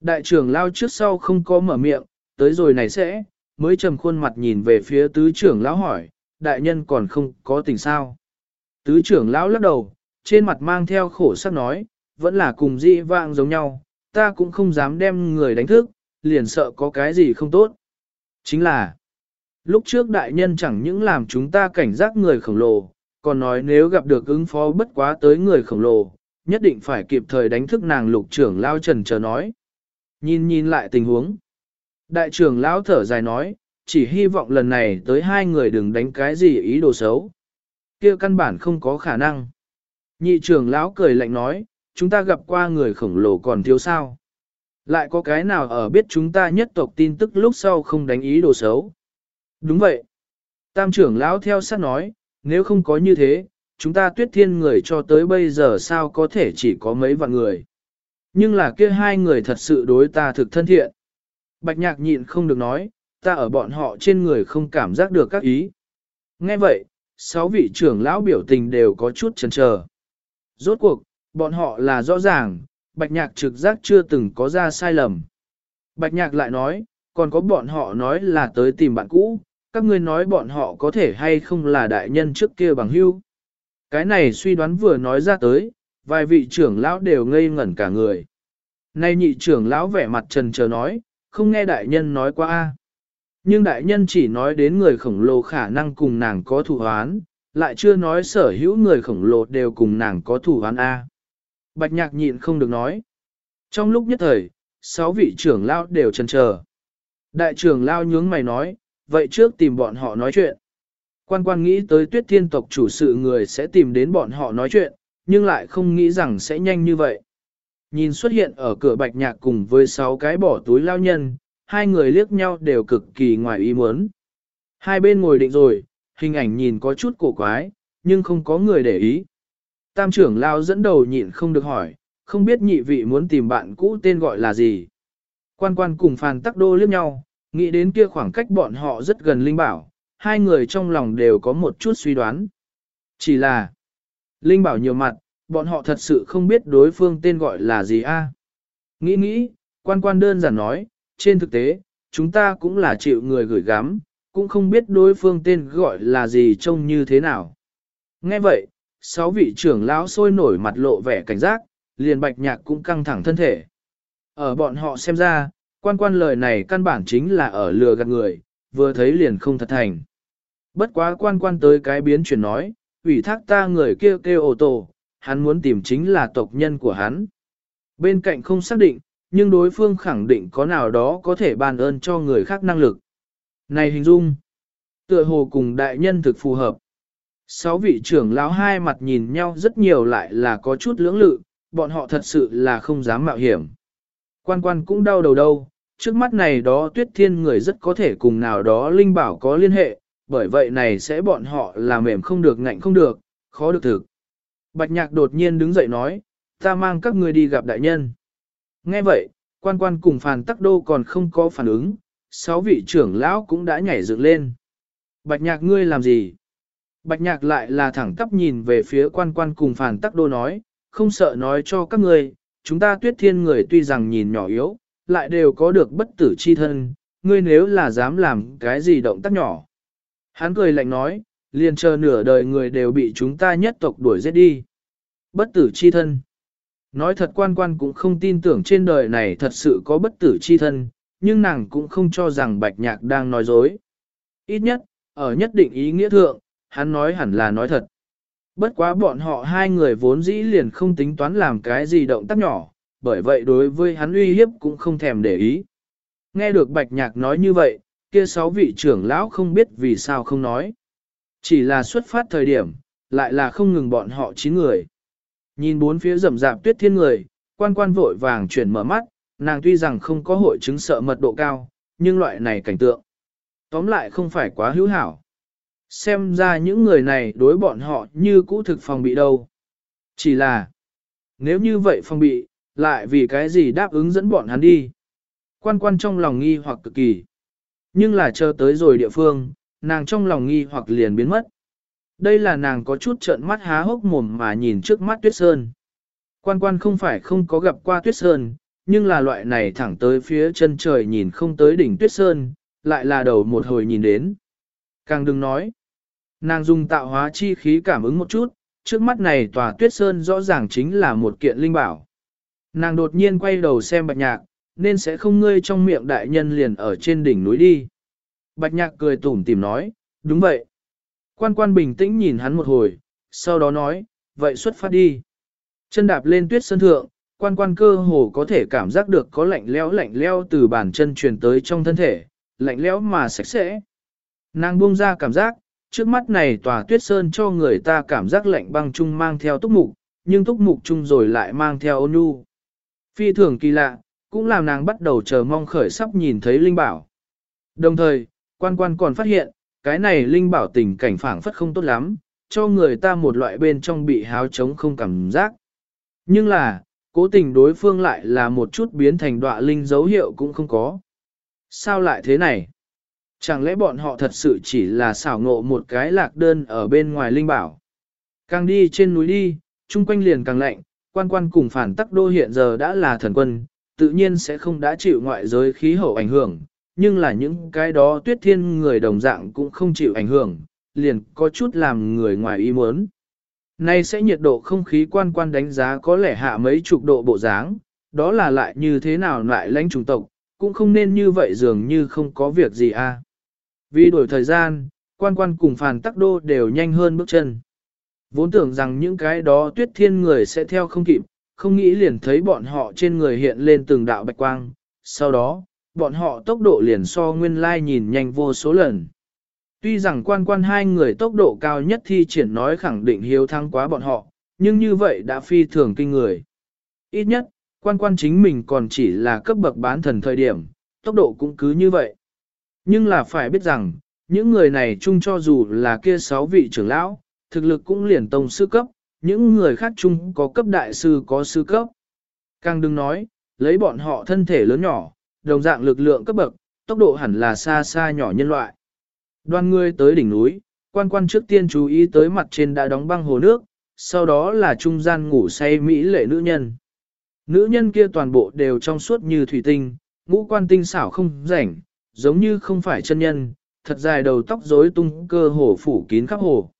Đại trưởng lao trước sau không có mở miệng, tới rồi này sẽ, mới trầm khuôn mặt nhìn về phía tứ trưởng lão hỏi, đại nhân còn không có tình sao. Tứ trưởng lão lắc đầu, trên mặt mang theo khổ sắc nói, vẫn là cùng dị vạng giống nhau, ta cũng không dám đem người đánh thức, liền sợ có cái gì không tốt. Chính là, lúc trước đại nhân chẳng những làm chúng ta cảnh giác người khổng lồ, còn nói nếu gặp được ứng phó bất quá tới người khổng lồ, nhất định phải kịp thời đánh thức nàng lục trưởng lao trần chờ nói. Nhìn nhìn lại tình huống. Đại trưởng lão thở dài nói, chỉ hy vọng lần này tới hai người đừng đánh cái gì ý đồ xấu. kia căn bản không có khả năng. Nhị trưởng lão cười lạnh nói, chúng ta gặp qua người khổng lồ còn thiếu sao. Lại có cái nào ở biết chúng ta nhất tộc tin tức lúc sau không đánh ý đồ xấu. Đúng vậy. Tam trưởng lão theo sát nói, nếu không có như thế, chúng ta tuyết thiên người cho tới bây giờ sao có thể chỉ có mấy vạn người. Nhưng là kia hai người thật sự đối ta thực thân thiện. Bạch nhạc nhịn không được nói, ta ở bọn họ trên người không cảm giác được các ý. Nghe vậy, sáu vị trưởng lão biểu tình đều có chút chần chờ. Rốt cuộc, bọn họ là rõ ràng, bạch nhạc trực giác chưa từng có ra sai lầm. Bạch nhạc lại nói, còn có bọn họ nói là tới tìm bạn cũ, các ngươi nói bọn họ có thể hay không là đại nhân trước kia bằng hưu. Cái này suy đoán vừa nói ra tới, vài vị trưởng lão đều ngây ngẩn cả người. Nay nhị trưởng lão vẻ mặt trần chờ nói, không nghe đại nhân nói qua a. Nhưng đại nhân chỉ nói đến người khổng lồ khả năng cùng nàng có thủ hoán, lại chưa nói sở hữu người khổng lồ đều cùng nàng có thủ hoán a. Bạch nhạc nhịn không được nói. Trong lúc nhất thời, sáu vị trưởng lão đều chần chờ. Đại trưởng lão nhướng mày nói, vậy trước tìm bọn họ nói chuyện. Quan quan nghĩ tới tuyết thiên tộc chủ sự người sẽ tìm đến bọn họ nói chuyện, nhưng lại không nghĩ rằng sẽ nhanh như vậy. Nhìn xuất hiện ở cửa bạch nhạc cùng với sáu cái bỏ túi lao nhân, hai người liếc nhau đều cực kỳ ngoài ý muốn. Hai bên ngồi định rồi, hình ảnh nhìn có chút cổ quái, nhưng không có người để ý. Tam trưởng lao dẫn đầu nhịn không được hỏi, không biết nhị vị muốn tìm bạn cũ tên gọi là gì. Quan quan cùng phàn tắc đô liếc nhau, nghĩ đến kia khoảng cách bọn họ rất gần Linh Bảo, hai người trong lòng đều có một chút suy đoán. Chỉ là, Linh Bảo nhiều mặt, bọn họ thật sự không biết đối phương tên gọi là gì a. Nghĩ nghĩ, quan quan đơn giản nói, trên thực tế, chúng ta cũng là chịu người gửi gắm, cũng không biết đối phương tên gọi là gì trông như thế nào. Nghe vậy, sáu vị trưởng lão sôi nổi mặt lộ vẻ cảnh giác, liền bạch nhạc cũng căng thẳng thân thể. Ở bọn họ xem ra, quan quan lời này căn bản chính là ở lừa gạt người, vừa thấy liền không thật thành. Bất quá quan quan tới cái biến chuyển nói, ủy thác ta người kia kêu, kêu ô tô, hắn muốn tìm chính là tộc nhân của hắn. Bên cạnh không xác định, nhưng đối phương khẳng định có nào đó có thể ban ơn cho người khác năng lực. Này hình dung, tựa hồ cùng đại nhân thực phù hợp. Sáu vị trưởng lão hai mặt nhìn nhau rất nhiều lại là có chút lưỡng lự, bọn họ thật sự là không dám mạo hiểm. Quan quan cũng đau đầu đâu, trước mắt này đó tuyết thiên người rất có thể cùng nào đó linh bảo có liên hệ, bởi vậy này sẽ bọn họ là mềm không được ngạnh không được, khó được thực. Bạch nhạc đột nhiên đứng dậy nói, ta mang các ngươi đi gặp đại nhân. Nghe vậy, quan quan cùng phàn tắc đô còn không có phản ứng, sáu vị trưởng lão cũng đã nhảy dựng lên. Bạch nhạc ngươi làm gì? Bạch nhạc lại là thẳng tắp nhìn về phía quan quan cùng phàn tắc đô nói, không sợ nói cho các ngươi, chúng ta tuyết thiên người tuy rằng nhìn nhỏ yếu, lại đều có được bất tử chi thân, ngươi nếu là dám làm cái gì động tác nhỏ. Hắn cười lạnh nói, liền chờ nửa đời người đều bị chúng ta nhất tộc đuổi giết đi. Bất tử chi thân. Nói thật quan quan cũng không tin tưởng trên đời này thật sự có bất tử chi thân, nhưng nàng cũng không cho rằng bạch nhạc đang nói dối. Ít nhất, ở nhất định ý nghĩa thượng, hắn nói hẳn là nói thật. Bất quá bọn họ hai người vốn dĩ liền không tính toán làm cái gì động tác nhỏ, bởi vậy đối với hắn uy hiếp cũng không thèm để ý. Nghe được bạch nhạc nói như vậy, kia sáu vị trưởng lão không biết vì sao không nói. Chỉ là xuất phát thời điểm, lại là không ngừng bọn họ chín người. Nhìn bốn phía rầm rạp tuyết thiên người, quan quan vội vàng chuyển mở mắt, nàng tuy rằng không có hội chứng sợ mật độ cao, nhưng loại này cảnh tượng. Tóm lại không phải quá hữu hảo. Xem ra những người này đối bọn họ như cũ thực phòng bị đâu. Chỉ là, nếu như vậy phòng bị, lại vì cái gì đáp ứng dẫn bọn hắn đi. Quan quan trong lòng nghi hoặc cực kỳ. Nhưng là chờ tới rồi địa phương, nàng trong lòng nghi hoặc liền biến mất. Đây là nàng có chút trợn mắt há hốc mồm mà nhìn trước mắt tuyết sơn. Quan quan không phải không có gặp qua tuyết sơn, nhưng là loại này thẳng tới phía chân trời nhìn không tới đỉnh tuyết sơn, lại là đầu một hồi nhìn đến. Càng đừng nói, nàng dùng tạo hóa chi khí cảm ứng một chút, trước mắt này tòa tuyết sơn rõ ràng chính là một kiện linh bảo. Nàng đột nhiên quay đầu xem bạch nhạc, nên sẽ không ngươi trong miệng đại nhân liền ở trên đỉnh núi đi. Bạch nhạc cười tủm tìm nói, đúng vậy. Quan quan bình tĩnh nhìn hắn một hồi, sau đó nói, vậy xuất phát đi. Chân đạp lên tuyết sơn thượng, quan quan cơ hồ có thể cảm giác được có lạnh lẽo lạnh lẽo từ bàn chân truyền tới trong thân thể, lạnh lẽo mà sạch sẽ. Nàng buông ra cảm giác, trước mắt này tòa tuyết sơn cho người ta cảm giác lạnh băng chung mang theo túc mục, nhưng túc mục chung rồi lại mang theo ôn nhu. Phi thường kỳ lạ, cũng làm nàng bắt đầu chờ mong khởi sắp nhìn thấy linh bảo. Đồng thời, quan quan còn phát hiện, cái này linh bảo tình cảnh phảng phất không tốt lắm, cho người ta một loại bên trong bị háo trống không cảm giác. Nhưng là, cố tình đối phương lại là một chút biến thành đọa linh dấu hiệu cũng không có. Sao lại thế này? Chẳng lẽ bọn họ thật sự chỉ là xảo ngộ một cái lạc đơn ở bên ngoài linh bảo? Càng đi trên núi đi, chung quanh liền càng lạnh, quan quan cùng phản tắc đô hiện giờ đã là thần quân, tự nhiên sẽ không đã chịu ngoại giới khí hậu ảnh hưởng, nhưng là những cái đó tuyết thiên người đồng dạng cũng không chịu ảnh hưởng, liền có chút làm người ngoài ý muốn. Nay sẽ nhiệt độ không khí quan quan đánh giá có lẽ hạ mấy chục độ bộ dáng, đó là lại như thế nào lại lãnh trùng tộc, cũng không nên như vậy dường như không có việc gì a. À. Vì đổi thời gian, quan quan cùng phàn tắc đô đều nhanh hơn bước chân. Vốn tưởng rằng những cái đó tuyết thiên người sẽ theo không kịp, không nghĩ liền thấy bọn họ trên người hiện lên từng đạo bạch quang, sau đó, bọn họ tốc độ liền so nguyên lai nhìn nhanh vô số lần. Tuy rằng quan quan hai người tốc độ cao nhất thi triển nói khẳng định hiếu thắng quá bọn họ, nhưng như vậy đã phi thường kinh người. Ít nhất, quan quan chính mình còn chỉ là cấp bậc bán thần thời điểm, tốc độ cũng cứ như vậy. Nhưng là phải biết rằng, những người này chung cho dù là kia sáu vị trưởng lão, thực lực cũng liền tông sư cấp, những người khác chung có cấp đại sư có sư cấp. Càng đừng nói, lấy bọn họ thân thể lớn nhỏ, đồng dạng lực lượng cấp bậc, tốc độ hẳn là xa xa nhỏ nhân loại. Đoàn người tới đỉnh núi, quan quan trước tiên chú ý tới mặt trên đã đóng băng hồ nước, sau đó là trung gian ngủ say mỹ lệ nữ nhân. Nữ nhân kia toàn bộ đều trong suốt như thủy tinh, ngũ quan tinh xảo không rảnh, giống như không phải chân nhân, thật dài đầu tóc rối tung cơ hồ phủ kín khắp hồ.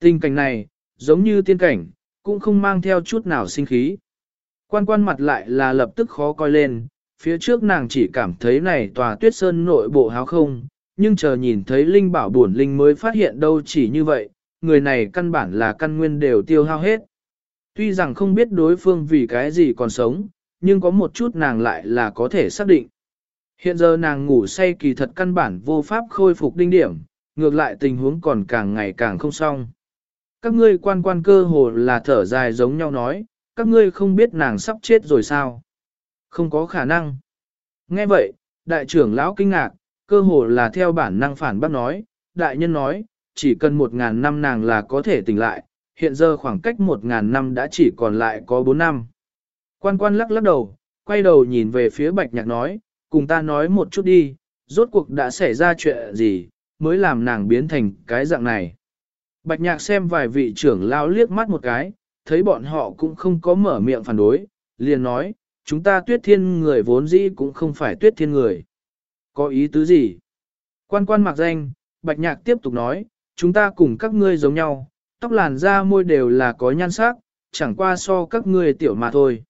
Tình cảnh này, giống như tiên cảnh, cũng không mang theo chút nào sinh khí. Quan quan mặt lại là lập tức khó coi lên, phía trước nàng chỉ cảm thấy này tòa tuyết sơn nội bộ háo không, nhưng chờ nhìn thấy linh bảo buồn linh mới phát hiện đâu chỉ như vậy, người này căn bản là căn nguyên đều tiêu hao hết. Tuy rằng không biết đối phương vì cái gì còn sống, nhưng có một chút nàng lại là có thể xác định. Hiện giờ nàng ngủ say kỳ thật căn bản vô pháp khôi phục đinh điểm, ngược lại tình huống còn càng ngày càng không xong. Các ngươi quan quan cơ hồ là thở dài giống nhau nói, các ngươi không biết nàng sắp chết rồi sao? Không có khả năng. Nghe vậy, đại trưởng lão kinh ngạc, cơ hồ là theo bản năng phản bác nói, đại nhân nói, chỉ cần một ngàn năm nàng là có thể tỉnh lại, hiện giờ khoảng cách một ngàn năm đã chỉ còn lại có bốn năm. Quan quan lắc lắc đầu, quay đầu nhìn về phía bạch nhạc nói, cùng ta nói một chút đi, rốt cuộc đã xảy ra chuyện gì, mới làm nàng biến thành cái dạng này. Bạch nhạc xem vài vị trưởng lao liếc mắt một cái, thấy bọn họ cũng không có mở miệng phản đối, liền nói, chúng ta tuyết thiên người vốn dĩ cũng không phải tuyết thiên người. Có ý tứ gì? Quan quan mặc danh, bạch nhạc tiếp tục nói, chúng ta cùng các ngươi giống nhau, tóc làn da môi đều là có nhan sắc, chẳng qua so các ngươi tiểu mà thôi.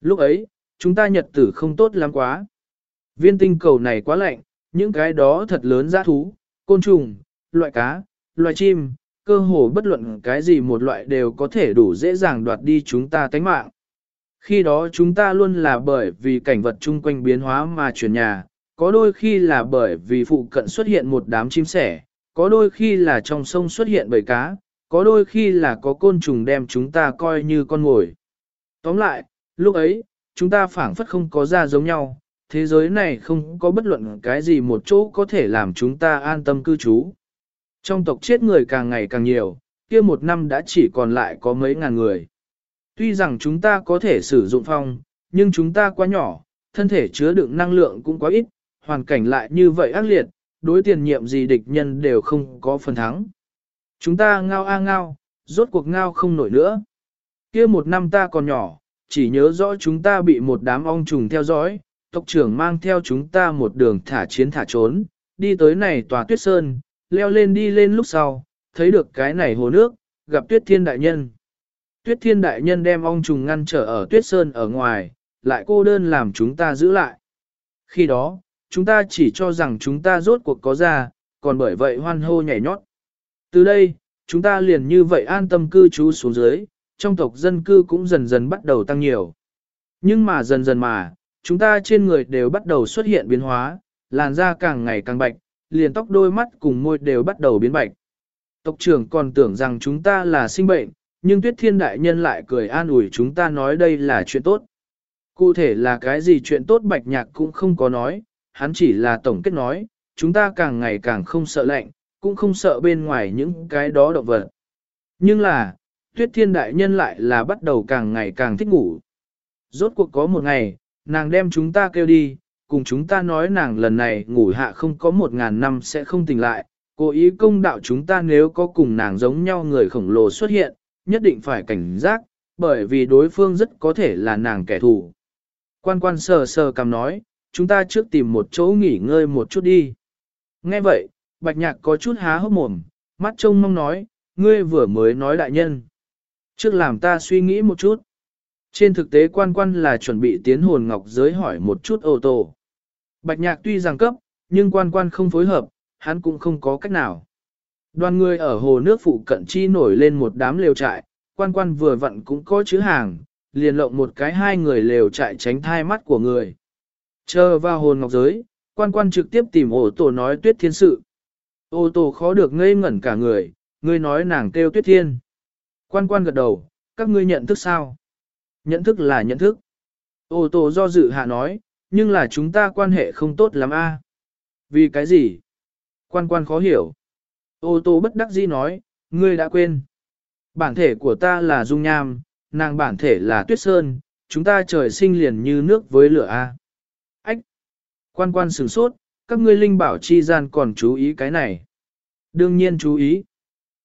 Lúc ấy, chúng ta nhật tử không tốt lắm quá. Viên tinh cầu này quá lạnh, những cái đó thật lớn giá thú, côn trùng, loại cá, loại chim, cơ hồ bất luận cái gì một loại đều có thể đủ dễ dàng đoạt đi chúng ta tánh mạng. Khi đó chúng ta luôn là bởi vì cảnh vật chung quanh biến hóa mà chuyển nhà, có đôi khi là bởi vì phụ cận xuất hiện một đám chim sẻ, có đôi khi là trong sông xuất hiện bầy cá, có đôi khi là có côn trùng đem chúng ta coi như con mồi. Tóm lại, lúc ấy, chúng ta phảng phất không có ra giống nhau, thế giới này không có bất luận cái gì một chỗ có thể làm chúng ta an tâm cư trú. Trong tộc chết người càng ngày càng nhiều, kia một năm đã chỉ còn lại có mấy ngàn người. Tuy rằng chúng ta có thể sử dụng phong, nhưng chúng ta quá nhỏ, thân thể chứa đựng năng lượng cũng quá ít, hoàn cảnh lại như vậy ác liệt, đối tiền nhiệm gì địch nhân đều không có phần thắng. Chúng ta ngao a ngao, rốt cuộc ngao không nổi nữa. kia một năm ta còn nhỏ, chỉ nhớ rõ chúng ta bị một đám ong trùng theo dõi, tộc trưởng mang theo chúng ta một đường thả chiến thả trốn, đi tới này tòa tuyết sơn, leo lên đi lên lúc sau, thấy được cái này hồ nước, gặp tuyết thiên đại nhân. Tuyết thiên đại nhân đem ong trùng ngăn trở ở tuyết sơn ở ngoài, lại cô đơn làm chúng ta giữ lại. Khi đó, chúng ta chỉ cho rằng chúng ta rốt cuộc có ra, còn bởi vậy hoan hô nhảy nhót. Từ đây, chúng ta liền như vậy an tâm cư trú xuống dưới, trong tộc dân cư cũng dần dần bắt đầu tăng nhiều. Nhưng mà dần dần mà, chúng ta trên người đều bắt đầu xuất hiện biến hóa, làn da càng ngày càng bạch, liền tóc đôi mắt cùng môi đều bắt đầu biến bạch. Tộc trưởng còn tưởng rằng chúng ta là sinh bệnh, nhưng tuyết thiên đại nhân lại cười an ủi chúng ta nói đây là chuyện tốt. Cụ thể là cái gì chuyện tốt bạch nhạc cũng không có nói, hắn chỉ là tổng kết nói, chúng ta càng ngày càng không sợ lạnh, cũng không sợ bên ngoài những cái đó động vật. Nhưng là, tuyết thiên đại nhân lại là bắt đầu càng ngày càng thích ngủ. Rốt cuộc có một ngày, nàng đem chúng ta kêu đi, cùng chúng ta nói nàng lần này ngủ hạ không có một ngàn năm sẽ không tỉnh lại, cố ý công đạo chúng ta nếu có cùng nàng giống nhau người khổng lồ xuất hiện, nhất định phải cảnh giác, bởi vì đối phương rất có thể là nàng kẻ thù. Quan quan sờ sờ cầm nói, chúng ta trước tìm một chỗ nghỉ ngơi một chút đi. Nghe vậy, bạch nhạc có chút há hốc mồm, mắt trông mong nói, ngươi vừa mới nói đại nhân. Trước làm ta suy nghĩ một chút. Trên thực tế quan quan là chuẩn bị tiến hồn ngọc giới hỏi một chút ô tô. Bạch nhạc tuy rằng cấp, nhưng quan quan không phối hợp, hắn cũng không có cách nào. Đoàn người ở hồ nước phụ cận chi nổi lên một đám lều trại, quan quan vừa vặn cũng có chữ hàng, liền lộng một cái hai người lều trại tránh thai mắt của người. Chờ vào hồn ngọc giới, quan quan trực tiếp tìm ổ tổ nói tuyết thiên sự. Ô tổ khó được ngây ngẩn cả người, ngươi nói nàng kêu tuyết thiên. Quan quan gật đầu, các ngươi nhận thức sao? Nhận thức là nhận thức. Ô tổ do dự hạ nói, nhưng là chúng ta quan hệ không tốt lắm a. Vì cái gì? Quan quan khó hiểu. Ô tô bất đắc dĩ nói, ngươi đã quên. Bản thể của ta là dung nham, nàng bản thể là tuyết sơn, chúng ta trời sinh liền như nước với lửa a. Ách! Quan quan sửng sốt, các ngươi linh bảo chi gian còn chú ý cái này. Đương nhiên chú ý.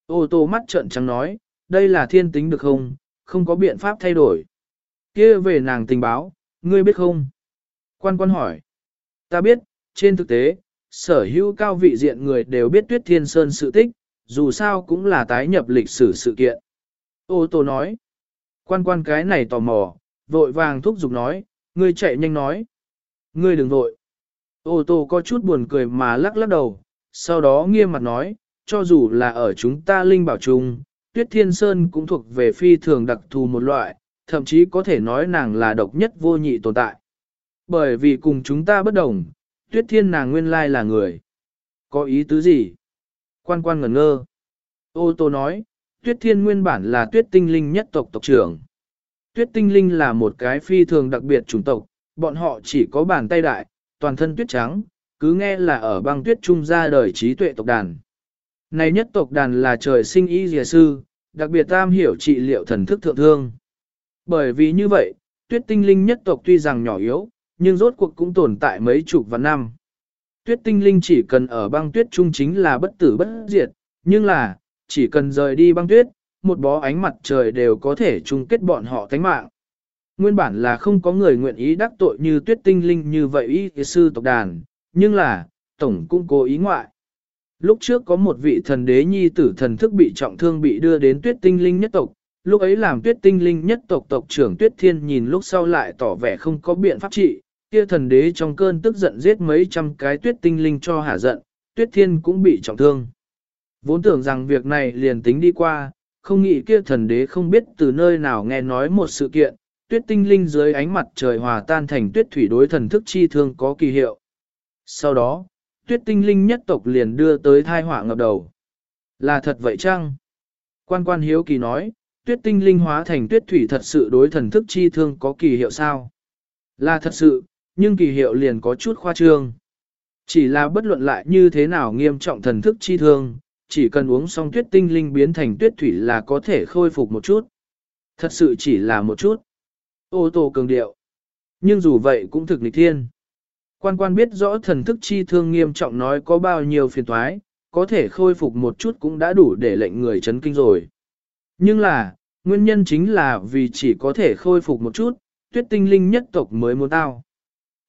Ô tô mắt trợn trắng nói, đây là thiên tính được không, không có biện pháp thay đổi. kia về nàng tình báo, ngươi biết không? Quan quan hỏi. Ta biết, trên thực tế, sở hữu cao vị diện người đều biết tuyết thiên sơn sự tích, dù sao cũng là tái nhập lịch sử sự kiện. Ô tô nói. Quan quan cái này tò mò, vội vàng thúc giục nói, ngươi chạy nhanh nói. Ngươi đừng vội. Ô tô có chút buồn cười mà lắc lắc đầu, sau đó nghiêm mặt nói, cho dù là ở chúng ta linh bảo chung, tuyết thiên sơn cũng thuộc về phi thường đặc thù một loại, thậm chí có thể nói nàng là độc nhất vô nhị tồn tại. Bởi vì cùng chúng ta bất đồng, tuyết thiên nàng nguyên lai là người. Có ý tứ gì? Quan quan ngẩn ngơ. Ô tô nói, tuyết thiên nguyên bản là tuyết tinh linh nhất tộc tộc trưởng. Tuyết tinh linh là một cái phi thường đặc biệt chủng tộc, bọn họ chỉ có bàn tay đại, toàn thân tuyết trắng, cứ nghe là ở băng tuyết trung ra đời trí tuệ tộc đàn. Này nhất tộc đàn là trời sinh y dìa sư, đặc biệt tam hiểu trị liệu thần thức thượng thương. Bởi vì như vậy, tuyết tinh linh nhất tộc tuy rằng nhỏ yếu, nhưng rốt cuộc cũng tồn tại mấy chục vạn năm. Tuyết tinh linh chỉ cần ở băng tuyết trung chính là bất tử bất diệt, nhưng là, chỉ cần rời đi băng tuyết, một bó ánh mặt trời đều có thể chung kết bọn họ thánh mạng. Nguyên bản là không có người nguyện ý đắc tội như tuyết tinh linh như vậy y sư tộc đàn, nhưng là, tổng cũng cố ý ngoại. Lúc trước có một vị thần đế nhi tử thần thức bị trọng thương bị đưa đến tuyết tinh linh nhất tộc, lúc ấy làm tuyết tinh linh nhất tộc tộc trưởng tuyết thiên nhìn lúc sau lại tỏ vẻ không có biện pháp trị, kia thần đế trong cơn tức giận giết mấy trăm cái tuyết tinh linh cho hả giận, tuyết thiên cũng bị trọng thương. Vốn tưởng rằng việc này liền tính đi qua, không nghĩ kia thần đế không biết từ nơi nào nghe nói một sự kiện, tuyết tinh linh dưới ánh mặt trời hòa tan thành tuyết thủy đối thần thức chi thương có kỳ hiệu. Sau đó, tuyết tinh linh nhất tộc liền đưa tới thai họa ngập đầu. Là thật vậy chăng? Quan quan hiếu kỳ nói, tuyết tinh linh hóa thành tuyết thủy thật sự đối thần thức chi thương có kỳ hiệu sao? Là thật sự, nhưng kỳ hiệu liền có chút khoa trương. Chỉ là bất luận lại như thế nào nghiêm trọng thần thức chi thương, chỉ cần uống xong tuyết tinh linh biến thành tuyết thủy là có thể khôi phục một chút. Thật sự chỉ là một chút. Ô tô cường điệu. Nhưng dù vậy cũng thực nghịch thiên. Quan quan biết rõ thần thức chi thương nghiêm trọng nói có bao nhiêu phiền toái, có thể khôi phục một chút cũng đã đủ để lệnh người chấn kinh rồi. Nhưng là, nguyên nhân chính là vì chỉ có thể khôi phục một chút, tuyết tinh linh nhất tộc mới muốn tao.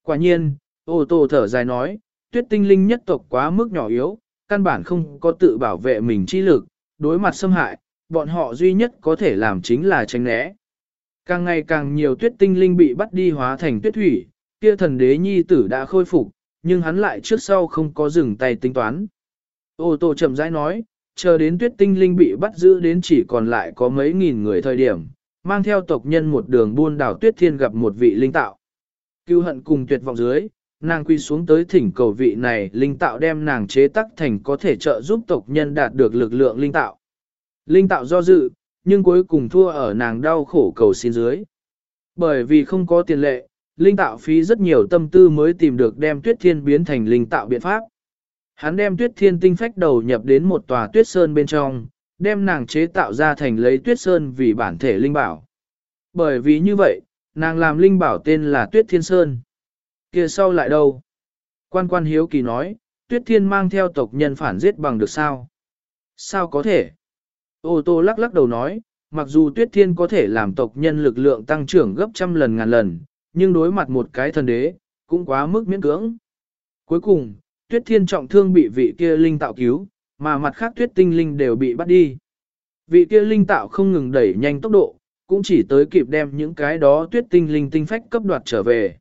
Quả nhiên, ô tô thở dài nói, tuyết tinh linh nhất tộc quá mức nhỏ yếu, căn bản không có tự bảo vệ mình chi lực, đối mặt xâm hại, bọn họ duy nhất có thể làm chính là tránh né. Càng ngày càng nhiều tuyết tinh linh bị bắt đi hóa thành tuyết thủy, kia thần đế nhi tử đã khôi phục, nhưng hắn lại trước sau không có dừng tay tính toán. Ô tô chậm rãi nói, chờ đến tuyết tinh linh bị bắt giữ đến chỉ còn lại có mấy nghìn người thời điểm, mang theo tộc nhân một đường buôn đảo tuyết thiên gặp một vị linh tạo. Cưu hận cùng tuyệt vọng dưới, nàng quy xuống tới thỉnh cầu vị này linh tạo đem nàng chế tắc thành có thể trợ giúp tộc nhân đạt được lực lượng linh tạo. Linh tạo do dự, nhưng cuối cùng thua ở nàng đau khổ cầu xin dưới. Bởi vì không có tiền lệ, linh tạo phí rất nhiều tâm tư mới tìm được đem tuyết thiên biến thành linh tạo biện pháp. Hắn đem tuyết thiên tinh phách đầu nhập đến một tòa tuyết sơn bên trong, đem nàng chế tạo ra thành lấy tuyết sơn vì bản thể linh bảo. Bởi vì như vậy, nàng làm linh bảo tên là tuyết thiên sơn. kia sau lại đâu? Quan quan hiếu kỳ nói, tuyết thiên mang theo tộc nhân phản giết bằng được sao? Sao có thể? Ô tô lắc lắc đầu nói, mặc dù tuyết thiên có thể làm tộc nhân lực lượng tăng trưởng gấp trăm lần ngàn lần, nhưng đối mặt một cái thần đế, cũng quá mức miễn cưỡng. Cuối cùng, tuyết thiên trọng thương bị vị kia linh tạo cứu, mà mặt khác tuyết tinh linh đều bị bắt đi. Vị kia linh tạo không ngừng đẩy nhanh tốc độ, cũng chỉ tới kịp đem những cái đó tuyết tinh linh tinh phách cấp đoạt trở về.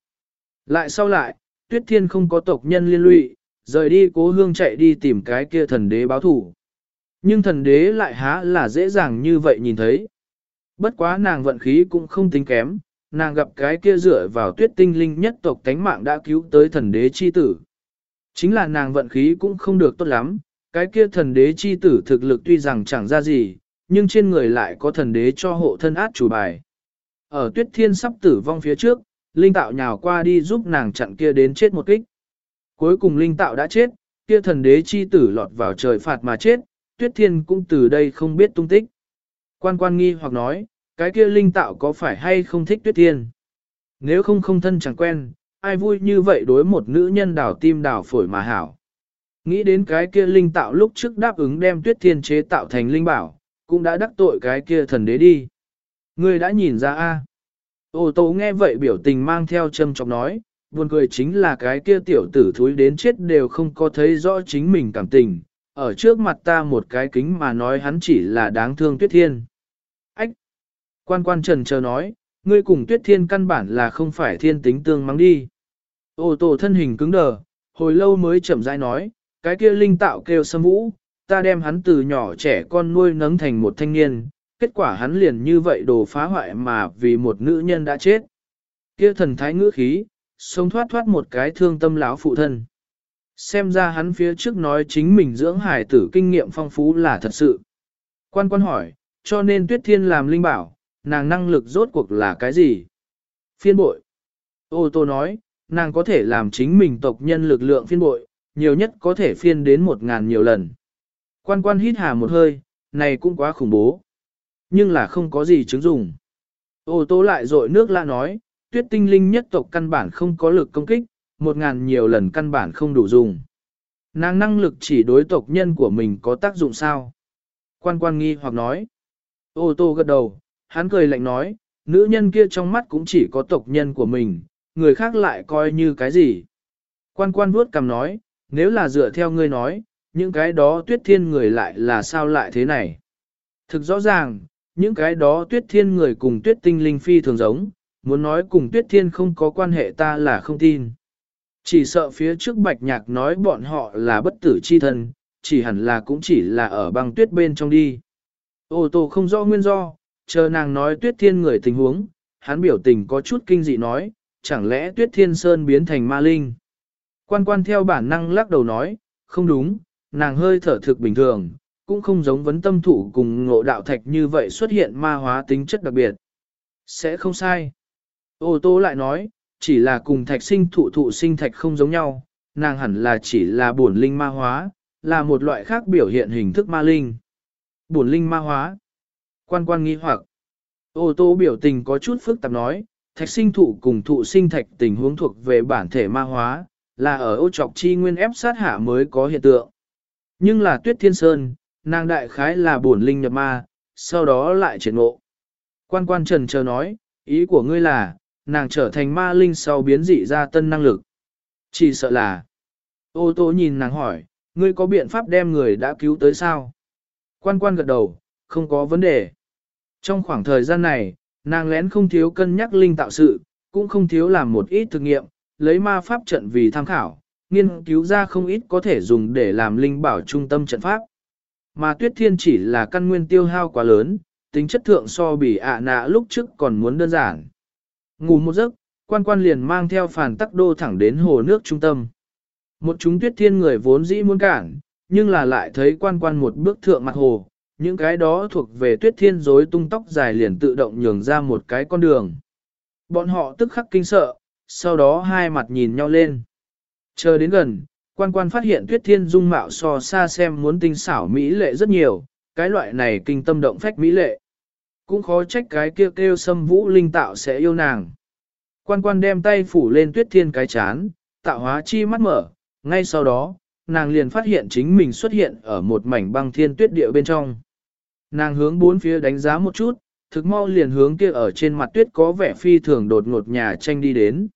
Lại sau lại, tuyết thiên không có tộc nhân liên lụy, rời đi cố hương chạy đi tìm cái kia thần đế báo thủ. Nhưng thần đế lại há là dễ dàng như vậy nhìn thấy. Bất quá nàng vận khí cũng không tính kém, nàng gặp cái kia dựa vào tuyết tinh linh nhất tộc tánh mạng đã cứu tới thần đế chi tử. Chính là nàng vận khí cũng không được tốt lắm, cái kia thần đế chi tử thực lực tuy rằng chẳng ra gì, nhưng trên người lại có thần đế cho hộ thân át chủ bài. Ở tuyết thiên sắp tử vong phía trước, linh tạo nhào qua đi giúp nàng chặn kia đến chết một kích. Cuối cùng linh tạo đã chết, kia thần đế chi tử lọt vào trời phạt mà chết, tuyết thiên cũng từ đây không biết tung tích. Quan quan nghi hoặc nói, cái kia linh tạo có phải hay không thích tuyết thiên? Nếu không không thân chẳng quen, ai vui như vậy đối một nữ nhân đảo tim đảo phổi mà hảo. Nghĩ đến cái kia linh tạo lúc trước đáp ứng đem tuyết thiên chế tạo thành linh bảo, cũng đã đắc tội cái kia thần đế đi. Ngươi đã nhìn ra a? Ô tô nghe vậy biểu tình mang theo châm chọc nói, buồn cười chính là cái kia tiểu tử thúi đến chết đều không có thấy rõ chính mình cảm tình, ở trước mặt ta một cái kính mà nói hắn chỉ là đáng thương tuyết thiên. Ách! Quan quan trần chờ nói, ngươi cùng tuyết thiên căn bản là không phải thiên tính tương mắng đi. Ô tô thân hình cứng đờ, hồi lâu mới chậm rãi nói, cái kia linh tạo kêu sâm vũ, ta đem hắn từ nhỏ trẻ con nuôi nấng thành một thanh niên, kết quả hắn liền như vậy đồ phá hoại mà vì một nữ nhân đã chết. Kia thần thái ngữ khí, sống thoát thoát một cái thương tâm lão phụ thân. Xem ra hắn phía trước nói chính mình dưỡng hải tử kinh nghiệm phong phú là thật sự. Quan quan hỏi, cho nên tuyết thiên làm linh bảo, nàng năng lực rốt cuộc là cái gì? Phiên bội. Ô tô nói, nàng có thể làm chính mình tộc nhân lực lượng phiên bội, nhiều nhất có thể phiên đến một ngàn nhiều lần. Quan quan hít hà một hơi, này cũng quá khủng bố. Nhưng là không có gì chứng dùng. Ô tô lại dội nước lạ nói, tuyết tinh linh nhất tộc căn bản không có lực công kích, một ngàn nhiều lần căn bản không đủ dùng. Nàng năng lực chỉ đối tộc nhân của mình có tác dụng sao? Quan quan nghi hoặc nói. Ô tô gật đầu, hắn cười lạnh nói, nữ nhân kia trong mắt cũng chỉ có tộc nhân của mình, người khác lại coi như cái gì. Quan quan vuốt cầm nói, nếu là dựa theo ngươi nói, những cái đó tuyết thiên người lại là sao lại thế này. Thực rõ ràng, những cái đó tuyết thiên người cùng tuyết tinh linh phi thường giống, muốn nói cùng tuyết thiên không có quan hệ ta là không tin. Chỉ sợ phía trước bạch nhạc nói bọn họ là bất tử chi thân, chỉ hẳn là cũng chỉ là ở băng tuyết bên trong đi. Ô tô không rõ nguyên do, chờ nàng nói tuyết thiên người tình huống, hắn biểu tình có chút kinh dị nói, chẳng lẽ tuyết thiên sơn biến thành ma linh. Quan quan theo bản năng lắc đầu nói, không đúng, nàng hơi thở thực bình thường, cũng không giống vấn tâm thủ cùng ngộ đạo thạch như vậy xuất hiện ma hóa tính chất đặc biệt. Sẽ không sai. Ô tô lại nói, chỉ là cùng thạch sinh thụ thụ sinh thạch không giống nhau, nàng hẳn là chỉ là bổn linh ma hóa, là một loại khác biểu hiện hình thức ma linh. Bổn linh ma hóa. Quan quan nghi hoặc. Ô tô biểu tình có chút phức tạp nói, thạch sinh thụ cùng thụ sinh thạch tình huống thuộc về bản thể ma hóa, là ở ô trọc chi nguyên ép sát hạ mới có hiện tượng. Nhưng là tuyết thiên sơn, nàng đại khái là bổn linh nhập ma, sau đó lại triển ngộ. Quan quan trần chờ nói, ý của ngươi là, nàng trở thành ma linh sau biến dị ra tân năng lực. Chỉ sợ là, ô tô nhìn nàng hỏi, ngươi có biện pháp đem người đã cứu tới sao? Quan quan gật đầu, không có vấn đề. Trong khoảng thời gian này, nàng lén không thiếu cân nhắc linh tạo sự, cũng không thiếu làm một ít thực nghiệm, lấy ma pháp trận vì tham khảo, nghiên cứu ra không ít có thể dùng để làm linh bảo trung tâm trận pháp. Mà tuyết thiên chỉ là căn nguyên tiêu hao quá lớn, tính chất thượng so bỉ ạ nạ lúc trước còn muốn đơn giản. Ngủ một giấc, quan quan liền mang theo phản tắc đô thẳng đến hồ nước trung tâm. Một chúng tuyết thiên người vốn dĩ muốn cản, nhưng là lại thấy quan quan một bước thượng mặt hồ, những cái đó thuộc về tuyết thiên rối tung tóc dài liền tự động nhường ra một cái con đường. Bọn họ tức khắc kinh sợ, sau đó hai mặt nhìn nhau lên. Chờ đến gần, quan quan phát hiện tuyết thiên dung mạo so xa xem muốn tinh xảo mỹ lệ rất nhiều, cái loại này kinh tâm động phách mỹ lệ. Cũng khó trách cái kia kêu, kêu xâm vũ linh tạo sẽ yêu nàng. Quan quan đem tay phủ lên tuyết thiên cái chán, tạo hóa chi mắt mở, ngay sau đó, nàng liền phát hiện chính mình xuất hiện ở một mảnh băng thiên tuyết địa bên trong. Nàng hướng bốn phía đánh giá một chút, thực mau liền hướng kia ở trên mặt tuyết có vẻ phi thường đột ngột nhà tranh đi đến.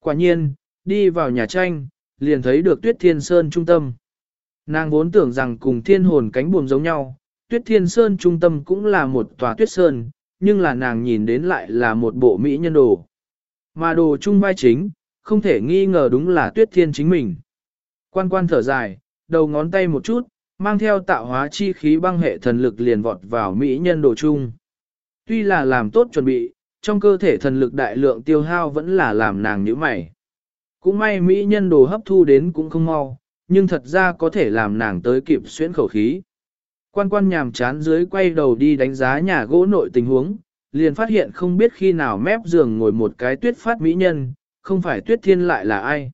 Quả nhiên, đi vào nhà tranh, liền thấy được tuyết thiên sơn trung tâm. Nàng vốn tưởng rằng cùng thiên hồn cánh buồm giống nhau, tuyết thiên sơn trung tâm cũng là một tòa tuyết sơn, nhưng là nàng nhìn đến lại là một bộ mỹ nhân đồ. Mà đồ trung vai chính, không thể nghi ngờ đúng là tuyết thiên chính mình. Quan quan thở dài, đầu ngón tay một chút, mang theo tạo hóa chi khí băng hệ thần lực liền vọt vào mỹ nhân đồ chung. Tuy là làm tốt chuẩn bị, trong cơ thể thần lực đại lượng tiêu hao vẫn là làm nàng nhíu mày. Cũng may mỹ nhân đồ hấp thu đến cũng không mau, nhưng thật ra có thể làm nàng tới kịp xuyễn khẩu khí. Quan quan nhàm chán dưới quay đầu đi đánh giá nhà gỗ nội tình huống, liền phát hiện không biết khi nào mép giường ngồi một cái tuyết phát mỹ nhân, không phải tuyết thiên lại là ai.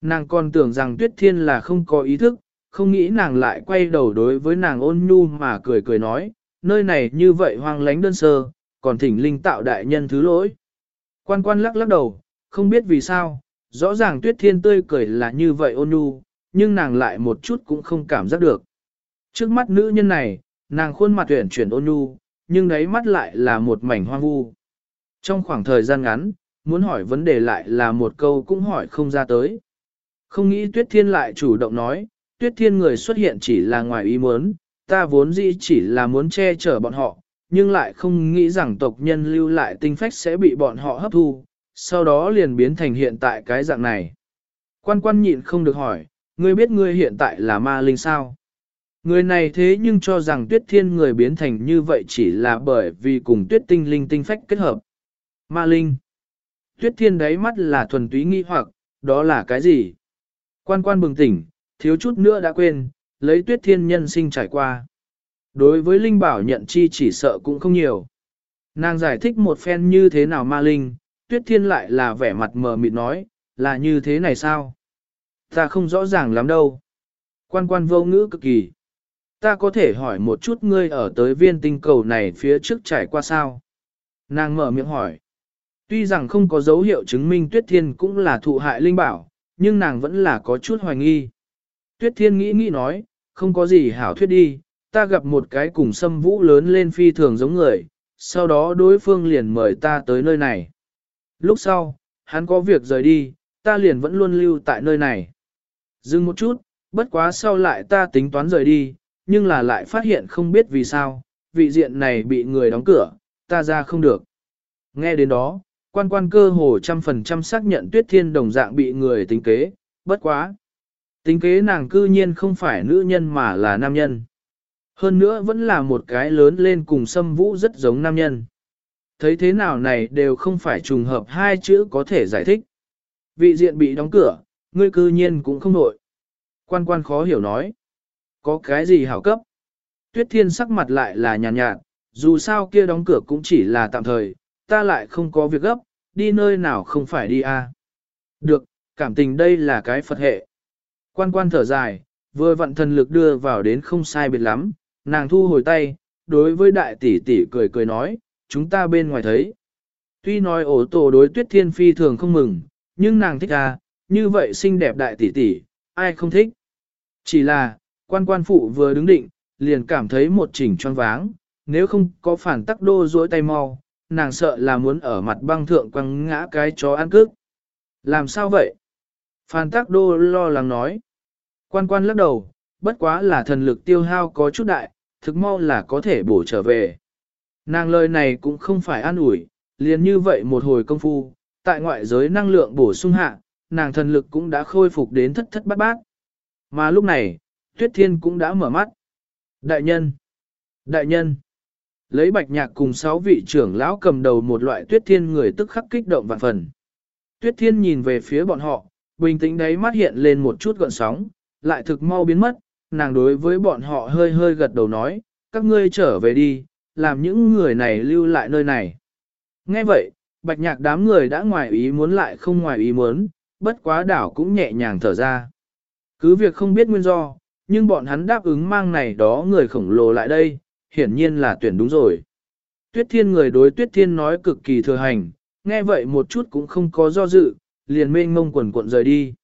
Nàng còn tưởng rằng tuyết thiên là không có ý thức, không nghĩ nàng lại quay đầu đối với nàng ôn nhu mà cười cười nói, nơi này như vậy hoang lánh đơn sơ, còn thỉnh linh tạo đại nhân thứ lỗi. Quan quan lắc lắc đầu, không biết vì sao, rõ ràng tuyết thiên tươi cười là như vậy ôn nhu, nhưng nàng lại một chút cũng không cảm giác được. Trước mắt nữ nhân này, nàng khuôn mặt tuyển chuyển ôn nhu, nhưng đáy mắt lại là một mảnh hoang vu. Trong khoảng thời gian ngắn, muốn hỏi vấn đề lại là một câu cũng hỏi không ra tới. Không nghĩ tuyết thiên lại chủ động nói, tuyết thiên người xuất hiện chỉ là ngoài ý muốn, ta vốn dĩ chỉ là muốn che chở bọn họ, nhưng lại không nghĩ rằng tộc nhân lưu lại tinh phách sẽ bị bọn họ hấp thu, sau đó liền biến thành hiện tại cái dạng này. Quan quan nhịn không được hỏi, ngươi biết ngươi hiện tại là ma linh sao? Người này thế nhưng cho rằng tuyết thiên người biến thành như vậy chỉ là bởi vì cùng tuyết tinh linh tinh phách kết hợp. Ma linh. Tuyết thiên đáy mắt là thuần túy nghi hoặc, đó là cái gì? Quan quan bừng tỉnh, thiếu chút nữa đã quên, lấy tuyết thiên nhân sinh trải qua. Đối với Linh Bảo nhận chi chỉ sợ cũng không nhiều. Nàng giải thích một phen như thế nào ma linh, tuyết thiên lại là vẻ mặt mờ mịt nói, là như thế này sao? Ta không rõ ràng lắm đâu. Quan quan vô ngữ cực kỳ. Ta có thể hỏi một chút ngươi ở tới viên tinh cầu này phía trước trải qua sao? Nàng mở miệng hỏi. Tuy rằng không có dấu hiệu chứng minh tuyết thiên cũng là thụ hại linh bảo, nhưng nàng vẫn là có chút hoài nghi. Tuyết thiên nghĩ nghĩ nói, không có gì hảo thuyết đi, ta gặp một cái cùng xâm vũ lớn lên phi thường giống người, sau đó đối phương liền mời ta tới nơi này. Lúc sau, hắn có việc rời đi, ta liền vẫn luôn lưu tại nơi này. Dừng một chút, bất quá sau lại ta tính toán rời đi, nhưng là lại phát hiện không biết vì sao, vị diện này bị người đóng cửa, ta ra không được. Nghe đến đó, quan quan cơ hồ trăm phần trăm xác nhận tuyết thiên đồng dạng bị người tính kế, bất quá. Tính kế nàng cư nhiên không phải nữ nhân mà là nam nhân. Hơn nữa vẫn là một cái lớn lên cùng xâm vũ rất giống nam nhân. Thấy thế nào này đều không phải trùng hợp hai chữ có thể giải thích. Vị diện bị đóng cửa, ngươi cư nhiên cũng không nội. Quan quan khó hiểu nói. Có cái gì hảo cấp? Tuyết thiên sắc mặt lại là nhàn nhạt, nhạt, dù sao kia đóng cửa cũng chỉ là tạm thời, ta lại không có việc gấp, đi nơi nào không phải đi a. À. Được, cảm tình đây là cái Phật hệ. Quan quan thở dài, vừa vận thần lực đưa vào đến không sai biệt lắm, nàng thu hồi tay, đối với đại tỷ tỷ cười cười nói, chúng ta bên ngoài thấy. Tuy nói ổ tổ đối tuyết thiên phi thường không mừng, nhưng nàng thích à, như vậy xinh đẹp đại tỷ tỷ, ai không thích. Chỉ là, quan quan phụ vừa đứng định, liền cảm thấy một chỉnh choáng váng, nếu không có phản tắc đô dối tay mau, nàng sợ là muốn ở mặt băng thượng quăng ngã cái chó ăn cước. Làm sao vậy? Phan Tắc Đô lo lắng nói. Quan quan lắc đầu, bất quá là thần lực tiêu hao có chút đại, thực mau là có thể bổ trở về. Nàng lời này cũng không phải an ủi, liền như vậy một hồi công phu, tại ngoại giới năng lượng bổ sung hạ, nàng thần lực cũng đã khôi phục đến thất thất bát bát. Mà lúc này, Tuyết Thiên cũng đã mở mắt. Đại nhân! Đại nhân! Lấy bạch nhạc cùng sáu vị trưởng lão cầm đầu một loại Tuyết Thiên người tức khắc kích động vạn phần. Tuyết Thiên nhìn về phía bọn họ, bình tĩnh đấy mắt hiện lên một chút gợn sóng, lại thực mau biến mất, nàng đối với bọn họ hơi hơi gật đầu nói, các ngươi trở về đi, làm những người này lưu lại nơi này. Nghe vậy, bạch nhạc đám người đã ngoài ý muốn lại không ngoài ý muốn, bất quá đảo cũng nhẹ nhàng thở ra. Cứ việc không biết nguyên do, nhưng bọn hắn đáp ứng mang này đó người khổng lồ lại đây, hiển nhiên là tuyển đúng rồi. Tuyết thiên người đối tuyết thiên nói cực kỳ thừa hành, nghe vậy một chút cũng không có do dự, liền mênh mông quần cuộn rời đi.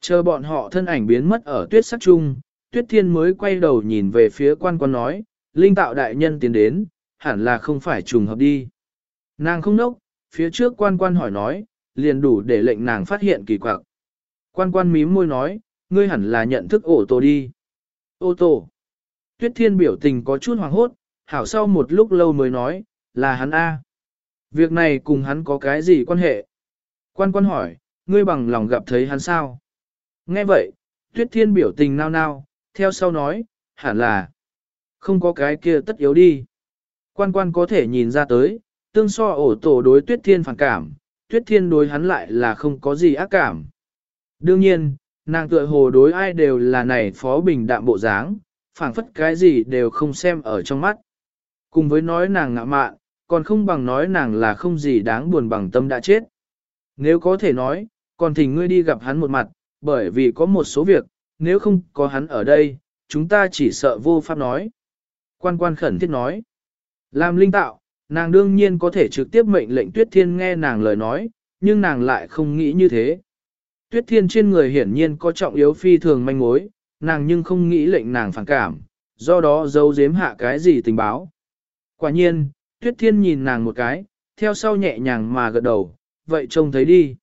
Chờ bọn họ thân ảnh biến mất ở tuyết sắc trung, tuyết thiên mới quay đầu nhìn về phía quan quan nói, linh tạo đại nhân tiến đến, hẳn là không phải trùng hợp đi. Nàng không nốc, phía trước quan quan hỏi nói, liền đủ để lệnh nàng phát hiện kỳ quặc. Quan quan mím môi nói, ngươi hẳn là nhận thức ổ tổ đi. Ô tô. Tuyết thiên biểu tình có chút hoàng hốt, hảo sau một lúc lâu mới nói, là hắn A. Việc này cùng hắn có cái gì quan hệ? Quan quan hỏi, ngươi bằng lòng gặp thấy hắn sao? Nghe vậy, tuyết thiên biểu tình nao nao, theo sau nói, hẳn là, không có cái kia tất yếu đi. Quan quan có thể nhìn ra tới, tương so ổ tổ đối tuyết thiên phản cảm, tuyết thiên đối hắn lại là không có gì ác cảm. Đương nhiên, nàng tựa hồ đối ai đều là này phó bình đạm bộ dáng, phảng phất cái gì đều không xem ở trong mắt. Cùng với nói nàng ngạ mạn, còn không bằng nói nàng là không gì đáng buồn bằng tâm đã chết. Nếu có thể nói, còn thỉnh ngươi đi gặp hắn một mặt, bởi vì có một số việc, nếu không có hắn ở đây, chúng ta chỉ sợ vô pháp nói. Quan quan khẩn thiết nói, làm linh tạo, nàng đương nhiên có thể trực tiếp mệnh lệnh tuyết thiên nghe nàng lời nói, nhưng nàng lại không nghĩ như thế. Tuyết thiên trên người hiển nhiên có trọng yếu phi thường manh mối, nàng nhưng không nghĩ lệnh nàng phản cảm, do đó giấu giếm hạ cái gì tình báo. Quả nhiên, tuyết thiên nhìn nàng một cái, theo sau nhẹ nhàng mà gật đầu, vậy trông thấy đi.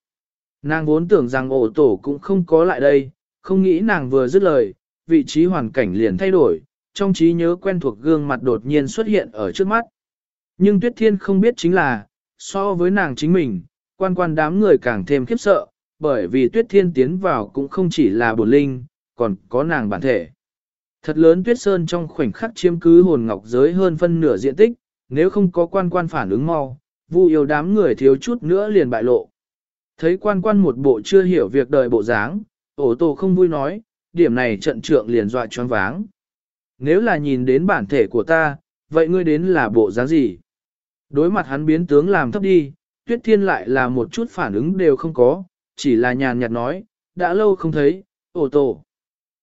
Nàng vốn tưởng rằng ổ tổ cũng không có lại đây, không nghĩ nàng vừa dứt lời, vị trí hoàn cảnh liền thay đổi, trong trí nhớ quen thuộc gương mặt đột nhiên xuất hiện ở trước mắt. Nhưng Tuyết Thiên không biết chính là, so với nàng chính mình, quan quan đám người càng thêm khiếp sợ, bởi vì Tuyết Thiên tiến vào cũng không chỉ là bổn linh, còn có nàng bản thể. Thật lớn Tuyết Sơn trong khoảnh khắc chiếm cứ hồn ngọc giới hơn phân nửa diện tích, nếu không có quan quan phản ứng mau, vu yêu đám người thiếu chút nữa liền bại lộ. Thấy quan quan một bộ chưa hiểu việc đời bộ dáng, ổ tổ không vui nói, điểm này trận trượng liền dọa choáng váng. Nếu là nhìn đến bản thể của ta, vậy ngươi đến là bộ dáng gì? Đối mặt hắn biến tướng làm thấp đi, tuyết thiên lại là một chút phản ứng đều không có, chỉ là nhàn nhạt nói, đã lâu không thấy, ô tổ.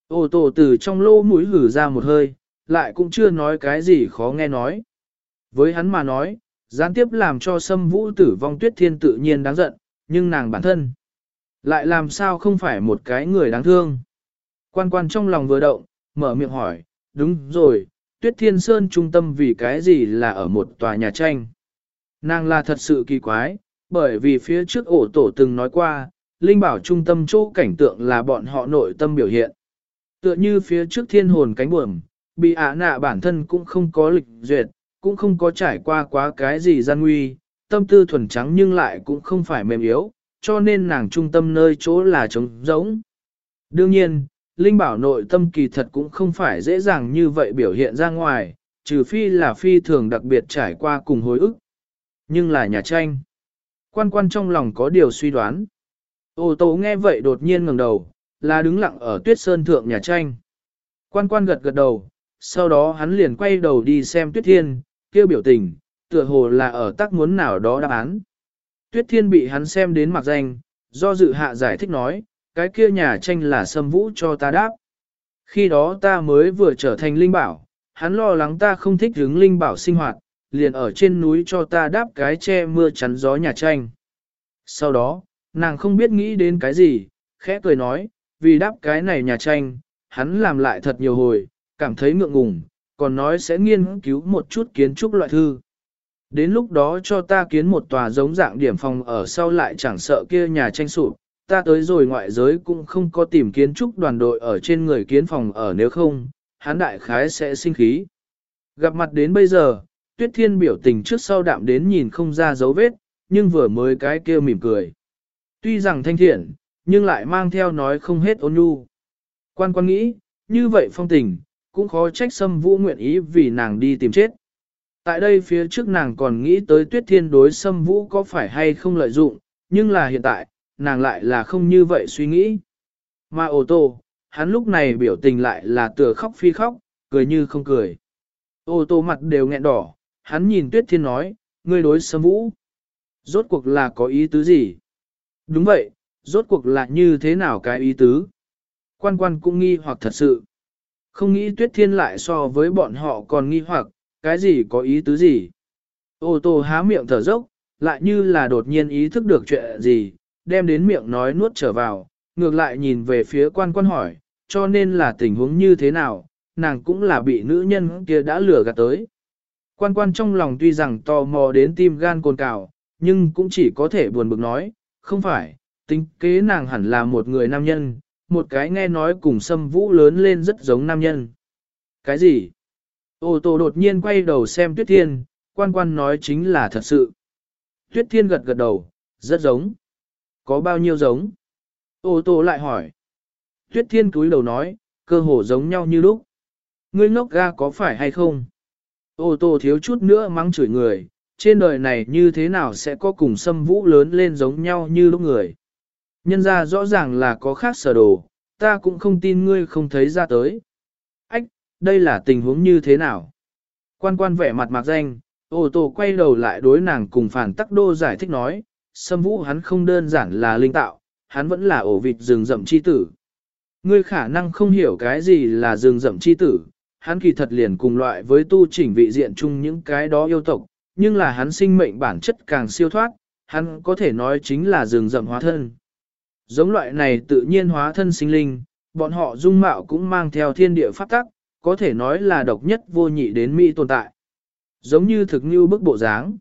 Ô tổ từ trong lô mũi hử ra một hơi, lại cũng chưa nói cái gì khó nghe nói. Với hắn mà nói, gián tiếp làm cho sâm vũ tử vong tuyết thiên tự nhiên đáng giận, nhưng nàng bản thân lại làm sao không phải một cái người đáng thương. Quan quan trong lòng vừa động, mở miệng hỏi, đúng rồi, tuyết thiên sơn trung tâm vì cái gì là ở một tòa nhà tranh. Nàng là thật sự kỳ quái, bởi vì phía trước ổ tổ từng nói qua, linh bảo trung tâm chỗ cảnh tượng là bọn họ nội tâm biểu hiện. Tựa như phía trước thiên hồn cánh buồm, bị ả nạ bản thân cũng không có lịch duyệt, cũng không có trải qua quá cái gì gian nguy, tâm tư thuần trắng nhưng lại cũng không phải mềm yếu, cho nên nàng trung tâm nơi chỗ là trống rỗng. Đương nhiên, Linh bảo nội tâm kỳ thật cũng không phải dễ dàng như vậy biểu hiện ra ngoài, trừ phi là phi thường đặc biệt trải qua cùng hối ức. Nhưng là nhà tranh. Quan quan trong lòng có điều suy đoán. Ô tô nghe vậy đột nhiên ngẩng đầu, là đứng lặng ở tuyết sơn thượng nhà tranh. Quan quan gật gật đầu, sau đó hắn liền quay đầu đi xem tuyết thiên, kêu biểu tình, tựa hồ là ở tác muốn nào đó đáp án. Tuyết thiên bị hắn xem đến mặc danh, do dự hạ giải thích nói, cái kia nhà tranh là sâm vũ cho ta đáp. Khi đó ta mới vừa trở thành linh bảo, hắn lo lắng ta không thích hứng linh bảo sinh hoạt, liền ở trên núi cho ta đáp cái che mưa chắn gió nhà tranh. Sau đó, nàng không biết nghĩ đến cái gì, khẽ cười nói, vì đáp cái này nhà tranh, hắn làm lại thật nhiều hồi, cảm thấy ngượng ngùng, còn nói sẽ nghiên cứu một chút kiến trúc loại thư. Đến lúc đó cho ta kiến một tòa giống dạng điểm phòng ở sau lại chẳng sợ kia nhà tranh sụp, ta tới rồi ngoại giới cũng không có tìm kiến trúc đoàn đội ở trên người kiến phòng ở nếu không, hán đại khái sẽ sinh khí. Gặp mặt đến bây giờ, tuyết thiên biểu tình trước sau đạm đến nhìn không ra dấu vết, nhưng vừa mới cái kia mỉm cười. Tuy rằng thanh thiện, nhưng lại mang theo nói không hết ôn nhu. Quan quan nghĩ, như vậy phong tình, cũng khó trách xâm vũ nguyện ý vì nàng đi tìm chết. Tại đây phía trước nàng còn nghĩ tới tuyết thiên đối xâm vũ có phải hay không lợi dụng, nhưng là hiện tại, nàng lại là không như vậy suy nghĩ. Mà ô tô, hắn lúc này biểu tình lại là tựa khóc phi khóc, cười như không cười. Ô tô mặt đều nghẹn đỏ, hắn nhìn tuyết thiên nói, ngươi đối sâm vũ. Rốt cuộc là có ý tứ gì? Đúng vậy, rốt cuộc là như thế nào cái ý tứ? Quan quan cũng nghi hoặc thật sự. Không nghĩ tuyết thiên lại so với bọn họ còn nghi hoặc, cái gì có ý tứ gì? Ô tô há miệng thở dốc, lại như là đột nhiên ý thức được chuyện gì, đem đến miệng nói nuốt trở vào, ngược lại nhìn về phía quan quan hỏi, cho nên là tình huống như thế nào, nàng cũng là bị nữ nhân kia đã lừa gạt tới. Quan quan trong lòng tuy rằng tò mò đến tim gan cồn cào, nhưng cũng chỉ có thể buồn bực nói, không phải, tính kế nàng hẳn là một người nam nhân, một cái nghe nói cùng sâm vũ lớn lên rất giống nam nhân. Cái gì? Ô tô đột nhiên quay đầu xem Tuyết Thiên, quan quan nói chính là thật sự. Tuyết Thiên gật gật đầu, rất giống. Có bao nhiêu giống? Ô tô lại hỏi. Tuyết Thiên cúi đầu nói, cơ hồ giống nhau như lúc. Ngươi ngốc ga có phải hay không? Ô tô thiếu chút nữa mắng chửi người, trên đời này như thế nào sẽ có cùng sâm vũ lớn lên giống nhau như lúc người? Nhân ra rõ ràng là có khác sở đồ, ta cũng không tin ngươi không thấy ra tới. Ách, đây là tình huống như thế nào? Quan quan vẻ mặt mạc danh, ô tô quay đầu lại đối nàng cùng phản tắc đô giải thích nói, sâm vũ hắn không đơn giản là linh tạo, hắn vẫn là ổ vịt rừng rậm chi tử. Ngươi khả năng không hiểu cái gì là rừng rậm chi tử, hắn kỳ thật liền cùng loại với tu chỉnh vị diện chung những cái đó yêu tộc, nhưng là hắn sinh mệnh bản chất càng siêu thoát, hắn có thể nói chính là rừng rậm hóa thân. Giống loại này tự nhiên hóa thân sinh linh, bọn họ dung mạo cũng mang theo thiên địa pháp tắc, có thể nói là độc nhất vô nhị đến Mỹ tồn tại. Giống như thực như bức bộ dáng.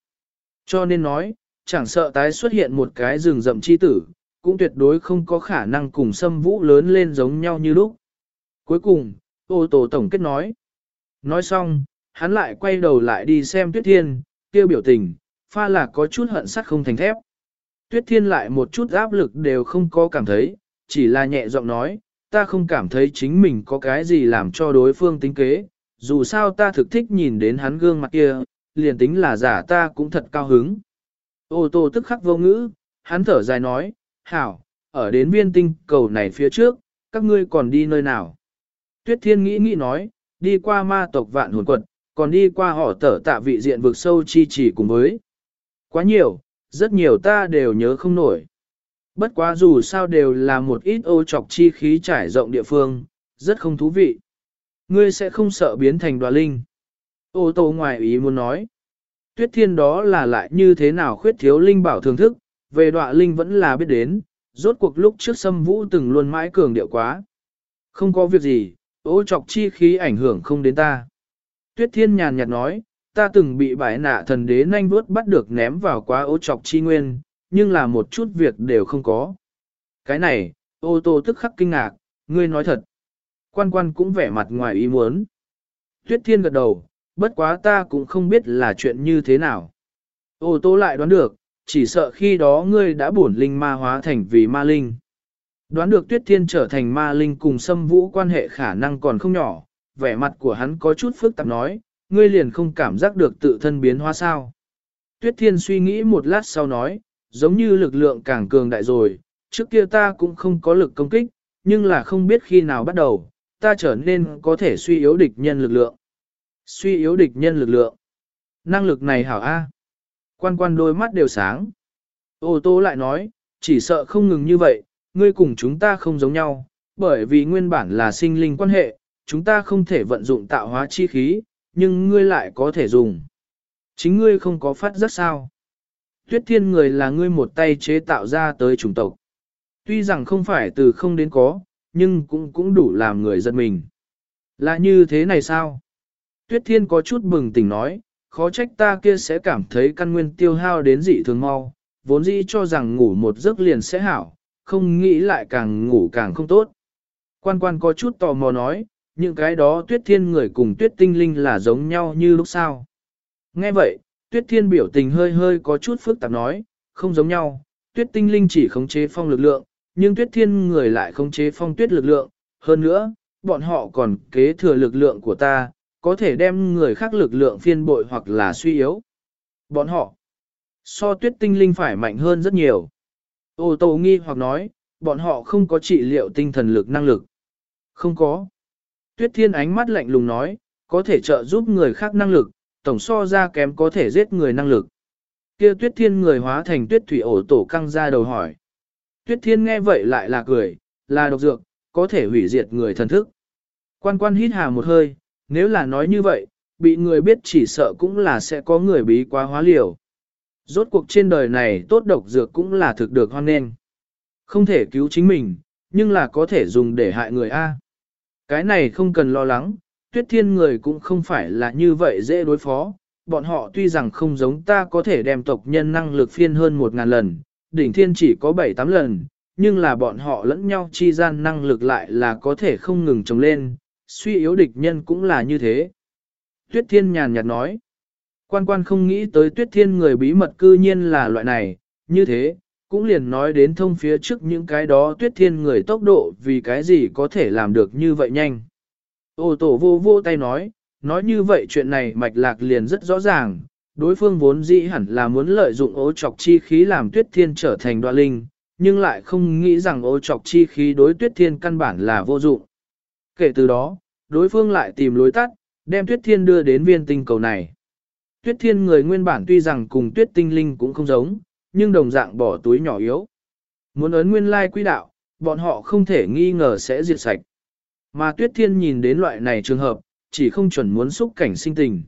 Cho nên nói, chẳng sợ tái xuất hiện một cái rừng rậm chi tử, cũng tuyệt đối không có khả năng cùng xâm vũ lớn lên giống nhau như lúc. Cuối cùng, ô tổ tổng kết nói. Nói xong, hắn lại quay đầu lại đi xem tuyết thiên, kêu biểu tình, pha là có chút hận sắt không thành thép. Tuyết thiên lại một chút áp lực đều không có cảm thấy, chỉ là nhẹ giọng nói, ta không cảm thấy chính mình có cái gì làm cho đối phương tính kế, dù sao ta thực thích nhìn đến hắn gương mặt kia, liền tính là giả ta cũng thật cao hứng. Ô tô tức khắc vô ngữ, hắn thở dài nói, hảo, ở đến viên tinh cầu này phía trước, các ngươi còn đi nơi nào? Tuyết thiên nghĩ nghĩ nói, đi qua ma tộc vạn hồn quật, còn đi qua họ tở tạ vị diện vực sâu chi chỉ cùng với. Quá nhiều, rất nhiều ta đều nhớ không nổi. Bất quá dù sao đều là một ít ô trọc chi khí trải rộng địa phương, rất không thú vị. Ngươi sẽ không sợ biến thành đoà linh. Ô tô ngoài ý muốn nói. Tuyết thiên đó là lại như thế nào khuyết thiếu linh bảo thưởng thức, về đọa linh vẫn là biết đến, rốt cuộc lúc trước xâm vũ từng luôn mãi cường điệu quá. Không có việc gì, ô trọc chi khí ảnh hưởng không đến ta. Tuyết thiên nhàn nhạt nói, ta từng bị bãi nạ thần đế nhanh vuốt bắt được ném vào quá ô trọc chi nguyên, nhưng là một chút việc đều không có. Cái này, ô tô tức khắc kinh ngạc, ngươi nói thật. Quan quan cũng vẻ mặt ngoài ý muốn. Tuyết thiên gật đầu, bất quá ta cũng không biết là chuyện như thế nào. Ô tô lại đoán được, chỉ sợ khi đó ngươi đã bổn linh ma hóa thành vì ma linh. Đoán được tuyết thiên trở thành ma linh cùng xâm vũ quan hệ khả năng còn không nhỏ, vẻ mặt của hắn có chút phức tạp nói, ngươi liền không cảm giác được tự thân biến hóa sao. Tuyết thiên suy nghĩ một lát sau nói, giống như lực lượng càng cường đại rồi, trước kia ta cũng không có lực công kích, nhưng là không biết khi nào bắt đầu, ta trở nên có thể suy yếu địch nhân lực lượng. Suy yếu địch nhân lực lượng. Năng lực này hảo A. Quan quan đôi mắt đều sáng. Ô tô lại nói, chỉ sợ không ngừng như vậy, ngươi cùng chúng ta không giống nhau, bởi vì nguyên bản là sinh linh quan hệ, chúng ta không thể vận dụng tạo hóa chi khí, nhưng ngươi lại có thể dùng. Chính ngươi không có phát rất sao. Tuyết thiên người là ngươi một tay chế tạo ra tới chủng tộc. Tuy rằng không phải từ không đến có, nhưng cũng cũng đủ làm người giật mình. Là như thế này sao? Tuyết thiên có chút bừng tỉnh nói, khó trách ta kia sẽ cảm thấy căn nguyên tiêu hao đến dị thường mau, vốn dĩ cho rằng ngủ một giấc liền sẽ hảo, không nghĩ lại càng ngủ càng không tốt. Quan quan có chút tò mò nói, những cái đó tuyết thiên người cùng tuyết tinh linh là giống nhau như lúc sau. Nghe vậy, tuyết thiên biểu tình hơi hơi có chút phức tạp nói, không giống nhau, tuyết tinh linh chỉ khống chế phong lực lượng, nhưng tuyết thiên người lại khống chế phong tuyết lực lượng, hơn nữa, bọn họ còn kế thừa lực lượng của ta, có thể đem người khác lực lượng phiên bội hoặc là suy yếu. Bọn họ, so tuyết tinh linh phải mạnh hơn rất nhiều. Ô tô nghi hoặc nói, bọn họ không có trị liệu tinh thần lực năng lực. Không có. Tuyết thiên ánh mắt lạnh lùng nói, có thể trợ giúp người khác năng lực, tổng so ra kém có thể giết người năng lực. Kia tuyết thiên người hóa thành tuyết thủy ổ tổ căng ra đầu hỏi. Tuyết thiên nghe vậy lại là cười, là độc dược, có thể hủy diệt người thần thức. Quan quan hít hà một hơi, nếu là nói như vậy, bị người biết chỉ sợ cũng là sẽ có người bí quá hóa liều. Rốt cuộc trên đời này tốt độc dược cũng là thực được hoan nghênh. Không thể cứu chính mình, nhưng là có thể dùng để hại người A. Cái này không cần lo lắng, tuyết thiên người cũng không phải là như vậy dễ đối phó. Bọn họ tuy rằng không giống ta có thể đem tộc nhân năng lực phiên hơn một ngàn lần, đỉnh thiên chỉ có bảy tám lần, nhưng là bọn họ lẫn nhau chi gian năng lực lại là có thể không ngừng trồng lên, suy yếu địch nhân cũng là như thế. Tuyết thiên nhàn nhạt nói, quan quan không nghĩ tới tuyết thiên người bí mật cư nhiên là loại này, như thế, cũng liền nói đến thông phía trước những cái đó tuyết thiên người tốc độ vì cái gì có thể làm được như vậy nhanh. Ô tổ vô vô tay nói, nói như vậy chuyện này mạch lạc liền rất rõ ràng, đối phương vốn dĩ hẳn là muốn lợi dụng ố trọc chi khí làm tuyết thiên trở thành đoạ linh, nhưng lại không nghĩ rằng ố trọc chi khí đối tuyết thiên căn bản là vô dụng. Kể từ đó, đối phương lại tìm lối tắt, đem tuyết thiên đưa đến viên tinh cầu này. Tuyết thiên người nguyên bản tuy rằng cùng tuyết tinh linh cũng không giống, nhưng đồng dạng bỏ túi nhỏ yếu. Muốn ấn nguyên lai quỹ đạo, bọn họ không thể nghi ngờ sẽ diệt sạch. Mà tuyết thiên nhìn đến loại này trường hợp, chỉ không chuẩn muốn xúc cảnh sinh tình.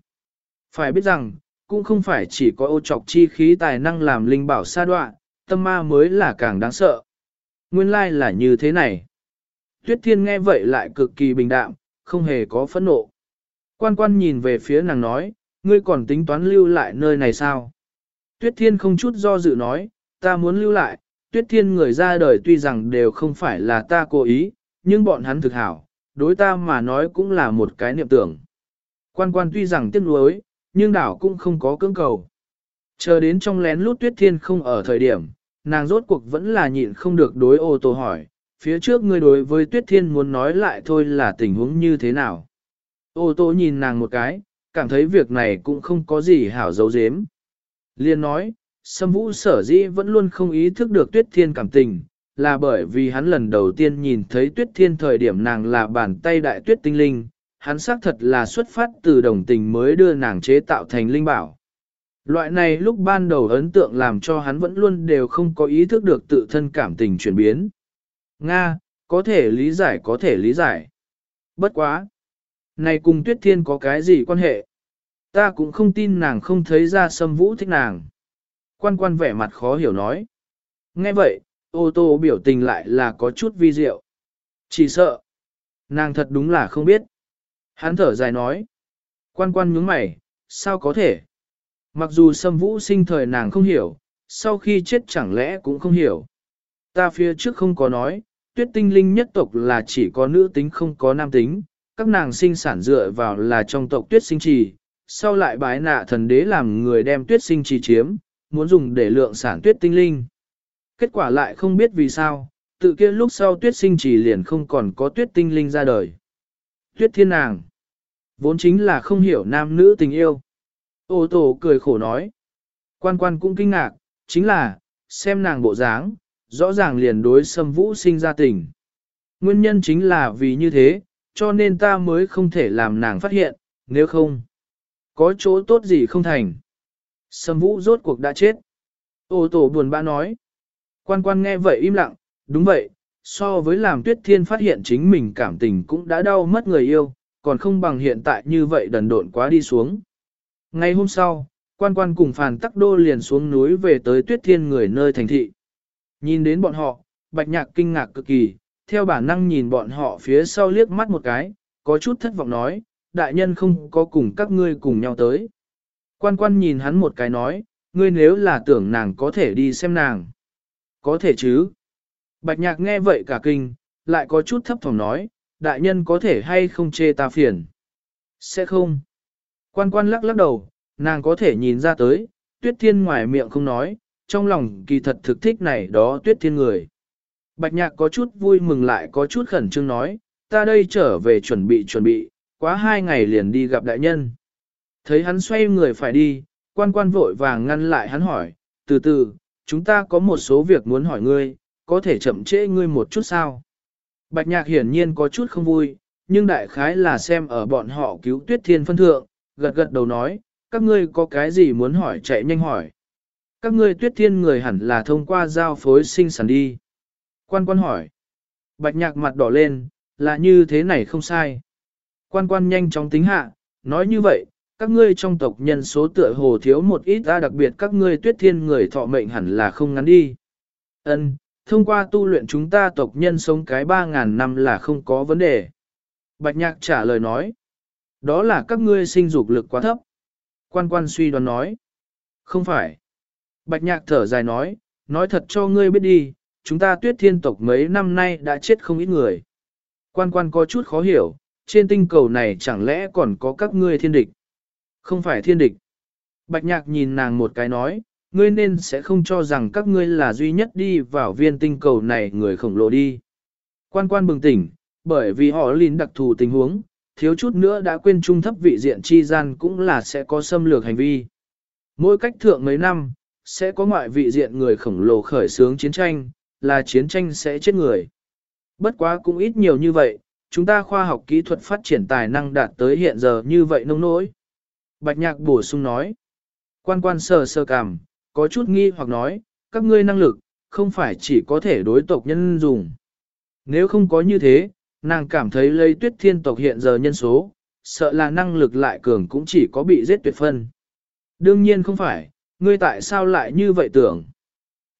Phải biết rằng, cũng không phải chỉ có ô trọc chi khí tài năng làm linh bảo sa đoạn, tâm ma mới là càng đáng sợ. Nguyên lai là như thế này. Tuyết thiên nghe vậy lại cực kỳ bình đạm, không hề có phẫn nộ. Quan quan nhìn về phía nàng nói, ngươi còn tính toán lưu lại nơi này sao? Tuyết thiên không chút do dự nói, ta muốn lưu lại, tuyết thiên người ra đời tuy rằng đều không phải là ta cố ý, nhưng bọn hắn thực hảo, đối ta mà nói cũng là một cái niệm tưởng. Quan quan tuy rằng tiếc nuối, nhưng đảo cũng không có cưỡng cầu. Chờ đến trong lén lút tuyết thiên không ở thời điểm, nàng rốt cuộc vẫn là nhịn không được đối ô tô hỏi, phía trước ngươi đối với tuyết thiên muốn nói lại thôi là tình huống như thế nào. Ô tô nhìn nàng một cái, cảm thấy việc này cũng không có gì hảo dấu dếm. Liên nói, Sâm Vũ sở dĩ vẫn luôn không ý thức được Tuyết Thiên cảm tình, là bởi vì hắn lần đầu tiên nhìn thấy Tuyết Thiên thời điểm nàng là bàn tay đại tuyết tinh linh, hắn xác thật là xuất phát từ đồng tình mới đưa nàng chế tạo thành linh bảo. Loại này lúc ban đầu ấn tượng làm cho hắn vẫn luôn đều không có ý thức được tự thân cảm tình chuyển biến. Nga, có thể lý giải có thể lý giải. Bất quá. Này cùng Tuyết Thiên có cái gì quan hệ? Ta cũng không tin nàng không thấy ra sâm vũ thích nàng. Quan quan vẻ mặt khó hiểu nói. Nghe vậy, ô tô biểu tình lại là có chút vi diệu. Chỉ sợ. Nàng thật đúng là không biết. Hắn thở dài nói. Quan quan nhướng mày, sao có thể? Mặc dù sâm vũ sinh thời nàng không hiểu, sau khi chết chẳng lẽ cũng không hiểu. Ta phía trước không có nói, tuyết tinh linh nhất tộc là chỉ có nữ tính không có nam tính, các nàng sinh sản dựa vào là trong tộc tuyết sinh trì, sau lại bái nạ thần đế làm người đem tuyết sinh trì chiếm, muốn dùng để lượng sản tuyết tinh linh. Kết quả lại không biết vì sao, tự kia lúc sau tuyết sinh trì liền không còn có tuyết tinh linh ra đời. Tuyết thiên nàng, vốn chính là không hiểu nam nữ tình yêu. Ô tổ cười khổ nói. Quan quan cũng kinh ngạc, chính là, xem nàng bộ dáng, rõ ràng liền đối xâm vũ sinh ra tình. Nguyên nhân chính là vì như thế, cho nên ta mới không thể làm nàng phát hiện, nếu không. Có chỗ tốt gì không thành. Sâm vũ rốt cuộc đã chết. Ô tổ buồn bã nói. Quan quan nghe vậy im lặng, đúng vậy, so với làm tuyết thiên phát hiện chính mình cảm tình cũng đã đau mất người yêu, còn không bằng hiện tại như vậy đần độn quá đi xuống. Ngày hôm sau, quan quan cùng phàn tắc đô liền xuống núi về tới tuyết thiên người nơi thành thị. Nhìn đến bọn họ, bạch nhạc kinh ngạc cực kỳ, theo bản năng nhìn bọn họ phía sau liếc mắt một cái, có chút thất vọng nói, đại nhân không có cùng các ngươi cùng nhau tới. Quan quan nhìn hắn một cái nói, ngươi nếu là tưởng nàng có thể đi xem nàng. Có thể chứ. Bạch nhạc nghe vậy cả kinh, lại có chút thấp thỏm nói, đại nhân có thể hay không chê ta phiền. Sẽ không. Quan quan lắc lắc đầu, nàng có thể nhìn ra tới, tuyết thiên ngoài miệng không nói, trong lòng kỳ thật thực thích này đó tuyết thiên người. Bạch nhạc có chút vui mừng lại có chút khẩn trương nói, ta đây trở về chuẩn bị chuẩn bị, quá hai ngày liền đi gặp đại nhân. Thấy hắn xoay người phải đi, quan quan vội vàng ngăn lại hắn hỏi, từ từ, chúng ta có một số việc muốn hỏi ngươi, có thể chậm trễ ngươi một chút sao? Bạch nhạc hiển nhiên có chút không vui, nhưng đại khái là xem ở bọn họ cứu tuyết thiên phân thượng, gật gật đầu nói, các ngươi có cái gì muốn hỏi chạy nhanh hỏi. Các ngươi tuyết thiên người hẳn là thông qua giao phối sinh sản đi. Quan quan hỏi. Bạch nhạc mặt đỏ lên, là như thế này không sai. Quan quan nhanh chóng tính hạ, nói như vậy, các ngươi trong tộc nhân số tựa hồ thiếu một ít ra đặc biệt các ngươi tuyết thiên người thọ mệnh hẳn là không ngắn đi. Ân, thông qua tu luyện chúng ta tộc nhân sống cái 3.000 năm là không có vấn đề. Bạch nhạc trả lời nói, đó là các ngươi sinh dục lực quá thấp. Quan quan suy đoán nói, không phải. Bạch nhạc thở dài nói, nói thật cho ngươi biết đi, chúng ta tuyết thiên tộc mấy năm nay đã chết không ít người. Quan quan có chút khó hiểu, trên tinh cầu này chẳng lẽ còn có các ngươi thiên địch? Không phải thiên địch. Bạch nhạc nhìn nàng một cái nói, ngươi nên sẽ không cho rằng các ngươi là duy nhất đi vào viên tinh cầu này người khổng lồ đi. Quan quan bừng tỉnh, bởi vì họ lín đặc thù tình huống, thiếu chút nữa đã quên trung thấp vị diện chi gian cũng là sẽ có xâm lược hành vi. Mỗi cách thượng mấy năm, sẽ có ngoại vị diện người khổng lồ khởi xướng chiến tranh, là chiến tranh sẽ chết người. Bất quá cũng ít nhiều như vậy, chúng ta khoa học kỹ thuật phát triển tài năng đạt tới hiện giờ như vậy nông nỗi. Bạch nhạc bổ sung nói. Quan quan sờ sơ cảm, có chút nghi hoặc nói, các ngươi năng lực, không phải chỉ có thể đối tộc nhân dùng. Nếu không có như thế, nàng cảm thấy lây tuyết thiên tộc hiện giờ nhân số, sợ là năng lực lại cường cũng chỉ có bị giết tuyệt phân. Đương nhiên không phải, ngươi tại sao lại như vậy tưởng?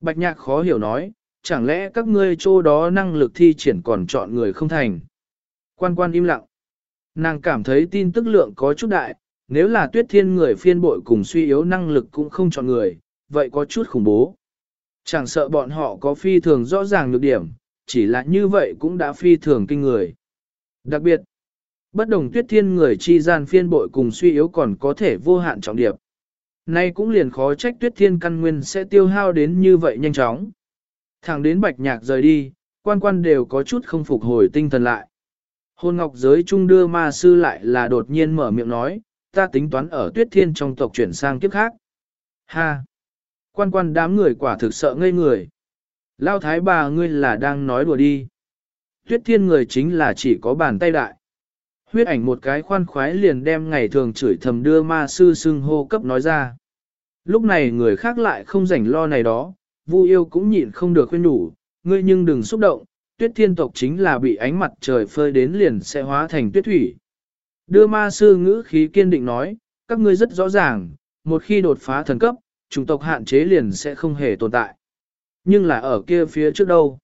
Bạch nhạc khó hiểu nói, chẳng lẽ các ngươi chỗ đó năng lực thi triển còn chọn người không thành? Quan quan im lặng. Nàng cảm thấy tin tức lượng có chút đại, nếu là tuyết thiên người phiên bội cùng suy yếu năng lực cũng không chọn người, vậy có chút khủng bố. Chẳng sợ bọn họ có phi thường rõ ràng nhược điểm, chỉ là như vậy cũng đã phi thường kinh người. Đặc biệt, bất đồng tuyết thiên người chi gian phiên bội cùng suy yếu còn có thể vô hạn trọng điệp. Nay cũng liền khó trách tuyết thiên căn nguyên sẽ tiêu hao đến như vậy nhanh chóng. Thẳng đến bạch nhạc rời đi, quan quan đều có chút không phục hồi tinh thần lại. Hôn ngọc giới trung đưa ma sư lại là đột nhiên mở miệng nói, ta tính toán ở tuyết thiên trong tộc chuyển sang kiếp khác. Ha! Quan quan đám người quả thực sợ ngây người. Lao thái bà ngươi là đang nói đùa đi. Tuyết thiên người chính là chỉ có bàn tay đại. Huyết ảnh một cái khoan khoái liền đem ngày thường chửi thầm đưa ma sư xưng hô cấp nói ra. Lúc này người khác lại không rảnh lo này đó, Vu yêu cũng nhịn không được khuyên nhủ, ngươi nhưng đừng xúc động, tuyết thiên tộc chính là bị ánh mặt trời phơi đến liền sẽ hóa thành tuyết thủy. Đưa ma sư ngữ khí kiên định nói, các ngươi rất rõ ràng, một khi đột phá thần cấp, chủng tộc hạn chế liền sẽ không hề tồn tại. Nhưng là ở kia phía trước đâu?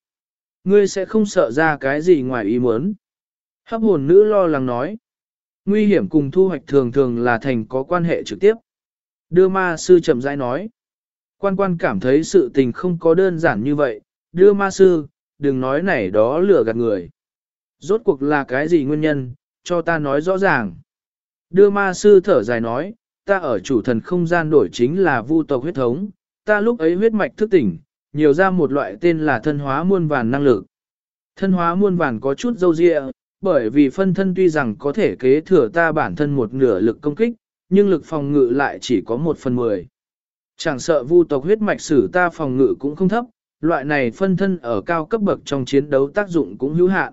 Ngươi sẽ không sợ ra cái gì ngoài ý muốn. Hấp hồn nữ lo lắng nói. Nguy hiểm cùng thu hoạch thường thường là thành có quan hệ trực tiếp. Đưa ma sư chậm rãi nói. Quan quan cảm thấy sự tình không có đơn giản như vậy. Đưa ma sư, đừng nói này đó lừa gạt người. Rốt cuộc là cái gì nguyên nhân, cho ta nói rõ ràng. Đưa ma sư thở dài nói, ta ở chủ thần không gian đổi chính là vu tộc huyết thống, ta lúc ấy huyết mạch thức tỉnh, nhiều ra một loại tên là thân hóa muôn vàn năng lực. Thân hóa muôn vàn có chút dâu dịa, bởi vì phân thân tuy rằng có thể kế thừa ta bản thân một nửa lực công kích, nhưng lực phòng ngự lại chỉ có một phần mười. Chẳng sợ vu tộc huyết mạch sử ta phòng ngự cũng không thấp, loại này phân thân ở cao cấp bậc trong chiến đấu tác dụng cũng hữu hạn.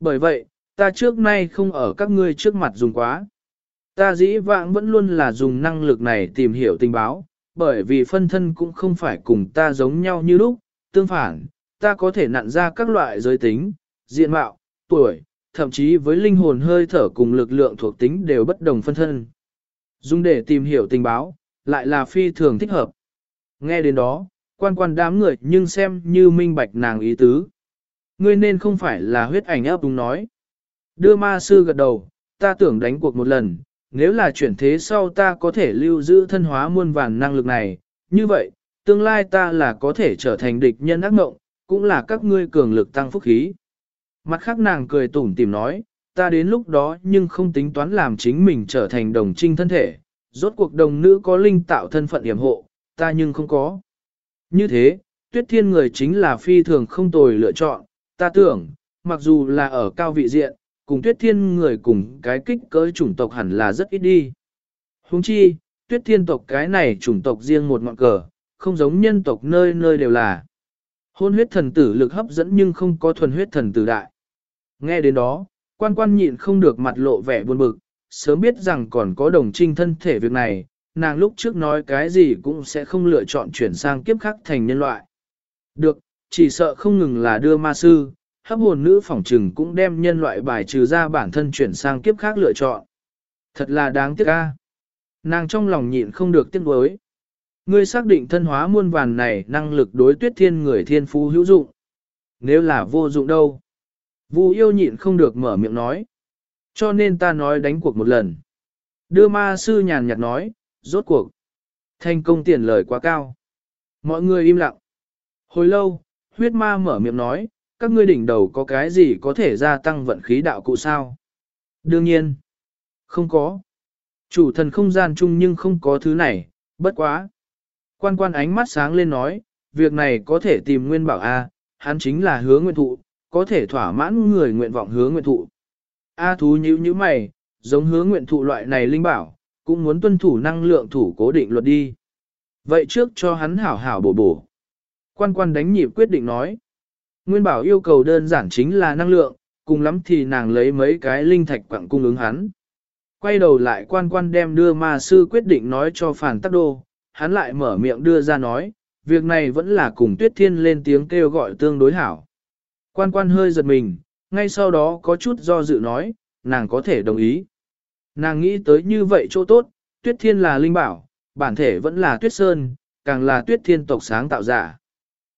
Bởi vậy, ta trước nay không ở các ngươi trước mặt dùng quá. Ta dĩ vãng vẫn luôn là dùng năng lực này tìm hiểu tình báo, bởi vì phân thân cũng không phải cùng ta giống nhau như lúc, tương phản, ta có thể nặn ra các loại giới tính, diện mạo, tuổi, thậm chí với linh hồn hơi thở cùng lực lượng thuộc tính đều bất đồng phân thân. Dùng để tìm hiểu tình báo, lại là phi thường thích hợp. Nghe đến đó, quan quan đám người nhưng xem như minh bạch nàng ý tứ. Ngươi nên không phải là huyết ảnh ấp đúng nói. Đưa ma sư gật đầu, ta tưởng đánh cuộc một lần, nếu là chuyển thế sau ta có thể lưu giữ thân hóa muôn vàn năng lực này, như vậy, tương lai ta là có thể trở thành địch nhân ác ngộng, cũng là các ngươi cường lực tăng phúc khí. Mặt khác nàng cười tủm tìm nói, ta đến lúc đó nhưng không tính toán làm chính mình trở thành đồng trinh thân thể, rốt cuộc đồng nữ có linh tạo thân phận yểm hộ, ta nhưng không có. Như thế, tuyết thiên người chính là phi thường không tồi lựa chọn, ta tưởng, mặc dù là ở cao vị diện, cùng tuyết thiên người cùng cái kích cỡ chủng tộc hẳn là rất ít đi. Huống chi, tuyết thiên tộc cái này chủng tộc riêng một ngọn cờ, không giống nhân tộc nơi nơi đều là. Hôn huyết thần tử lực hấp dẫn nhưng không có thuần huyết thần tử đại. Nghe đến đó, quan quan nhịn không được mặt lộ vẻ buồn bực, sớm biết rằng còn có đồng trinh thân thể việc này, nàng lúc trước nói cái gì cũng sẽ không lựa chọn chuyển sang kiếp khác thành nhân loại. Được, chỉ sợ không ngừng là đưa ma sư, hấp hồn nữ phỏng trừng cũng đem nhân loại bài trừ ra bản thân chuyển sang kiếp khác lựa chọn. Thật là đáng tiếc ca. Nàng trong lòng nhịn không được tiếc nuối. Ngươi xác định thân hóa muôn vàn này năng lực đối tuyết thiên người thiên phú hữu dụng. Nếu là vô dụng đâu? Vu yêu nhịn không được mở miệng nói. Cho nên ta nói đánh cuộc một lần. Đưa ma sư nhàn nhạt nói, rốt cuộc. Thành công tiền lời quá cao. Mọi người im lặng. Hồi lâu, huyết ma mở miệng nói, các ngươi đỉnh đầu có cái gì có thể gia tăng vận khí đạo cụ sao? Đương nhiên, không có. Chủ thần không gian chung nhưng không có thứ này, bất quá. Quan quan ánh mắt sáng lên nói, việc này có thể tìm nguyên bảo A, hắn chính là hứa nguyên thụ, có thể thỏa mãn người nguyện vọng hứa nguyện thụ. A thú nhíu như mày, giống hứa nguyện thụ loại này linh bảo, cũng muốn tuân thủ năng lượng thủ cố định luật đi. Vậy trước cho hắn hảo hảo bổ bổ. Quan quan đánh nhịp quyết định nói. Nguyên bảo yêu cầu đơn giản chính là năng lượng, cùng lắm thì nàng lấy mấy cái linh thạch quặng cung ứng hắn. Quay đầu lại quan quan đem đưa ma sư quyết định nói cho phản tắc đô, hắn lại mở miệng đưa ra nói, việc này vẫn là cùng tuyết thiên lên tiếng kêu gọi tương đối hảo. Quan quan hơi giật mình, ngay sau đó có chút do dự nói, nàng có thể đồng ý. Nàng nghĩ tới như vậy chỗ tốt, tuyết thiên là linh bảo, bản thể vẫn là tuyết sơn, càng là tuyết thiên tộc sáng tạo giả.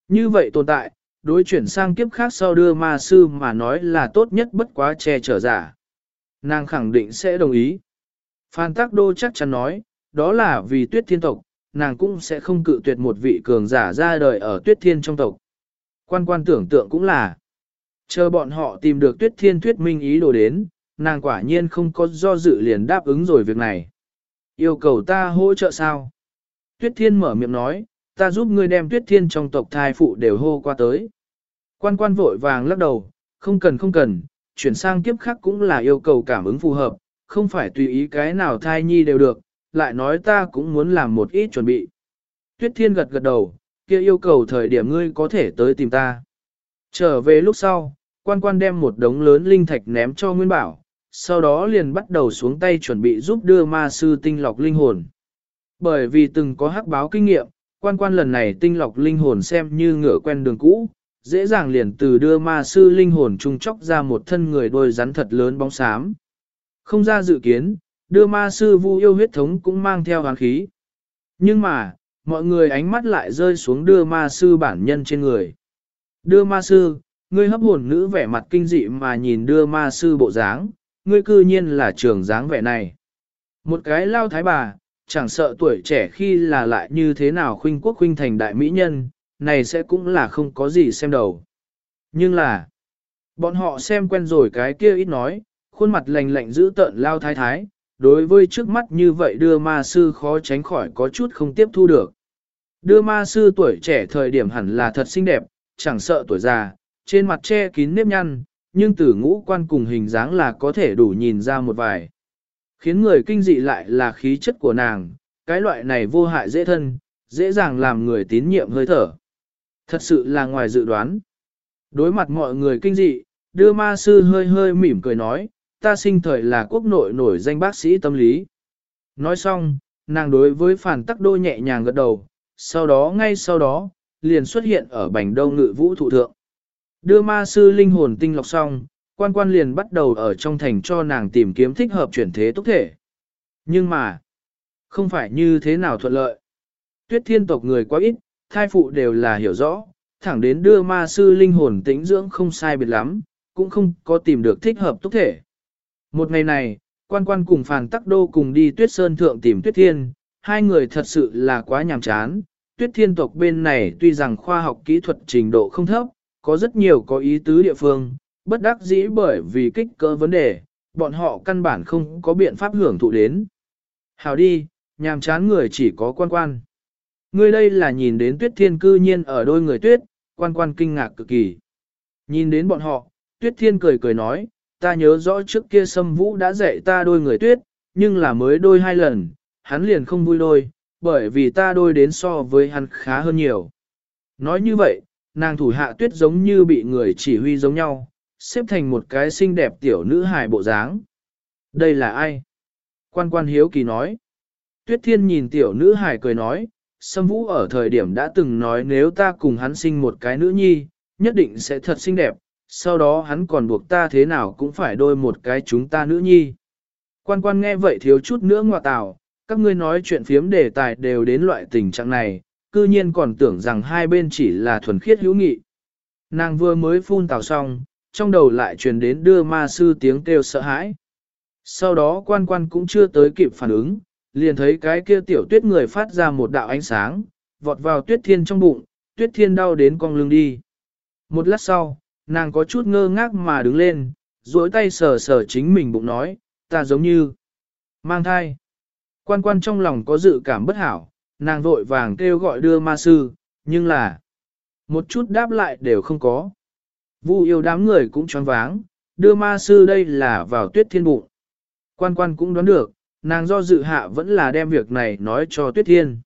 Như vậy tồn tại, đối chuyển sang kiếp khác sau đưa ma sư mà nói là tốt nhất bất quá che chở giả. Nàng khẳng định sẽ đồng ý. Phan Tắc Đô chắc chắn nói, đó là vì tuyết thiên tộc, nàng cũng sẽ không cự tuyệt một vị cường giả ra đời ở tuyết thiên trong tộc. Quan quan tưởng tượng cũng là, chờ bọn họ tìm được tuyết thiên thuyết minh ý đồ đến, nàng quả nhiên không có do dự liền đáp ứng rồi việc này. Yêu cầu ta hỗ trợ sao? Tuyết thiên mở miệng nói, ta giúp ngươi đem tuyết thiên trong tộc thai phụ đều hô qua tới. Quan quan vội vàng lắc đầu, không cần không cần, chuyển sang kiếp khác cũng là yêu cầu cảm ứng phù hợp, không phải tùy ý cái nào thai nhi đều được, lại nói ta cũng muốn làm một ít chuẩn bị. Tuyết thiên gật gật đầu, kia yêu cầu thời điểm ngươi có thể tới tìm ta. Trở về lúc sau, quan quan đem một đống lớn linh thạch ném cho Nguyên Bảo, sau đó liền bắt đầu xuống tay chuẩn bị giúp đưa ma sư tinh lọc linh hồn. Bởi vì từng có hắc báo kinh nghiệm, quan quan lần này tinh lọc linh hồn xem như ngựa quen đường cũ, dễ dàng liền từ đưa ma sư linh hồn trung chóc ra một thân người đôi rắn thật lớn bóng xám. Không ra dự kiến, đưa ma sư vu yêu huyết thống cũng mang theo hán khí. Nhưng mà, mọi người ánh mắt lại rơi xuống đưa ma sư bản nhân trên người. Đưa ma sư, ngươi hấp hồn nữ vẻ mặt kinh dị mà nhìn đưa ma sư bộ dáng, ngươi cư nhiên là trường dáng vẻ này. Một cái lao thái bà, chẳng sợ tuổi trẻ khi là lại như thế nào khuynh quốc khuynh thành đại mỹ nhân, này sẽ cũng là không có gì xem đầu. Nhưng là, bọn họ xem quen rồi cái kia ít nói, khuôn mặt lành lạnh giữ tợn lao thái thái, đối với trước mắt như vậy đưa ma sư khó tránh khỏi có chút không tiếp thu được. Đưa ma sư tuổi trẻ thời điểm hẳn là thật xinh đẹp, chẳng sợ tuổi già, trên mặt che kín nếp nhăn, nhưng từ ngũ quan cùng hình dáng là có thể đủ nhìn ra một vài. Khiến người kinh dị lại là khí chất của nàng, cái loại này vô hại dễ thân, dễ dàng làm người tín nhiệm hơi thở. Thật sự là ngoài dự đoán. Đối mặt mọi người kinh dị, đưa ma sư hơi hơi mỉm cười nói, ta sinh thời là quốc nội nổi danh bác sĩ tâm lý. Nói xong, nàng đối với phản tắc đô nhẹ nhàng gật đầu, sau đó ngay sau đó, liền xuất hiện ở bành đông ngự vũ thụ thượng. Đưa ma sư linh hồn tinh lọc xong, quan quan liền bắt đầu ở trong thành cho nàng tìm kiếm thích hợp chuyển thế tốc thể. Nhưng mà, không phải như thế nào thuận lợi. Tuyết thiên tộc người quá ít, thai phụ đều là hiểu rõ, thẳng đến đưa ma sư linh hồn tĩnh dưỡng không sai biệt lắm, cũng không có tìm được thích hợp tốc thể. Một ngày này, Quan quan cùng Phàn Tắc Đô cùng đi tuyết sơn thượng tìm tuyết thiên, hai người thật sự là quá nhàm chán. Tuyết thiên tộc bên này tuy rằng khoa học kỹ thuật trình độ không thấp, có rất nhiều có ý tứ địa phương, bất đắc dĩ bởi vì kích cỡ vấn đề, bọn họ căn bản không có biện pháp hưởng thụ đến. Hào đi, nhàm chán người chỉ có quan quan. Người đây là nhìn đến tuyết thiên cư nhiên ở đôi người tuyết, quan quan kinh ngạc cực kỳ. Nhìn đến bọn họ, tuyết thiên cười cười nói, ta nhớ rõ trước kia sâm vũ đã dạy ta đôi người tuyết, nhưng là mới đôi hai lần, hắn liền không vui đôi, bởi vì ta đôi đến so với hắn khá hơn nhiều. Nói như vậy, nàng thủ hạ tuyết giống như bị người chỉ huy giống nhau, xếp thành một cái xinh đẹp tiểu nữ hài bộ dáng. Đây là ai? Quan quan hiếu kỳ nói. Tuyết thiên nhìn tiểu nữ hài cười nói, Sâm Vũ ở thời điểm đã từng nói nếu ta cùng hắn sinh một cái nữ nhi, nhất định sẽ thật xinh đẹp, sau đó hắn còn buộc ta thế nào cũng phải đôi một cái chúng ta nữ nhi. Quan quan nghe vậy thiếu chút nữa ngoại tào, các ngươi nói chuyện phiếm đề tài đều đến loại tình trạng này, cư nhiên còn tưởng rằng hai bên chỉ là thuần khiết hữu nghị. Nàng vừa mới phun tào xong, trong đầu lại truyền đến đưa ma sư tiếng kêu sợ hãi. Sau đó quan quan cũng chưa tới kịp phản ứng, liền thấy cái kia tiểu tuyết người phát ra một đạo ánh sáng, vọt vào tuyết thiên trong bụng, tuyết thiên đau đến con lưng đi. Một lát sau, nàng có chút ngơ ngác mà đứng lên, duỗi tay sờ sờ chính mình bụng nói, ta giống như mang thai. Quan quan trong lòng có dự cảm bất hảo, nàng vội vàng kêu gọi đưa ma sư, nhưng là một chút đáp lại đều không có. Vu yêu đám người cũng choáng váng, đưa ma sư đây là vào tuyết thiên bụng. Quan quan cũng đoán được, nàng do dự hạ vẫn là đem việc này nói cho tuyết thiên.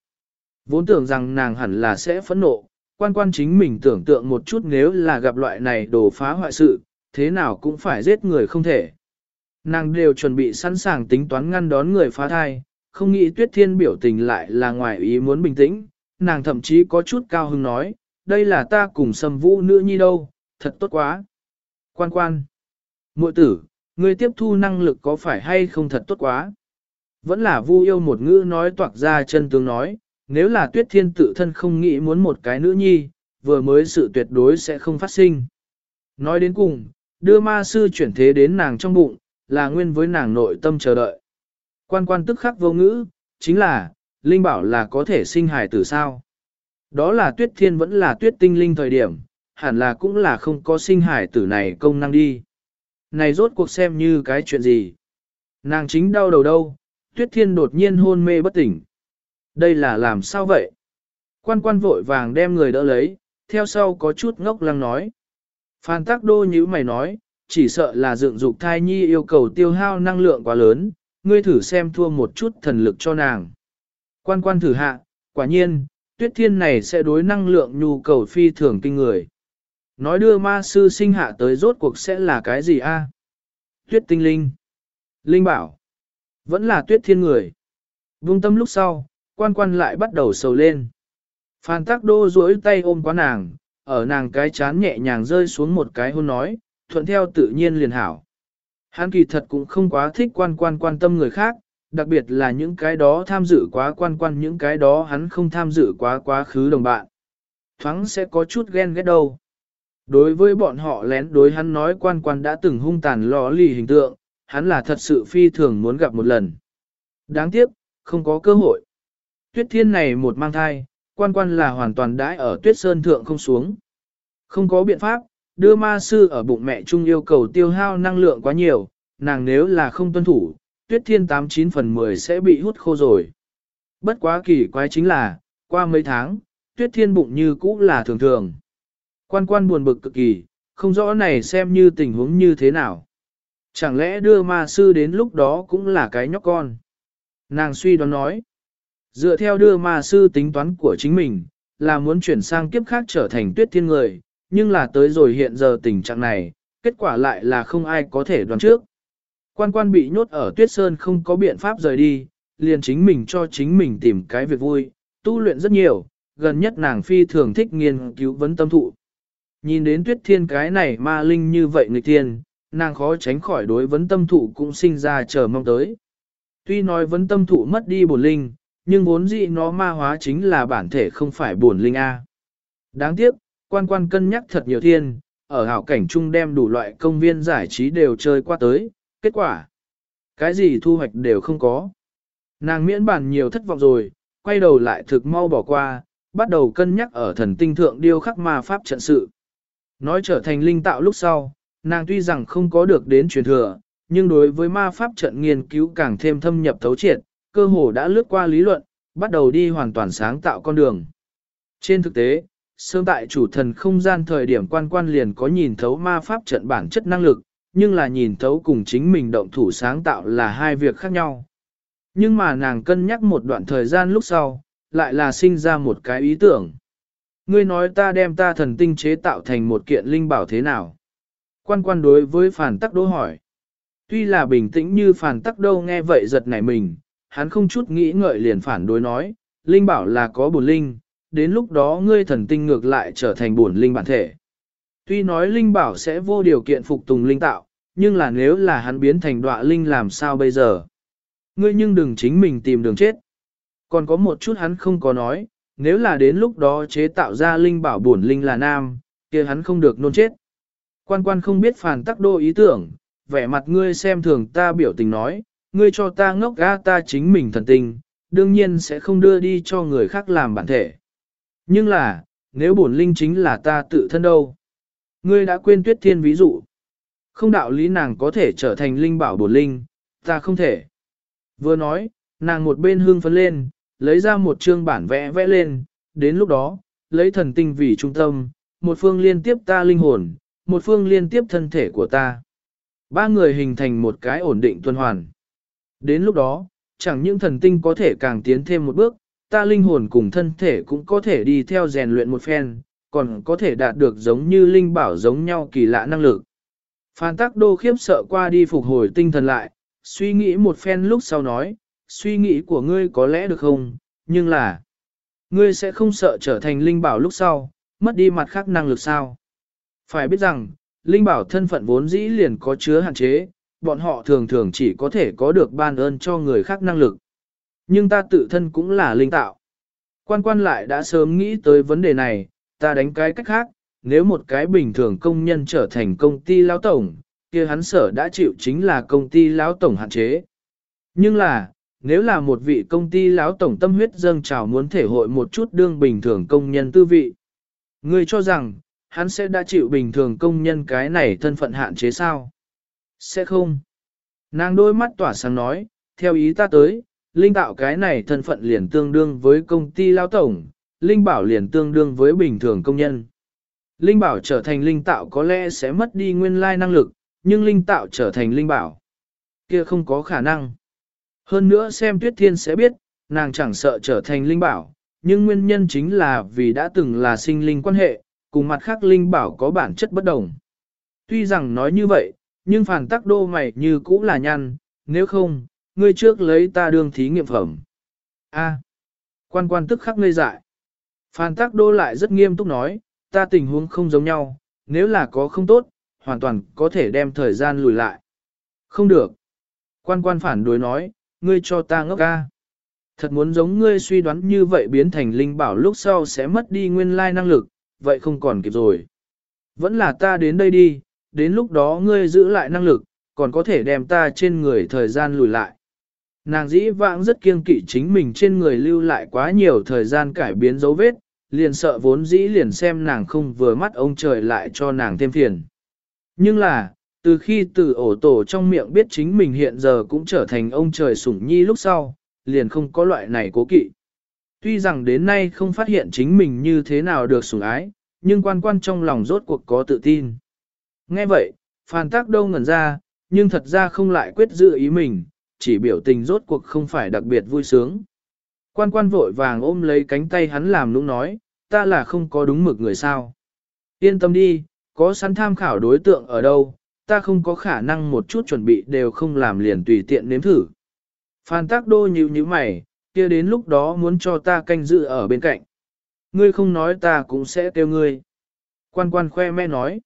Vốn tưởng rằng nàng hẳn là sẽ phẫn nộ, quan quan chính mình tưởng tượng một chút nếu là gặp loại này đổ phá hoại sự, thế nào cũng phải giết người không thể. Nàng đều chuẩn bị sẵn sàng tính toán ngăn đón người phá thai, không nghĩ tuyết thiên biểu tình lại là ngoài ý muốn bình tĩnh, nàng thậm chí có chút cao hứng nói, đây là ta cùng sâm vũ nữ nhi đâu, thật tốt quá. Quan quan, muội tử, ngươi tiếp thu năng lực có phải hay không thật tốt quá. Vẫn là vu yêu một ngữ nói toạc ra chân tướng nói, nếu là tuyết thiên tự thân không nghĩ muốn một cái nữ nhi, vừa mới sự tuyệt đối sẽ không phát sinh. Nói đến cùng, đưa ma sư chuyển thế đến nàng trong bụng, là nguyên với nàng nội tâm chờ đợi. Quan quan tức khắc vô ngữ, chính là, Linh bảo là có thể sinh hài tử sao. Đó là tuyết thiên vẫn là tuyết tinh linh thời điểm, hẳn là cũng là không có sinh hài tử này công năng đi. Này rốt cuộc xem như cái chuyện gì. Nàng chính đau đầu đâu, tuyết thiên đột nhiên hôn mê bất tỉnh. Đây là làm sao vậy? Quan quan vội vàng đem người đỡ lấy, theo sau có chút ngốc lăng nói. Phan tác đô như mày nói, chỉ sợ là dựng dục thai nhi yêu cầu tiêu hao năng lượng quá lớn, ngươi thử xem thua một chút thần lực cho nàng. Quan quan thử hạ, quả nhiên, tuyết thiên này sẽ đối năng lượng nhu cầu phi thường kinh người. Nói đưa ma sư sinh hạ tới rốt cuộc sẽ là cái gì a? Tuyết tinh linh. Linh bảo. Vẫn là tuyết thiên người. Vung tâm lúc sau, quan quan lại bắt đầu sầu lên. Phan tác đô duỗi tay ôm quá nàng, ở nàng cái chán nhẹ nhàng rơi xuống một cái hôn nói, thuận theo tự nhiên liền hảo. Hắn kỳ thật cũng không quá thích quan quan quan tâm người khác, đặc biệt là những cái đó tham dự quá quan quan những cái đó hắn không tham dự quá quá khứ đồng bạn. Thoáng sẽ có chút ghen ghét đâu. Đối với bọn họ lén đối hắn nói quan quan đã từng hung tàn lò lì hình tượng, hắn là thật sự phi thường muốn gặp một lần. Đáng tiếc, không có cơ hội. Tuyết thiên này một mang thai, quan quan là hoàn toàn đãi ở tuyết sơn thượng không xuống. Không có biện pháp, đưa ma sư ở bụng mẹ chung yêu cầu tiêu hao năng lượng quá nhiều, nàng nếu là không tuân thủ, tuyết thiên 89 phần 10 sẽ bị hút khô rồi. Bất quá kỳ quái chính là, qua mấy tháng, tuyết thiên bụng như cũ là thường thường. Quan quan buồn bực cực kỳ, không rõ này xem như tình huống như thế nào. Chẳng lẽ đưa ma sư đến lúc đó cũng là cái nhóc con? Nàng suy đoán nói. Dựa theo đưa ma sư tính toán của chính mình, là muốn chuyển sang kiếp khác trở thành tuyết thiên người, nhưng là tới rồi hiện giờ tình trạng này, kết quả lại là không ai có thể đoán trước. Quan quan bị nhốt ở tuyết sơn không có biện pháp rời đi, liền chính mình cho chính mình tìm cái việc vui, tu luyện rất nhiều, gần nhất nàng phi thường thích nghiên cứu vấn tâm thụ. Nhìn đến tuyết thiên cái này ma linh như vậy người tiên, nàng khó tránh khỏi đối vấn tâm thụ cũng sinh ra chờ mong tới. Tuy nói vấn tâm thụ mất đi bổn linh, nhưng vốn dĩ nó ma hóa chính là bản thể không phải bổn linh A. Đáng tiếc, quan quan cân nhắc thật nhiều thiên, ở hảo cảnh chung đem đủ loại công viên giải trí đều chơi qua tới, kết quả. Cái gì thu hoạch đều không có. Nàng miễn bản nhiều thất vọng rồi, quay đầu lại thực mau bỏ qua, bắt đầu cân nhắc ở thần tinh thượng điêu khắc ma pháp trận sự. Nói trở thành linh tạo lúc sau, nàng tuy rằng không có được đến truyền thừa, nhưng đối với ma pháp trận nghiên cứu càng thêm thâm nhập thấu triệt, cơ hồ đã lướt qua lý luận, bắt đầu đi hoàn toàn sáng tạo con đường. Trên thực tế, sớm tại chủ thần không gian thời điểm quan quan liền có nhìn thấu ma pháp trận bản chất năng lực, nhưng là nhìn thấu cùng chính mình động thủ sáng tạo là hai việc khác nhau. Nhưng mà nàng cân nhắc một đoạn thời gian lúc sau, lại là sinh ra một cái ý tưởng. Ngươi nói ta đem ta thần tinh chế tạo thành một kiện linh bảo thế nào? Quan quan đối với phản tắc đố hỏi. Tuy là bình tĩnh như phản tắc đâu nghe vậy giật nảy mình, hắn không chút nghĩ ngợi liền phản đối nói, linh bảo là có bổn linh, đến lúc đó ngươi thần tinh ngược lại trở thành bổn linh bản thể. Tuy nói linh bảo sẽ vô điều kiện phục tùng linh tạo, nhưng là nếu là hắn biến thành đọa linh làm sao bây giờ? Ngươi nhưng đừng chính mình tìm đường chết. Còn có một chút hắn không có nói, nếu là đến lúc đó chế tạo ra linh bảo bổn linh là nam, kia hắn không được nôn chết. Quan quan không biết phản tắc đô ý tưởng, vẻ mặt ngươi xem thường ta biểu tình nói, ngươi cho ta ngốc ga ta chính mình thần tình, đương nhiên sẽ không đưa đi cho người khác làm bản thể. Nhưng là, nếu bổn linh chính là ta tự thân đâu? Ngươi đã quên tuyết thiên ví dụ. Không đạo lý nàng có thể trở thành linh bảo bổn linh, ta không thể. Vừa nói, nàng một bên hương phấn lên, lấy ra một chương bản vẽ vẽ lên, đến lúc đó, lấy thần tinh vì trung tâm, một phương liên tiếp ta linh hồn, một phương liên tiếp thân thể của ta. Ba người hình thành một cái ổn định tuần hoàn. Đến lúc đó, chẳng những thần tinh có thể càng tiến thêm một bước, ta linh hồn cùng thân thể cũng có thể đi theo rèn luyện một phen, còn có thể đạt được giống như linh bảo giống nhau kỳ lạ năng lực. Phan Tắc Đô khiếp sợ qua đi phục hồi tinh thần lại, suy nghĩ một phen lúc sau nói, suy nghĩ của ngươi có lẽ được không, nhưng là, ngươi sẽ không sợ trở thành linh bảo lúc sau, mất đi mặt khác năng lực sao. Phải biết rằng, linh bảo thân phận vốn dĩ liền có chứa hạn chế, bọn họ thường thường chỉ có thể có được ban ơn cho người khác năng lực. Nhưng ta tự thân cũng là linh tạo. Quan quan lại đã sớm nghĩ tới vấn đề này, ta đánh cái cách khác, nếu một cái bình thường công nhân trở thành công ty lão tổng, kia hắn sở đã chịu chính là công ty lão tổng hạn chế. Nhưng là, nếu là một vị công ty lão tổng tâm huyết dâng trào muốn thể hội một chút đương bình thường công nhân tư vị, ngươi cho rằng, hắn sẽ đã chịu bình thường công nhân cái này thân phận hạn chế sao? Sẽ không. Nàng đôi mắt tỏa sáng nói, theo ý ta tới, linh tạo cái này thân phận liền tương đương với công ty lao tổng, linh bảo liền tương đương với bình thường công nhân. Linh bảo trở thành linh tạo có lẽ sẽ mất đi nguyên lai năng lực, nhưng linh tạo trở thành linh bảo. kia không có khả năng. Hơn nữa xem tuyết thiên sẽ biết, nàng chẳng sợ trở thành linh bảo, nhưng nguyên nhân chính là vì đã từng là sinh linh quan hệ, cùng mặt khác linh bảo có bản chất bất đồng. Tuy rằng nói như vậy, nhưng phản tắc đô mày như cũ là nhăn, nếu không, ngươi trước lấy ta đương thí nghiệm phẩm. A. quan quan tức khắc ngây dại. Phan Tắc Đô lại rất nghiêm túc nói, ta tình huống không giống nhau, nếu là có không tốt, hoàn toàn có thể đem thời gian lùi lại. Không được. Quan quan phản đối nói, ngươi cho ta ngốc ca. Thật muốn giống ngươi suy đoán như vậy biến thành linh bảo lúc sau sẽ mất đi nguyên lai năng lực, vậy không còn kịp rồi. Vẫn là ta đến đây đi, đến lúc đó ngươi giữ lại năng lực, còn có thể đem ta trên người thời gian lùi lại. Nàng dĩ vãng rất kiêng kỵ chính mình trên người lưu lại quá nhiều thời gian cải biến dấu vết, liền sợ vốn dĩ liền xem nàng không vừa mắt ông trời lại cho nàng thêm phiền. Nhưng là, từ khi từ ổ tổ trong miệng biết chính mình hiện giờ cũng trở thành ông trời sủng nhi lúc sau, liền không có loại này cố kỵ. Tuy rằng đến nay không phát hiện chính mình như thế nào được sủng ái, nhưng quan quan trong lòng rốt cuộc có tự tin. Nghe vậy, phàn tác đâu ngẩn ra, nhưng thật ra không lại quyết giữ ý mình, chỉ biểu tình rốt cuộc không phải đặc biệt vui sướng. Quan quan vội vàng ôm lấy cánh tay hắn làm nũng nói, ta là không có đúng mực người sao. Yên tâm đi, có sẵn tham khảo đối tượng ở đâu, ta không có khả năng một chút chuẩn bị đều không làm liền tùy tiện nếm thử. Phan tác đô nhíu nhíu mày, kia đến lúc đó muốn cho ta canh giữ ở bên cạnh. Ngươi không nói ta cũng sẽ kêu ngươi. Quan quan khoe mẽ nói.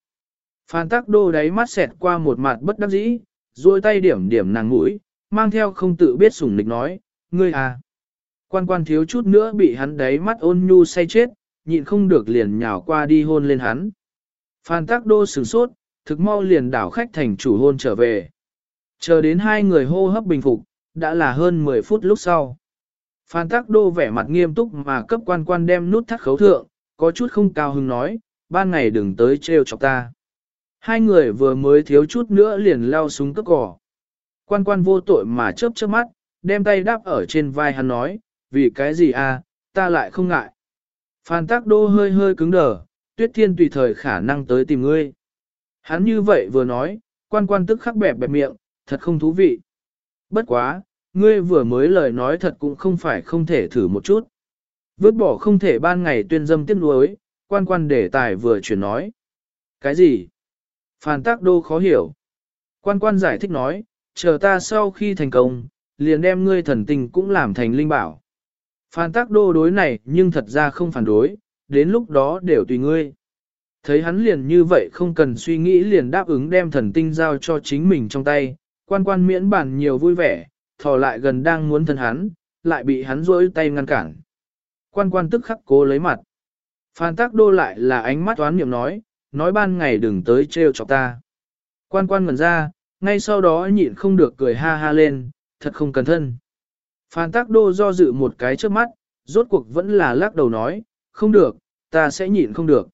Phan tác đô đáy mắt xẹt qua một mặt bất đắc dĩ, duỗi tay điểm điểm nàng mũi, mang theo không tự biết sủng nịch nói, ngươi à. Quan quan thiếu chút nữa bị hắn đáy mắt ôn nhu say chết, nhịn không được liền nhào qua đi hôn lên hắn. Phan tác đô sửng sốt, thực mau liền đảo khách thành chủ hôn trở về. Chờ đến hai người hô hấp bình phục, đã là hơn 10 phút lúc sau. Phan Tắc Đô vẻ mặt nghiêm túc mà cấp quan quan đem nút thắt khấu thượng, có chút không cao hứng nói, ban ngày đừng tới trêu chọc ta. Hai người vừa mới thiếu chút nữa liền lao súng cất cỏ. Quan quan vô tội mà chớp chớp mắt, đem tay đáp ở trên vai hắn nói, vì cái gì à, ta lại không ngại. Phan Tắc Đô hơi hơi cứng đờ, Tuyết Thiên tùy thời khả năng tới tìm ngươi. Hắn như vậy vừa nói, quan quan tức khắc bẹp bẹp miệng, thật không thú vị. Bất quá, ngươi vừa mới lời nói thật cũng không phải không thể thử một chút. Vứt bỏ không thể ban ngày tuyên dâm tiếc nuối, quan quan đề tài vừa chuyển nói. Cái gì? Phan Tác Đô khó hiểu. Quan quan giải thích nói, chờ ta sau khi thành công, liền đem ngươi thần tình cũng làm thành linh bảo. Phan Tác Đô đối này nhưng thật ra không phản đối, đến lúc đó đều tùy ngươi. Thấy hắn liền như vậy không cần suy nghĩ liền đáp ứng đem thần tinh giao cho chính mình trong tay, quan quan miễn bản nhiều vui vẻ, thò lại gần đang muốn thân hắn, lại bị hắn rỗi tay ngăn cản. Quan quan tức khắc cố lấy mặt. Phan tác đô lại là ánh mắt toán niệm nói, nói ban ngày đừng tới trêu chọc ta. Quan quan ngẩn ra, ngay sau đó nhịn không được cười ha ha lên, thật không cẩn thân. Phan tác đô do dự một cái trước mắt, rốt cuộc vẫn là lắc đầu nói, không được, ta sẽ nhịn không được.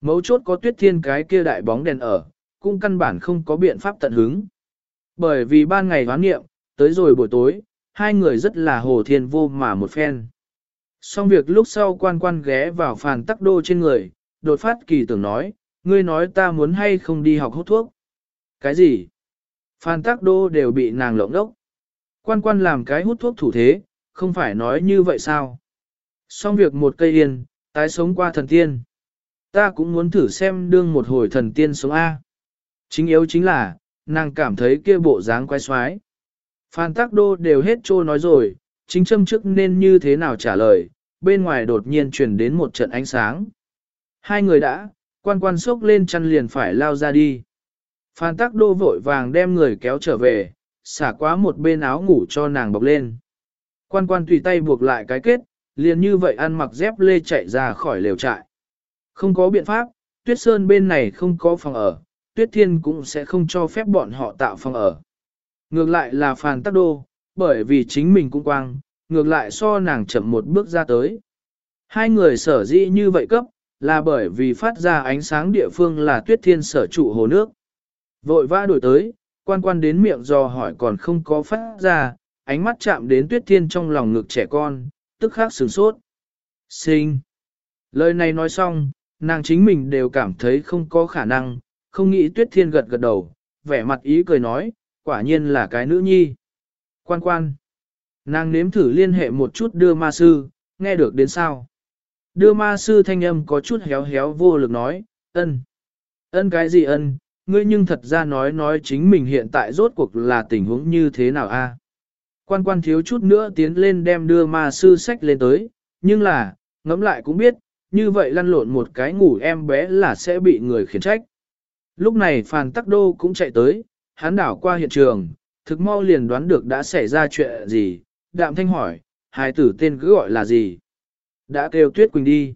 Mấu chốt có tuyết thiên cái kia đại bóng đèn ở, cũng căn bản không có biện pháp tận hứng. Bởi vì ban ngày hoán nghiệm, tới rồi buổi tối, hai người rất là hồ thiên vô mà một phen. Xong việc lúc sau quan quan ghé vào phàn tắc đô trên người, đột phát kỳ tưởng nói, ngươi nói ta muốn hay không đi học hút thuốc. Cái gì? Phan tắc đô đều bị nàng lộng đốc. Quan quan làm cái hút thuốc thủ thế, không phải nói như vậy sao? Xong việc một cây yên, tái sống qua thần tiên. Ta cũng muốn thử xem đương một hồi thần tiên sống A. Chính yếu chính là, nàng cảm thấy kia bộ dáng quái xoái. Phan Tắc Đô đều hết trô nói rồi, chính châm trước nên như thế nào trả lời, bên ngoài đột nhiên truyền đến một trận ánh sáng. Hai người đã, quan quan sốc lên chăn liền phải lao ra đi. Phan Tắc Đô vội vàng đem người kéo trở về, xả quá một bên áo ngủ cho nàng bọc lên. Quan quan tùy tay buộc lại cái kết, liền như vậy ăn mặc dép lê chạy ra khỏi lều trại. Không có biện pháp, tuyết sơn bên này không có phòng ở, tuyết thiên cũng sẽ không cho phép bọn họ tạo phòng ở. Ngược lại là phàn tắc đô, bởi vì chính mình cũng quang, ngược lại so nàng chậm một bước ra tới. Hai người sở dĩ như vậy cấp, là bởi vì phát ra ánh sáng địa phương là tuyết thiên sở trụ hồ nước. Vội vã đổi tới, quan quan đến miệng do hỏi còn không có phát ra, ánh mắt chạm đến tuyết thiên trong lòng ngực trẻ con, tức khắc sửng sốt. Sinh! Lời này nói xong, nàng chính mình đều cảm thấy không có khả năng, không nghĩ tuyết thiên gật gật đầu, vẻ mặt ý cười nói, quả nhiên là cái nữ nhi. Quan quan. Nàng nếm thử liên hệ một chút đưa ma sư, nghe được đến sao. Đưa ma sư thanh âm có chút héo héo vô lực nói, ân. Ân cái gì ân, ngươi nhưng thật ra nói nói chính mình hiện tại rốt cuộc là tình huống như thế nào a? Quan quan thiếu chút nữa tiến lên đem đưa ma sư sách lên tới, nhưng là, ngẫm lại cũng biết, như vậy lăn lộn một cái ngủ em bé là sẽ bị người khiển trách. Lúc này Phan Tắc Đô cũng chạy tới, hắn đảo qua hiện trường, thực mau liền đoán được đã xảy ra chuyện gì, đạm thanh hỏi, hài tử tên cứ gọi là gì? Đã kêu Tuyết Quỳnh đi.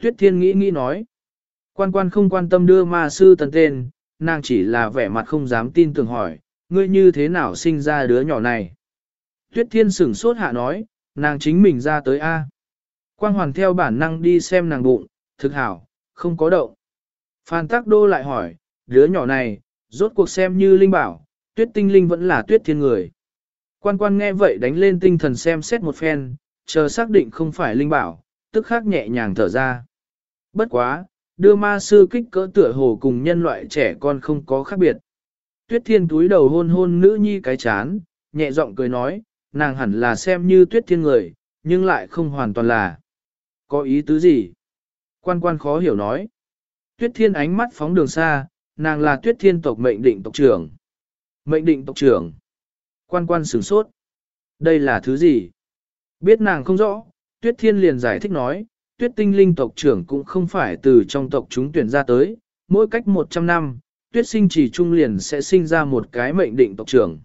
Tuyết Thiên nghĩ nghĩ nói, quan quan không quan tâm đưa ma sư tần tên, nàng chỉ là vẻ mặt không dám tin tưởng hỏi, ngươi như thế nào sinh ra đứa nhỏ này? Tuyết Thiên sửng sốt hạ nói, nàng chính mình ra tới A. Quang Hoàn theo bản năng đi xem nàng bụng, thực hảo, không có động. Phan Tắc Đô lại hỏi, đứa nhỏ này, rốt cuộc xem như linh bảo, tuyết tinh linh vẫn là tuyết thiên người. Quan quan nghe vậy đánh lên tinh thần xem xét một phen, chờ xác định không phải linh bảo, tức khắc nhẹ nhàng thở ra. Bất quá, đưa ma sư kích cỡ tựa hồ cùng nhân loại trẻ con không có khác biệt. Tuyết thiên túi đầu hôn hôn nữ nhi cái chán, nhẹ giọng cười nói, nàng hẳn là xem như tuyết thiên người, nhưng lại không hoàn toàn là. Có ý tứ gì? Quan quan khó hiểu nói. Tuyết thiên ánh mắt phóng đường xa, nàng là tuyết thiên tộc mệnh định tộc trưởng. Mệnh định tộc trưởng. Quan quan sửng sốt. Đây là thứ gì? Biết nàng không rõ, tuyết thiên liền giải thích nói, tuyết tinh linh tộc trưởng cũng không phải từ trong tộc chúng tuyển ra tới, mỗi cách 100 năm, tuyết sinh chỉ trung liền sẽ sinh ra một cái mệnh định tộc trưởng.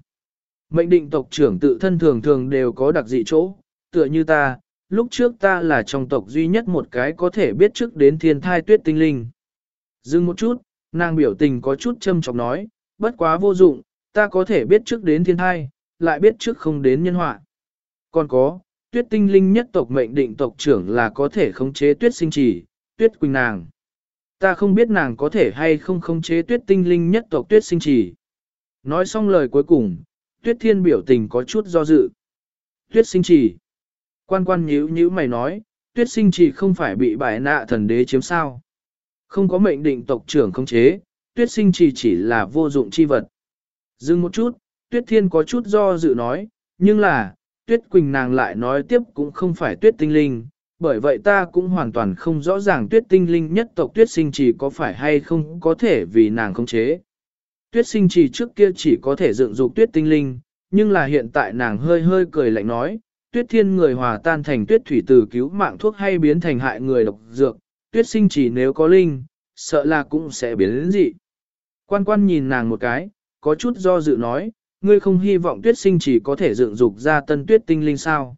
Mệnh định tộc trưởng tự thân thường thường đều có đặc dị chỗ, tựa như ta, lúc trước ta là trong tộc duy nhất một cái có thể biết trước đến thiên thai tuyết tinh linh. Dừng một chút, nàng biểu tình có chút châm chọc nói, bất quá vô dụng, ta có thể biết trước đến thiên thai, lại biết trước không đến nhân họa. Còn có, tuyết tinh linh nhất tộc mệnh định tộc trưởng là có thể khống chế tuyết sinh trì, tuyết quỳnh nàng. Ta không biết nàng có thể hay không khống chế tuyết tinh linh nhất tộc tuyết sinh trì. Nói xong lời cuối cùng, tuyết thiên biểu tình có chút do dự. Tuyết sinh trì. Quan quan nhíu nhíu mày nói, tuyết sinh trì không phải bị bài nạ thần đế chiếm sao. Không có mệnh định tộc trưởng khống chế, tuyết sinh trì chỉ là vô dụng chi vật. Dừng một chút, tuyết thiên có chút do dự nói, nhưng là, tuyết quỳnh nàng lại nói tiếp cũng không phải tuyết tinh linh, bởi vậy ta cũng hoàn toàn không rõ ràng tuyết tinh linh nhất tộc tuyết sinh trì có phải hay không có thể vì nàng không chế. Tuyết sinh trì trước kia chỉ có thể dựng dục tuyết tinh linh, nhưng là hiện tại nàng hơi hơi cười lạnh nói, tuyết thiên người hòa tan thành tuyết thủy từ cứu mạng thuốc hay biến thành hại người độc dược, tuyết sinh trì nếu có linh, sợ là cũng sẽ biến đến dị. Quan quan nhìn nàng một cái, có chút do dự nói, ngươi không hy vọng tuyết sinh chỉ có thể dựng dục ra tân tuyết tinh linh sao.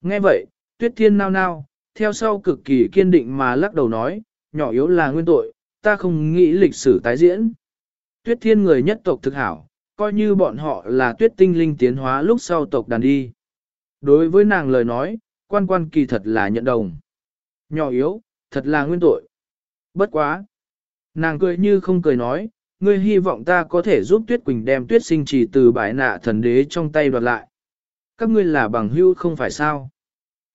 Nghe vậy, tuyết thiên nao nao, theo sau cực kỳ kiên định mà lắc đầu nói, nhỏ yếu là nguyên tội, ta không nghĩ lịch sử tái diễn. Tuyết thiên người nhất tộc thực hảo, coi như bọn họ là tuyết tinh linh tiến hóa lúc sau tộc đàn đi. Đối với nàng lời nói, quan quan kỳ thật là nhận đồng. Nhỏ yếu, thật là nguyên tội. Bất quá. Nàng cười như không cười nói, ngươi hy vọng ta có thể giúp Tuyết Quỳnh đem Tuyết sinh trì từ bãi nạ thần đế trong tay đoạt lại. Các ngươi là bằng hữu không phải sao.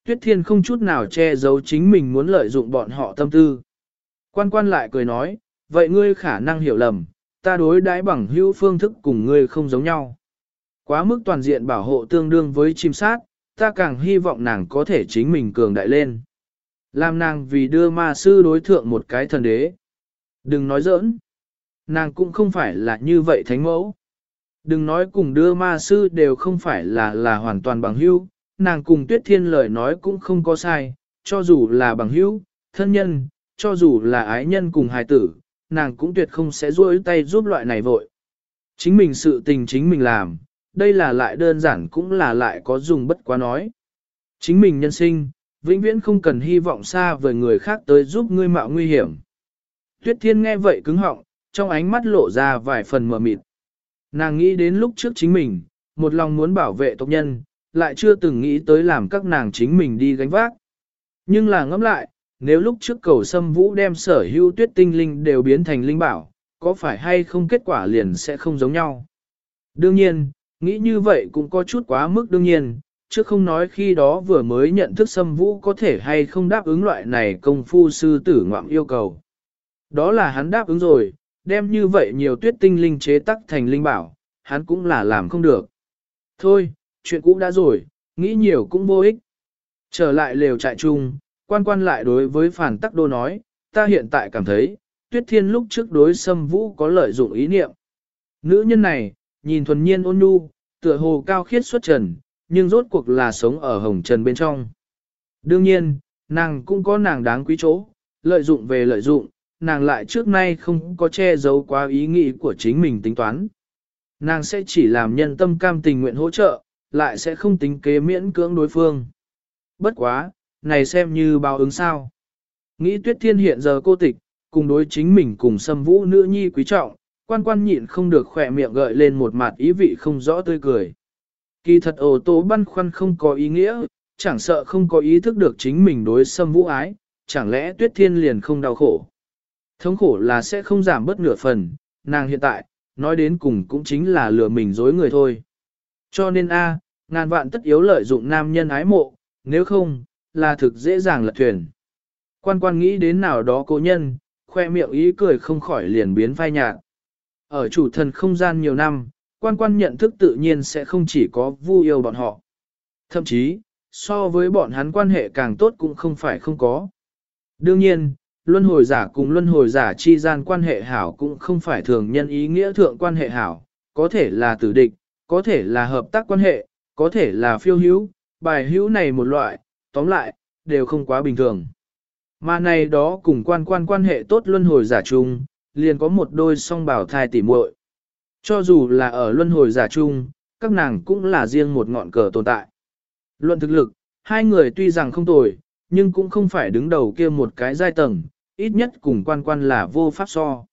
Tuyết Thiên không chút nào che giấu chính mình muốn lợi dụng bọn họ tâm tư. Quan quan lại cười nói, vậy ngươi khả năng hiểu lầm, ta đối đãi bằng hữu phương thức cùng ngươi không giống nhau. Quá mức toàn diện bảo hộ tương đương với chim sát, ta càng hy vọng nàng có thể chính mình cường đại lên. Làm nàng vì đưa ma sư đối thượng một cái thần đế. Đừng nói giỡn. Nàng cũng không phải là như vậy thánh mẫu. Đừng nói cùng đưa ma sư đều không phải là là hoàn toàn bằng hữu, nàng cùng tuyết thiên lời nói cũng không có sai, cho dù là bằng hữu, thân nhân, cho dù là ái nhân cùng hài tử, nàng cũng tuyệt không sẽ rôi tay giúp loại này vội. Chính mình sự tình chính mình làm, đây là lại đơn giản cũng là lại có dùng bất quá nói. Chính mình nhân sinh, vĩnh viễn không cần hy vọng xa với người khác tới giúp ngươi mạo nguy hiểm. Tuyết thiên nghe vậy cứng họng, trong ánh mắt lộ ra vài phần mờ mịt. Nàng nghĩ đến lúc trước chính mình, một lòng muốn bảo vệ tộc nhân, lại chưa từng nghĩ tới làm các nàng chính mình đi gánh vác. Nhưng là ngẫm lại, nếu lúc trước cầu sâm vũ đem sở hữu tuyết tinh linh đều biến thành linh bảo, có phải hay không kết quả liền sẽ không giống nhau. Đương nhiên, nghĩ như vậy cũng có chút quá mức đương nhiên, chứ không nói khi đó vừa mới nhận thức sâm vũ có thể hay không đáp ứng loại này công phu sư tử ngoạm yêu cầu. Đó là hắn đáp ứng rồi, đem như vậy nhiều tuyết tinh linh chế tắc thành linh bảo, hắn cũng là làm không được. Thôi, chuyện cũ đã rồi, nghĩ nhiều cũng vô ích. Trở lại lều trại chung, quan quan lại đối với phản tắc đô nói, ta hiện tại cảm thấy, tuyết thiên lúc trước đối xâm vũ có lợi dụng ý niệm. Nữ nhân này, nhìn thuần nhiên ôn nhu, tựa hồ cao khiết xuất trần, nhưng rốt cuộc là sống ở hồng trần bên trong. Đương nhiên, nàng cũng có nàng đáng quý chỗ, lợi dụng về lợi dụng, nàng lại trước nay không có che giấu quá ý nghĩ của chính mình tính toán. Nàng sẽ chỉ làm nhân tâm cam tình nguyện hỗ trợ, lại sẽ không tính kế miễn cưỡng đối phương. Bất quá, này xem như báo ứng sao. Nghĩ tuyết thiên hiện giờ cô tịch, cùng đối chính mình cùng xâm vũ nữ nhi quý trọng, quan quan nhịn không được khỏe miệng gợi lên một mặt ý vị không rõ tươi cười. Kỳ thật ổ tố băn khoăn không có ý nghĩa, chẳng sợ không có ý thức được chính mình đối xâm vũ ái, chẳng lẽ tuyết thiên liền không đau khổ. Thống khổ là sẽ không giảm bớt nửa phần, nàng hiện tại, nói đến cùng cũng chính là lừa mình dối người thôi. Cho nên a, ngàn vạn tất yếu lợi dụng nam nhân ái mộ, nếu không, là thực dễ dàng lật thuyền. Quan quan nghĩ đến nào đó cố nhân, khoe miệng ý cười không khỏi liền biến phai nhạt. Ở chủ thần không gian nhiều năm, quan quan nhận thức tự nhiên sẽ không chỉ có vu yêu bọn họ. Thậm chí, so với bọn hắn quan hệ càng tốt cũng không phải không có. Đương nhiên, luân hồi giả cùng luân hồi giả chi gian quan hệ hảo cũng không phải thường nhân ý nghĩa thượng quan hệ hảo, có thể là tử địch, có thể là hợp tác quan hệ, có thể là phiêu hữu, bài hữu này một loại, tóm lại, đều không quá bình thường. Mà này đó cùng quan quan quan hệ tốt luân hồi giả chung, liền có một đôi song bảo thai tỉ muội. Cho dù là ở luân hồi giả chung, các nàng cũng là riêng một ngọn cờ tồn tại. Luận thực lực, hai người tuy rằng không tồi, nhưng cũng không phải đứng đầu kia một cái giai tầng, ít nhất cùng quan quan là vô pháp so.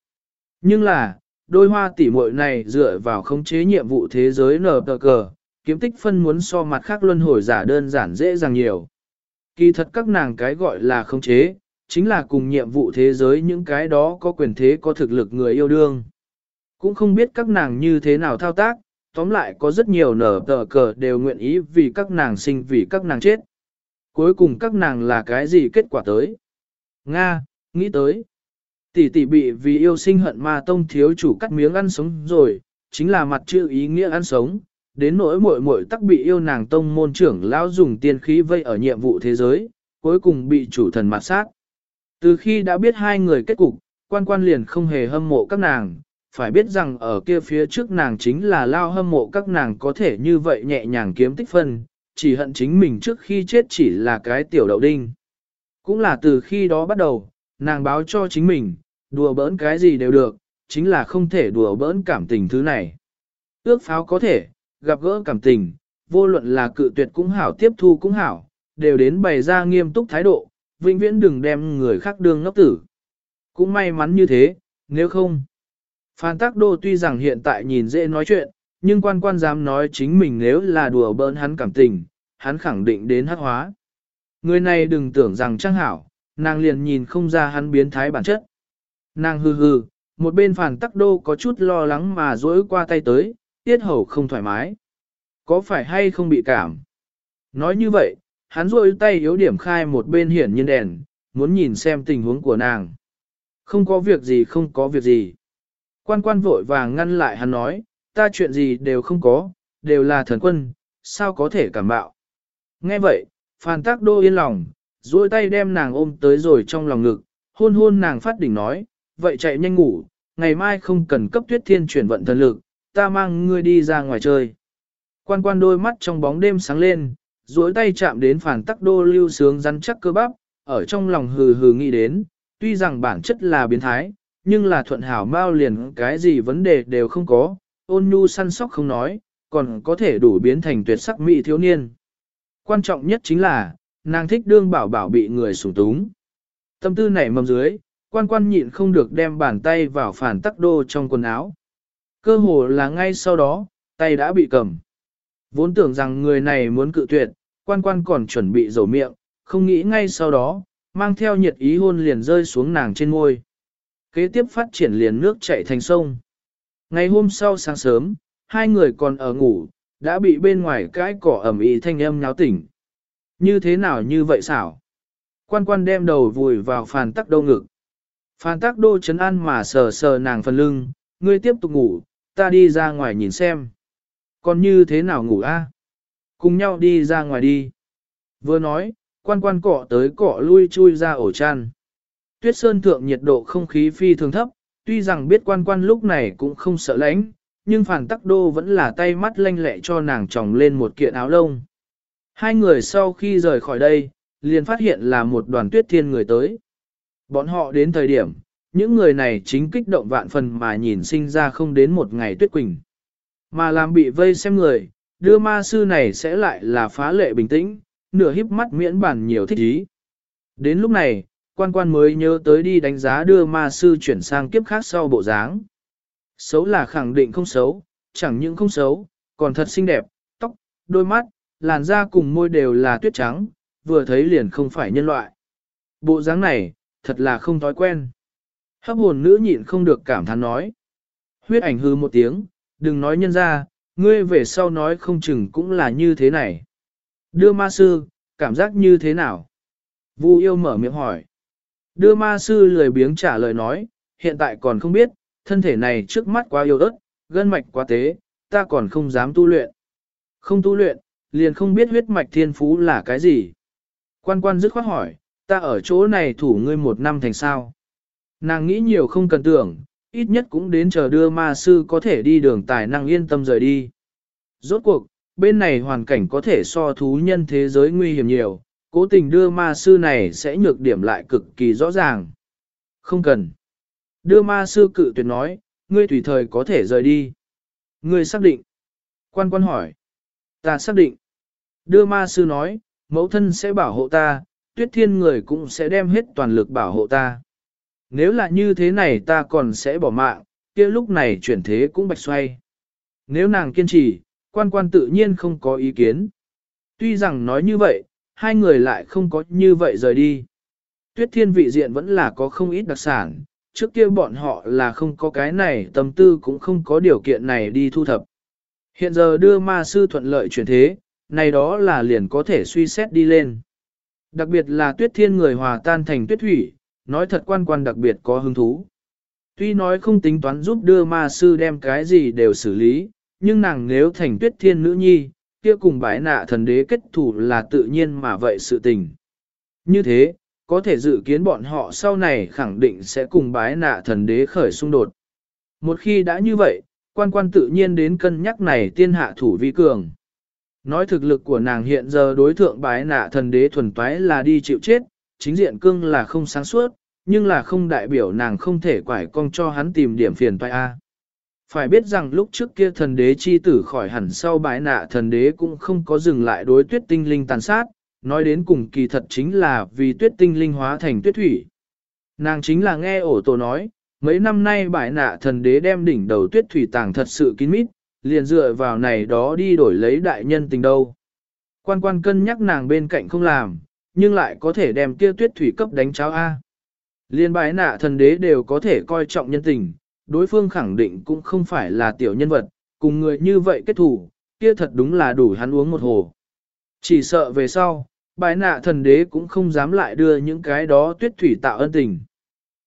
Nhưng là, đôi hoa tỷ muội này dựa vào khống chế nhiệm vụ thế giới nở tờ cờ, kiếm tích phân muốn so mặt khác luân hồi giả đơn giản dễ dàng nhiều. Kỳ thật các nàng cái gọi là khống chế, chính là cùng nhiệm vụ thế giới những cái đó có quyền thế có thực lực người yêu đương. Cũng không biết các nàng như thế nào thao tác, tóm lại có rất nhiều nở tờ cờ đều nguyện ý vì các nàng sinh vì các nàng chết. Cuối cùng các nàng là cái gì kết quả tới? Nga, nghĩ tới. Tỷ tỷ bị vì yêu sinh hận ma tông thiếu chủ cắt miếng ăn sống rồi, chính là mặt chữ ý nghĩa ăn sống, đến nỗi muội muội tắc bị yêu nàng tông môn trưởng lão dùng tiên khí vây ở nhiệm vụ thế giới, cuối cùng bị chủ thần mạt sát. Từ khi đã biết hai người kết cục, quan quan liền không hề hâm mộ các nàng, phải biết rằng ở kia phía trước nàng chính là lao hâm mộ các nàng có thể như vậy nhẹ nhàng kiếm tích phân, chỉ hận chính mình trước khi chết chỉ là cái tiểu đậu đinh. Cũng là từ khi đó bắt đầu, nàng báo cho chính mình, đùa bỡn cái gì đều được, chính là không thể đùa bỡn cảm tình thứ này. Ước pháo có thể, gặp gỡ cảm tình, vô luận là cự tuyệt cũng hảo tiếp thu cũng hảo, đều đến bày ra nghiêm túc thái độ, vĩnh viễn đừng đem người khác đương ngốc tử. Cũng may mắn như thế, nếu không. Phan Tác Đô tuy rằng hiện tại nhìn dễ nói chuyện, nhưng quan quan dám nói chính mình nếu là đùa bỡn hắn cảm tình, hắn khẳng định đến hắc hóa. Người này đừng tưởng rằng trang hảo, nàng liền nhìn không ra hắn biến thái bản chất. Nàng hừ hừ, một bên phản tắc đô có chút lo lắng mà dối qua tay tới, tiết hầu không thoải mái. Có phải hay không bị cảm? Nói như vậy, hắn rôi tay yếu điểm khai một bên hiển nhiên đèn, muốn nhìn xem tình huống của nàng. Không có việc gì không có việc gì. Quan quan vội vàng ngăn lại hắn nói, ta chuyện gì đều không có, đều là thần quân, sao có thể cảm bạo. Nghe vậy, Phan tác đô yên lòng, duỗi tay đem nàng ôm tới rồi trong lòng ngực, hôn hôn nàng phát đỉnh nói, vậy chạy nhanh ngủ, ngày mai không cần cấp tuyết thiên chuyển vận thần lực, ta mang ngươi đi ra ngoài chơi. Quan quan đôi mắt trong bóng đêm sáng lên, duỗi tay chạm đến phản tắc đô lưu sướng rắn chắc cơ bắp, ở trong lòng hừ hừ nghĩ đến, tuy rằng bản chất là biến thái, nhưng là thuận hảo mau liền cái gì vấn đề đều không có, ôn nhu săn sóc không nói, còn có thể đủ biến thành tuyệt sắc mỹ thiếu niên. Quan trọng nhất chính là, nàng thích đương bảo bảo bị người sủng túng. Tâm tư nảy mầm dưới, quan quan nhịn không được đem bàn tay vào phản tắc đô trong quần áo. Cơ hồ là ngay sau đó, tay đã bị cầm. Vốn tưởng rằng người này muốn cự tuyệt, quan quan còn chuẩn bị dầu miệng, không nghĩ ngay sau đó, mang theo nhiệt ý hôn liền rơi xuống nàng trên môi. Kế tiếp phát triển liền nước chảy thành sông. Ngày hôm sau sáng sớm, hai người còn ở ngủ, đã bị bên ngoài cái cỏ ẩm ý thanh âm nháo tỉnh. Như thế nào như vậy xảo? Quan quan đem đầu vùi vào phàn tắc đô ngực. Phàn tắc đô chấn an mà sờ sờ nàng phần lưng, ngươi tiếp tục ngủ, ta đi ra ngoài nhìn xem. Còn như thế nào ngủ a? Cùng nhau đi ra ngoài đi. Vừa nói, quan quan cọ tới cọ lui chui ra ổ chăn. Tuyết sơn thượng nhiệt độ không khí phi thường thấp, tuy rằng biết quan quan lúc này cũng không sợ lạnh, nhưng phản tắc đô vẫn là tay mắt lanh lẹ cho nàng tròng lên một kiện áo lông. Hai người sau khi rời khỏi đây, liền phát hiện là một đoàn tuyết thiên người tới. Bọn họ đến thời điểm, những người này chính kích động vạn phần mà nhìn sinh ra không đến một ngày tuyết quỳnh. Mà làm bị vây xem người, đưa ma sư này sẽ lại là phá lệ bình tĩnh, nửa híp mắt miễn bản nhiều thích ý. Đến lúc này, quan quan mới nhớ tới đi đánh giá đưa ma sư chuyển sang kiếp khác sau bộ dáng. Xấu là khẳng định không xấu, chẳng những không xấu, còn thật xinh đẹp, tóc, đôi mắt, làn da cùng môi đều là tuyết trắng, vừa thấy liền không phải nhân loại. Bộ dáng này, thật là không thói quen. Hấp hồn nữ nhịn không được cảm thán nói. Huyết ảnh hư một tiếng, đừng nói nhân ra, ngươi về sau nói không chừng cũng là như thế này. Đưa ma sư, cảm giác như thế nào? Vu yêu mở miệng hỏi. Đưa ma sư lười biếng trả lời nói, hiện tại còn không biết, thân thể này trước mắt quá yếu ớt, gân mạch quá tế, ta còn không dám tu luyện. Không tu luyện, liền không biết huyết mạch thiên phú là cái gì. Quan quan dứt khoát hỏi, ta ở chỗ này thủ ngươi một năm thành sao. Nàng nghĩ nhiều không cần tưởng, ít nhất cũng đến chờ đưa ma sư có thể đi đường tài năng yên tâm rời đi. Rốt cuộc, bên này hoàn cảnh có thể so thú nhân thế giới nguy hiểm nhiều, cố tình đưa ma sư này sẽ nhược điểm lại cực kỳ rõ ràng. Không cần. Đưa ma sư cự tuyệt nói, ngươi tùy thời có thể rời đi. Ngươi xác định. Quan quan hỏi. Ta xác định. Đưa ma sư nói, mẫu thân sẽ bảo hộ ta, tuyết thiên người cũng sẽ đem hết toàn lực bảo hộ ta. Nếu là như thế này ta còn sẽ bỏ mạng, kia lúc này chuyển thế cũng bạch xoay. Nếu nàng kiên trì, quan quan tự nhiên không có ý kiến. Tuy rằng nói như vậy, hai người lại không có như vậy rời đi. Tuyết thiên vị diện vẫn là có không ít đặc sản, trước kia bọn họ là không có cái này tâm tư cũng không có điều kiện này đi thu thập. Hiện giờ đưa ma sư thuận lợi chuyển thế, này đó là liền có thể suy xét đi lên. Đặc biệt là tuyết thiên người hòa tan thành tuyết thủy, nói thật quan quan đặc biệt có hứng thú. Tuy nói không tính toán giúp đưa ma sư đem cái gì đều xử lý, nhưng nàng nếu thành tuyết thiên nữ nhi, kia cùng bái nạ thần đế kết thủ là tự nhiên mà vậy sự tình. Như thế, có thể dự kiến bọn họ sau này khẳng định sẽ cùng bái nạ thần đế khởi xung đột. Một khi đã như vậy, quan quan tự nhiên đến cân nhắc này tiên hạ thủ vi cường. Nói thực lực của nàng hiện giờ đối thượng bái nạ thần đế thuần toái là đi chịu chết, chính diện cương là không sáng suốt, nhưng là không đại biểu nàng không thể quải cong cho hắn tìm điểm phiền toái A. Phải biết rằng lúc trước kia thần đế chi tử khỏi hẳn sau bái nạ thần đế cũng không có dừng lại đối tuyết tinh linh tàn sát, nói đến cùng kỳ thật chính là vì tuyết tinh linh hóa thành tuyết thủy. Nàng chính là nghe ổ tổ nói, mấy năm nay bại nạ thần đế đem đỉnh đầu tuyết thủy tàng thật sự kín mít, liền dựa vào này đó đi đổi lấy đại nhân tình đâu. Quan quan cân nhắc nàng bên cạnh không làm, nhưng lại có thể đem kia tuyết thủy cấp đánh cháo A. Liên bái nạ thần đế đều có thể coi trọng nhân tình, đối phương khẳng định cũng không phải là tiểu nhân vật, cùng người như vậy kết thủ, kia thật đúng là đủ hắn uống một hồ. Chỉ sợ về sau, bái nạ thần đế cũng không dám lại đưa những cái đó tuyết thủy tạo ân tình.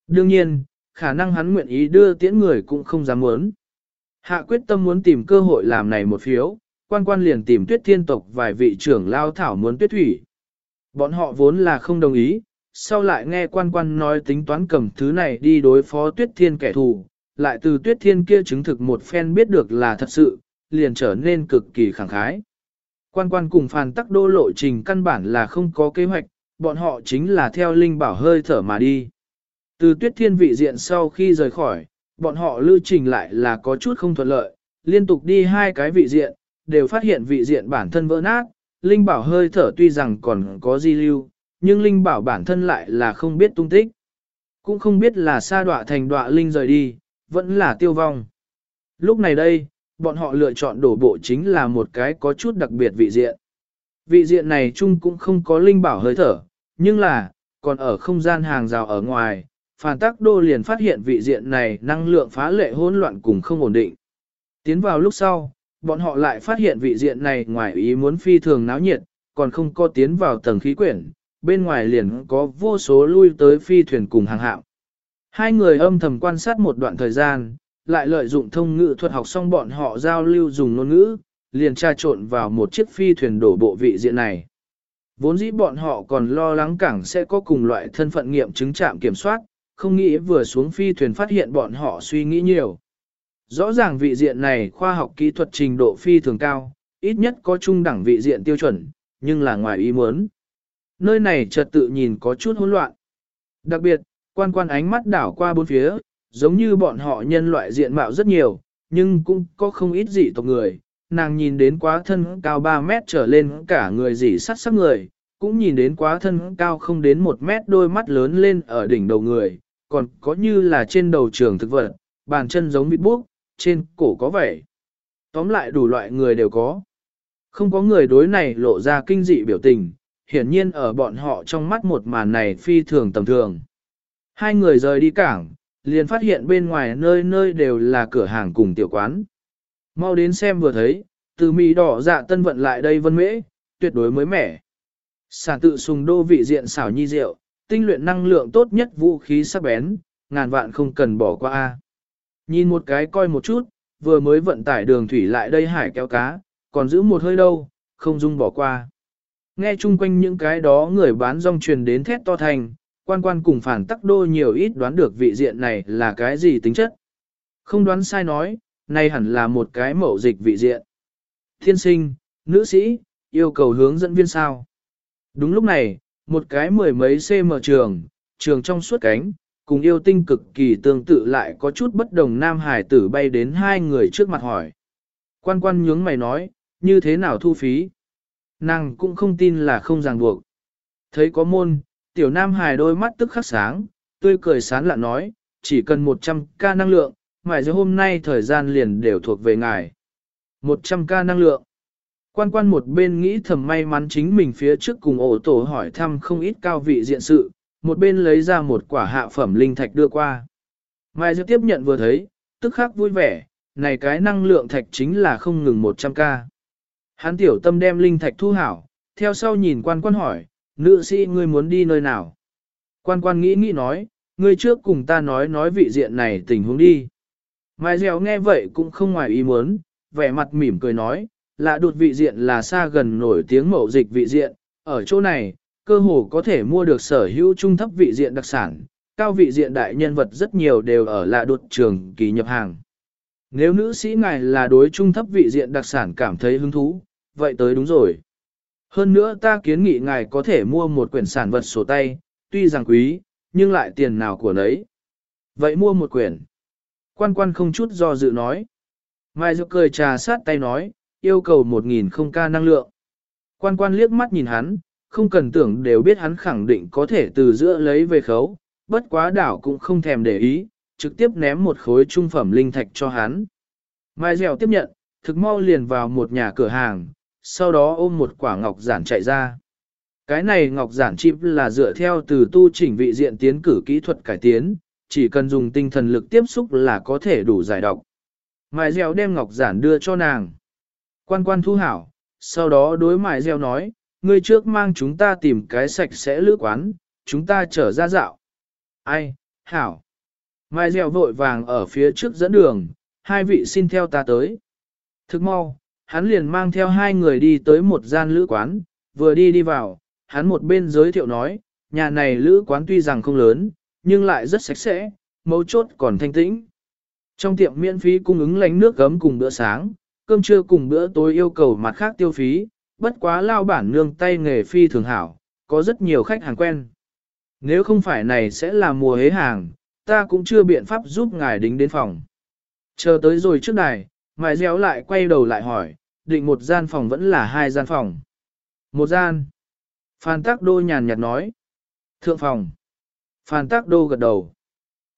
Đương nhiên, khả năng hắn nguyện ý đưa tiễn người cũng không dám muốn. Hạ quyết tâm muốn tìm cơ hội làm này một phiếu, quan quan liền tìm tuyết thiên tộc vài vị trưởng lao thảo muốn tuyết thủy. Bọn họ vốn là không đồng ý, sau lại nghe quan quan nói tính toán cầm thứ này đi đối phó tuyết thiên kẻ thù, lại từ tuyết thiên kia chứng thực một phen biết được là thật sự, liền trở nên cực kỳ khẳng khái. Quan quan cùng phàn tắc đô lộ trình căn bản là không có kế hoạch, bọn họ chính là theo linh bảo hơi thở mà đi. Từ tuyết thiên vị diện sau khi rời khỏi, bọn họ lưu trình lại là có chút không thuận lợi, liên tục đi hai cái vị diện, đều phát hiện vị diện bản thân vỡ nát, linh bảo hơi thở tuy rằng còn có di lưu, nhưng linh bảo bản thân lại là không biết tung tích. Cũng không biết là sa đọa thành đọa linh rời đi, vẫn là tiêu vong. Lúc này đây, bọn họ lựa chọn đổ bộ chính là một cái có chút đặc biệt vị diện. Vị diện này chung cũng không có linh bảo hơi thở, nhưng là, còn ở không gian hàng rào ở ngoài, phản tác đô liền phát hiện vị diện này năng lượng phá lệ hỗn loạn cùng không ổn định. Tiến vào lúc sau, bọn họ lại phát hiện vị diện này ngoài ý muốn phi thường náo nhiệt, còn không có tiến vào tầng khí quyển, bên ngoài liền có vô số lui tới phi thuyền cùng hàng hạm. Hai người âm thầm quan sát một đoạn thời gian, lại lợi dụng thông ngữ thuật học xong bọn họ giao lưu dùng ngôn ngữ, liền tra trộn vào một chiếc phi thuyền đổ bộ vị diện này. Vốn dĩ bọn họ còn lo lắng cảng sẽ có cùng loại thân phận nghiệm chứng trạm kiểm soát, không nghĩ vừa xuống phi thuyền phát hiện bọn họ suy nghĩ nhiều. Rõ ràng vị diện này khoa học kỹ thuật trình độ phi thường cao, ít nhất có trung đẳng vị diện tiêu chuẩn, nhưng là ngoài ý muốn. Nơi này trật tự nhìn có chút hỗn loạn. Đặc biệt, quan quan ánh mắt đảo qua bốn phía, giống như bọn họ nhân loại diện mạo rất nhiều, nhưng cũng có không ít dị tộc người. Nàng nhìn đến quá thân cao 3 mét trở lên cả người dị sắt sắc người, cũng nhìn đến quá thân cao không đến 1 mét đôi mắt lớn lên ở đỉnh đầu người, còn có như là trên đầu trường thực vật, bàn chân giống vịt buốc, trên cổ có vẻ. Tóm lại đủ loại người đều có. Không có người đối này lộ ra kinh dị biểu tình, hiển nhiên ở bọn họ trong mắt một màn này phi thường tầm thường. Hai người rời đi cảng, liền phát hiện bên ngoài nơi nơi đều là cửa hàng cùng tiểu quán. Mau đến xem vừa thấy, từ mì đỏ dạ tân vận lại đây vân mễ, tuyệt đối mới mẻ. Sản tự sùng đô vị diện xảo nhi rượu, tinh luyện năng lượng tốt nhất vũ khí sắc bén, ngàn vạn không cần bỏ qua. a. Nhìn một cái coi một chút, vừa mới vận tải đường thủy lại đây hải kéo cá, còn giữ một hơi đâu, không dung bỏ qua. Nghe chung quanh những cái đó người bán rong truyền đến thét to thành, quan quan cùng phản tắc đô nhiều ít đoán được vị diện này là cái gì tính chất. Không đoán sai nói, này hẳn là một cái mẫu dịch vị diện. Thiên sinh, nữ sĩ, yêu cầu hướng dẫn viên sao. Đúng lúc này, một cái mười mấy cm trường, trường trong suốt cánh, cùng yêu tinh cực kỳ tương tự lại có chút bất đồng nam hải tử bay đến hai người trước mặt hỏi. Quan quan nhướng mày nói, như thế nào thu phí? Nàng cũng không tin là không ràng buộc. Thấy có môn, tiểu nam hải đôi mắt tức khắc sáng, tươi cười sán lạ nói, chỉ cần 100k năng lượng, mài giờ hôm nay thời gian liền đều thuộc về ngài. 100k năng lượng. Quan quan một bên nghĩ thầm may mắn chính mình phía trước cùng ổ tổ hỏi thăm không ít cao vị diện sự, một bên lấy ra một quả hạ phẩm linh thạch đưa qua. Mai Diệp tiếp nhận vừa thấy, tức khắc vui vẻ, này cái năng lượng thạch chính là không ngừng 100k. Hán tiểu tâm đem linh thạch thu hảo, theo sau nhìn quan quan hỏi, nữ sĩ ngươi muốn đi nơi nào? Quan quan nghĩ nghĩ nói, ngươi trước cùng ta nói nói vị diện này tình huống đi. Mai Dẻo nghe vậy cũng không ngoài ý muốn, vẻ mặt mỉm cười nói, là đột vị diện là xa gần nổi tiếng mậu dịch vị diện, ở chỗ này, cơ hồ có thể mua được sở hữu trung thấp vị diện đặc sản, cao vị diện đại nhân vật rất nhiều đều ở lạ đột trường kỳ nhập hàng. Nếu nữ sĩ ngài là đối trung thấp vị diện đặc sản cảm thấy hứng thú, vậy tới đúng rồi. Hơn nữa ta kiến nghị ngài có thể mua một quyển sản vật sổ tay, tuy rằng quý, nhưng lại tiền nào của nấy. Vậy mua một quyển. Quan quan không chút do dự nói. Mai Dược cười trà sát tay nói, yêu cầu một nghìn không ca năng lượng. Quan quan liếc mắt nhìn hắn, không cần tưởng đều biết hắn khẳng định có thể từ giữa lấy về khấu, bất quá đảo cũng không thèm để ý, trực tiếp ném một khối trung phẩm linh thạch cho hắn. Mai Dẻo tiếp nhận, thực mau liền vào một nhà cửa hàng, sau đó ôm một quả ngọc giản chạy ra. Cái này ngọc giản chip là dựa theo từ tu chỉnh vị diện tiến cử kỹ thuật cải tiến, chỉ cần dùng tinh thần lực tiếp xúc là có thể đủ giải độc. Mai Dẻo đem ngọc giản đưa cho nàng. Quan quan thu hảo, sau đó đối Mai gieo nói, ngươi trước mang chúng ta tìm cái sạch sẽ lữ quán, chúng ta trở ra dạo. Ai, hảo. Mai gieo vội vàng ở phía trước dẫn đường, hai vị xin theo ta tới. Thức mau, hắn liền mang theo hai người đi tới một gian lữ quán, vừa đi đi vào, hắn một bên giới thiệu nói, nhà này lữ quán tuy rằng không lớn, nhưng lại rất sạch sẽ, mấu chốt còn thanh tĩnh. Trong tiệm miễn phí cung ứng lánh nước gấm cùng bữa sáng, cơm trưa cùng bữa tối yêu cầu mặt khác tiêu phí, bất quá lao bản nương tay nghề phi thường hảo, có rất nhiều khách hàng quen. Nếu không phải này sẽ là mùa hế hàng, ta cũng chưa biện pháp giúp ngài đính đến phòng. Chờ tới rồi trước đài, mài réo lại quay đầu lại hỏi, định một gian phòng vẫn là hai gian phòng. Một gian. Phan Tắc Đô nhàn nhạt nói. Thượng phòng. Phan Tắc Đô gật đầu.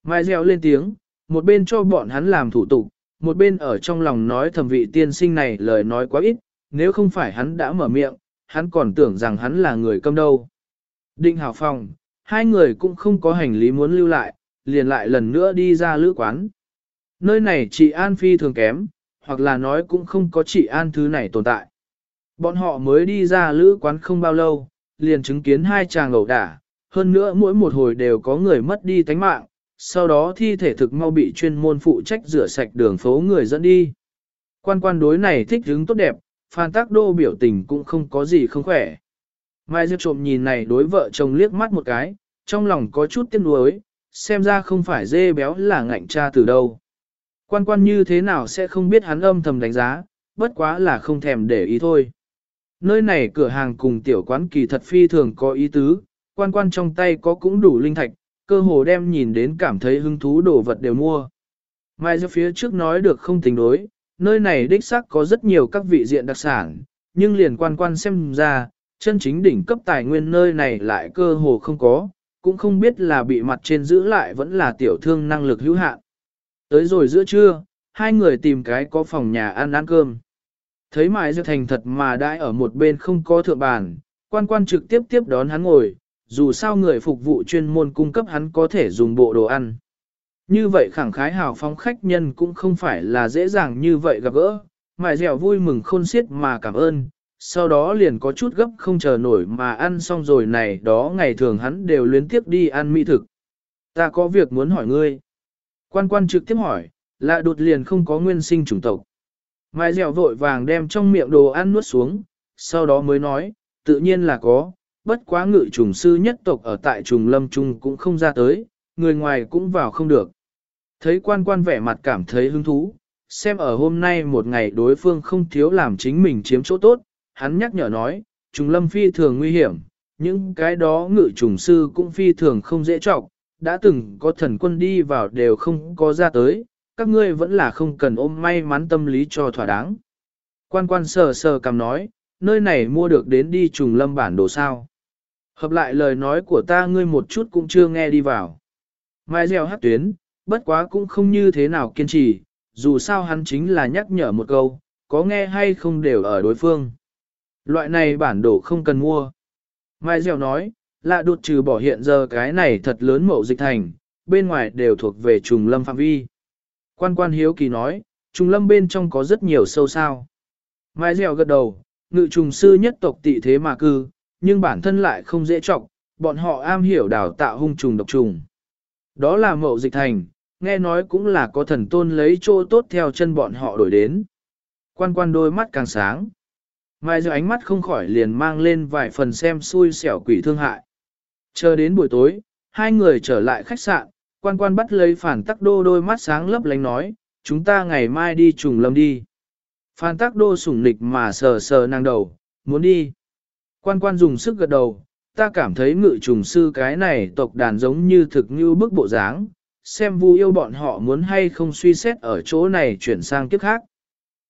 Mai réo lên tiếng, một bên cho bọn hắn làm thủ tục, một bên ở trong lòng nói thầm vị tiên sinh này lời nói quá ít, nếu không phải hắn đã mở miệng, hắn còn tưởng rằng hắn là người câm đâu. Định hảo phòng, hai người cũng không có hành lý muốn lưu lại, liền lại lần nữa đi ra lữ quán. Nơi này chị An phi thường kém, hoặc là nói cũng không có chị An thứ này tồn tại. Bọn họ mới đi ra lữ quán không bao lâu, liền chứng kiến hai chàng ẩu đả, hơn nữa mỗi một hồi đều có người mất đi tánh mạng, sau đó thi thể thực mau bị chuyên môn phụ trách rửa sạch đường phố người dẫn đi. Quan quan đối này thích hứng tốt đẹp, Phan Tác Đô biểu tình cũng không có gì không khỏe. Mai Diệp trộm nhìn này đối vợ chồng liếc mắt một cái, trong lòng có chút tiếc nuối, xem ra không phải dê béo là ngạnh cha từ đâu. Quan quan như thế nào sẽ không biết hắn âm thầm đánh giá, bất quá là không thèm để ý thôi. Nơi này cửa hàng cùng tiểu quán kỳ thật phi thường có ý tứ, quan quan trong tay có cũng đủ linh thạch, cơ hồ đem nhìn đến cảm thấy hứng thú đồ vật đều mua. Mai giữa phía trước nói được không tính đối, nơi này đích xác có rất nhiều các vị diện đặc sản, nhưng liền quan quan xem ra, chân chính đỉnh cấp tài nguyên nơi này lại cơ hồ không có, cũng không biết là bị mặt trên giữ lại vẫn là tiểu thương năng lực hữu hạn. Tới rồi giữa trưa, hai người tìm cái có phòng nhà ăn ăn cơm. Thấy Mai Diệp thành thật mà đãi ở một bên không có thượng bàn, quan quan trực tiếp tiếp đón hắn ngồi, dù sao người phục vụ chuyên môn cung cấp hắn có thể dùng bộ đồ ăn. Như vậy khẳng khái hào phóng khách nhân cũng không phải là dễ dàng như vậy gặp gỡ, mài dẻo vui mừng khôn xiết mà cảm ơn, sau đó liền có chút gấp không chờ nổi mà ăn xong rồi này đó ngày thường hắn đều luyến tiếp đi ăn mỹ thực. Ta có việc muốn hỏi ngươi. Quan quan trực tiếp hỏi, lạ đột liền không có nguyên sinh chủng tộc. Mai dẻo vội vàng đem trong miệng đồ ăn nuốt xuống, sau đó mới nói, tự nhiên là có, bất quá ngự trùng sư nhất tộc ở tại trùng lâm trung cũng không ra tới, người ngoài cũng vào không được. Thấy quan quan vẻ mặt cảm thấy hứng thú, xem ở hôm nay một ngày đối phương không thiếu làm chính mình chiếm chỗ tốt, hắn nhắc nhở nói, trùng lâm phi thường nguy hiểm, những cái đó ngự trùng sư cũng phi thường không dễ trọng, đã từng có thần quân đi vào đều không có ra tới, các ngươi vẫn là không cần ôm may mắn tâm lý cho thỏa đáng. Quan quan sờ sờ cầm nói, nơi này mua được đến đi trùng lâm bản đồ sao. Hợp lại lời nói của ta ngươi một chút cũng chưa nghe đi vào. Mai gieo hát tuyến, bất quá cũng không như thế nào kiên trì, dù sao hắn chính là nhắc nhở một câu, có nghe hay không đều ở đối phương. Loại này bản đồ không cần mua. Mai Dẻo nói, lạ đột trừ bỏ hiện giờ cái này thật lớn mậu dịch thành, bên ngoài đều thuộc về trùng lâm phạm vi. Quan quan hiếu kỳ nói, trùng lâm bên trong có rất nhiều sâu sao. Mai Dẻo gật đầu, ngự trùng sư nhất tộc tị thế mà cư, nhưng bản thân lại không dễ trọng, bọn họ am hiểu đào tạo hung trùng độc trùng. Đó là mậu dịch thành, nghe nói cũng là có thần tôn lấy chỗ tốt theo chân bọn họ đổi đến. Quan quan đôi mắt càng sáng. Mai giờ ánh mắt không khỏi liền mang lên vài phần xem xui xẻo quỷ thương hại. Chờ đến buổi tối, hai người trở lại khách sạn, quan quan bắt lấy phản tắc đô đôi mắt sáng lấp lánh nói, chúng ta ngày mai đi trùng lâm đi. Phan tắc đô sủng nịch mà sờ sờ nàng đầu, muốn đi. Quan quan dùng sức gật đầu, ta cảm thấy ngự trùng sư cái này tộc đàn giống như thực như bức bộ dáng, xem vu yêu bọn họ muốn hay không suy xét ở chỗ này chuyển sang kiếp khác.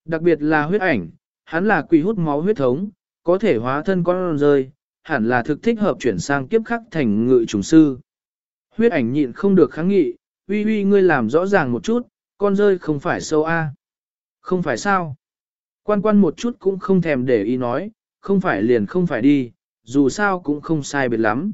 Đặc biệt là huyết ảnh, hắn là quỷ hút máu huyết thống, có thể hóa thân con rơi, hẳn là thực thích hợp chuyển sang kiếp khác thành ngự trùng sư. Huyết ảnh nhịn không được kháng nghị, uy uy ngươi làm rõ ràng một chút, con rơi không phải sâu A. Không phải sao? Quan quan một chút cũng không thèm để ý nói, không phải liền không phải đi, dù sao cũng không sai biệt lắm.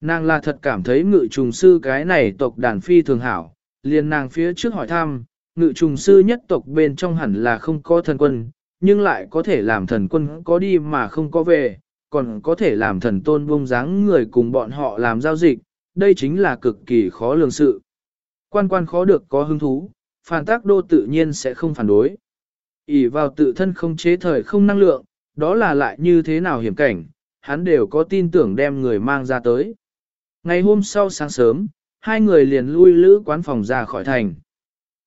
Nàng là thật cảm thấy ngự trùng sư cái này tộc đàn phi thường hảo, liền nàng phía trước hỏi thăm, ngự trùng sư nhất tộc bên trong hẳn là không có thần quân, nhưng lại có thể làm thần quân có đi mà không có về, còn có thể làm thần tôn buông dáng người cùng bọn họ làm giao dịch, đây chính là cực kỳ khó lường sự. Quan quan khó được có hứng thú, phản tác đô tự nhiên sẽ không phản đối. ỉ vào tự thân không chế thời không năng lượng, đó là lại như thế nào hiểm cảnh, hắn đều có tin tưởng đem người mang ra tới. Ngày hôm sau sáng sớm, hai người liền lui lữ quán phòng ra khỏi thành.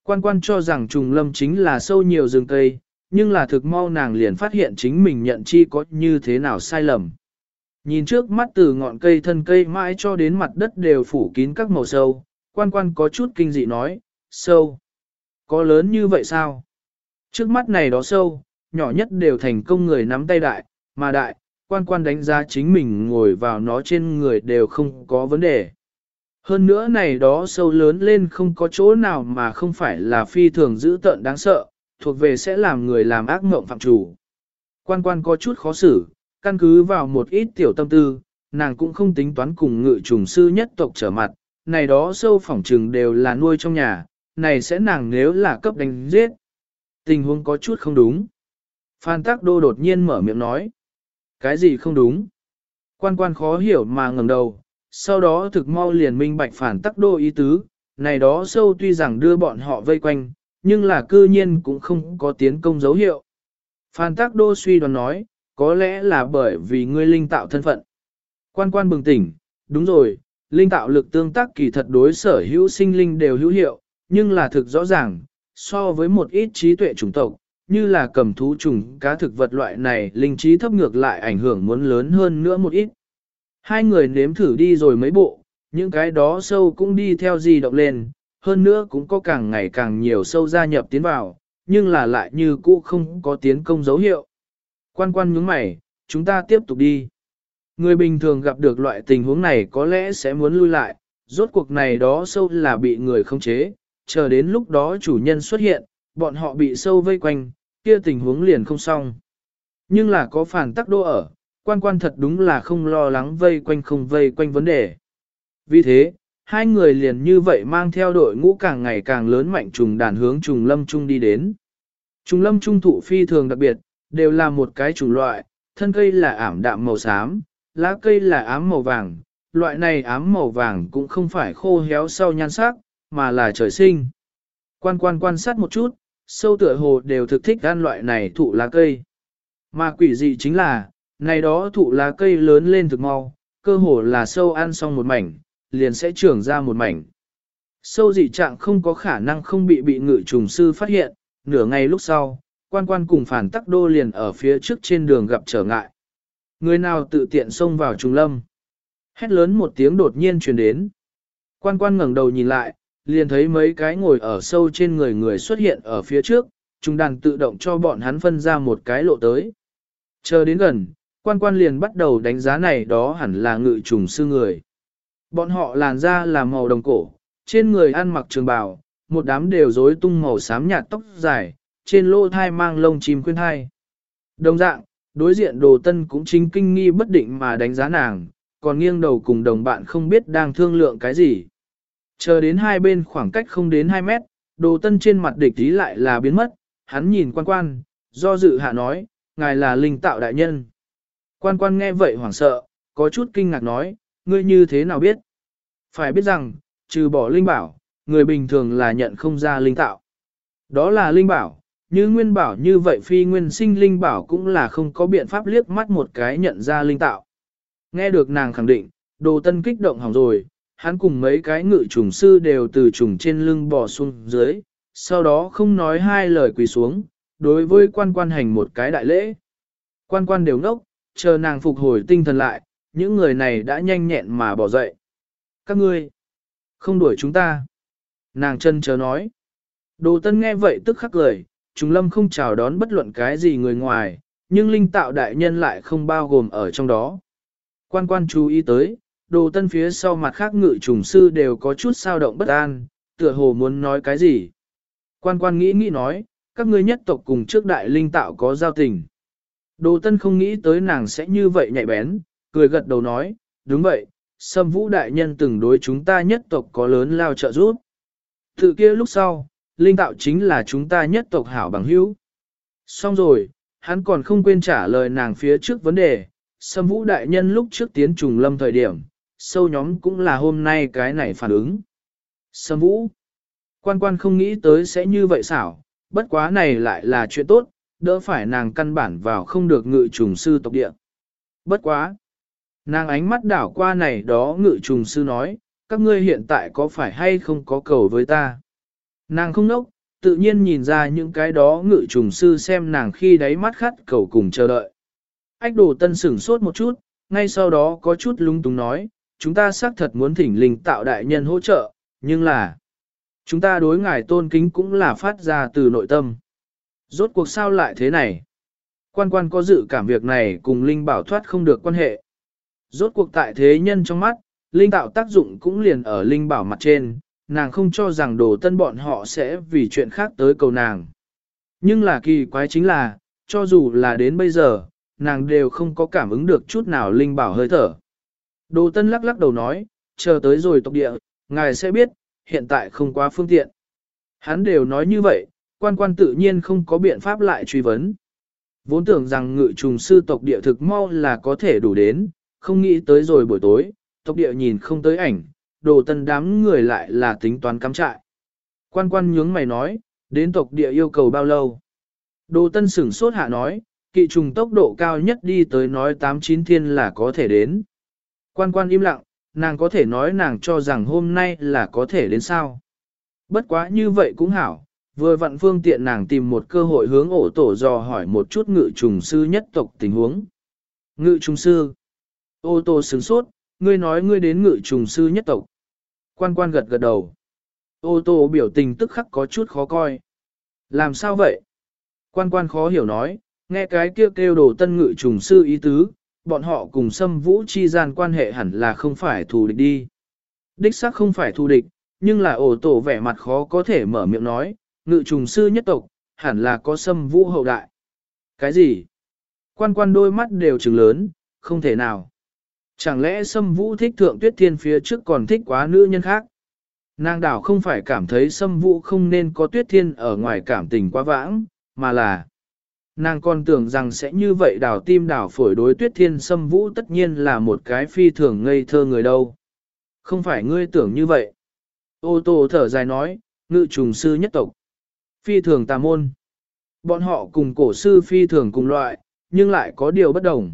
Quan quan cho rằng trùng lâm chính là sâu nhiều rừng cây, nhưng là thực mau nàng liền phát hiện chính mình nhận chi có như thế nào sai lầm. Nhìn trước mắt từ ngọn cây thân cây mãi cho đến mặt đất đều phủ kín các màu sâu, quan quan có chút kinh dị nói, sâu. Có lớn như vậy sao? Trước mắt này đó sâu, nhỏ nhất đều thành công người nắm tay đại, mà đại, quan quan đánh giá chính mình ngồi vào nó trên người đều không có vấn đề. Hơn nữa này đó sâu lớn lên không có chỗ nào mà không phải là phi thường dữ tợn đáng sợ, thuộc về sẽ làm người làm ác mộng phạm chủ. Quan quan có chút khó xử, căn cứ vào một ít tiểu tâm tư, nàng cũng không tính toán cùng ngự trùng sư nhất tộc trở mặt, này đó sâu phỏng trừng đều là nuôi trong nhà, này sẽ nàng nếu là cấp đánh giết. Tình huống có chút không đúng. Phan Tắc Đô đột nhiên mở miệng nói. Cái gì không đúng? Quan quan khó hiểu mà ngẩng đầu, sau đó thực mau liền minh bạch phản Tắc Đô ý tứ, này đó sâu tuy rằng đưa bọn họ vây quanh, nhưng là cư nhiên cũng không có tiến công dấu hiệu. Phan Tắc Đô suy đoán nói, có lẽ là bởi vì ngươi linh tạo thân phận. Quan quan bừng tỉnh, đúng rồi, linh tạo lực tương tác kỳ thật đối sở hữu sinh linh đều hữu hiệu, nhưng là thực rõ ràng, so với một ít trí tuệ chủng tộc, như là cầm thú trùng cá thực vật loại này linh trí thấp ngược lại ảnh hưởng muốn lớn hơn nữa một ít. Hai người nếm thử đi rồi mấy bộ, những cái đó sâu cũng đi theo di động lên, hơn nữa cũng có càng ngày càng nhiều sâu gia nhập tiến vào, nhưng là lại như cũ không có tiến công dấu hiệu. Quan quan nhướng mày, chúng ta tiếp tục đi. Người bình thường gặp được loại tình huống này có lẽ sẽ muốn lui lại, rốt cuộc này đó sâu là bị người không chế, chờ đến lúc đó chủ nhân xuất hiện, bọn họ bị sâu vây quanh, kia tình huống liền không xong. Nhưng là có phản tắc đô ở, quan quan thật đúng là không lo lắng vây quanh không vây quanh vấn đề. Vì thế, hai người liền như vậy mang theo đội ngũ càng ngày càng lớn mạnh trùng đàn hướng trùng lâm trung đi đến. Trùng lâm trung thụ phi thường đặc biệt, đều là một cái chủng loại, thân cây là ảm đạm màu xám, lá cây là ám màu vàng, loại này ám màu vàng cũng không phải khô héo sau nhan sắc, mà là trời sinh. Quan quan quan sát một chút, sâu tựa hồ đều thực thích ăn loại này thụ lá cây. Mà quỷ dị chính là, này đó thụ lá cây lớn lên thực mau, cơ hồ là sâu ăn xong một mảnh, liền sẽ trưởng ra một mảnh. Sâu dị trạng không có khả năng không bị bị ngự trùng sư phát hiện, nửa ngày lúc sau, quan quan cùng phản tắc đô liền ở phía trước trên đường gặp trở ngại. Người nào tự tiện xông vào trùng lâm. Hét lớn một tiếng đột nhiên truyền đến. Quan quan ngẩng đầu nhìn lại, liền thấy mấy cái ngồi ở sâu trên người người xuất hiện ở phía trước, trung đàn tự động cho bọn hắn phân ra một cái lộ tới. Chờ đến gần, quan quan liền bắt đầu đánh giá này đó hẳn là ngự trùng sư người. Bọn họ làn da là màu đồng cổ, Trên người ăn mặc trường bào, một đám đều rối tung màu xám nhạt tóc dài, trên lỗ thai mang lông chim khuyên thai. Đồng dạng, đối diện đồ tân cũng chính kinh nghi bất định mà đánh giá nàng, còn nghiêng đầu cùng đồng bạn không biết đang thương lượng cái gì. Chờ đến hai bên khoảng cách không đến 2 mét, đồ tân trên mặt địch ý lại là biến mất, hắn nhìn quan quan, do dự hạ nói, ngài là linh tạo đại nhân. Quan quan nghe vậy hoảng sợ, có chút kinh ngạc nói, ngươi như thế nào biết? Phải biết rằng, trừ bỏ linh bảo, người bình thường là nhận không ra linh tạo. Đó là linh bảo, như nguyên bảo như vậy phi nguyên sinh linh bảo cũng là không có biện pháp liếc mắt một cái nhận ra linh tạo. Nghe được nàng khẳng định, đồ tân kích động hỏng rồi, hắn cùng mấy cái ngự trùng sư đều từ trùng trên lưng bò xuống dưới, sau đó không nói hai lời quỳ xuống, đối với quan quan hành một cái đại lễ. Quan quan đều ngốc, chờ nàng phục hồi tinh thần lại, những người này đã nhanh nhẹn mà bỏ dậy. Các ngươi, không đuổi chúng ta. Nàng chân chờ nói. Đồ tân nghe vậy tức khắc lời, chúng Lâm không chào đón bất luận cái gì người ngoài, nhưng linh tạo đại nhân lại không bao gồm ở trong đó. Quan quan chú ý tới, đồ tân phía sau mặt khác ngự trùng sư đều có chút sao động bất an, tựa hồ muốn nói cái gì. Quan quan nghĩ nghĩ nói, các ngươi nhất tộc cùng trước đại linh tạo có giao tình. Đồ tân không nghĩ tới nàng sẽ như vậy nhạy bén, cười gật đầu nói, đúng vậy, sâm vũ đại nhân từng đối chúng ta nhất tộc có lớn lao trợ giúp. Tự kia lúc sau, linh tạo chính là chúng ta nhất tộc hảo bằng hữu. Xong rồi, hắn còn không quên trả lời nàng phía trước vấn đề, sâm vũ đại nhân lúc trước tiến trùng lâm thời điểm, sâu nhóm cũng là hôm nay cái này phản ứng. Sâm vũ, quan quan không nghĩ tới sẽ như vậy xảo, bất quá này lại là chuyện tốt, đỡ phải nàng căn bản vào không được ngự trùng sư tộc địa. Bất quá. Nàng ánh mắt đảo qua này đó ngự trùng sư nói, các ngươi hiện tại có phải hay không có cầu với ta? Nàng không nốc, tự nhiên nhìn ra những cái đó ngự trùng sư xem nàng khi đáy mắt khát cầu cùng chờ đợi. Ách đồ tân sửng sốt một chút, ngay sau đó có chút lung túng nói, chúng ta xác thật muốn thỉnh linh tạo đại nhân hỗ trợ, nhưng là, chúng ta đối ngài tôn kính cũng là phát ra từ nội tâm. Rốt cuộc sao lại thế này? Quan quan có dự cảm việc này cùng linh bảo thoát không được quan hệ. Rốt cuộc tại thế nhân trong mắt, linh tạo tác dụng cũng liền ở linh bảo mặt trên, nàng không cho rằng đồ tân bọn họ sẽ vì chuyện khác tới cầu nàng. Nhưng là kỳ quái chính là, cho dù là đến bây giờ, nàng đều không có cảm ứng được chút nào linh bảo hơi thở. Đồ tân lắc lắc đầu nói, chờ tới rồi tộc địa, ngài sẽ biết, hiện tại không quá phương tiện. Hắn đều nói như vậy, quan quan tự nhiên không có biện pháp lại truy vấn. Vốn tưởng rằng ngự trùng sư tộc địa thực mau là có thể đủ đến, không nghĩ tới rồi buổi tối, tộc địa nhìn không tới ảnh, đồ tân đám người lại là tính toán cắm trại. Quan quan nhướng mày nói, đến tộc địa yêu cầu bao lâu? Đồ tân sửng sốt hạ nói, kỵ trùng tốc độ cao nhất đi tới nói 8-9 thiên là có thể đến. Quan quan im lặng, nàng có thể nói nàng cho rằng hôm nay là có thể đến sao. Bất quá như vậy cũng hảo, vừa vặn phương tiện nàng tìm một cơ hội hướng ổ tổ dò hỏi một chút ngự trùng sư nhất tộc tình huống. Ngự trùng sư. Ô tô sướng sốt, ngươi nói ngươi đến ngự trùng sư nhất tộc. Quan quan gật gật đầu. Ô tô biểu tình tức khắc có chút khó coi. Làm sao vậy? Quan quan khó hiểu nói, nghe cái kia kêu, kêu đồ tân ngự trùng sư ý tứ, bọn họ cùng xâm vũ chi gian quan hệ hẳn là không phải thù địch đi. Đích xác không phải thù địch, nhưng là ổ tổ vẻ mặt khó có thể mở miệng nói, ngự trùng sư nhất tộc, hẳn là có xâm vũ hậu đại. Cái gì? Quan quan đôi mắt đều trừng lớn, không thể nào. Chẳng lẽ xâm vũ thích thượng tuyết thiên phía trước còn thích quá nữ nhân khác? Nàng đảo không phải cảm thấy xâm vũ không nên có tuyết thiên ở ngoài cảm tình quá vãng, mà là nàng còn tưởng rằng sẽ như vậy đảo tim đảo phổi đối tuyết thiên xâm vũ tất nhiên là một cái phi thường ngây thơ người đâu. Không phải ngươi tưởng như vậy. Ô tô thở dài nói, ngự trùng sư nhất tộc. Phi thường tà môn. Bọn họ cùng cổ sư phi thường cùng loại, nhưng lại có điều bất đồng.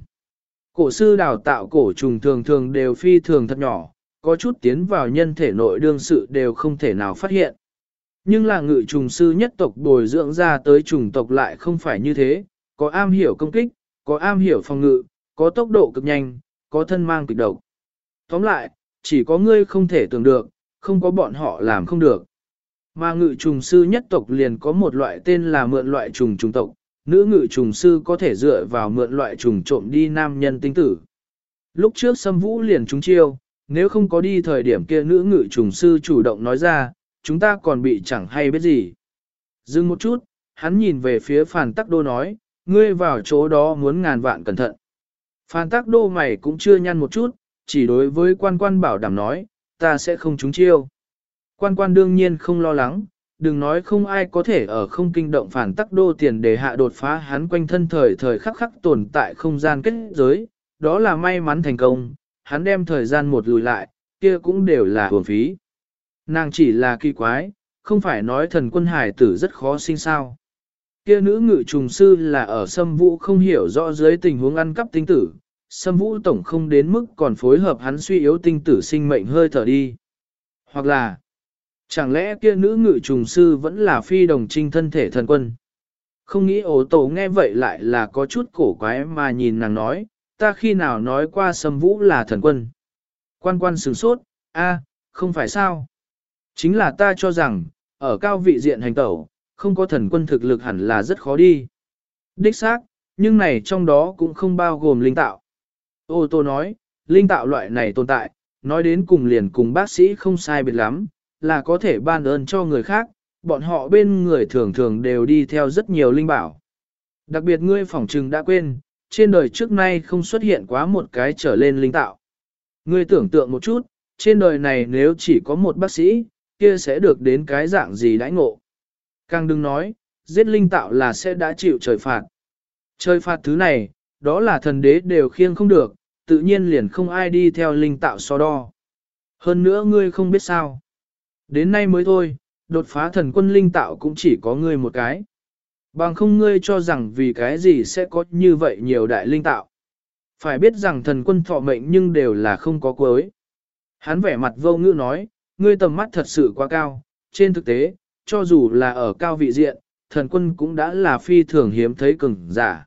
Cổ sư đào tạo cổ trùng thường thường đều phi thường thật nhỏ, có chút tiến vào nhân thể nội đương sự đều không thể nào phát hiện. Nhưng là ngự trùng sư nhất tộc bồi dưỡng ra tới trùng tộc lại không phải như thế, có am hiểu công kích, có am hiểu phòng ngự, có tốc độ cực nhanh, có thân mang kịch độc. Tóm lại, chỉ có ngươi không thể tưởng được, không có bọn họ làm không được. Mà ngự trùng sư nhất tộc liền có một loại tên là mượn loại trùng trùng tộc, nữ ngự trùng sư có thể dựa vào mượn loại trùng trộm đi nam nhân tinh tử. Lúc trước xâm vũ liền trúng chiêu, nếu không có đi thời điểm kia nữ ngự trùng sư chủ động nói ra, chúng ta còn bị chẳng hay biết gì. Dừng một chút, hắn nhìn về phía phàn tắc đô nói, ngươi vào chỗ đó muốn ngàn vạn cẩn thận. Phàn tắc đô mày cũng chưa nhăn một chút, chỉ đối với quan quan bảo đảm nói, ta sẽ không trúng chiêu. Quan quan đương nhiên không lo lắng, đừng nói không ai có thể ở không kinh động phản tắc đô tiền để hạ đột phá hắn quanh thân thời thời khắc khắc tồn tại không gian kết giới, đó là may mắn thành công, hắn đem thời gian một lùi lại, kia cũng đều là hưởng phí. Nàng chỉ là kỳ quái, không phải nói thần quân hải tử rất khó sinh sao. Kia nữ ngự trùng sư là ở sâm vũ không hiểu rõ dưới tình huống ăn cắp tinh tử, sâm vũ tổng không đến mức còn phối hợp hắn suy yếu tinh tử sinh mệnh hơi thở đi. Hoặc là, chẳng lẽ kia nữ ngự trùng sư vẫn là phi đồng trinh thân thể thần quân? Không nghĩ ổ tổ nghe vậy lại là có chút cổ quái mà nhìn nàng nói, ta khi nào nói qua sâm vũ là thần quân. Quan quan sửng sốt, a, không phải sao. Chính là ta cho rằng, ở cao vị diện hành tẩu, không có thần quân thực lực hẳn là rất khó đi. Đích xác, nhưng này trong đó cũng không bao gồm linh tạo. Ô tô nói, linh tạo loại này tồn tại, nói đến cùng liền cùng bác sĩ không sai biệt lắm, là có thể ban ơn cho người khác, bọn họ bên người thường thường đều đi theo rất nhiều linh bảo. Đặc biệt ngươi phỏng trừng đã quên, trên đời trước nay không xuất hiện quá một cái trở lên linh tạo. Ngươi tưởng tượng một chút, trên đời này nếu chỉ có một bác sĩ, kia sẽ được đến cái dạng gì đãi ngộ. Càng đừng nói, giết linh tạo là sẽ đã chịu trời phạt. Trời phạt thứ này, đó là thần đế đều khiêng không được, tự nhiên liền không ai đi theo linh tạo so đo. Hơn nữa ngươi không biết sao. Đến nay mới thôi, đột phá thần quân linh tạo cũng chỉ có ngươi một cái. Bằng không ngươi cho rằng vì cái gì sẽ có như vậy nhiều đại linh tạo. Phải biết rằng thần quân thọ mệnh nhưng đều là không có cuối. Hắn vẻ mặt vô ngữ nói, ngươi tầm mắt thật sự quá cao, trên thực tế, cho dù là ở cao vị diện, thần quân cũng đã là phi thường hiếm thấy cường giả.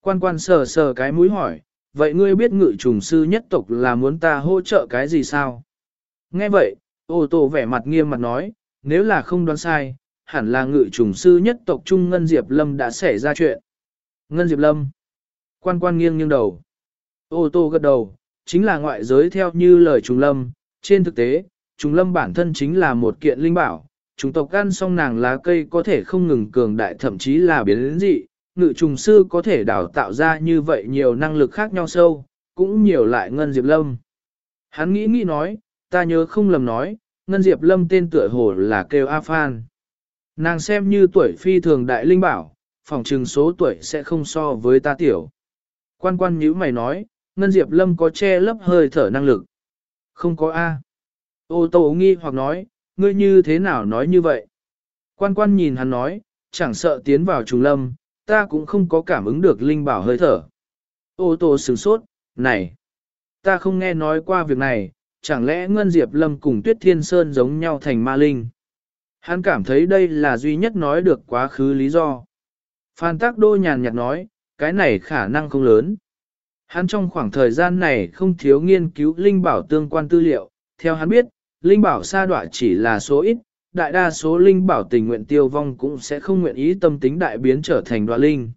Quan quan sờ sờ cái mũi hỏi, vậy ngươi biết ngự trùng sư nhất tộc là muốn ta hỗ trợ cái gì sao? Nghe vậy, ô tô vẻ mặt nghiêm mặt nói, nếu là không đoán sai, hẳn là ngự trùng sư nhất tộc Trung Ngân Diệp Lâm đã xảy ra chuyện. Ngân Diệp Lâm. Quan quan nghiêng nghiêng đầu. Ô tô gật đầu, chính là ngoại giới theo như lời trùng lâm. Trên thực tế, trùng lâm bản thân chính là một kiện linh bảo. Trùng tộc ăn xong nàng lá cây có thể không ngừng cường đại thậm chí là biến lĩnh dị. Ngự trùng sư có thể đào tạo ra như vậy nhiều năng lực khác nhau sâu, cũng nhiều lại Ngân Diệp Lâm. Hắn nghĩ nghĩ nói, ta nhớ không lầm nói, Ngân Diệp Lâm tên tựa hồ là kêu A Phan. Nàng xem như tuổi phi thường đại linh bảo, phòng trừng số tuổi sẽ không so với ta tiểu. Quan quan nhữ mày nói, Ngân Diệp Lâm có che lấp hơi thở năng lực. Không có A. Ô tô nghi hoặc nói, ngươi như thế nào nói như vậy? Quan quan nhìn hắn nói, chẳng sợ tiến vào trùng lâm, ta cũng không có cảm ứng được linh bảo hơi thở. Ô tô sửng sốt, này, ta không nghe nói qua việc này, chẳng lẽ Ngân Diệp Lâm cùng Tuyết Thiên Sơn giống nhau thành ma linh? Hắn cảm thấy đây là duy nhất nói được quá khứ lý do. Phan Tác Đô nhàn nhạt nói, cái này khả năng không lớn. Hắn trong khoảng thời gian này không thiếu nghiên cứu linh bảo tương quan tư liệu, theo hắn biết, linh bảo sa đọa chỉ là số ít, đại đa số linh bảo tình nguyện tiêu vong cũng sẽ không nguyện ý tâm tính đại biến trở thành đoạ linh.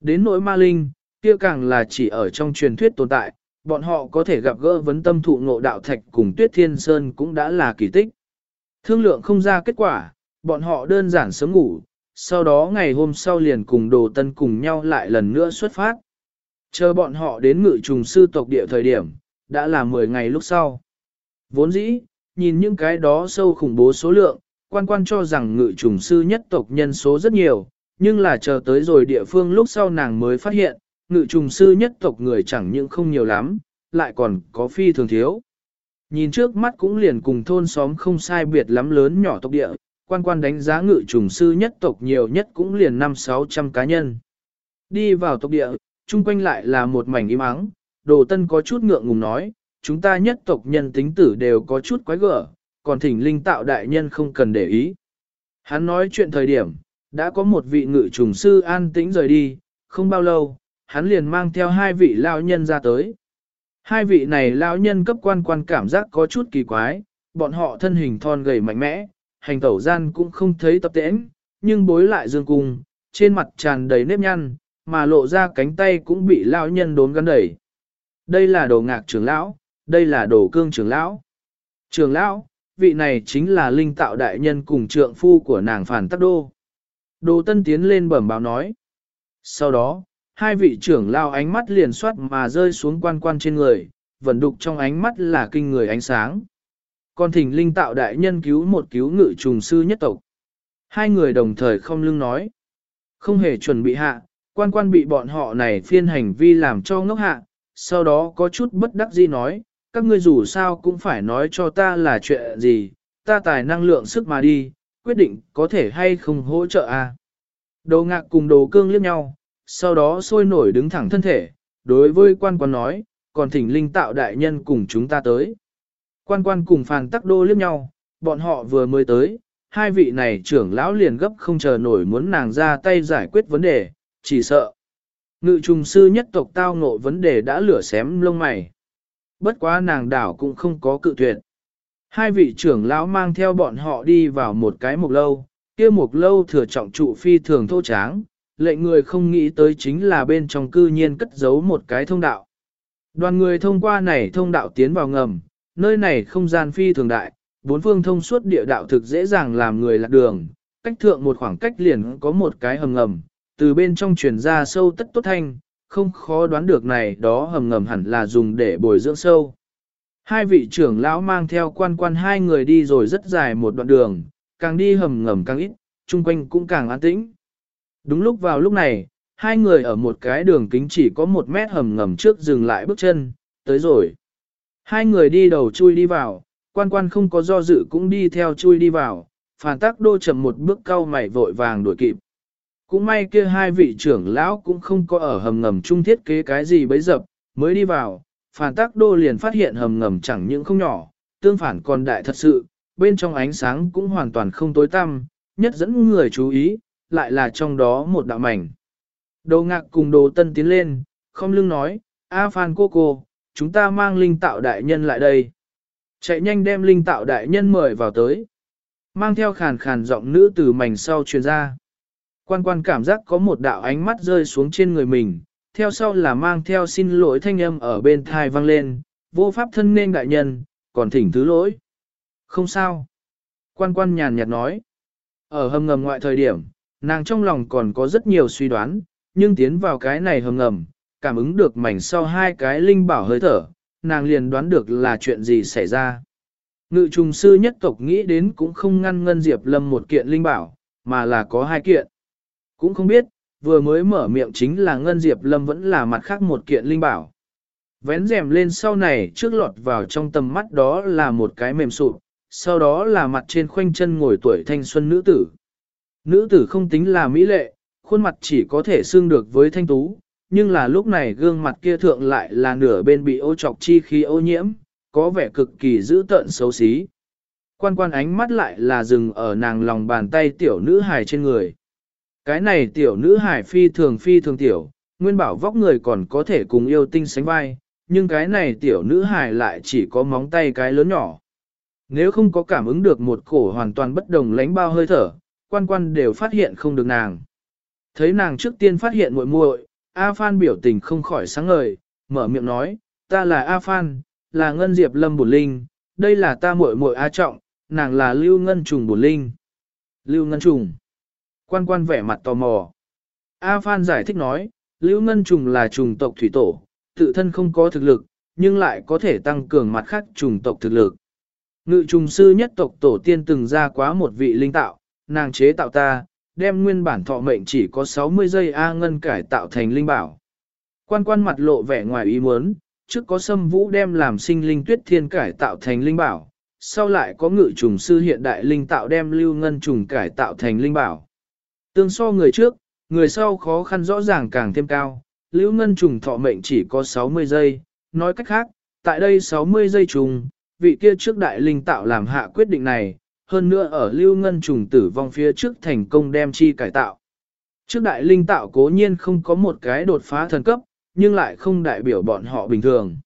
Đến nỗi ma linh, kia càng là chỉ ở trong truyền thuyết tồn tại, bọn họ có thể gặp gỡ vấn tâm thụ ngộ đạo thạch cùng tuyết thiên sơn cũng đã là kỳ tích. Thương lượng không ra kết quả, bọn họ đơn giản sớm ngủ, sau đó ngày hôm sau liền cùng đồ tân cùng nhau lại lần nữa xuất phát. Chờ bọn họ đến ngự trùng sư tộc địa thời điểm, đã là 10 ngày lúc sau. Vốn dĩ, nhìn những cái đó sâu khủng bố số lượng, quan quan cho rằng ngự trùng sư nhất tộc nhân số rất nhiều, nhưng là chờ tới rồi địa phương lúc sau nàng mới phát hiện, ngự trùng sư nhất tộc người chẳng những không nhiều lắm, lại còn có phi thường thiếu. Nhìn trước mắt cũng liền cùng thôn xóm không sai biệt lắm lớn nhỏ tộc địa, quan quan đánh giá ngự trùng sư nhất tộc nhiều nhất cũng liền năm sáu trăm cá nhân. Đi vào tộc địa, chung quanh lại là một mảnh im ắng, đồ tân có chút ngượng ngùng nói, chúng ta nhất tộc nhân tính tử đều có chút quái gở, còn thỉnh linh tạo đại nhân không cần để ý. Hắn nói chuyện thời điểm, đã có một vị ngự trùng sư an tĩnh rời đi, không bao lâu, hắn liền mang theo hai vị lao nhân ra tới. Hai vị này lão nhân cấp quan quan cảm giác có chút kỳ quái, bọn họ thân hình thon gầy mạnh mẽ, hành tẩu gian cũng không thấy tập tễnh, nhưng bối lại dương cung, trên mặt tràn đầy nếp nhăn, mà lộ ra cánh tay cũng bị lão nhân đốn gắn đẩy. Đây là đồ ngạc trưởng lão, đây là đồ cương trưởng lão. Trưởng lão, vị này chính là linh tạo đại nhân cùng trượng phu của nàng phản tắc đô. Đồ tân tiến lên bẩm báo nói. Sau đó, hai vị trưởng lao ánh mắt liền soát mà rơi xuống quan quan trên người, vẫn đục trong ánh mắt là kinh người ánh sáng. Còn thỉnh linh tạo đại nhân cứu một cứu ngự trùng sư nhất tộc. Hai người đồng thời không lưng nói. Không hề chuẩn bị hạ, quan quan bị bọn họ này phiên hành vi làm cho ngốc hạ, sau đó có chút bất đắc dĩ nói, các ngươi dù sao cũng phải nói cho ta là chuyện gì, ta tài năng lượng sức mà đi, quyết định có thể hay không hỗ trợ a. À. Đồ ngạc cùng đồ cương liếc nhau, sau đó sôi nổi đứng thẳng thân thể, đối với quan quan nói, còn thỉnh linh tạo đại nhân cùng chúng ta tới. Quan quan cùng phàn tắc đô liếc nhau, bọn họ vừa mới tới, hai vị này trưởng lão liền gấp không chờ nổi muốn nàng ra tay giải quyết vấn đề, chỉ sợ. Ngự trùng sư nhất tộc tao ngộ vấn đề đã lửa xém lông mày. Bất quá nàng đảo cũng không có cự tuyệt. Hai vị trưởng lão mang theo bọn họ đi vào một cái mục lâu, kia mục lâu thừa trọng trụ phi thường thô tráng, lệnh người không nghĩ tới chính là bên trong cư nhiên cất giấu một cái thông đạo. Đoàn người thông qua này thông đạo tiến vào ngầm, nơi này không gian phi thường đại, bốn phương thông suốt địa đạo thực dễ dàng làm người lạc đường, cách thượng một khoảng cách liền có một cái hầm ngầm, từ bên trong truyền ra sâu tất tốt thanh, không khó đoán được này đó hầm ngầm hẳn là dùng để bồi dưỡng sâu. Hai vị trưởng lão mang theo quan quan hai người đi rồi rất dài một đoạn đường, càng đi hầm ngầm càng ít, chung quanh cũng càng an tĩnh. Đúng lúc vào lúc này, hai người ở một cái đường kính chỉ có một mét hầm ngầm trước dừng lại bước chân, tới rồi. Hai người đi đầu chui đi vào, quan quan không có do dự cũng đi theo chui đi vào, phản tác đô chậm một bước cau mày vội vàng đuổi kịp. Cũng may kia hai vị trưởng lão cũng không có ở hầm ngầm Chung thiết kế cái gì bấy dập, mới đi vào, phản tác đô liền phát hiện hầm ngầm chẳng những không nhỏ, tương phản còn đại thật sự, bên trong ánh sáng cũng hoàn toàn không tối tăm, nhất dẫn người chú ý, lại là trong đó một đạo mảnh. Đồ ngạc cùng đồ tân tiến lên, không lưng nói, A Phan cô cô, chúng ta mang linh tạo đại nhân lại đây. Chạy nhanh đem linh tạo đại nhân mời vào tới. Mang theo khàn khàn giọng nữ từ mảnh sau truyền ra. Quan quan cảm giác có một đạo ánh mắt rơi xuống trên người mình, theo sau là mang theo xin lỗi thanh âm ở bên thai vang lên, vô pháp thân nên đại nhân, còn thỉnh thứ lỗi. Không sao. Quan quan nhàn nhạt nói. Ở hầm ngầm ngoại thời điểm, nàng trong lòng còn có rất nhiều suy đoán, nhưng tiến vào cái này hầm ngầm, cảm ứng được mảnh sau hai cái linh bảo hơi thở, nàng liền đoán được là chuyện gì xảy ra. Ngự trùng sư nhất tộc nghĩ đến cũng không ngăn ngân Diệp Lâm một kiện linh bảo, mà là có hai kiện. Cũng không biết, vừa mới mở miệng chính là ngân Diệp Lâm vẫn là mặt khác một kiện linh bảo. Vén rèm lên sau này trước lọt vào trong tầm mắt đó là một cái mềm sụp, sau đó là mặt trên khoanh chân ngồi tuổi thanh xuân nữ tử. Nữ tử không tính là mỹ lệ, khuôn mặt chỉ có thể xương được với thanh tú, nhưng là lúc này gương mặt kia thượng lại là nửa bên bị ô trọc chi khí ô nhiễm, có vẻ cực kỳ dữ tợn xấu xí. Quan quan ánh mắt lại là dừng ở nàng lòng bàn tay tiểu nữ hài trên người. Cái này tiểu nữ hải phi thường phi thường tiểu, nguyên bảo vóc người còn có thể cùng yêu tinh sánh vai, nhưng cái này tiểu nữ hải lại chỉ có móng tay cái lớn nhỏ. Nếu không có cảm ứng được một cổ hoàn toàn bất đồng lánh bao hơi thở, quan quan đều phát hiện không được nàng. Thấy nàng trước tiên phát hiện muội muội, A Phan biểu tình không khỏi sáng ngời, mở miệng nói, ta là A Phan, là Ngân Diệp Lâm bùn Linh, đây là ta muội muội A Trọng, nàng là Lưu Ngân Trùng bùn Linh. Lưu Ngân Trùng. Quan quan vẻ mặt tò mò. A Phan giải thích nói, Lưu Ngân Trùng là trùng tộc thủy tổ, tự thân không có thực lực, nhưng lại có thể tăng cường mặt khác trùng tộc thực lực. Ngự trùng sư nhất tộc tổ tiên từng ra quá một vị linh tạo, nàng chế tạo ta, đem nguyên bản thọ mệnh chỉ có 60 giây A ngân cải tạo thành linh bảo. Quan quan mặt lộ vẻ ngoài ý muốn, trước có sâm vũ đem làm sinh linh tuyết thiên cải tạo thành linh bảo, sau lại có ngự trùng sư hiện đại linh tạo đem lưu ngân trùng cải tạo thành linh bảo. Tương so người trước, người sau khó khăn rõ ràng càng thêm cao, lưu ngân trùng thọ mệnh chỉ có 60 giây, nói cách khác, tại đây 60 giây trùng, vị kia trước đại linh tạo làm hạ quyết định này, hơn nữa ở lưu ngân trùng tử vong phía trước thành công đem chi cải tạo. Trước đại linh tạo cố nhiên không có một cái đột phá thần cấp, nhưng lại không đại biểu bọn họ bình thường.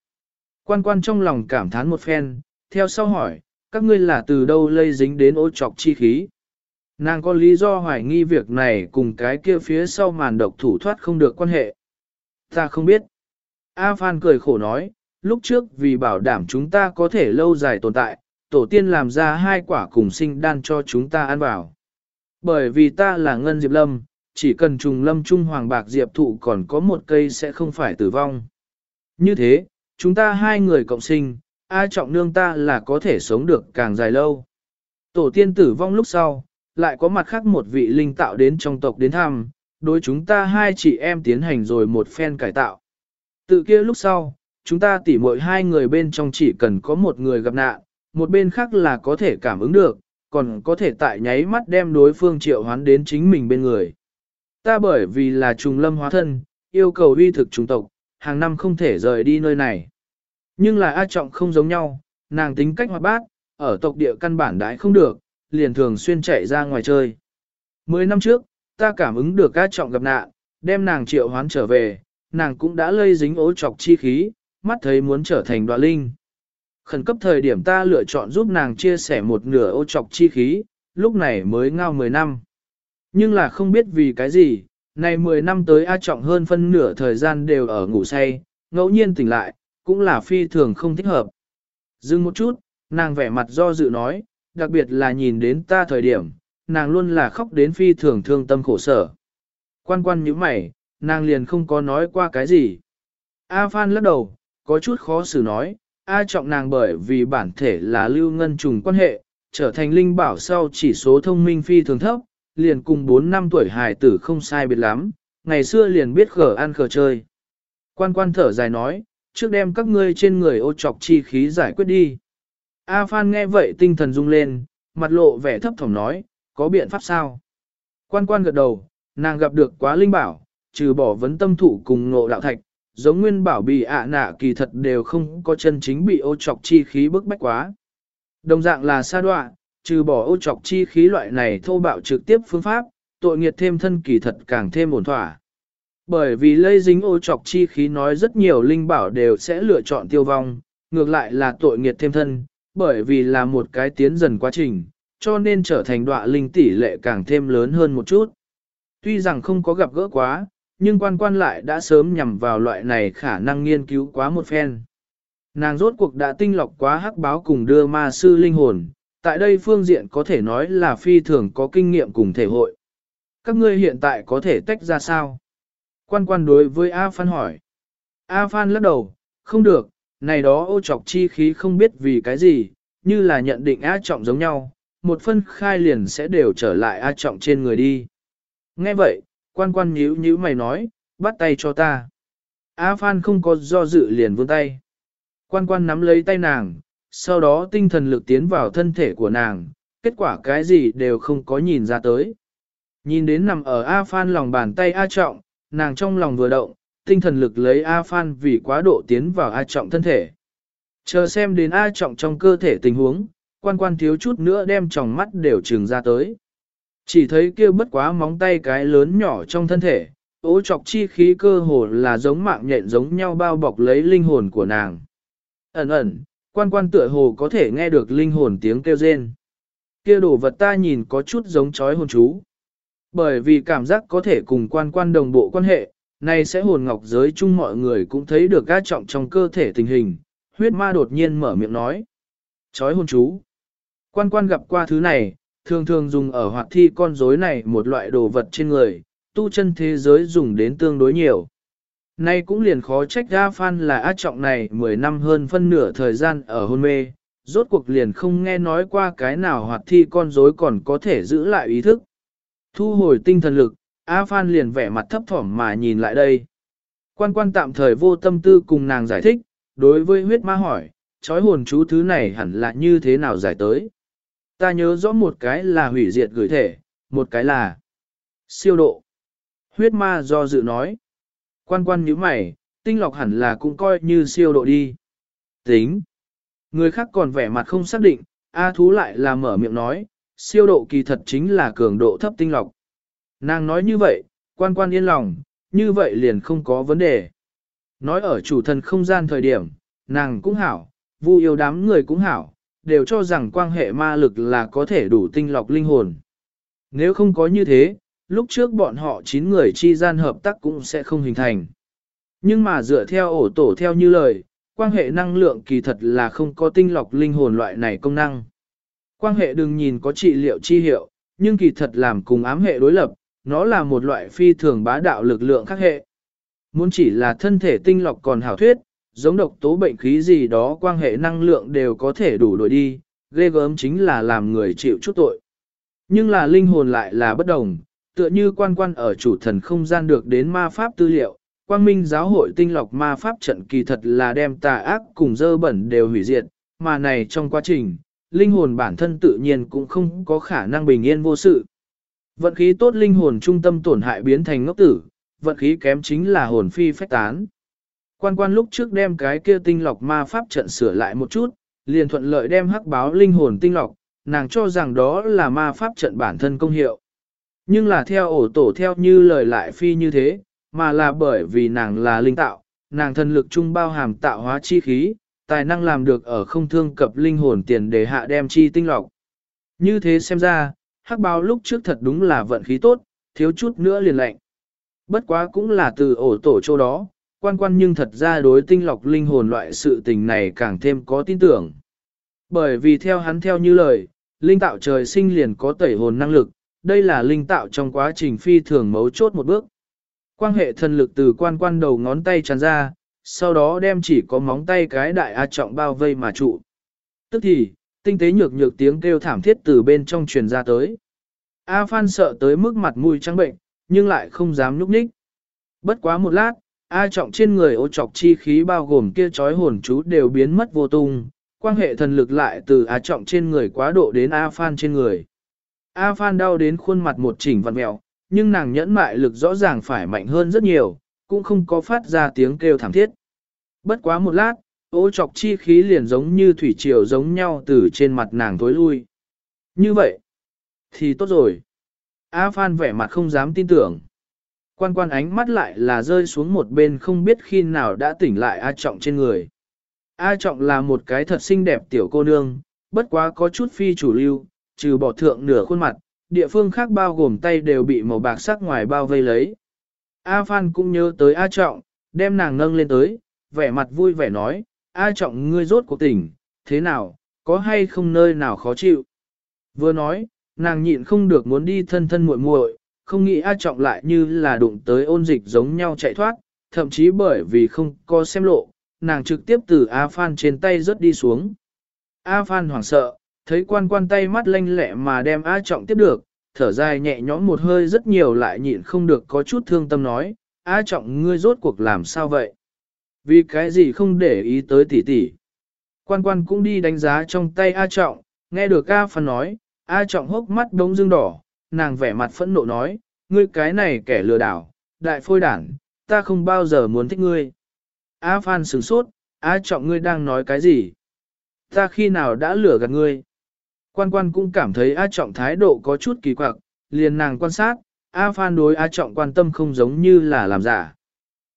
Quan quan trong lòng cảm thán một phen, theo sau hỏi, các ngươi là từ đâu lây dính đến ô trọc chi khí. Nàng có lý do hoài nghi việc này cùng cái kia phía sau màn độc thủ thoát không được quan hệ. Ta không biết. A Phan cười khổ nói, lúc trước vì bảo đảm chúng ta có thể lâu dài tồn tại, tổ tiên làm ra hai quả cùng sinh đan cho chúng ta ăn vào. Bởi vì ta là Ngân Diệp Lâm, chỉ cần trùng lâm trung hoàng bạc diệp thụ còn có một cây sẽ không phải tử vong. Như thế, chúng ta hai người cộng sinh, ai trọng nương ta là có thể sống được càng dài lâu. Tổ tiên tử vong lúc sau, lại có mặt khác một vị linh tạo đến trong tộc đến thăm, đối chúng ta hai chị em tiến hành rồi một phen cải tạo. Tự kia lúc sau, chúng ta tỉ mỗi hai người bên trong chỉ cần có một người gặp nạn, một bên khác là có thể cảm ứng được, còn có thể tại nháy mắt đem đối phương triệu hoán đến chính mình bên người. Ta bởi vì là trùng lâm hóa thân, yêu cầu uy thực trùng tộc, hàng năm không thể rời đi nơi này. Nhưng là A Trọng không giống nhau, nàng tính cách hoạt bát, ở tộc địa căn bản đãi không được, liền thường xuyên chạy ra ngoài chơi. Mười năm trước, ta cảm ứng được ca Trọng gặp nạn, đem nàng triệu hoán trở về, nàng cũng đã lây dính ố trọc chi khí, mắt thấy muốn trở thành đoạ linh. Khẩn cấp thời điểm ta lựa chọn giúp nàng chia sẻ một nửa ô trọc chi khí, lúc này mới ngao 10 năm. Nhưng là không biết vì cái gì, này 10 năm tới A Trọng hơn phân nửa thời gian đều ở ngủ say, ngẫu nhiên tỉnh lại, cũng là phi thường không thích hợp. Dừng một chút, nàng vẻ mặt do dự nói, đặc biệt là nhìn đến ta thời điểm, nàng luôn là khóc đến phi thường thương tâm khổ sở. Quan quan như mày, nàng liền không có nói qua cái gì. A Phan lắc đầu, có chút khó xử nói, A trọng nàng bởi vì bản thể là lưu ngân trùng quan hệ, trở thành linh bảo sau chỉ số thông minh phi thường thấp, liền cùng 4 năm tuổi hài tử không sai biệt lắm, ngày xưa liền biết khở ăn khở chơi. Quan quan thở dài nói, trước đem các ngươi trên người ô trọc chi khí giải quyết đi. A Phan nghe vậy tinh thần rung lên, mặt lộ vẻ thấp thỏm nói, có biện pháp sao? Quan quan gật đầu, nàng gặp được quá linh bảo, trừ bỏ vấn tâm thủ cùng ngộ đạo thạch, giống nguyên bảo bị ạ nạ kỳ thật đều không có chân chính bị ô trọc chi khí bức bách quá. Đồng dạng là sa đoạ, trừ bỏ ô trọc chi khí loại này thô bạo trực tiếp phương pháp, tội nghiệt thêm thân kỳ thật càng thêm ổn thỏa. Bởi vì lây dính ô trọc chi khí nói rất nhiều linh bảo đều sẽ lựa chọn tiêu vong, ngược lại là tội nghiệt thêm thân, bởi vì là một cái tiến dần quá trình, cho nên trở thành đọa linh tỷ lệ càng thêm lớn hơn một chút. Tuy rằng không có gặp gỡ quá, nhưng quan quan lại đã sớm nhằm vào loại này khả năng nghiên cứu quá một phen. Nàng rốt cuộc đã tinh lọc quá hắc báo cùng đưa ma sư linh hồn, tại đây phương diện có thể nói là phi thường có kinh nghiệm cùng thể hội. Các ngươi hiện tại có thể tách ra sao? Quan quan đối với A Phan hỏi. A Phan lắc đầu, không được, này đó ô trọc chi khí không biết vì cái gì, như là nhận định A trọng giống nhau, một phân khai liền sẽ đều trở lại A trọng trên người đi. Nghe vậy, quan quan nhíu nhíu mày nói, bắt tay cho ta. A Phan không có do dự liền vươn tay. Quan quan nắm lấy tay nàng, sau đó tinh thần lực tiến vào thân thể của nàng, kết quả cái gì đều không có nhìn ra tới. Nhìn đến nằm ở A Phan lòng bàn tay A Trọng, nàng trong lòng vừa động, tinh thần lực lấy A Phan vì quá độ tiến vào A Trọng thân thể. Chờ xem đến A Trọng trong cơ thể tình huống, quan quan thiếu chút nữa đem tròng mắt đều trừng ra tới. Chỉ thấy kia bất quá móng tay cái lớn nhỏ trong thân thể, ố chọc chi khí cơ hồ là giống mạng nhện giống nhau bao bọc lấy linh hồn của nàng. Ẩn ẩn, quan quan tựa hồ có thể nghe được linh hồn tiếng kêu rên. Kia đồ vật ta nhìn có chút giống chói hồn chú. Bởi vì cảm giác có thể cùng quan quan đồng bộ quan hệ, này sẽ hồn ngọc giới chung mọi người cũng thấy được gác trọng trong cơ thể tình hình. Huyết ma đột nhiên mở miệng nói. Chói hồn chú. Quan quan gặp qua thứ này, thường thường dùng ở hoạt thi con rối này một loại đồ vật trên người, tu chân thế giới dùng đến tương đối nhiều. Nay cũng liền khó trách ra Phan là ác trọng này 10 năm hơn phân nửa thời gian ở hôn mê, rốt cuộc liền không nghe nói qua cái nào hoạt thi con rối còn có thể giữ lại ý thức. Thu hồi tinh thần lực, A Phan liền vẻ mặt thấp thỏm mà nhìn lại đây. Quan quan tạm thời vô tâm tư cùng nàng giải thích, đối với huyết ma hỏi, trói hồn chú thứ này hẳn là như thế nào giải tới. Ta nhớ rõ một cái là hủy diệt gửi thể, một cái là siêu độ. Huyết ma do dự nói. Quan quan nhíu mày, tinh lọc hẳn là cũng coi như siêu độ đi. Tính. Người khác còn vẻ mặt không xác định, A thú lại là mở miệng nói, siêu độ kỳ thật chính là cường độ thấp tinh lọc. Nàng nói như vậy, quan quan yên lòng, như vậy liền không có vấn đề. Nói ở chủ thần không gian thời điểm, nàng cũng hảo, vu yêu đám người cũng hảo, đều cho rằng quan hệ ma lực là có thể đủ tinh lọc linh hồn. Nếu không có như thế, lúc trước bọn họ 9 người chi gian hợp tác cũng sẽ không hình thành. Nhưng mà dựa theo ổ tổ theo như lời, quan hệ năng lượng kỳ thật là không có tinh lọc linh hồn loại này công năng. Quan hệ đừng nhìn có trị liệu chi hiệu, nhưng kỳ thật làm cùng ám hệ đối lập, nó là một loại phi thường bá đạo lực lượng khác hệ. Muốn chỉ là thân thể tinh lọc còn hảo thuyết, giống độc tố bệnh khí gì đó quan hệ năng lượng đều có thể đủ đổi đi, ghê gớm chính là làm người chịu chút tội. Nhưng là linh hồn lại là bất đồng, tựa như quan quan ở chủ thần không gian được đến ma pháp tư liệu, quang minh giáo hội tinh lọc ma pháp trận kỳ thật là đem tà ác cùng dơ bẩn đều hủy diệt, mà này trong quá trình, linh hồn bản thân tự nhiên cũng không có khả năng bình yên vô sự. Vận khí tốt linh hồn trung tâm tổn hại biến thành ngốc tử, vận khí kém chính là hồn phi phách tán. Quan quan lúc trước đem cái kia tinh lọc ma pháp trận sửa lại một chút, liền thuận lợi đem hắc báo linh hồn tinh lọc, nàng cho rằng đó là ma pháp trận bản thân công hiệu. Nhưng là theo ổ tổ theo như lời lại phi như thế, mà là bởi vì nàng là linh tạo, nàng thần lực trung bao hàm tạo hóa chi khí, tài năng làm được ở không thương cập linh hồn tiền để hạ đem chi tinh lọc. Như thế xem ra, hắc báo lúc trước thật đúng là vận khí tốt, thiếu chút nữa liền lệnh. Bất quá cũng là từ ổ tổ châu đó, quan quan nhưng thật ra đối tinh lọc linh hồn loại sự tình này càng thêm có tin tưởng. Bởi vì theo hắn theo như lời, linh tạo trời sinh liền có tẩy hồn năng lực, đây là linh tạo trong quá trình phi thường mấu chốt một bước. Quan hệ thần lực từ quan quan đầu ngón tay tràn ra, sau đó đem chỉ có móng tay cái đại A trọng bao vây mà trụ. Tức thì, tinh tế nhược nhược tiếng kêu thảm thiết từ bên trong truyền ra tới. A Phan sợ tới mức mặt mũi trắng bệnh, nhưng lại không dám nhúc nhích. Bất quá một lát, A trọng trên người ô trọc chi khí bao gồm kia chói hồn chú đều biến mất vô tung, quan hệ thần lực lại từ A trọng trên người quá độ đến A Phan trên người. A Phan đau đến khuôn mặt một chỉnh vặn mẹo, nhưng nàng nhẫn mại lực rõ ràng phải mạnh hơn rất nhiều, cũng không có phát ra tiếng kêu thảm thiết. Bất quá một lát, ô chọc chi khí liền giống như thủy triều giống nhau từ trên mặt nàng tối lui. Như vậy, thì tốt rồi. A Phan vẻ mặt không dám tin tưởng. Quan quan ánh mắt lại là rơi xuống một bên không biết khi nào đã tỉnh lại A Trọng trên người. A Trọng là một cái thật xinh đẹp tiểu cô nương, bất quá có chút phi chủ lưu, trừ bỏ thượng nửa khuôn mặt, địa phương khác bao gồm tay đều bị màu bạc sắc ngoài bao vây lấy. A Phan cũng nhớ tới A Trọng, đem nàng nâng lên tới, vẻ mặt vui vẻ nói, A Trọng ngươi rốt cuộc tỉnh, thế nào, có hay không nơi nào khó chịu. Vừa nói, nàng nhịn không được muốn đi thân thân muội muội, không nghĩ A Trọng lại như là đụng tới ôn dịch giống nhau chạy thoát, thậm chí bởi vì không có xem lộ, nàng trực tiếp từ A Phan trên tay rớt đi xuống. A Phan hoảng sợ, thấy quan quan tay mắt lanh lẹ mà đem A Trọng tiếp được, thở dài nhẹ nhõm một hơi rất nhiều lại nhịn không được có chút thương tâm nói, A Trọng ngươi rốt cuộc làm sao vậy? Vì cái gì không để ý tới tỷ tỷ? Quan quan cũng đi đánh giá trong tay A Trọng, nghe được A Phan nói, A Trọng hốc mắt đống dương đỏ, nàng vẻ mặt phẫn nộ nói, ngươi cái này kẻ lừa đảo, đại phôi đản, ta không bao giờ muốn thích ngươi. A Phan sửng sốt, A Trọng ngươi đang nói cái gì? Ta khi nào đã lừa gạt ngươi? Quan quan cũng cảm thấy A Trọng thái độ có chút kỳ quặc, liền nàng quan sát, A Phan đối A Trọng quan tâm không giống như là làm giả.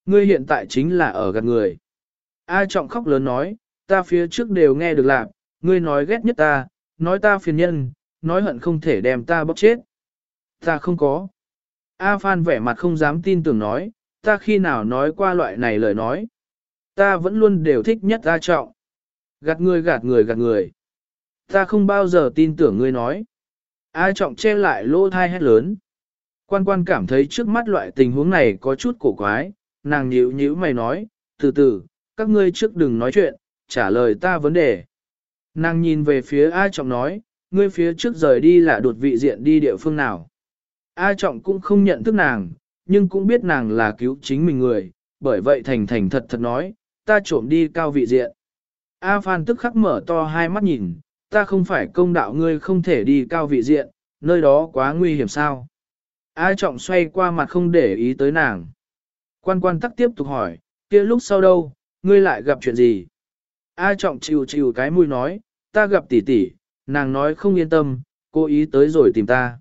Ngươi hiện tại chính là ở gạt người. A Trọng khóc lớn nói, ta phía trước đều nghe được lạc, ngươi nói ghét nhất ta, nói ta phiền nhân, nói hận không thể đem ta bóc chết. Ta không có. A Phan vẻ mặt không dám tin tưởng nói, ta khi nào nói qua loại này lời nói. Ta vẫn luôn đều thích nhất A Trọng. Gạt người gạt người gạt người. Ta không bao giờ tin tưởng ngươi nói. A trọng che lại lỗ thai hét lớn. Quan quan cảm thấy trước mắt loại tình huống này có chút cổ quái, nàng nhíu nhíu mày nói, từ từ, các ngươi trước đừng nói chuyện, trả lời ta vấn đề. Nàng nhìn về phía A trọng nói, ngươi phía trước rời đi là đột vị diện đi địa phương nào. A trọng cũng không nhận thức nàng, nhưng cũng biết nàng là cứu chính mình người, bởi vậy thành thành thật thật nói, ta trộm đi cao vị diện. A Phan tức khắc mở to hai mắt nhìn, ta không phải công đạo ngươi không thể đi cao vị diện, nơi đó quá nguy hiểm sao. A trọng xoay qua mặt không để ý tới nàng. Quan quan tắc tiếp tục hỏi, kia lúc sau đâu, ngươi lại gặp chuyện gì? A trọng chịu chịu cái mũi nói, ta gặp tỷ tỷ, nàng nói không yên tâm, cố ý tới rồi tìm ta.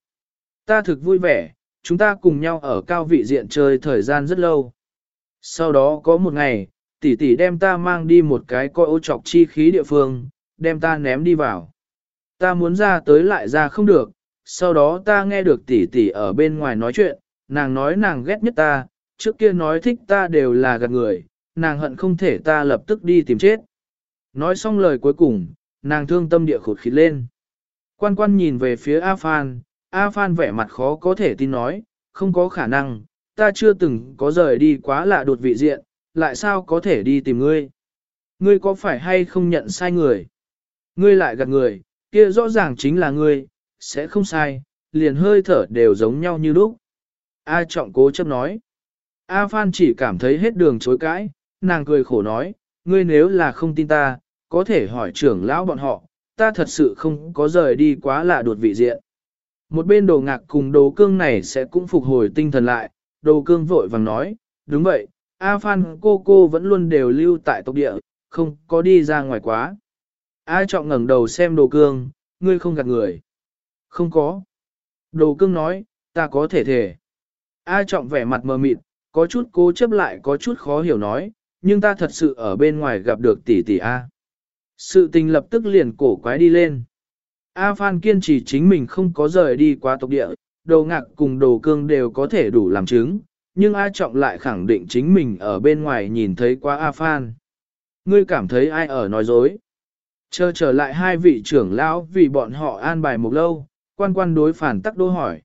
Ta thực vui vẻ, chúng ta cùng nhau ở cao vị diện chơi thời gian rất lâu. Sau đó có một ngày, tỷ tỷ đem ta mang đi một cái coi ô trọc chi khí địa phương, đem ta ném đi vào. Ta muốn ra tới lại ra không được, sau đó ta nghe được tỷ tỷ ở bên ngoài nói chuyện, nàng nói nàng ghét nhất ta, trước kia nói thích ta đều là gạt người, nàng hận không thể ta lập tức đi tìm chết. Nói xong lời cuối cùng, nàng thương tâm địa khụt khịt lên. Quan quan nhìn về phía A Phan, A Phan vẻ mặt khó có thể tin nói, không có khả năng, ta chưa từng có rời đi quá lạ đột vị diện, lại sao có thể đi tìm ngươi? Ngươi có phải hay không nhận sai người? Ngươi lại gạt người, kia rõ ràng chính là ngươi, sẽ không sai, liền hơi thở đều giống nhau như lúc. A trọng cố chấp nói. A Phan chỉ cảm thấy hết đường chối cãi, nàng cười khổ nói, ngươi nếu là không tin ta, có thể hỏi trưởng lão bọn họ, ta thật sự không có rời đi quá lạ đột vị diện. Một bên đồ ngạc cùng đồ cương này sẽ cũng phục hồi tinh thần lại, đồ cương vội vàng nói, đúng vậy, A Phan cô cô vẫn luôn đều lưu tại tộc địa, không có đi ra ngoài quá. A trọng ngẩng đầu xem đồ cương, ngươi không gạt người. Không có. Đồ cương nói, ta có thể thể. A trọng vẻ mặt mờ mịt, có chút cố chấp lại có chút khó hiểu nói, nhưng ta thật sự ở bên ngoài gặp được tỷ tỷ A. Sự tình lập tức liền cổ quái đi lên. A Phan kiên trì chính mình không có rời đi qua tộc địa, đồ ngạc cùng đồ cương đều có thể đủ làm chứng, nhưng A Trọng lại khẳng định chính mình ở bên ngoài nhìn thấy qua A Phan. Ngươi cảm thấy ai ở nói dối? Chờ trở lại hai vị trưởng lão vì bọn họ an bài một lâu, quan quan đối phản tắc đô hỏi.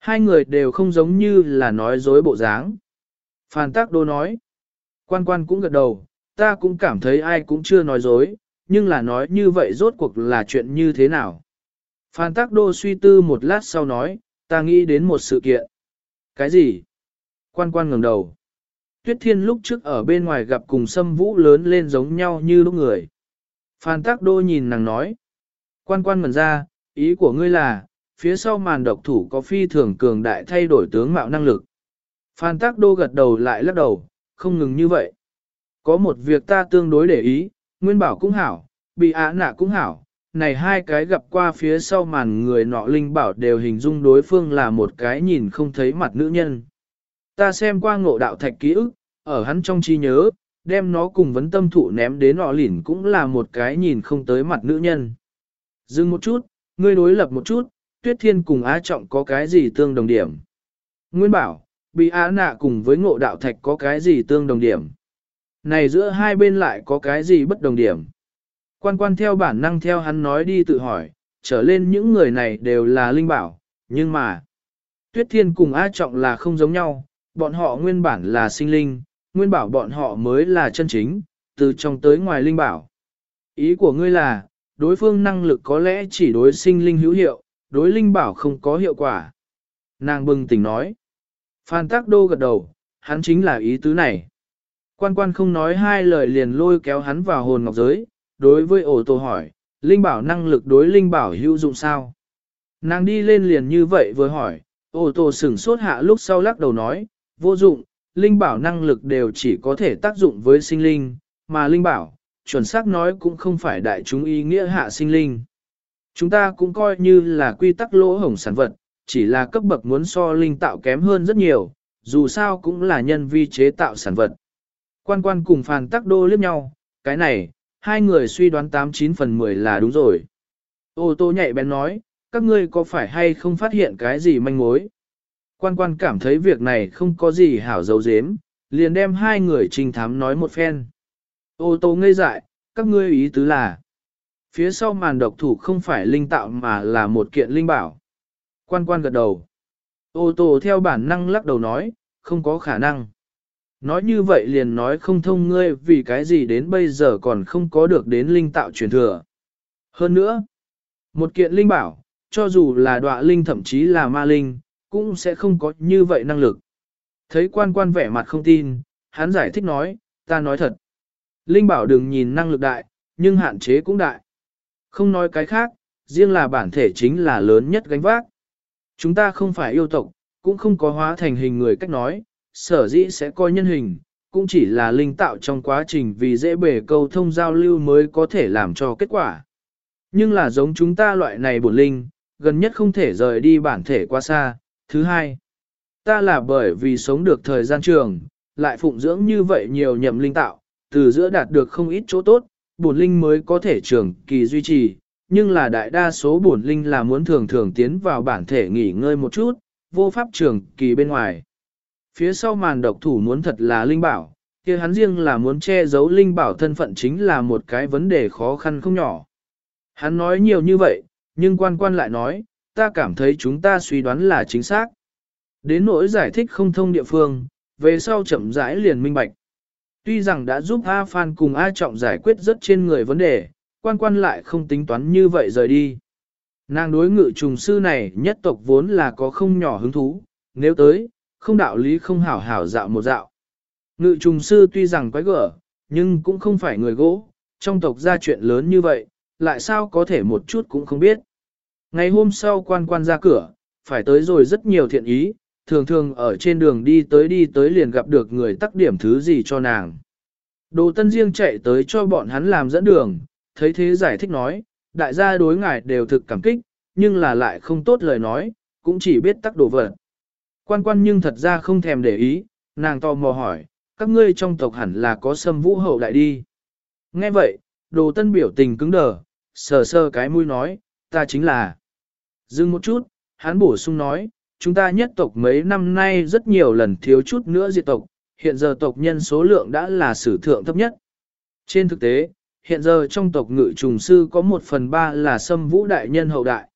Hai người đều không giống như là nói dối bộ dáng. Phan tắc đô nói. Quan quan cũng gật đầu, ta cũng cảm thấy ai cũng chưa nói dối, nhưng là nói như vậy rốt cuộc là chuyện như thế nào. Phan Tắc Đô suy tư một lát sau nói, ta nghĩ đến một sự kiện. Cái gì? Quan quan ngẩng đầu. Tuyết Thiên lúc trước ở bên ngoài gặp cùng sâm vũ lớn lên giống nhau như lúc người. Phan Tắc Đô nhìn nàng nói. Quan quan ngẩn ra, ý của ngươi là, phía sau màn độc thủ có phi thường cường đại thay đổi tướng mạo năng lực. Phan Tắc Đô gật đầu lại lắc đầu, không ngừng như vậy. Có một việc ta tương đối để ý, Nguyên Bảo cũng hảo, bị á nạ cũng hảo, này hai cái gặp qua phía sau màn người nọ Linh Bảo đều hình dung đối phương là một cái nhìn không thấy mặt nữ nhân. Ta xem qua ngộ đạo thạch ký ức, ở hắn trong trí nhớ, đem nó cùng vấn tâm thụ ném đến nọ lỉn cũng là một cái nhìn không tới mặt nữ nhân. Dừng một chút, ngươi đối lập một chút, Tuyết Thiên cùng Á Trọng có cái gì tương đồng điểm? Nguyên bảo, bị Á nạ cùng với ngộ đạo thạch có cái gì tương đồng điểm? Này giữa hai bên lại có cái gì bất đồng điểm? Quan quan theo bản năng theo hắn nói đi tự hỏi, trở lên những người này đều là linh bảo, nhưng mà, Tuyết Thiên cùng A Trọng là không giống nhau, bọn họ nguyên bản là sinh linh, nguyên bảo bọn họ mới là chân chính, từ trong tới ngoài linh bảo. Ý của ngươi là, đối phương năng lực có lẽ chỉ đối sinh linh hữu hiệu, đối linh bảo không có hiệu quả. Nàng bừng tỉnh nói. Phan Tắc Đô gật đầu, hắn chính là ý tứ này. Quan quan không nói hai lời liền lôi kéo hắn vào hồn ngọc giới, đối với ổ tổ hỏi, linh bảo năng lực đối linh bảo hữu dụng sao? Nàng đi lên liền như vậy vừa hỏi, ổ tổ sửng sốt hạ lúc sau lắc đầu nói, vô dụng, linh bảo năng lực đều chỉ có thể tác dụng với sinh linh, mà linh bảo, chuẩn xác nói cũng không phải đại chúng ý nghĩa hạ sinh linh. Chúng ta cũng coi như là quy tắc lỗ hổng sản vật, chỉ là cấp bậc muốn so linh tạo kém hơn rất nhiều, dù sao cũng là nhân vi chế tạo sản vật. Quan quan cùng phàn tắc đô liếc nhau, cái này, hai người suy đoán 89 phần 10 là đúng rồi. Ô tô nhạy bén nói, các ngươi có phải hay không phát hiện cái gì manh mối? Quan quan cảm thấy việc này không có gì hảo dấu dếm, liền đem hai người trình thám nói một phen. Ô tô ngây dại, các ngươi ý tứ là, phía sau màn độc thủ không phải linh tạo mà là một kiện linh bảo. Quan quan gật đầu. Ô tô theo bản năng lắc đầu nói, không có khả năng. Nói như vậy liền nói không thông ngươi vì cái gì đến bây giờ còn không có được đến linh tạo truyền thừa. Hơn nữa, một kiện linh bảo, cho dù là đọa linh thậm chí là ma linh, cũng sẽ không có như vậy năng lực. Thấy quan quan vẻ mặt không tin, hắn giải thích nói, ta nói thật. Linh bảo đừng nhìn năng lực đại, nhưng hạn chế cũng đại. Không nói cái khác, riêng là bản thể chính là lớn nhất gánh vác. Chúng ta không phải yêu tộc, cũng không có hóa thành hình người cách nói, sở dĩ sẽ coi nhân hình, cũng chỉ là linh tạo trong quá trình vì dễ bể câu thông giao lưu mới có thể làm cho kết quả. Nhưng là giống chúng ta loại này bổn linh, gần nhất không thể rời đi bản thể quá xa. Thứ hai, ta là bởi vì sống được thời gian trường, lại phụng dưỡng như vậy nhiều nhậm linh tạo, từ giữa đạt được không ít chỗ tốt, bổn linh mới có thể trường kỳ duy trì, nhưng là đại đa số bổn linh là muốn thường thường tiến vào bản thể nghỉ ngơi một chút, vô pháp trường kỳ bên ngoài phía sau màn độc thủ muốn thật là linh bảo, kia hắn riêng là muốn che giấu linh bảo thân phận chính là một cái vấn đề khó khăn không nhỏ. Hắn nói nhiều như vậy, nhưng quan quan lại nói, ta cảm thấy chúng ta suy đoán là chính xác. Đến nỗi giải thích không thông địa phương, về sau chậm rãi liền minh bạch. Tuy rằng đã giúp A Phan cùng A Trọng giải quyết rất trên người vấn đề, quan quan lại không tính toán như vậy rời đi. Nàng đối ngự trùng sư này nhất tộc vốn là có không nhỏ hứng thú, nếu tới, không đạo lý không hảo hảo dạo một dạo. Ngự trùng sư tuy rằng quái gở, nhưng cũng không phải người gỗ, trong tộc ra chuyện lớn như vậy, lại sao có thể một chút cũng không biết. Ngày hôm sau quan quan ra cửa, phải tới rồi rất nhiều thiện ý, thường thường ở trên đường đi tới đi tới liền gặp được người tắc điểm thứ gì cho nàng. Đồ tân riêng chạy tới cho bọn hắn làm dẫn đường, thấy thế giải thích nói, đại gia đối ngài đều thực cảm kích, nhưng là lại không tốt lời nói, cũng chỉ biết tắc đồ vật. Quan quan nhưng thật ra không thèm để ý, nàng to mò hỏi, các ngươi trong tộc hẳn là có sâm vũ hậu đại đi. Nghe vậy, đồ tân biểu tình cứng đờ, sờ sờ cái mũi nói, ta chính là. Dừng một chút, hắn bổ sung nói, chúng ta nhất tộc mấy năm nay rất nhiều lần thiếu chút nữa diệt tộc, hiện giờ tộc nhân số lượng đã là sử thượng thấp nhất. Trên thực tế, hiện giờ trong tộc ngự trùng sư có một phần ba là sâm vũ đại nhân hậu đại.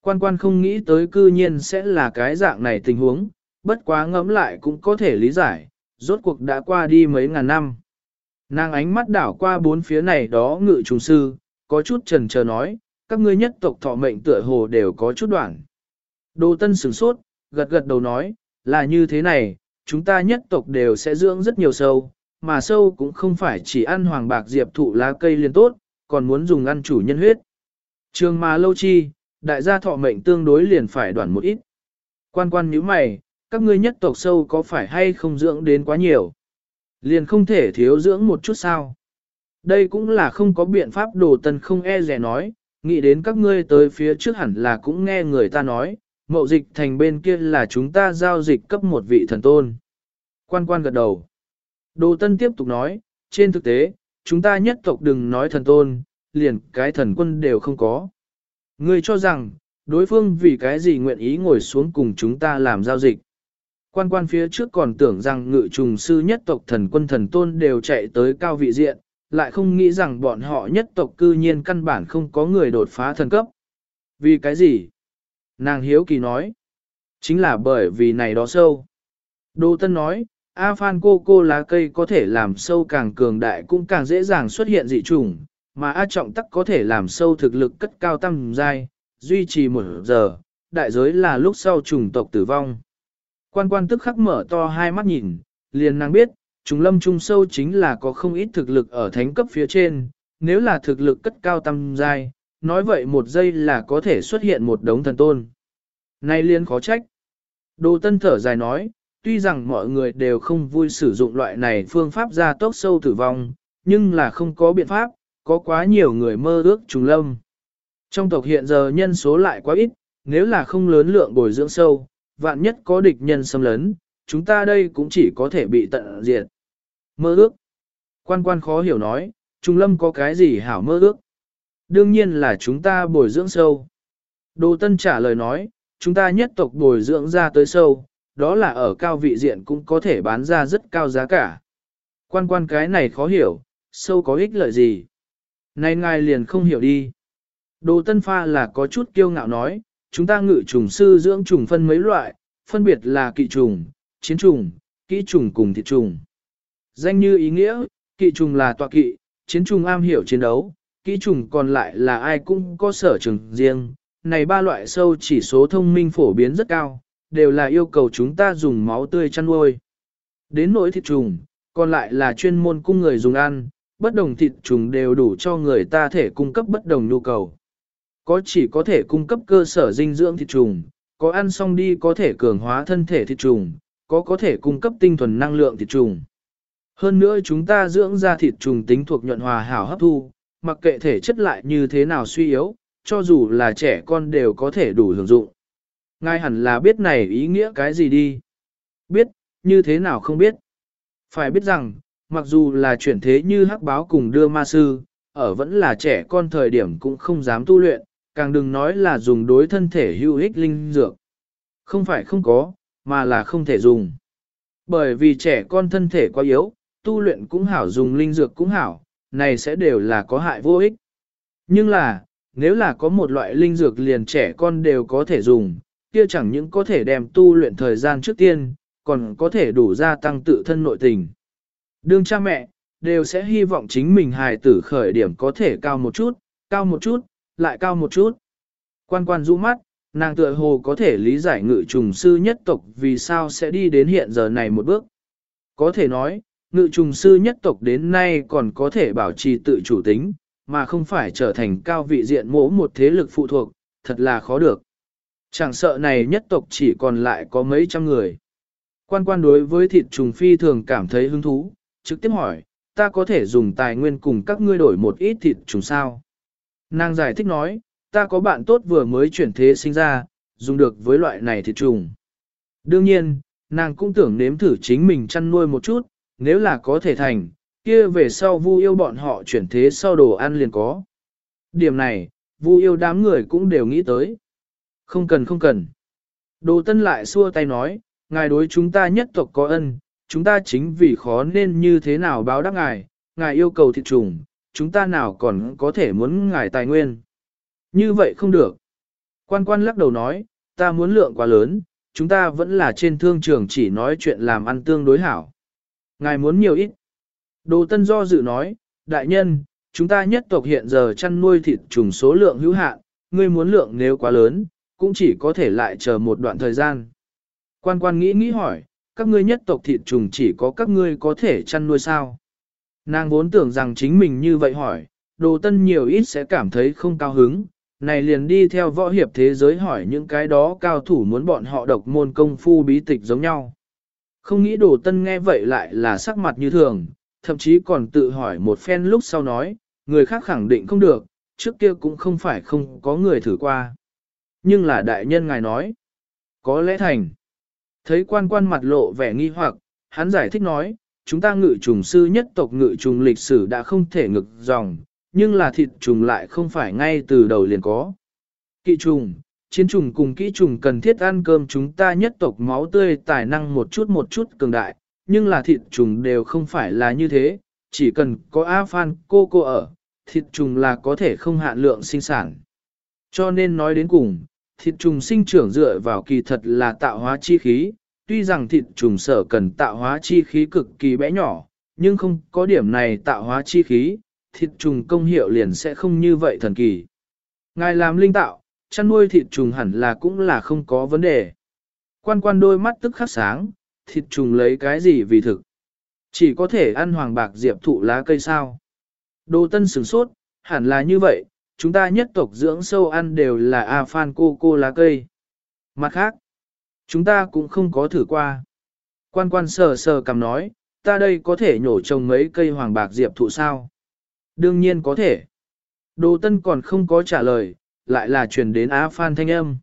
Quan quan không nghĩ tới cư nhiên sẽ là cái dạng này tình huống, bất quá ngẫm lại cũng có thể lý giải, rốt cuộc đã qua đi mấy ngàn năm. Nàng ánh mắt đảo qua bốn phía này đó ngự trùng sư, có chút trần chờ nói, các ngươi nhất tộc thọ mệnh tựa hồ đều có chút đoạn. Đồ tân sửng sốt, gật gật đầu nói, là như thế này, chúng ta nhất tộc đều sẽ dưỡng rất nhiều sâu, mà sâu cũng không phải chỉ ăn hoàng bạc diệp thụ lá cây liền tốt, còn muốn dùng ăn chủ nhân huyết. Trường mà lâu chi, đại gia thọ mệnh tương đối liền phải đoạn một ít. Quan quan nhíu mày, các ngươi nhất tộc sâu có phải hay không dưỡng đến quá nhiều? Liền không thể thiếu dưỡng một chút sao? Đây cũng là không có biện pháp đồ tân không e rẻ nói, nghĩ đến các ngươi tới phía trước hẳn là cũng nghe người ta nói, mậu dịch thành bên kia là chúng ta giao dịch cấp một vị thần tôn. Quan quan gật đầu. Đồ Tân tiếp tục nói, trên thực tế, chúng ta nhất tộc đừng nói thần tôn, liền cái thần quân đều không có. Ngươi cho rằng, đối phương vì cái gì nguyện ý ngồi xuống cùng chúng ta làm giao dịch. Quan quan phía trước còn tưởng rằng ngự trùng sư nhất tộc thần quân thần tôn đều chạy tới cao vị diện, lại không nghĩ rằng bọn họ nhất tộc cư nhiên căn bản không có người đột phá thần cấp. Vì cái gì? Nàng hiếu kỳ nói. Chính là bởi vì này đó sâu. Đô Tân nói, A Phan cô cô lá cây có thể làm sâu càng cường đại cũng càng dễ dàng xuất hiện dị trùng, mà A Trọng tắc có thể làm sâu thực lực cất cao tăng dai, duy trì một giờ, đại giới là lúc sau trùng tộc tử vong. Quan quan tức khắc mở to hai mắt nhìn, liền năng biết, trùng lâm trung sâu chính là có không ít thực lực ở thánh cấp phía trên, nếu là thực lực cất cao tăng dai, nói vậy một giây là có thể xuất hiện một đống thần tôn. Nay liên khó trách. Đồ tân thở dài nói, tuy rằng mọi người đều không vui sử dụng loại này phương pháp gia tốc sâu tử vong, nhưng là không có biện pháp, có quá nhiều người mơ ước trùng lâm. Trong tộc hiện giờ nhân số lại quá ít, nếu là không lớn lượng bồi dưỡng sâu, vạn nhất có địch nhân xâm lấn, chúng ta đây cũng chỉ có thể bị tận diệt. Mơ ước. Quan quan khó hiểu nói, trùng lâm có cái gì hảo mơ ước? Đương nhiên là chúng ta bồi dưỡng sâu. Đồ Tân trả lời nói, chúng ta nhất tộc bồi dưỡng ra tới sâu, đó là ở cao vị diện cũng có thể bán ra rất cao giá cả. Quan quan cái này khó hiểu, sâu có ích lợi gì? Này ngài liền không hiểu đi. Đồ Tân Pha là có chút kiêu ngạo nói, chúng ta ngự trùng sư dưỡng trùng phân mấy loại, phân biệt là kỵ trùng, chiến trùng, kỹ trùng cùng thịt trùng. Danh như ý nghĩa, kỵ trùng là tọa kỵ, chiến trùng am hiểu chiến đấu, kỹ trùng còn lại là ai cũng có sở trường riêng. Này ba loại sâu chỉ số thông minh phổ biến rất cao, đều là yêu cầu chúng ta dùng máu tươi chăn nuôi. Đến nỗi thịt trùng, còn lại là chuyên môn cung người dùng ăn, bất đồng thịt trùng đều đủ cho người ta thể cung cấp bất đồng nhu cầu. Có chỉ có thể cung cấp cơ sở dinh dưỡng thịt trùng, có ăn xong đi có thể cường hóa thân thể thịt trùng, có có thể cung cấp tinh thuần năng lượng thịt trùng. Hơn nữa chúng ta dưỡng ra thịt trùng tính thuộc nhuận hòa hảo hấp thu, mặc kệ thể chất lại như thế nào suy yếu, cho dù là trẻ con đều có thể đủ hưởng dụng. Ngài hẳn là biết này ý nghĩa cái gì đi. Biết, như thế nào không biết. Phải biết rằng, mặc dù là chuyển thế như hắc báo cùng đưa ma sư, ở vẫn là trẻ con thời điểm cũng không dám tu luyện, càng đừng nói là dùng đối thân thể hữu ích linh dược. Không phải không có, mà là không thể dùng. Bởi vì trẻ con thân thể quá yếu, tu luyện cũng hảo dùng linh dược cũng hảo, này sẽ đều là có hại vô ích. Nhưng là, nếu là có một loại linh dược liền trẻ con đều có thể dùng, kia chẳng những có thể đem tu luyện thời gian trước tiên, còn có thể đủ gia tăng tự thân nội tình. Đương cha mẹ, đều sẽ hy vọng chính mình hài tử khởi điểm có thể cao một chút, cao một chút, lại cao một chút. Quan quan rũ mắt, nàng tựa hồ có thể lý giải ngự trùng sư nhất tộc vì sao sẽ đi đến hiện giờ này một bước. Có thể nói, ngự trùng sư nhất tộc đến nay còn có thể bảo trì tự chủ tính, mà không phải trở thành cao vị diện mỗ một thế lực phụ thuộc, thật là khó được. Chẳng sợ này nhất tộc chỉ còn lại có mấy trăm người. Quan quan đối với thịt trùng phi thường cảm thấy hứng thú, trực tiếp hỏi, ta có thể dùng tài nguyên cùng các ngươi đổi một ít thịt trùng sao? Nàng giải thích nói, ta có bạn tốt vừa mới chuyển thế sinh ra, dùng được với loại này thịt trùng. Đương nhiên, nàng cũng tưởng nếm thử chính mình chăn nuôi một chút, nếu là có thể thành, kia về sau vu yêu bọn họ chuyển thế sau đồ ăn liền có. Điểm này, vu yêu đám người cũng đều nghĩ tới. Không cần không cần. Đồ tân lại xua tay nói, ngài đối chúng ta nhất tộc có ân, chúng ta chính vì khó nên như thế nào báo đáp ngài, ngài yêu cầu thịt trùng, chúng ta nào còn có thể muốn ngài tài nguyên. Như vậy không được. Quan quan lắc đầu nói, ta muốn lượng quá lớn, chúng ta vẫn là trên thương trường chỉ nói chuyện làm ăn tương đối hảo. Ngài muốn nhiều ít. Đồ tân do dự nói, đại nhân, chúng ta nhất tộc hiện giờ chăn nuôi thịt trùng số lượng hữu hạn, ngươi muốn lượng nếu quá lớn, cũng chỉ có thể lại chờ một đoạn thời gian. Quan quan nghĩ nghĩ hỏi, các ngươi nhất tộc thịt trùng chỉ có các ngươi có thể chăn nuôi sao? Nàng vốn tưởng rằng chính mình như vậy hỏi, đồ tân nhiều ít sẽ cảm thấy không cao hứng, này liền đi theo võ hiệp thế giới hỏi những cái đó cao thủ muốn bọn họ độc môn công phu bí tịch giống nhau. Không nghĩ đồ tân nghe vậy lại là sắc mặt như thường, thậm chí còn tự hỏi một phen lúc sau nói, người khác khẳng định không được, trước kia cũng không phải không có người thử qua. Nhưng là đại nhân ngài nói, có lẽ thành. Thấy quan quan mặt lộ vẻ nghi hoặc, hắn giải thích nói, chúng ta ngự trùng sư nhất tộc ngự trùng lịch sử đã không thể ngực dòng, nhưng là thịt trùng lại không phải ngay từ đầu liền có. Kỵ trùng, chiến trùng cùng kỹ trùng cần thiết ăn cơm chúng ta nhất tộc máu tươi tài năng một chút một chút cường đại, nhưng là thịt trùng đều không phải là như thế, chỉ cần có A Phan cô cô ở, thịt trùng là có thể không hạn lượng sinh sản. Cho nên nói đến cùng, thịt trùng sinh trưởng dựa vào kỳ thật là tạo hóa chi khí, tuy rằng thịt trùng sở cần tạo hóa chi khí cực kỳ bé nhỏ, nhưng không có điểm này tạo hóa chi khí, thịt trùng công hiệu liền sẽ không như vậy thần kỳ. Ngài làm linh tạo, chăn nuôi thịt trùng hẳn là cũng là không có vấn đề. Quan quan đôi mắt tức khắc sáng, thịt trùng lấy cái gì vì thực. Chỉ có thể ăn hoàng bạc diệp thụ lá cây sao. Đồ tân sửng sốt, hẳn là như vậy, chúng ta nhất tộc dưỡng sâu ăn đều là A Phan cô cô lá cây. Mặt khác, chúng ta cũng không có thử qua. Quan quan sờ sờ cầm nói, ta đây có thể nhổ trồng mấy cây hoàng bạc diệp thụ sao? Đương nhiên có thể. Đồ tân còn không có trả lời, lại là truyền đến A Phan thanh âm.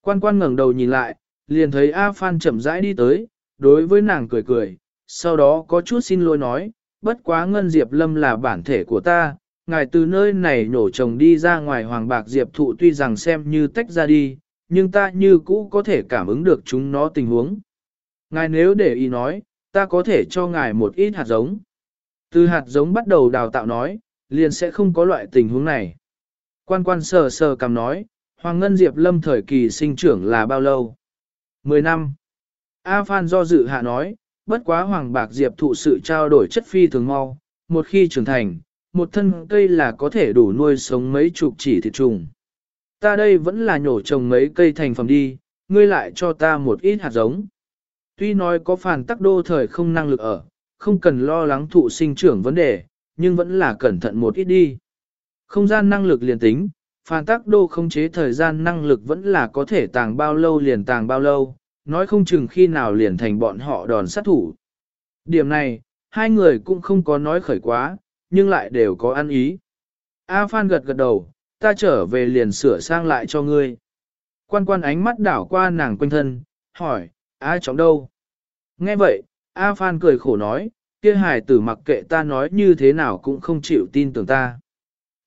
Quan quan ngẩng đầu nhìn lại, liền thấy A Phan chậm rãi đi tới, đối với nàng cười cười, sau đó có chút xin lỗi nói, bất quá ngân diệp lâm là bản thể của ta, ngài từ nơi này nhổ chồng đi ra ngoài hoàng bạc diệp thụ tuy rằng xem như tách ra đi, nhưng ta như cũ có thể cảm ứng được chúng nó tình huống. Ngài nếu để ý nói, ta có thể cho ngài một ít hạt giống. Từ hạt giống bắt đầu đào tạo nói, liền sẽ không có loại tình huống này. Quan quan sờ sờ cầm nói, Hoàng Ngân Diệp Lâm thời kỳ sinh trưởng là bao lâu? Mười năm. A Phan do dự hạ nói, bất quá Hoàng Bạc Diệp thụ sự trao đổi chất phi thường mau, một khi trưởng thành, một thân cây là có thể đủ nuôi sống mấy chục chỉ thịt trùng. Ta đây vẫn là nhổ trồng mấy cây thành phẩm đi, ngươi lại cho ta một ít hạt giống. Tuy nói có phản tắc đô thời không năng lực ở, không cần lo lắng thụ sinh trưởng vấn đề, nhưng vẫn là cẩn thận một ít đi. Không gian năng lực liền tính, phản tắc đô không chế thời gian năng lực vẫn là có thể tàng bao lâu liền tàng bao lâu, nói không chừng khi nào liền thành bọn họ đòn sát thủ. Điểm này, hai người cũng không có nói khởi quá, nhưng lại đều có ăn ý. A Phan gật gật đầu, ta trở về liền sửa sang lại cho ngươi. Quan quan ánh mắt đảo qua nàng quanh thân, hỏi, A trọng đâu? Nghe vậy, A Phan cười khổ nói, kia hài tử mặc kệ ta nói như thế nào cũng không chịu tin tưởng ta.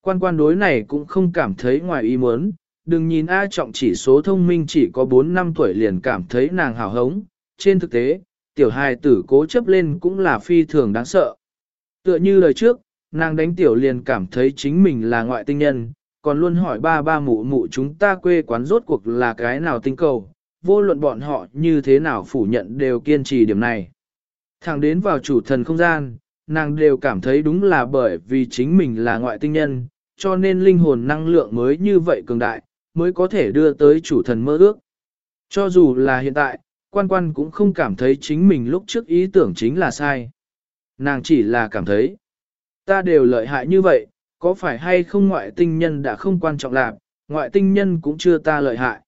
Quan quan đối này cũng không cảm thấy ngoài ý muốn, đừng nhìn A trọng chỉ số thông minh chỉ có 4 năm tuổi liền cảm thấy nàng hào hống, trên thực tế, tiểu hài tử cố chấp lên cũng là phi thường đáng sợ. Tựa như lời trước, nàng đánh tiểu liền cảm thấy chính mình là ngoại tinh nhân, còn luôn hỏi ba ba mụ mụ chúng ta quê quán rốt cuộc là cái nào tinh cầu, vô luận bọn họ như thế nào phủ nhận đều kiên trì điểm này. Thẳng đến vào chủ thần không gian, nàng đều cảm thấy đúng là bởi vì chính mình là ngoại tinh nhân, cho nên linh hồn năng lượng mới như vậy cường đại, mới có thể đưa tới chủ thần mơ ước. Cho dù là hiện tại, quan quan cũng không cảm thấy chính mình lúc trước ý tưởng chính là sai. Nàng chỉ là cảm thấy, ta đều lợi hại như vậy, có phải hay không ngoại tinh nhân đã không quan trọng lạc, ngoại tinh nhân cũng chưa ta lợi hại.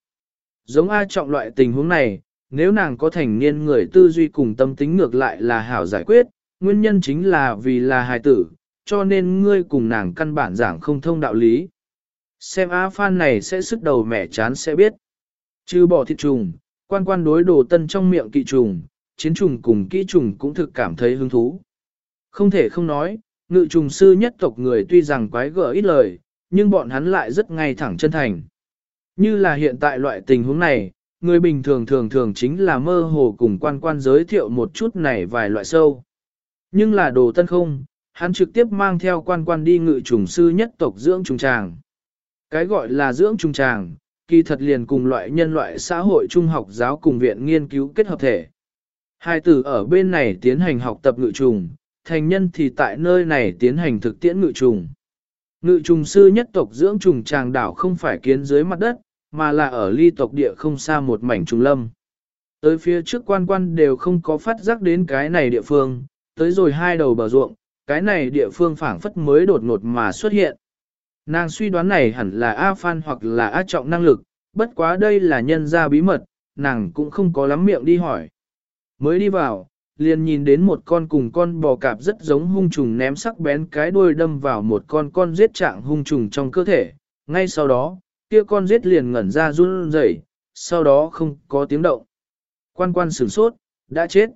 Giống ai trọng loại tình huống này, nếu nàng có thành niên người tư duy cùng tâm tính ngược lại là hảo giải quyết, nguyên nhân chính là vì là hài tử, cho nên ngươi cùng nàng căn bản giảng không thông đạo lý. Xem á phan này sẽ sức đầu mẻ chán sẽ biết. Chứ bỏ thịt trùng, quan quan đối đồ tân trong miệng kỵ trùng, chiến trùng cùng kỹ trùng cũng thực cảm thấy hứng thú. Không thể không nói, ngự trùng sư nhất tộc người tuy rằng quái gở ít lời, nhưng bọn hắn lại rất ngay thẳng chân thành. Như là hiện tại loại tình huống này, người bình thường thường thường chính là mơ hồ cùng quan quan giới thiệu một chút này vài loại sâu. Nhưng là đồ tân không, hắn trực tiếp mang theo quan quan đi ngự trùng sư nhất tộc dưỡng trùng tràng. Cái gọi là dưỡng trùng tràng, kỳ thật liền cùng loại nhân loại xã hội trung học giáo cùng viện nghiên cứu kết hợp thể. Hai tử ở bên này tiến hành học tập ngự trùng, thành nhân thì tại nơi này tiến hành thực tiễn ngự trùng. Ngự trùng sư nhất tộc dưỡng trùng tràng đảo không phải kiến dưới mặt đất, mà là ở ly tộc địa không xa một mảnh trùng lâm. Tới phía trước quan quan đều không có phát giác đến cái này địa phương, tới rồi hai đầu bờ ruộng, cái này địa phương phảng phất mới đột ngột mà xuất hiện. Nàng suy đoán này hẳn là A Phan hoặc là A Trọng năng lực, bất quá đây là nhân gia bí mật, nàng cũng không có lắm miệng đi hỏi. Mới đi vào, liền nhìn đến một con cùng con bò cạp rất giống hung trùng ném sắc bén cái đuôi đâm vào một con con giết trạng hung trùng trong cơ thể. Ngay sau đó, kia con giết liền ngẩn ra run rẩy, sau đó không có tiếng động. Quan quan sửng sốt, đã chết.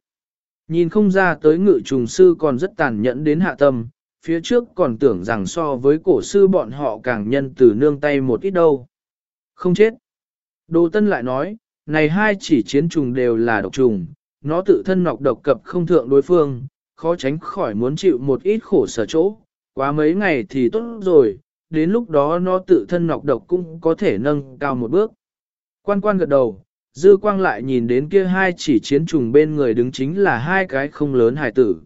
Nhìn không ra tới ngự trùng sư còn rất tàn nhẫn đến hạ tâm, phía trước còn tưởng rằng so với cổ sư bọn họ càng nhân từ nương tay một ít đâu. Không chết. Đồ Tân lại nói, này hai chỉ chiến trùng đều là độc trùng, nó tự thân nọc độc cập không thượng đối phương, khó tránh khỏi muốn chịu một ít khổ sở chỗ, quá mấy ngày thì tốt rồi, đến lúc đó nó tự thân nọc độc cũng có thể nâng cao một bước. Quan quan gật đầu, dư quang lại nhìn đến kia hai chỉ chiến trùng bên người đứng chính là hai cái không lớn hài tử.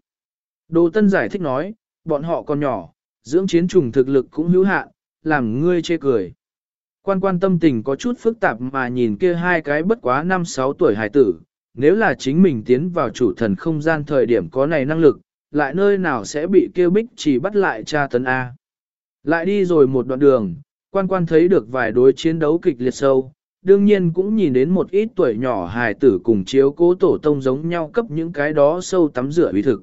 Đồ Tân giải thích nói, bọn họ còn nhỏ, dưỡng chiến trùng thực lực cũng hữu hạn, làm ngươi chê cười. Quan quan tâm tình có chút phức tạp mà nhìn kia hai cái bất quá 5-6 tuổi hải tử, nếu là chính mình tiến vào chủ thần không gian thời điểm có này năng lực, lại nơi nào sẽ bị kêu bích chỉ bắt lại cha tấn A. Lại đi rồi một đoạn đường, quan quan thấy được vài đối chiến đấu kịch liệt sâu, đương nhiên cũng nhìn đến một ít tuổi nhỏ hài tử cùng chiếu cố tổ tông giống nhau cấp những cái đó sâu tắm rửa bí thực.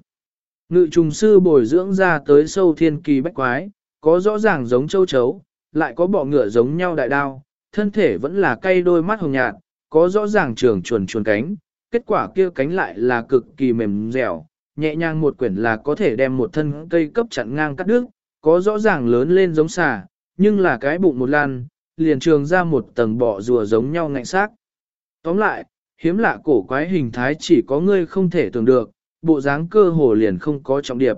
Ngự trùng sư bồi dưỡng ra tới sâu thiên kỳ bách quái, có rõ ràng giống châu chấu, lại có bọ ngựa giống nhau đại đao, thân thể vẫn là cây đôi mắt hồng nhạt, có rõ ràng trường chuồn chuồn cánh, kết quả kia cánh lại là cực kỳ mềm dẻo, nhẹ nhàng một quyển là có thể đem một thân cây cấp chặn ngang cắt đứt, có rõ ràng lớn lên giống xà, nhưng là cái bụng một lan, liền trường ra một tầng bọ rùa giống nhau ngạnh xác. Tóm lại, hiếm lạ cổ quái hình thái chỉ có ngươi không thể tưởng được, bộ dáng cơ hồ liền không có trọng điệp.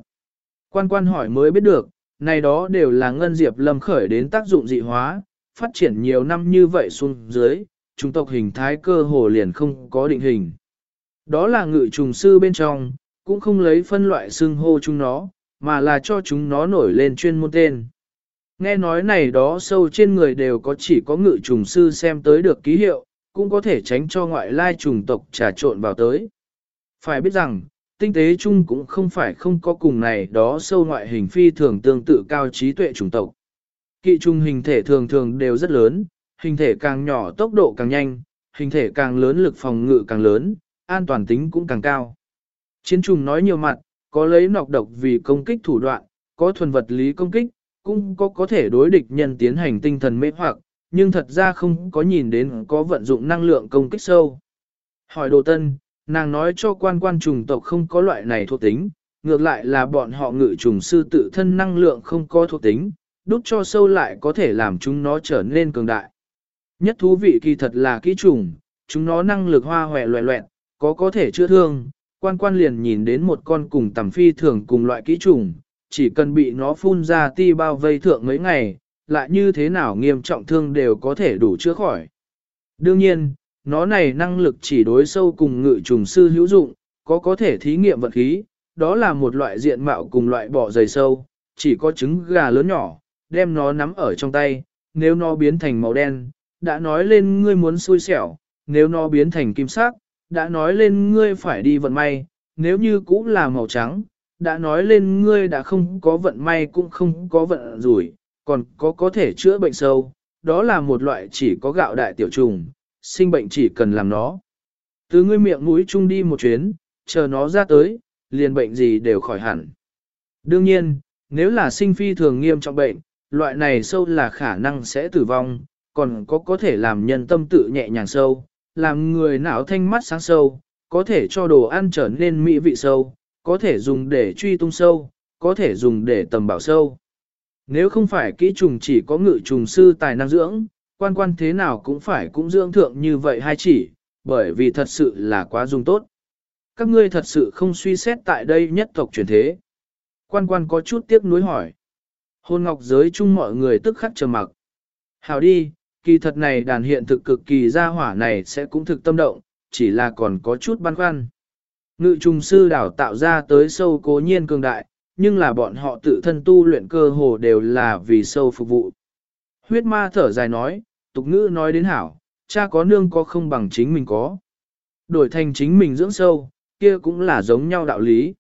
Quan quan hỏi mới biết được, này đó đều là ngân diệp lâm khởi đến tác dụng dị hóa, phát triển nhiều năm như vậy xuống dưới, chúng tộc hình thái cơ hồ liền không có định hình. Đó là ngự trùng sư bên trong, cũng không lấy phân loại xưng hô chúng nó, mà là cho chúng nó nổi lên chuyên môn tên. Nghe nói này đó sâu trên người đều có chỉ có ngự trùng sư xem tới được ký hiệu, cũng có thể tránh cho ngoại lai trùng tộc trà trộn vào tới. Phải biết rằng, tinh tế chung cũng không phải không có cùng này đó sâu ngoại hình phi thường tương tự cao trí tuệ trùng tộc. Kỵ trùng hình thể thường thường đều rất lớn, hình thể càng nhỏ tốc độ càng nhanh, hình thể càng lớn lực phòng ngự càng lớn, an toàn tính cũng càng cao. Chiến trùng nói nhiều mặt, có lấy nọc độc vì công kích thủ đoạn, có thuần vật lý công kích, cũng có có thể đối địch nhân tiến hành tinh thần mê hoặc, nhưng thật ra không có nhìn đến có vận dụng năng lượng công kích sâu. Hỏi đồ tân, nàng nói cho quan quan trùng tộc không có loại này thuộc tính, ngược lại là bọn họ ngự trùng sư tự thân năng lượng không có thuộc tính, đút cho sâu lại có thể làm chúng nó trở nên cường đại. Nhất thú vị kỳ thật là kỹ trùng, chúng nó năng lực hoa hòe loẹ loẹn, có có thể chữa thương, quan quan liền nhìn đến một con cùng tầm phi thường cùng loại kỹ trùng, chỉ cần bị nó phun ra ti bao vây thượng mấy ngày, lại như thế nào nghiêm trọng thương đều có thể đủ chữa khỏi. Đương nhiên, nó này năng lực chỉ đối sâu cùng ngự trùng sư hữu dụng, có có thể thí nghiệm vật khí, đó là một loại diện mạo cùng loại bọ dày sâu, chỉ có trứng gà lớn nhỏ, đem nó nắm ở trong tay, nếu nó biến thành màu đen, đã nói lên ngươi muốn xui xẻo, nếu nó biến thành kim sắc, đã nói lên ngươi phải đi vận may, nếu như cũ là màu trắng, đã nói lên ngươi đã không có vận may cũng không có vận rủi, còn có có thể chữa bệnh sâu, đó là một loại chỉ có gạo đại tiểu trùng, sinh bệnh chỉ cần làm nó. Từ ngươi miệng mũi chung đi một chuyến, chờ nó ra tới, liền bệnh gì đều khỏi hẳn. Đương nhiên, nếu là sinh phi thường nghiêm trọng bệnh, loại này sâu là khả năng sẽ tử vong, còn có có thể làm nhân tâm tự nhẹ nhàng sâu, làm người não thanh mắt sáng sâu, có thể cho đồ ăn trở nên mỹ vị sâu, có thể dùng để truy tung sâu, có thể dùng để tầm bảo sâu. Nếu không phải kỹ trùng chỉ có ngự trùng sư tài năng dưỡng, quan quan thế nào cũng phải cũng dưỡng thượng như vậy hay chỉ, bởi vì thật sự là quá dùng tốt. Các ngươi thật sự không suy xét tại đây nhất tộc truyền thế. Quan quan có chút tiếc nuối hỏi. Hôn ngọc giới chung mọi người tức khắc trầm mặc. Hào đi, kỳ thật này đàn hiện thực cực kỳ gia hỏa này sẽ cũng thực tâm động, chỉ là còn có chút băn khoăn. Ngự trùng sư đảo tạo ra tới sâu cố nhiên cường đại, nhưng là bọn họ tự thân tu luyện cơ hồ đều là vì sâu phục vụ. Huyết ma thở dài nói, tục ngữ nói đến hảo, cha có nương có không bằng chính mình có. Đổi thành chính mình dưỡng sâu, kia cũng là giống nhau đạo lý.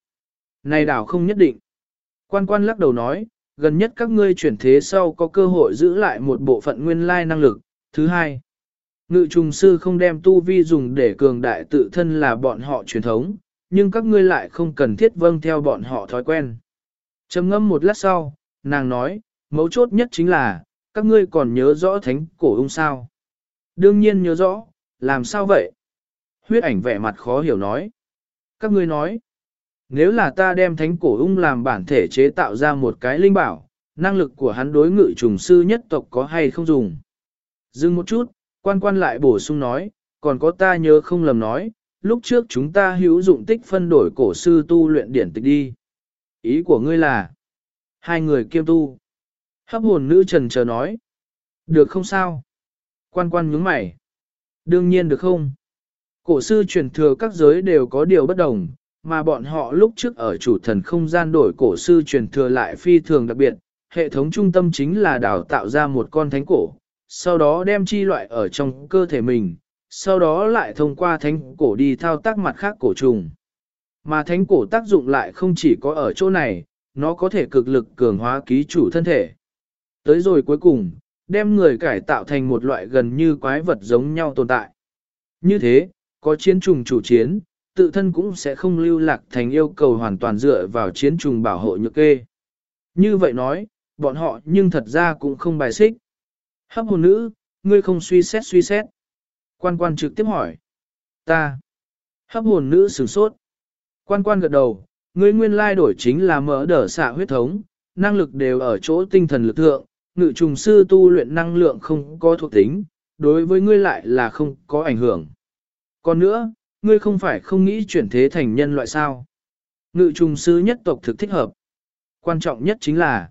Này đảo không nhất định. Quan quan lắc đầu nói, gần nhất các ngươi chuyển thế sau có cơ hội giữ lại một bộ phận nguyên lai năng lực. Thứ hai, ngự trùng sư không đem tu vi dùng để cường đại tự thân là bọn họ truyền thống, nhưng các ngươi lại không cần thiết vâng theo bọn họ thói quen. Trầm ngâm một lát sau, nàng nói, mấu chốt nhất chính là, các ngươi còn nhớ rõ thánh cổ ung sao. Đương nhiên nhớ rõ, làm sao vậy? Huyết ảnh vẻ mặt khó hiểu nói. Các ngươi nói, nếu là ta đem thánh cổ ung làm bản thể chế tạo ra một cái linh bảo, năng lực của hắn đối ngự trùng sư nhất tộc có hay không dùng? Dừng một chút, quan quan lại bổ sung nói, còn có ta nhớ không lầm nói, lúc trước chúng ta hữu dụng tích phân đổi cổ sư tu luyện điển tịch đi. Ý của ngươi là, hai người kiêm tu. Hấp hồn nữ trần chờ nói, được không sao? Quan quan nhướng mày. Đương nhiên được không? Cổ sư truyền thừa các giới đều có điều bất đồng, mà bọn họ lúc trước ở chủ thần không gian đổi cổ sư truyền thừa lại phi thường đặc biệt, hệ thống trung tâm chính là đào tạo ra một con thánh cổ, sau đó đem chi loại ở trong cơ thể mình, sau đó lại thông qua thánh cổ đi thao tác mặt khác cổ trùng. Mà thánh cổ tác dụng lại không chỉ có ở chỗ này, nó có thể cực lực cường hóa ký chủ thân thể. Tới rồi cuối cùng, đem người cải tạo thành một loại gần như quái vật giống nhau tồn tại. Như thế, có chiến trùng chủ chiến, tự thân cũng sẽ không lưu lạc thành yêu cầu hoàn toàn dựa vào chiến trùng bảo hộ nhược kê. Như vậy nói, bọn họ nhưng thật ra cũng không bài xích. Hấp hồn nữ, ngươi không suy xét suy xét. Quan quan trực tiếp hỏi. Ta. Hấp hồn nữ sửng sốt. Quan quan gật đầu, ngươi nguyên lai đổi chính là mở đở xạ huyết thống, năng lực đều ở chỗ tinh thần lực thượng, ngự trùng sư tu luyện năng lượng không có thuộc tính, đối với ngươi lại là không có ảnh hưởng. Còn nữa, ngươi không phải không nghĩ chuyển thế thành nhân loại sao. Ngự trùng sư nhất tộc thực thích hợp. Quan trọng nhất chính là,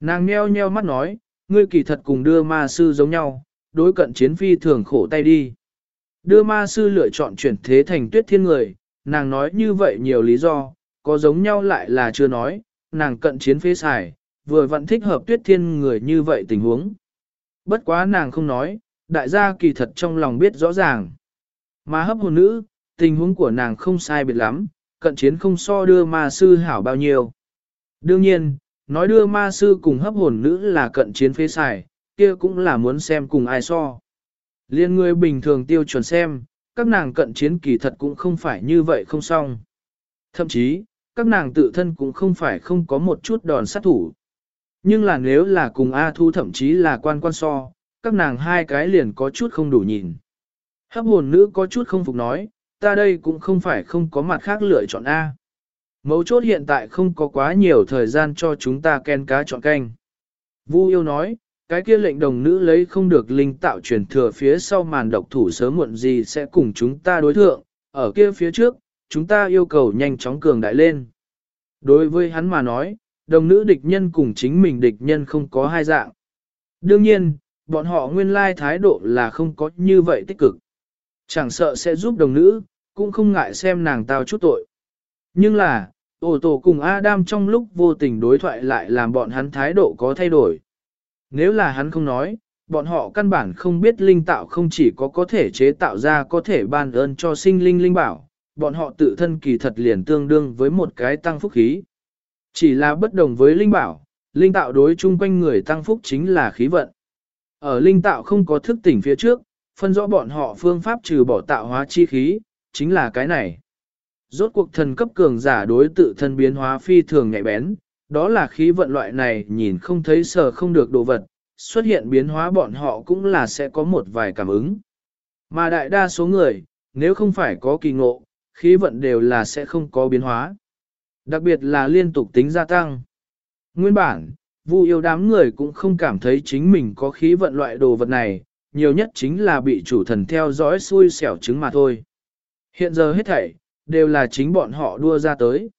nàng nheo nheo mắt nói, ngươi kỳ thật cùng đưa ma sư giống nhau, đối cận chiến phi thường khổ tay đi. Đưa ma sư lựa chọn chuyển thế thành tuyết thiên người, nàng nói như vậy nhiều lý do, có giống nhau lại là chưa nói, nàng cận chiến phế xài, vừa vẫn thích hợp tuyết thiên người như vậy tình huống. Bất quá nàng không nói, đại gia kỳ thật trong lòng biết rõ ràng. Mà hấp hồn nữ, tình huống của nàng không sai biệt lắm, cận chiến không so đưa ma sư hảo bao nhiêu. Đương nhiên, nói đưa ma sư cùng hấp hồn nữ là cận chiến phế xài, kia cũng là muốn xem cùng ai so. Liên người bình thường tiêu chuẩn xem, các nàng cận chiến kỳ thật cũng không phải như vậy không xong. Thậm chí, các nàng tự thân cũng không phải không có một chút đòn sát thủ. Nhưng là nếu là cùng A Thu thậm chí là quan quan so, các nàng hai cái liền có chút không đủ nhìn. Hấp hồn nữ có chút không phục nói, ta đây cũng không phải không có mặt khác lựa chọn A. Mấu chốt hiện tại không có quá nhiều thời gian cho chúng ta ken cá chọn canh. Vu yêu nói, cái kia lệnh đồng nữ lấy không được linh tạo truyền thừa phía sau màn độc thủ sớm muộn gì sẽ cùng chúng ta đối thượng, ở kia phía trước, chúng ta yêu cầu nhanh chóng cường đại lên. Đối với hắn mà nói, đồng nữ địch nhân cùng chính mình địch nhân không có hai dạng. Đương nhiên, bọn họ nguyên lai thái độ là không có như vậy tích cực. Chẳng sợ sẽ giúp đồng nữ, cũng không ngại xem nàng tao chút tội. Nhưng là, ổ tổ cùng Adam trong lúc vô tình đối thoại lại làm bọn hắn thái độ có thay đổi. Nếu là hắn không nói, bọn họ căn bản không biết linh tạo không chỉ có có thể chế tạo ra có thể ban ơn cho sinh linh linh bảo, bọn họ tự thân kỳ thật liền tương đương với một cái tăng phúc khí. Chỉ là bất đồng với linh bảo, linh tạo đối chung quanh người tăng phúc chính là khí vận. Ở linh tạo không có thức tỉnh phía trước, phân rõ bọn họ phương pháp trừ bỏ tạo hóa chi khí, chính là cái này. Rốt cuộc thần cấp cường giả đối tự thân biến hóa phi thường nhạy bén, đó là khí vận loại này nhìn không thấy sờ không được đồ vật, xuất hiện biến hóa bọn họ cũng là sẽ có một vài cảm ứng. Mà đại đa số người, nếu không phải có kỳ ngộ, khí vận đều là sẽ không có biến hóa. Đặc biệt là liên tục tính gia tăng. Nguyên bản, Vu yêu đám người cũng không cảm thấy chính mình có khí vận loại đồ vật này, nhiều nhất chính là bị chủ thần theo dõi xui xẻo chứng mà thôi. Hiện giờ hết thảy, đều là chính bọn họ đua ra tới.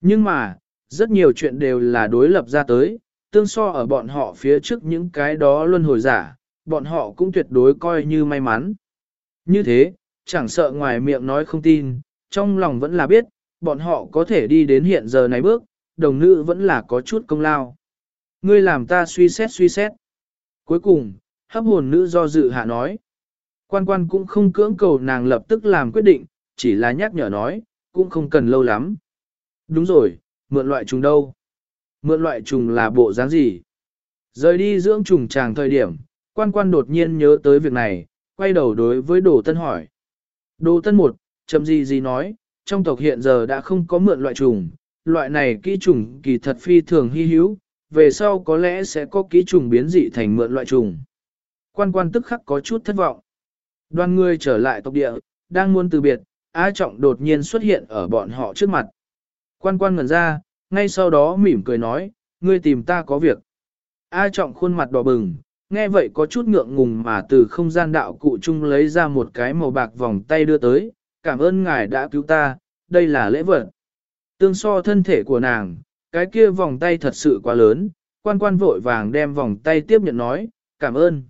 Nhưng mà, rất nhiều chuyện đều là đối lập ra tới, tương so ở bọn họ phía trước những cái đó luân hồi giả, bọn họ cũng tuyệt đối coi như may mắn. Như thế, chẳng sợ ngoài miệng nói không tin, trong lòng vẫn là biết, bọn họ có thể đi đến hiện giờ này bước, đồng nữ vẫn là có chút công lao. Ngươi làm ta suy xét suy xét. Cuối cùng, hấp hồn nữ do dự hạ nói. Quan quan cũng không cưỡng cầu nàng lập tức làm quyết định, chỉ là nhắc nhở nói, cũng không cần lâu lắm. Đúng rồi, mượn loại trùng đâu? Mượn loại trùng là bộ dáng gì? Rời đi dưỡng trùng chàng thời điểm, quan quan đột nhiên nhớ tới việc này, quay đầu đối với đồ tân hỏi. Đồ tân một, chậm gì gì nói, trong tộc hiện giờ đã không có mượn loại trùng, loại này kỹ trùng kỳ thật phi thường hy hữu, về sau có lẽ sẽ có kỹ trùng biến dị thành mượn loại trùng. Quan quan tức khắc có chút thất vọng. Đoàn người trở lại tộc địa, đang muốn từ biệt, A Trọng đột nhiên xuất hiện ở bọn họ trước mặt. Quan quan ngẩn ra, ngay sau đó mỉm cười nói, ngươi tìm ta có việc. A Trọng khuôn mặt đỏ bừng, nghe vậy có chút ngượng ngùng mà từ không gian đạo cụ chung lấy ra một cái màu bạc vòng tay đưa tới, cảm ơn ngài đã cứu ta, đây là lễ vật. Tương so thân thể của nàng, cái kia vòng tay thật sự quá lớn, quan quan vội vàng đem vòng tay tiếp nhận nói, cảm ơn.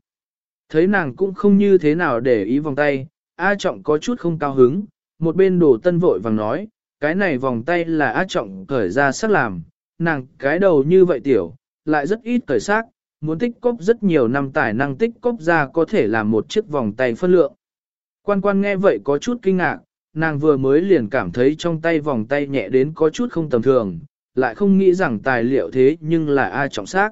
Thấy nàng cũng không như thế nào để ý vòng tay, A Trọng có chút không cao hứng, một bên đồ tân vội vàng nói, cái này vòng tay là A Trọng cởi ra sắc làm, nàng cái đầu như vậy tiểu, lại rất ít cởi xác, muốn tích cóp rất nhiều năm tài năng tích cóp ra có thể làm một chiếc vòng tay phân lượng. Quan quan nghe vậy có chút kinh ngạc, nàng vừa mới liền cảm thấy trong tay vòng tay nhẹ đến có chút không tầm thường, lại không nghĩ rằng tài liệu thế nhưng là A Trọng xác.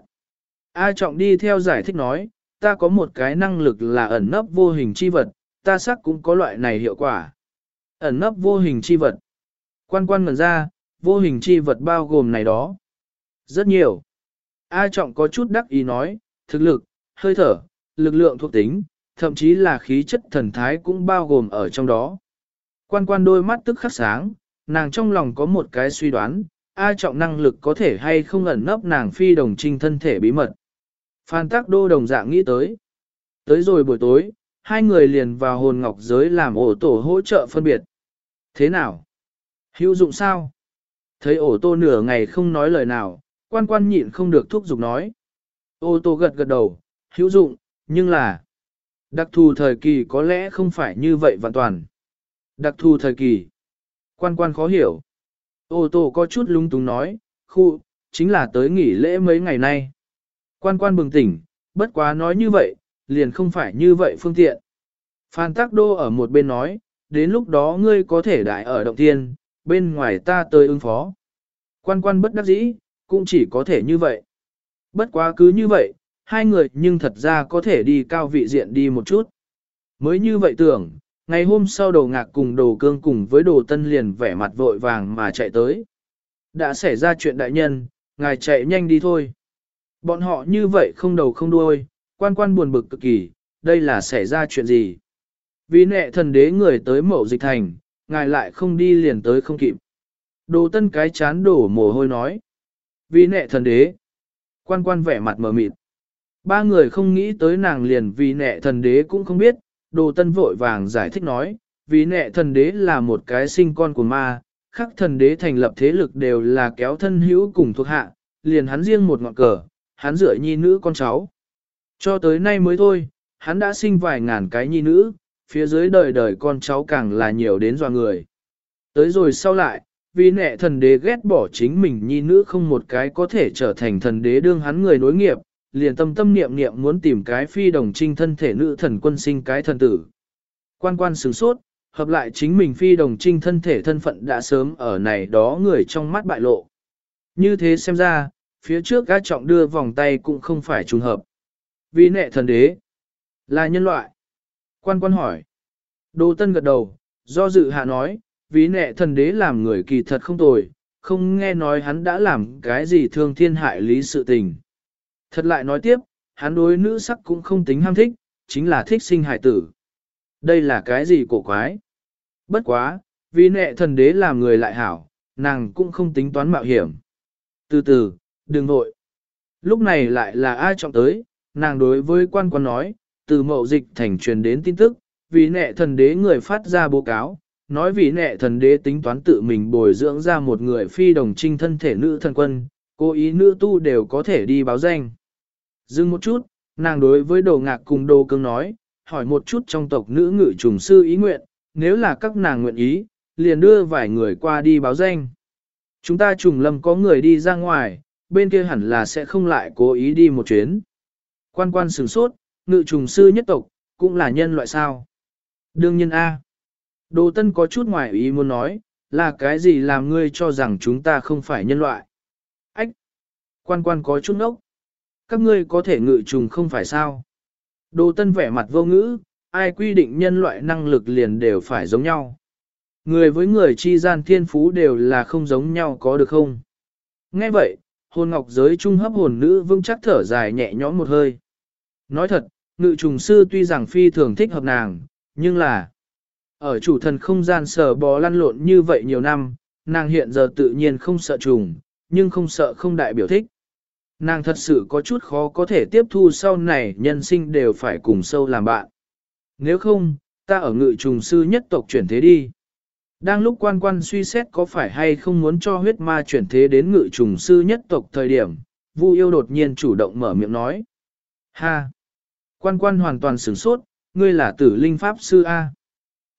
A Trọng đi theo giải thích nói, ta có một cái năng lực là ẩn nấp vô hình chi vật, ta sắc cũng có loại này hiệu quả. Ẩn nấp vô hình chi vật. Quan quan ngần ra, vô hình chi vật bao gồm này đó. Rất nhiều. A Trọng có chút đắc ý nói, thực lực, hơi thở, lực lượng thuộc tính, thậm chí là khí chất thần thái cũng bao gồm ở trong đó. Quan quan đôi mắt tức khắc sáng, nàng trong lòng có một cái suy đoán, A Trọng năng lực có thể hay không ẩn nấp nàng phi đồng trinh thân thể bí mật. Phan Tắc Đô đồng dạng nghĩ tới. Tới rồi buổi tối, hai người liền vào hồn ngọc giới làm ổ tổ hỗ trợ phân biệt. Thế nào? Hữu dụng sao? Thấy ổ tô nửa ngày không nói lời nào, quan quan nhịn không được thúc giục nói. Ô tô gật gật đầu, hữu dụng, nhưng là... Đặc thù thời kỳ có lẽ không phải như vậy hoàn toàn. Đặc thù thời kỳ. Quan quan khó hiểu. Ô tô có chút lung túng nói, khu, chính là tới nghỉ lễ mấy ngày nay. Quan quan bừng tỉnh, bất quá nói như vậy, liền không phải như vậy phương tiện. Phan Tắc Đô ở một bên nói, đến lúc đó ngươi có thể đại ở động tiên, bên ngoài ta tới ứng phó. Quan quan bất đắc dĩ, cũng chỉ có thể như vậy. Bất quá cứ như vậy, hai người nhưng thật ra có thể đi cao vị diện đi một chút. Mới như vậy tưởng, ngày hôm sau đầu ngạc cùng đồ cương cùng với đồ tân liền vẻ mặt vội vàng mà chạy tới. Đã xảy ra chuyện đại nhân, ngài chạy nhanh đi thôi. Bọn họ như vậy không đầu không đuôi, quan quan buồn bực cực kỳ, đây là xảy ra chuyện gì? Vì nệ thần đế người tới mậu dịch thành, ngài lại không đi liền tới không kịp. Đồ tân cái chán đổ mồ hôi nói. Vì nệ thần đế. Quan quan vẻ mặt mờ mịt. Ba người không nghĩ tới nàng liền vì nệ thần đế cũng không biết, đồ tân vội vàng giải thích nói, vì nệ thần đế là một cái sinh con của ma, khắc thần đế thành lập thế lực đều là kéo thân hữu cùng thuộc hạ, liền hắn riêng một ngọn cờ, hắn rửa nhi nữ con cháu. Cho tới nay mới thôi, hắn đã sinh vài ngàn cái nhi nữ, phía dưới đời đời con cháu càng là nhiều đến dò người. Tới rồi sau lại, vì nệ thần đế ghét bỏ chính mình nhi nữ không một cái có thể trở thành thần đế đương hắn người nối nghiệp, liền tâm tâm niệm niệm muốn tìm cái phi đồng trinh thân thể nữ thần quân sinh cái thần tử. Quan quan sửng sốt, hợp lại chính mình phi đồng trinh thân thể thân phận đã sớm ở này đó người trong mắt bại lộ. Như thế xem ra, phía trước gã trọng đưa vòng tay cũng không phải trùng hợp. Vì nệ thần đế là nhân loại. Quan quan hỏi. Đô Tân gật đầu, do dự hạ nói, vì nệ thần đế làm người kỳ thật không tồi, không nghe nói hắn đã làm cái gì thương thiên hại lý sự tình. Thật lại nói tiếp, hắn đối nữ sắc cũng không tính ham thích, chính là thích sinh hải tử. Đây là cái gì cổ quái? Bất quá, vì nệ thần đế làm người lại hảo, nàng cũng không tính toán mạo hiểm. Từ từ, đừng vội. Lúc này lại là ai trọng tới, nàng đối với quan quan nói, từ mậu dịch thành truyền đến tin tức, vì nệ thần đế người phát ra báo cáo, nói vì nệ thần đế tính toán tự mình bồi dưỡng ra một người phi đồng trinh thân thể nữ thần quân, cố ý nữ tu đều có thể đi báo danh. Dừng một chút, nàng đối với đồ ngạc cùng đồ cương nói, hỏi một chút trong tộc nữ ngự trùng sư ý nguyện, nếu là các nàng nguyện ý, liền đưa vài người qua đi báo danh. Chúng ta trùng lâm có người đi ra ngoài, bên kia hẳn là sẽ không lại cố ý đi một chuyến. Quan quan sửng sốt, ngự trùng sư nhất tộc, cũng là nhân loại sao. Đương nhiên A. Đồ Tân có chút ngoài ý muốn nói, là cái gì làm ngươi cho rằng chúng ta không phải nhân loại? Ách! Quan quan có chút ngốc. Các ngươi có thể ngự trùng không phải sao? Đồ Tân vẻ mặt vô ngữ, ai quy định nhân loại năng lực liền đều phải giống nhau. Người với người chi gian thiên phú đều là không giống nhau có được không? Nghe vậy, hồn ngọc giới trung hấp hồn nữ vương chắc thở dài nhẹ nhõm một hơi. Nói thật, ngự trùng sư tuy rằng phi thường thích hợp nàng, nhưng là ở chủ thần không gian sờ bò lăn lộn như vậy nhiều năm, nàng hiện giờ tự nhiên không sợ trùng, nhưng không sợ không đại biểu thích. Nàng thật sự có chút khó có thể tiếp thu sau này nhân sinh đều phải cùng sâu làm bạn. Nếu không, ta ở ngự trùng sư nhất tộc chuyển thế đi. Đang lúc quan quan suy xét có phải hay không muốn cho huyết ma chuyển thế đến ngự trùng sư nhất tộc thời điểm, Vu yêu đột nhiên chủ động mở miệng nói. Ha! Quan quan hoàn toàn sửng sốt, ngươi là tử linh pháp sư A.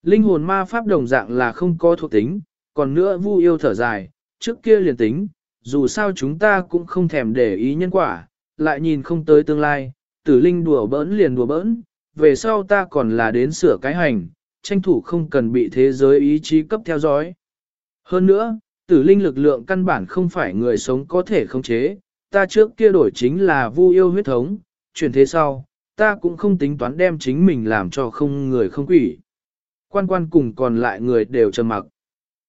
Linh hồn ma pháp đồng dạng là không có thuộc tính, còn nữa vu yêu thở dài, trước kia liền tính, dù sao chúng ta cũng không thèm để ý nhân quả, lại nhìn không tới tương lai, tử linh đùa bỡn liền đùa bỡn, về sau ta còn là đến sửa cái hành, tranh thủ không cần bị thế giới ý chí cấp theo dõi. Hơn nữa, tử linh lực lượng căn bản không phải người sống có thể khống chế, ta trước kia đổi chính là vu yêu huyết thống, chuyển thế sau, ta cũng không tính toán đem chính mình làm cho không người không quỷ. Quan quan cùng còn lại người đều trầm mặc.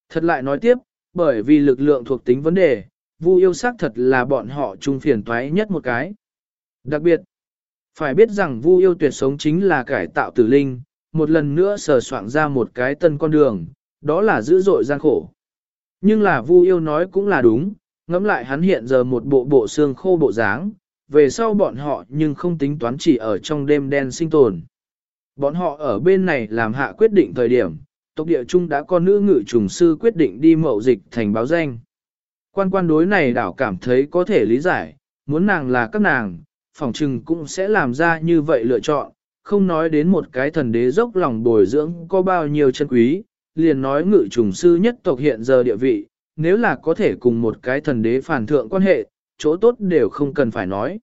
Thật lại nói tiếp, bởi vì lực lượng thuộc tính vấn đề, Vu yêu sắc thật là bọn họ trung phiền toái nhất một cái. Đặc biệt, phải biết rằng Vu yêu tuyệt sống chính là cải tạo tử linh, một lần nữa sờ soạn ra một cái tân con đường, đó là dữ dội gian khổ. Nhưng là Vu yêu nói cũng là đúng, ngẫm lại hắn hiện giờ một bộ bộ xương khô bộ dáng, về sau bọn họ nhưng không tính toán chỉ ở trong đêm đen sinh tồn. Bọn họ ở bên này làm hạ quyết định thời điểm, tộc địa trung đã có nữ ngự trùng sư quyết định đi mậu dịch thành báo danh. Quan quan đối này đảo cảm thấy có thể lý giải, muốn nàng là các nàng, phỏng trừng cũng sẽ làm ra như vậy lựa chọn, không nói đến một cái thần đế dốc lòng bồi dưỡng có bao nhiêu chân quý, liền nói ngự trùng sư nhất tộc hiện giờ địa vị, nếu là có thể cùng một cái thần đế phản thượng quan hệ, chỗ tốt đều không cần phải nói.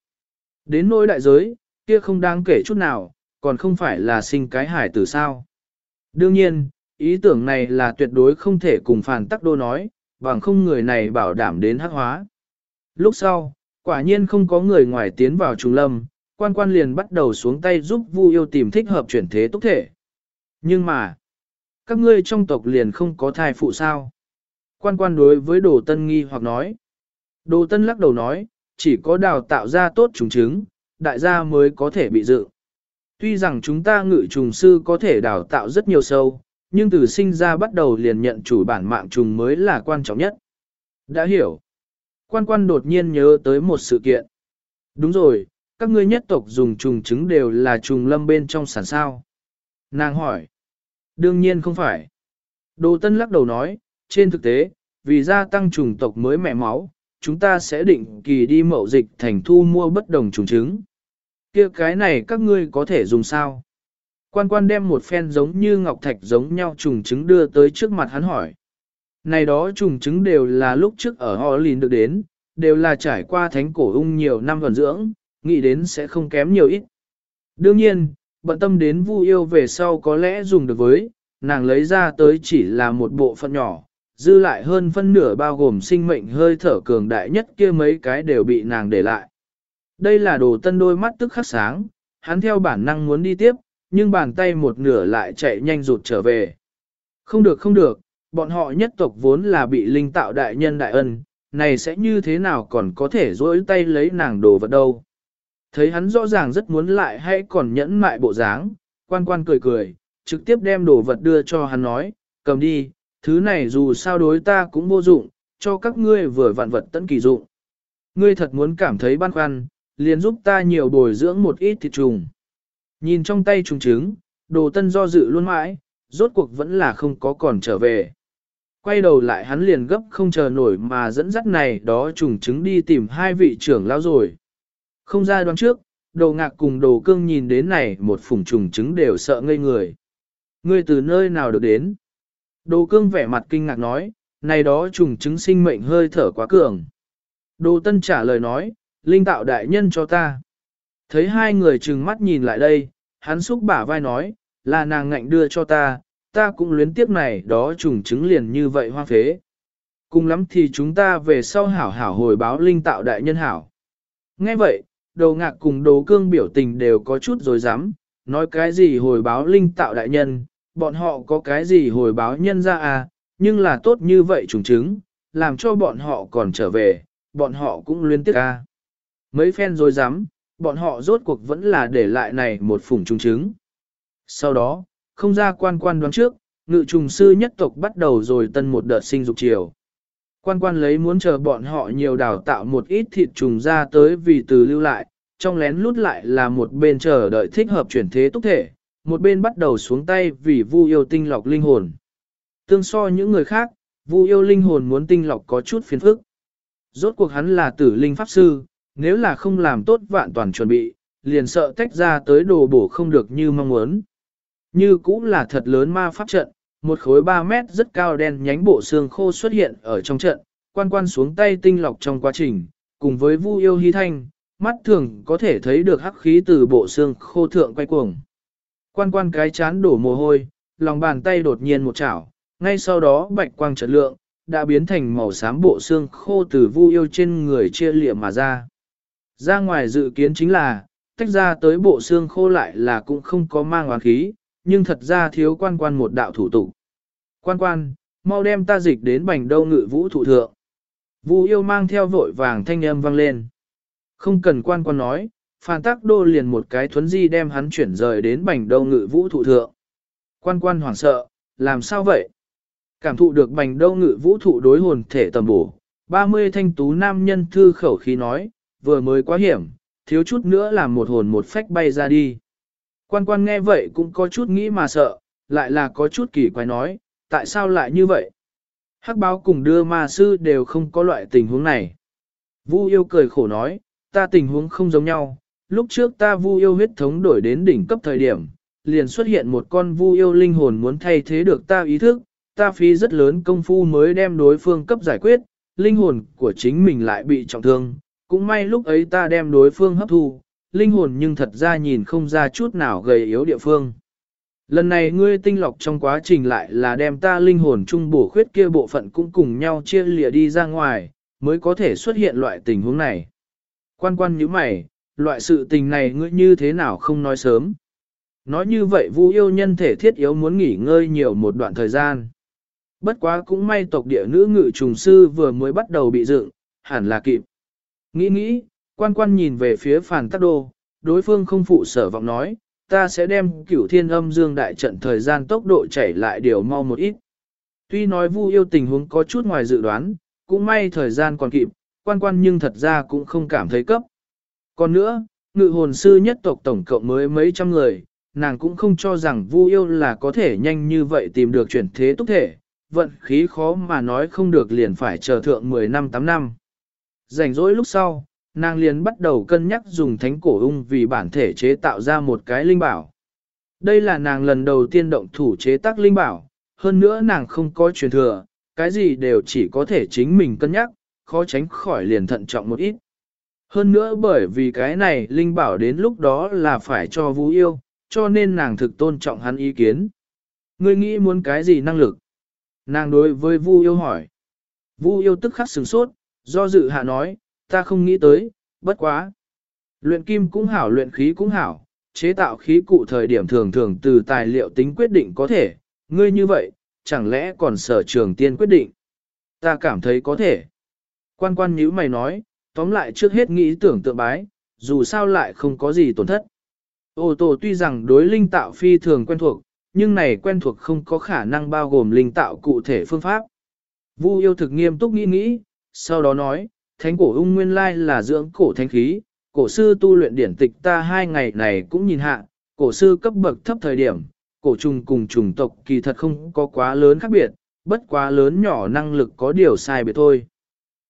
Đến nỗi đại giới, kia không đáng kể chút nào, còn không phải là sinh cái hải tử sao. Đương nhiên, ý tưởng này là tuyệt đối không thể cùng phản tắc đô nói, bằng không người này bảo đảm đến hắc hóa. Lúc sau, quả nhiên không có người ngoài tiến vào trùng lâm, quan quan liền bắt đầu xuống tay giúp Vu yêu tìm thích hợp chuyển thế tốt thể. Nhưng mà, các ngươi trong tộc liền không có thai phụ sao. Quan quan đối với đồ tân nghi hoặc nói. Đồ tân lắc đầu nói, chỉ có đào tạo ra tốt trùng trứng, đại gia mới có thể bị dự. Tuy rằng chúng ta ngự trùng sư có thể đào tạo rất nhiều sâu, nhưng từ sinh ra bắt đầu liền nhận chủ bản mạng trùng mới là quan trọng nhất. Đã hiểu. Quan quan đột nhiên nhớ tới một sự kiện. Đúng rồi, các ngươi nhất tộc dùng trùng trứng đều là trùng lâm bên trong sản sao. Nàng hỏi. Đương nhiên không phải. Đồ Tân lắc đầu nói, trên thực tế, vì gia tăng trùng tộc mới mẹ máu, chúng ta sẽ định kỳ đi mậu dịch thành thu mua bất đồng trùng trứng. kia cái này các ngươi có thể dùng sao? Quan quan đem một phen giống như ngọc thạch giống nhau trùng trứng đưa tới trước mặt hắn hỏi. Này đó trùng trứng đều là lúc trước ở họ lìn được đến, đều là trải qua thánh cổ ung nhiều năm vận dưỡng, nghĩ đến sẽ không kém nhiều ít. Đương nhiên, bận tâm đến vu yêu về sau có lẽ dùng được với, nàng lấy ra tới chỉ là một bộ phận nhỏ, dư lại hơn phân nửa bao gồm sinh mệnh hơi thở cường đại nhất kia mấy cái đều bị nàng để lại. Đây là đồ tân đôi mắt tức khắc sáng, hắn theo bản năng muốn đi tiếp, nhưng bàn tay một nửa lại chạy nhanh rụt trở về. Không được không được, bọn họ nhất tộc vốn là bị linh tạo đại nhân đại ân, này sẽ như thế nào còn có thể dối tay lấy nàng đồ vật đâu. Thấy hắn rõ ràng rất muốn lại hay còn nhẫn mại bộ dáng, quan quan cười cười, trực tiếp đem đồ vật đưa cho hắn nói, cầm đi, thứ này dù sao đối ta cũng vô dụng, cho các ngươi vừa vạn vật tận kỳ dụng. Ngươi thật muốn cảm thấy băn khoăn, liền giúp ta nhiều bồi dưỡng một ít thịt trùng. Nhìn trong tay trùng trứng, đồ tân do dự luôn mãi, rốt cuộc vẫn là không có còn trở về. Quay đầu lại hắn liền gấp không chờ nổi mà dẫn dắt này đó trùng trứng đi tìm hai vị trưởng lão rồi. Không ra đoán trước, đồ ngạc cùng đồ cương nhìn đến này một phùng trùng trứng đều sợ ngây người. Ngươi từ nơi nào được đến? Đồ cương vẻ mặt kinh ngạc nói, này đó trùng trứng sinh mệnh hơi thở quá cường. Đồ tân trả lời nói, linh tạo đại nhân cho ta. Thấy hai người trừng mắt nhìn lại đây, hắn xúc bả vai nói, là nàng ngạnh đưa cho ta, ta cũng luyến tiếc này đó trùng trứng liền như vậy hoang phế. Cùng lắm thì chúng ta về sau hảo hảo hồi báo linh tạo đại nhân hảo. Nghe vậy, đầu ngạc cùng đồ cương biểu tình đều có chút rồi dám, nói cái gì hồi báo linh tạo đại nhân, bọn họ có cái gì hồi báo nhân ra à, nhưng là tốt như vậy trùng chứng làm cho bọn họ còn trở về, bọn họ cũng liên tiếc à. Mấy phen rồi dám, bọn họ rốt cuộc vẫn là để lại này một phủng trùng chứng Sau đó, không ra quan quan đoán trước, ngự trùng sư nhất tộc bắt đầu rồi tân một đợt sinh dục chiều. Quan quan lấy muốn chờ bọn họ nhiều đào tạo một ít thịt trùng ra tới vì từ lưu lại, trong lén lút lại là một bên chờ đợi thích hợp chuyển thế túc thể, một bên bắt đầu xuống tay vì vu yêu tinh lọc linh hồn. Tương so những người khác, vu yêu linh hồn muốn tinh lọc có chút phiền phức. Rốt cuộc hắn là tử linh pháp sư, nếu là không làm tốt vạn toàn chuẩn bị, liền sợ tách ra tới đồ bổ không được như mong muốn. Như cũng là thật lớn ma pháp trận, một khối 3 mét rất cao đen nhánh bộ xương khô xuất hiện ở trong trận, quan quan xuống tay tinh lọc trong quá trình, cùng với vu yêu hy thanh, mắt thường có thể thấy được hắc khí từ bộ xương khô thượng quay cuồng. Quan quan cái chán đổ mồ hôi, lòng bàn tay đột nhiên một chảo, ngay sau đó bạch quang trật lượng, đã biến thành màu xám bộ xương khô từ vu yêu trên người chia liệm mà ra. Ra ngoài dự kiến chính là, tách ra tới bộ xương khô lại là cũng không có mang oán khí, nhưng thật ra thiếu quan quan một đạo thủ tục. Quan quan, mau đem ta dịch đến bành đâu ngự vũ thủ thượng. Vu yêu mang theo vội vàng thanh âm vang lên. Không cần quan quan nói, phản tác đô liền một cái thuấn di đem hắn chuyển rời đến bành đâu ngự vũ thủ thượng. Quan quan hoảng sợ, làm sao vậy? Cảm thụ được bành đâu ngự vũ thụ đối hồn thể tầm bổ, 30 thanh tú nam nhân thư khẩu khí nói, vừa mới quá hiểm, thiếu chút nữa làm một hồn một phách bay ra đi. Quan quan nghe vậy cũng có chút nghĩ mà sợ, lại là có chút kỳ quái nói, tại sao lại như vậy? Hắc báo cùng đưa ma sư đều không có loại tình huống này. Vu yêu cười khổ nói, ta tình huống không giống nhau, lúc trước ta vu yêu huyết thống đổi đến đỉnh cấp thời điểm, liền xuất hiện một con vu yêu linh hồn muốn thay thế được ta ý thức, ta phí rất lớn công phu mới đem đối phương cấp giải quyết, linh hồn của chính mình lại bị trọng thương, cũng may lúc ấy ta đem đối phương hấp thu, linh hồn nhưng thật ra nhìn không ra chút nào gầy yếu địa phương. Lần này ngươi tinh lọc trong quá trình lại là đem ta linh hồn trung bổ khuyết kia bộ phận cũng cùng nhau chia lìa đi ra ngoài, mới có thể xuất hiện loại tình huống này. Quan quan như mày, loại sự tình này ngươi như thế nào không nói sớm. Nói như vậy vu yêu nhân thể thiết yếu muốn nghỉ ngơi nhiều một đoạn thời gian. Bất quá cũng may tộc địa nữ ngự trùng sư vừa mới bắt đầu bị dựng, hẳn là kịp. Nghĩ nghĩ, quan quan nhìn về phía phản tắc đô, đối phương không phụ sở vọng nói, ta sẽ đem cửu thiên âm dương đại trận thời gian tốc độ chảy lại điều mau một ít. Tuy nói vu yêu tình huống có chút ngoài dự đoán, cũng may thời gian còn kịp, quan quan nhưng thật ra cũng không cảm thấy cấp. Còn nữa, ngự hồn sư nhất tộc tổng cộng mới mấy trăm người, nàng cũng không cho rằng Vu yêu là có thể nhanh như vậy tìm được chuyển thế túc thể, vận khí khó mà nói không được liền phải chờ thượng 10 năm 8 năm. Rảnh rỗi lúc sau, nàng liền bắt đầu cân nhắc dùng thánh cổ ung vì bản thể chế tạo ra một cái linh bảo. Đây là nàng lần đầu tiên động thủ chế tác linh bảo, hơn nữa nàng không có truyền thừa, cái gì đều chỉ có thể chính mình cân nhắc, khó tránh khỏi liền thận trọng một ít. Hơn nữa bởi vì cái này linh bảo đến lúc đó là phải cho vũ yêu, cho nên nàng thực tôn trọng hắn ý kiến. Ngươi nghĩ muốn cái gì năng lực? Nàng đối với Vu yêu hỏi. Vu yêu tức khắc sửng sốt, do dự hạ nói, ta không nghĩ tới, bất quá. Luyện kim cũng hảo luyện khí cũng hảo, chế tạo khí cụ thời điểm thường thường từ tài liệu tính quyết định có thể, ngươi như vậy, chẳng lẽ còn sở trường tiên quyết định? Ta cảm thấy có thể. Quan quan nhíu mày nói, tóm lại trước hết nghĩ tưởng tượng bái, dù sao lại không có gì tổn thất. Ô tô tuy rằng đối linh tạo phi thường quen thuộc, nhưng này quen thuộc không có khả năng bao gồm linh tạo cụ thể phương pháp. Vu yêu thực nghiêm túc nghĩ nghĩ, sau đó nói, thánh cổ ung nguyên lai là dưỡng cổ thánh khí, cổ sư tu luyện điển tịch ta hai ngày này cũng nhìn hạ, cổ sư cấp bậc thấp thời điểm, cổ trùng cùng trùng tộc kỳ thật không có quá lớn khác biệt, bất quá lớn nhỏ năng lực có điều sai biệt thôi.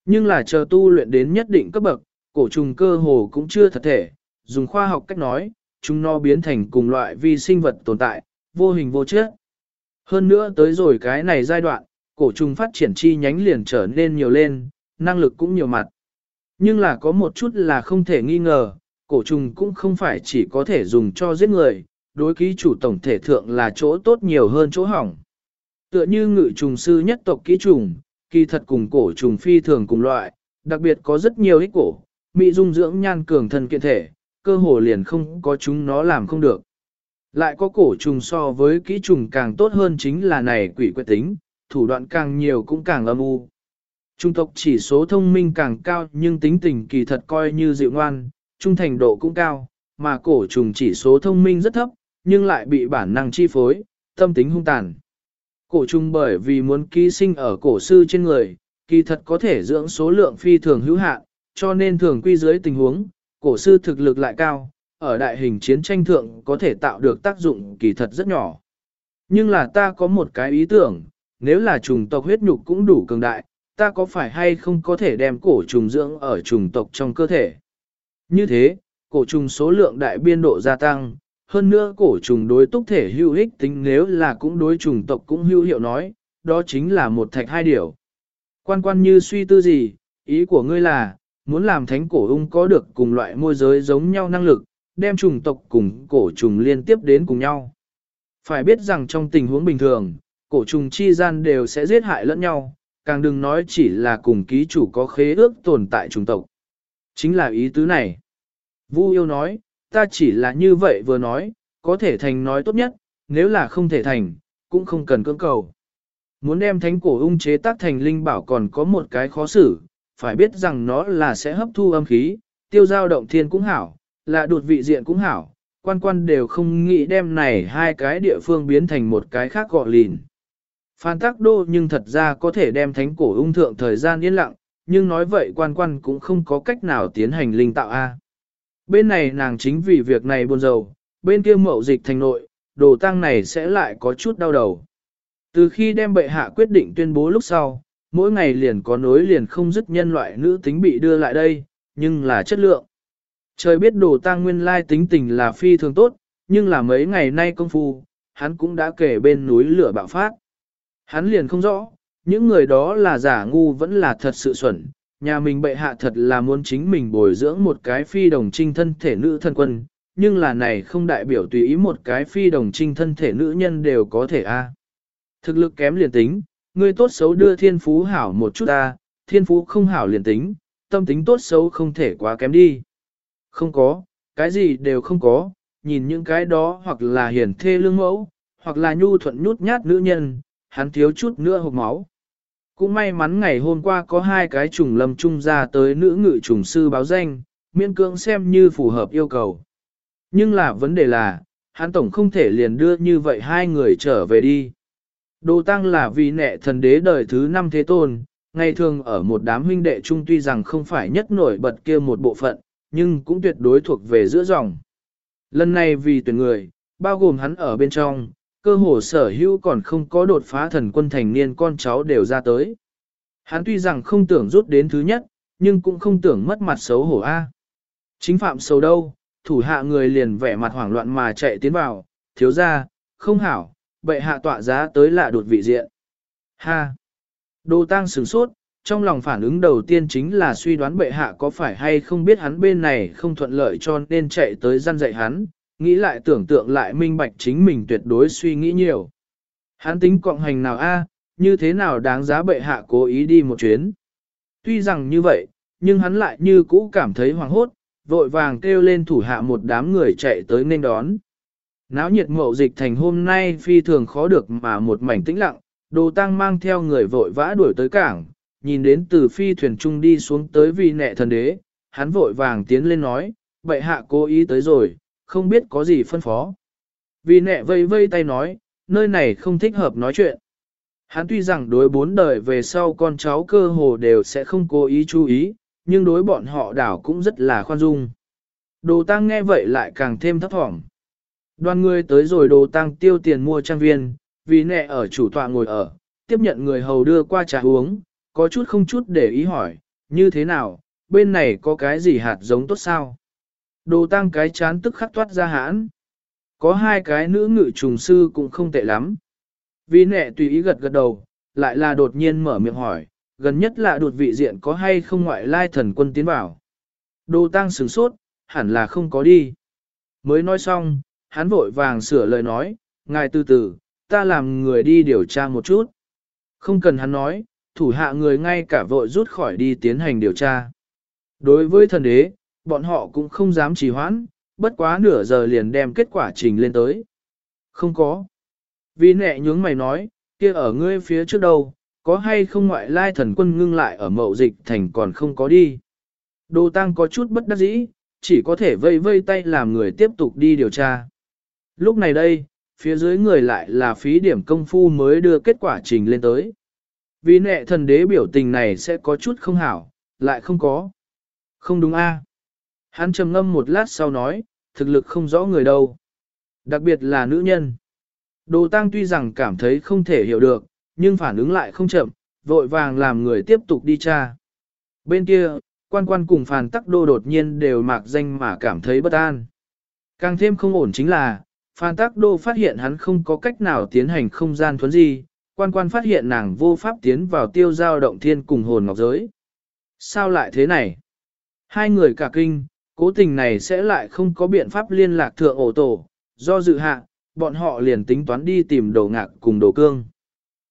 Nhưng là chờ tu luyện đến nhất định cấp bậc, cổ trùng cơ hồ cũng chưa thật thể, dùng khoa học cách nói, chúng nó biến thành cùng loại vi sinh vật tồn tại, vô hình vô chất. Hơn nữa tới rồi cái này giai đoạn, cổ trùng phát triển chi nhánh liền trở nên nhiều lên, năng lực cũng nhiều mặt. Nhưng là có một chút là không thể nghi ngờ, cổ trùng cũng không phải chỉ có thể dùng cho giết người, đối ký chủ tổng thể thượng là chỗ tốt nhiều hơn chỗ hỏng. Tựa như ngự trùng sư nhất tộc ký trùng, kỳ thật cùng cổ trùng phi thường cùng loại, đặc biệt có rất nhiều ích cổ, mỹ dung dưỡng nhan cường thân kiện thể, cơ hồ liền không có chúng nó làm không được. Lại có cổ trùng so với ký trùng càng tốt hơn chính là này quỷ quyệt tính, thủ đoạn càng nhiều cũng càng âm u. Trung tộc chỉ số thông minh càng cao nhưng tính tình kỳ thật coi như dịu ngoan, trung thành độ cũng cao, mà cổ trùng chỉ số thông minh rất thấp, nhưng lại bị bản năng chi phối, tâm tính hung tàn. Cổ trùng bởi vì muốn ký sinh ở cổ sư trên người, kỳ thật có thể dưỡng số lượng phi thường hữu hạn, cho nên thường quy dưới tình huống, cổ sư thực lực lại cao, ở đại hình chiến tranh thượng có thể tạo được tác dụng kỳ thật rất nhỏ. Nhưng là ta có một cái ý tưởng, nếu là trùng tộc huyết nhục cũng đủ cường đại, ta có phải hay không có thể đem cổ trùng dưỡng ở trùng tộc trong cơ thể. Như thế, cổ trùng số lượng đại biên độ gia tăng, hơn nữa cổ trùng đối túc thể hữu ích tính nếu là cũng đối trùng tộc cũng hữu hiệu nói, đó chính là một thạch hai điều. Quan quan như suy tư gì, ý của ngươi là, muốn làm thánh cổ ung có được cùng loại môi giới giống nhau năng lực, đem trùng tộc cùng cổ trùng liên tiếp đến cùng nhau. Phải biết rằng trong tình huống bình thường, cổ trùng chi gian đều sẽ giết hại lẫn nhau, càng đừng nói chỉ là cùng ký chủ có khế ước tồn tại trùng tộc. Chính là ý tứ này. Vu yêu nói, ta chỉ là như vậy vừa nói, có thể thành nói tốt nhất, nếu là không thể thành, cũng không cần cưỡng cầu. Muốn đem thánh cổ ung chế tác thành linh bảo còn có một cái khó xử, phải biết rằng nó là sẽ hấp thu âm khí, tiêu giao động thiên cũng hảo, là đột vị diện cũng hảo, quan quan đều không nghĩ đem này hai cái địa phương biến thành một cái khác gọ lìn. Phan Tắc đô nhưng thật ra có thể đem thánh cổ ung thượng thời gian yên lặng, nhưng nói vậy quan quan cũng không có cách nào tiến hành linh tạo A. Bên này nàng chính vì việc này buồn rầu, bên kia mậu dịch thành nội, đồ tăng này sẽ lại có chút đau đầu. Từ khi đem bệ hạ quyết định tuyên bố lúc sau, mỗi ngày liền có nối liền không dứt nhân loại nữ tính bị đưa lại đây, nhưng là chất lượng. Trời biết đồ tăng nguyên lai tính tình là phi thường tốt, nhưng là mấy ngày nay công phu, hắn cũng đã kể bên núi lửa bạo phát. Hắn liền không rõ, những người đó là giả ngu vẫn là thật sự xuẩn, nhà mình bệ hạ thật là muốn chính mình bồi dưỡng một cái phi đồng trinh thân thể nữ thân quân, nhưng là này không đại biểu tùy ý một cái phi đồng trinh thân thể nữ nhân đều có thể a. Thực lực kém liền tính, người tốt xấu đưa thiên phú hảo một chút a, thiên phú không hảo liền tính, tâm tính tốt xấu không thể quá kém đi. Không có, cái gì đều không có, nhìn những cái đó hoặc là hiền thê lương mẫu, hoặc là nhu thuận nhút nhát nữ nhân, hắn thiếu chút nữa hộp máu. Cũng may mắn ngày hôm qua có hai cái trùng lâm trung ra tới nữ ngự trùng sư báo danh, miễn cưỡng xem như phù hợp yêu cầu. Nhưng là vấn đề là, hắn tổng không thể liền đưa như vậy hai người trở về đi. Đồ tăng là vì nệ thần đế đời thứ năm thế tôn, ngày thường ở một đám huynh đệ trung tuy rằng không phải nhất nổi bật kia một bộ phận, nhưng cũng tuyệt đối thuộc về giữa dòng. Lần này vì tuyển người, bao gồm hắn ở bên trong, cơ hồ sở hữu còn không có đột phá thần quân thành niên con cháu đều ra tới. Hắn tuy rằng không tưởng rút đến thứ nhất, nhưng cũng không tưởng mất mặt xấu hổ A. Chính phạm xấu đâu, thủ hạ người liền vẻ mặt hoảng loạn mà chạy tiến vào, thiếu ra, không hảo, bệ hạ tọa giá tới lạ đột vị diện. Ha! Đồ tang sửng sốt, trong lòng phản ứng đầu tiên chính là suy đoán bệ hạ có phải hay không biết hắn bên này không thuận lợi cho nên chạy tới gian dạy hắn, nghĩ lại tưởng tượng lại minh bạch chính mình tuyệt đối suy nghĩ nhiều. Hắn tính cộng hành nào a, như thế nào đáng giá bệ hạ cố ý đi một chuyến. Tuy rằng như vậy, nhưng hắn lại như cũ cảm thấy hoàng hốt, vội vàng kêu lên thủ hạ một đám người chạy tới nên đón. Náo nhiệt mậu dịch thành hôm nay phi thường khó được mà một mảnh tĩnh lặng, đồ tăng mang theo người vội vã đuổi tới cảng, nhìn đến từ phi thuyền trung đi xuống tới vì nệ thần đế, hắn vội vàng tiến lên nói, bệ hạ cố ý tới rồi, không biết có gì phân phó. Vì nệ vây vây tay nói, nơi này không thích hợp nói chuyện. Hắn tuy rằng đối bốn đời về sau con cháu cơ hồ đều sẽ không cố ý chú ý, nhưng đối bọn họ đảo cũng rất là khoan dung. Đồ tăng nghe vậy lại càng thêm thấp thỏm. Đoàn người tới rồi đồ tăng tiêu tiền mua trang viên, vì nẹ ở chủ tọa ngồi ở, tiếp nhận người hầu đưa qua trà uống, có chút không chút để ý hỏi, như thế nào, bên này có cái gì hạt giống tốt sao? Đồ tăng cái chán tức khắc toát ra hãn. Có hai cái nữ ngự trùng sư cũng không tệ lắm. Vì nẹ tùy ý gật gật đầu, lại là đột nhiên mở miệng hỏi, gần nhất là đột vị diện có hay không ngoại lai thần quân tiến vào. Đồ tăng sửng sốt, hẳn là không có đi. Mới nói xong, hắn vội vàng sửa lời nói, ngài từ từ, ta làm người đi điều tra một chút. Không cần hắn nói, thủ hạ người ngay cả vội rút khỏi đi tiến hành điều tra. Đối với thần đế, bọn họ cũng không dám trì hoãn, bất quá nửa giờ liền đem kết quả trình lên tới. Không có. Vì nẹ nhướng mày nói, kia ở ngươi phía trước đâu, có hay không ngoại lai thần quân ngưng lại ở mậu dịch thành còn không có đi. Đồ tăng có chút bất đắc dĩ, chỉ có thể vây vây tay làm người tiếp tục đi điều tra. Lúc này đây, phía dưới người lại là phí điểm công phu mới đưa kết quả trình lên tới. Vì nệ thần đế biểu tình này sẽ có chút không hảo, lại không có. Không đúng a? Hắn trầm ngâm một lát sau nói, thực lực không rõ người đâu. Đặc biệt là nữ nhân. Đồ tăng tuy rằng cảm thấy không thể hiểu được, nhưng phản ứng lại không chậm, vội vàng làm người tiếp tục đi tra. Bên kia, quan quan cùng phàn tắc đô đột nhiên đều mạc danh mà cảm thấy bất an. Càng thêm không ổn chính là, phàn tắc đô phát hiện hắn không có cách nào tiến hành không gian thuấn gì, quan quan phát hiện nàng vô pháp tiến vào tiêu giao động thiên cùng hồn ngọc giới. Sao lại thế này? Hai người cả kinh, cố tình này sẽ lại không có biện pháp liên lạc thượng ổ tổ, do dự hạ, bọn họ liền tính toán đi tìm đồ ngạc cùng đồ cương.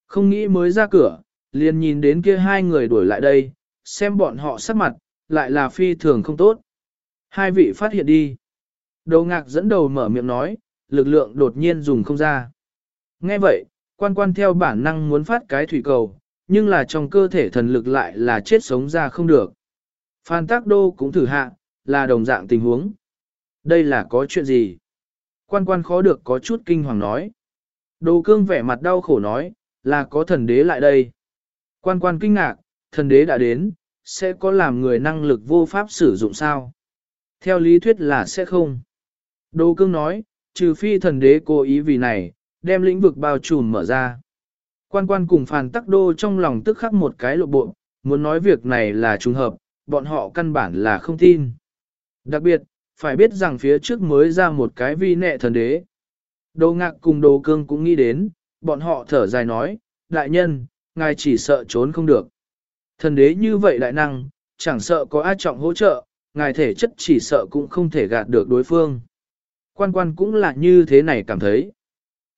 Không nghĩ mới ra cửa, liền nhìn đến kia hai người đuổi lại đây, xem bọn họ sắc mặt, lại là phi thường không tốt. Hai vị phát hiện đi. Đồ ngạc dẫn đầu mở miệng nói, lực lượng đột nhiên dùng không ra. Nghe vậy, quan quan theo bản năng muốn phát cái thủy cầu, nhưng là trong cơ thể thần lực lại là chết sống ra không được. Phan Tác Đô cũng thử hạ, là đồng dạng tình huống. Đây là có chuyện gì? Quan quan khó được có chút kinh hoàng nói. Đồ cương vẻ mặt đau khổ nói, là có thần đế lại đây. Quan quan kinh ngạc, thần đế đã đến, sẽ có làm người năng lực vô pháp sử dụng sao? Theo lý thuyết là sẽ không. Đồ cương nói, trừ phi thần đế cố ý vì này, đem lĩnh vực bao trùm mở ra. Quan quan cùng phàn tắc đô trong lòng tức khắc một cái lộ bộ, muốn nói việc này là trùng hợp, bọn họ căn bản là không tin. Đặc biệt, phải biết rằng phía trước mới ra một cái vi nệ thần đế. Đồ ngạc cùng đồ cương cũng nghĩ đến, bọn họ thở dài nói, đại nhân, ngài chỉ sợ trốn không được. Thần đế như vậy đại năng, chẳng sợ có ai trọng hỗ trợ, ngài thể chất chỉ sợ cũng không thể gạt được đối phương. Quan quan cũng là như thế này cảm thấy.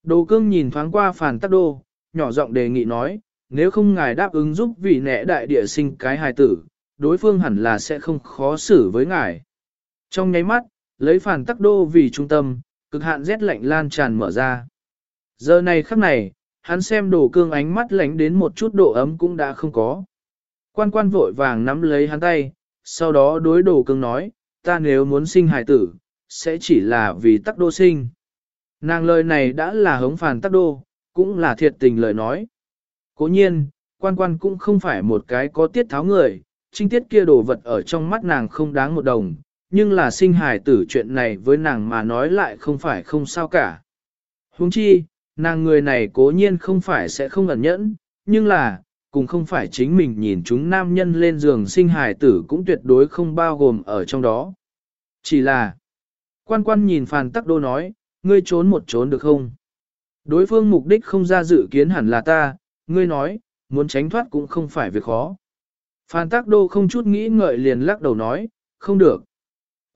Đồ cương nhìn thoáng qua phàn tắc đô, nhỏ giọng đề nghị nói, nếu không ngài đáp ứng giúp vị nẻ đại địa sinh cái hài tử, đối phương hẳn là sẽ không khó xử với ngài. Trong nháy mắt, lấy phản tắc đô vì trung tâm, cực hạn rét lạnh lan tràn mở ra. Giờ này khắc này, hắn xem đồ cương ánh mắt lánh đến một chút độ ấm cũng đã không có. Quan quan vội vàng nắm lấy hắn tay, sau đó đối đồ cương nói, ta nếu muốn sinh hài tử, sẽ chỉ là vì tắc đô sinh. Nàng lời này đã là hống phản tắc đô, cũng là thiệt tình lời nói. Cố nhiên, quan quan cũng không phải một cái có tiết tháo người, trinh tiết kia đồ vật ở trong mắt nàng không đáng một đồng, nhưng là sinh hài tử chuyện này với nàng mà nói lại không phải không sao cả. Huống chi, nàng người này cố nhiên không phải sẽ không ẩn nhẫn, nhưng là, cũng không phải chính mình nhìn chúng nam nhân lên giường sinh hài tử cũng tuyệt đối không bao gồm ở trong đó. Chỉ là, quan quan nhìn Phan Tắc Đô nói, ngươi trốn một trốn được không? Đối phương mục đích không ra dự kiến hẳn là ta, ngươi nói, muốn tránh thoát cũng không phải việc khó. Phan Tắc Đô không chút nghĩ ngợi liền lắc đầu nói, không được.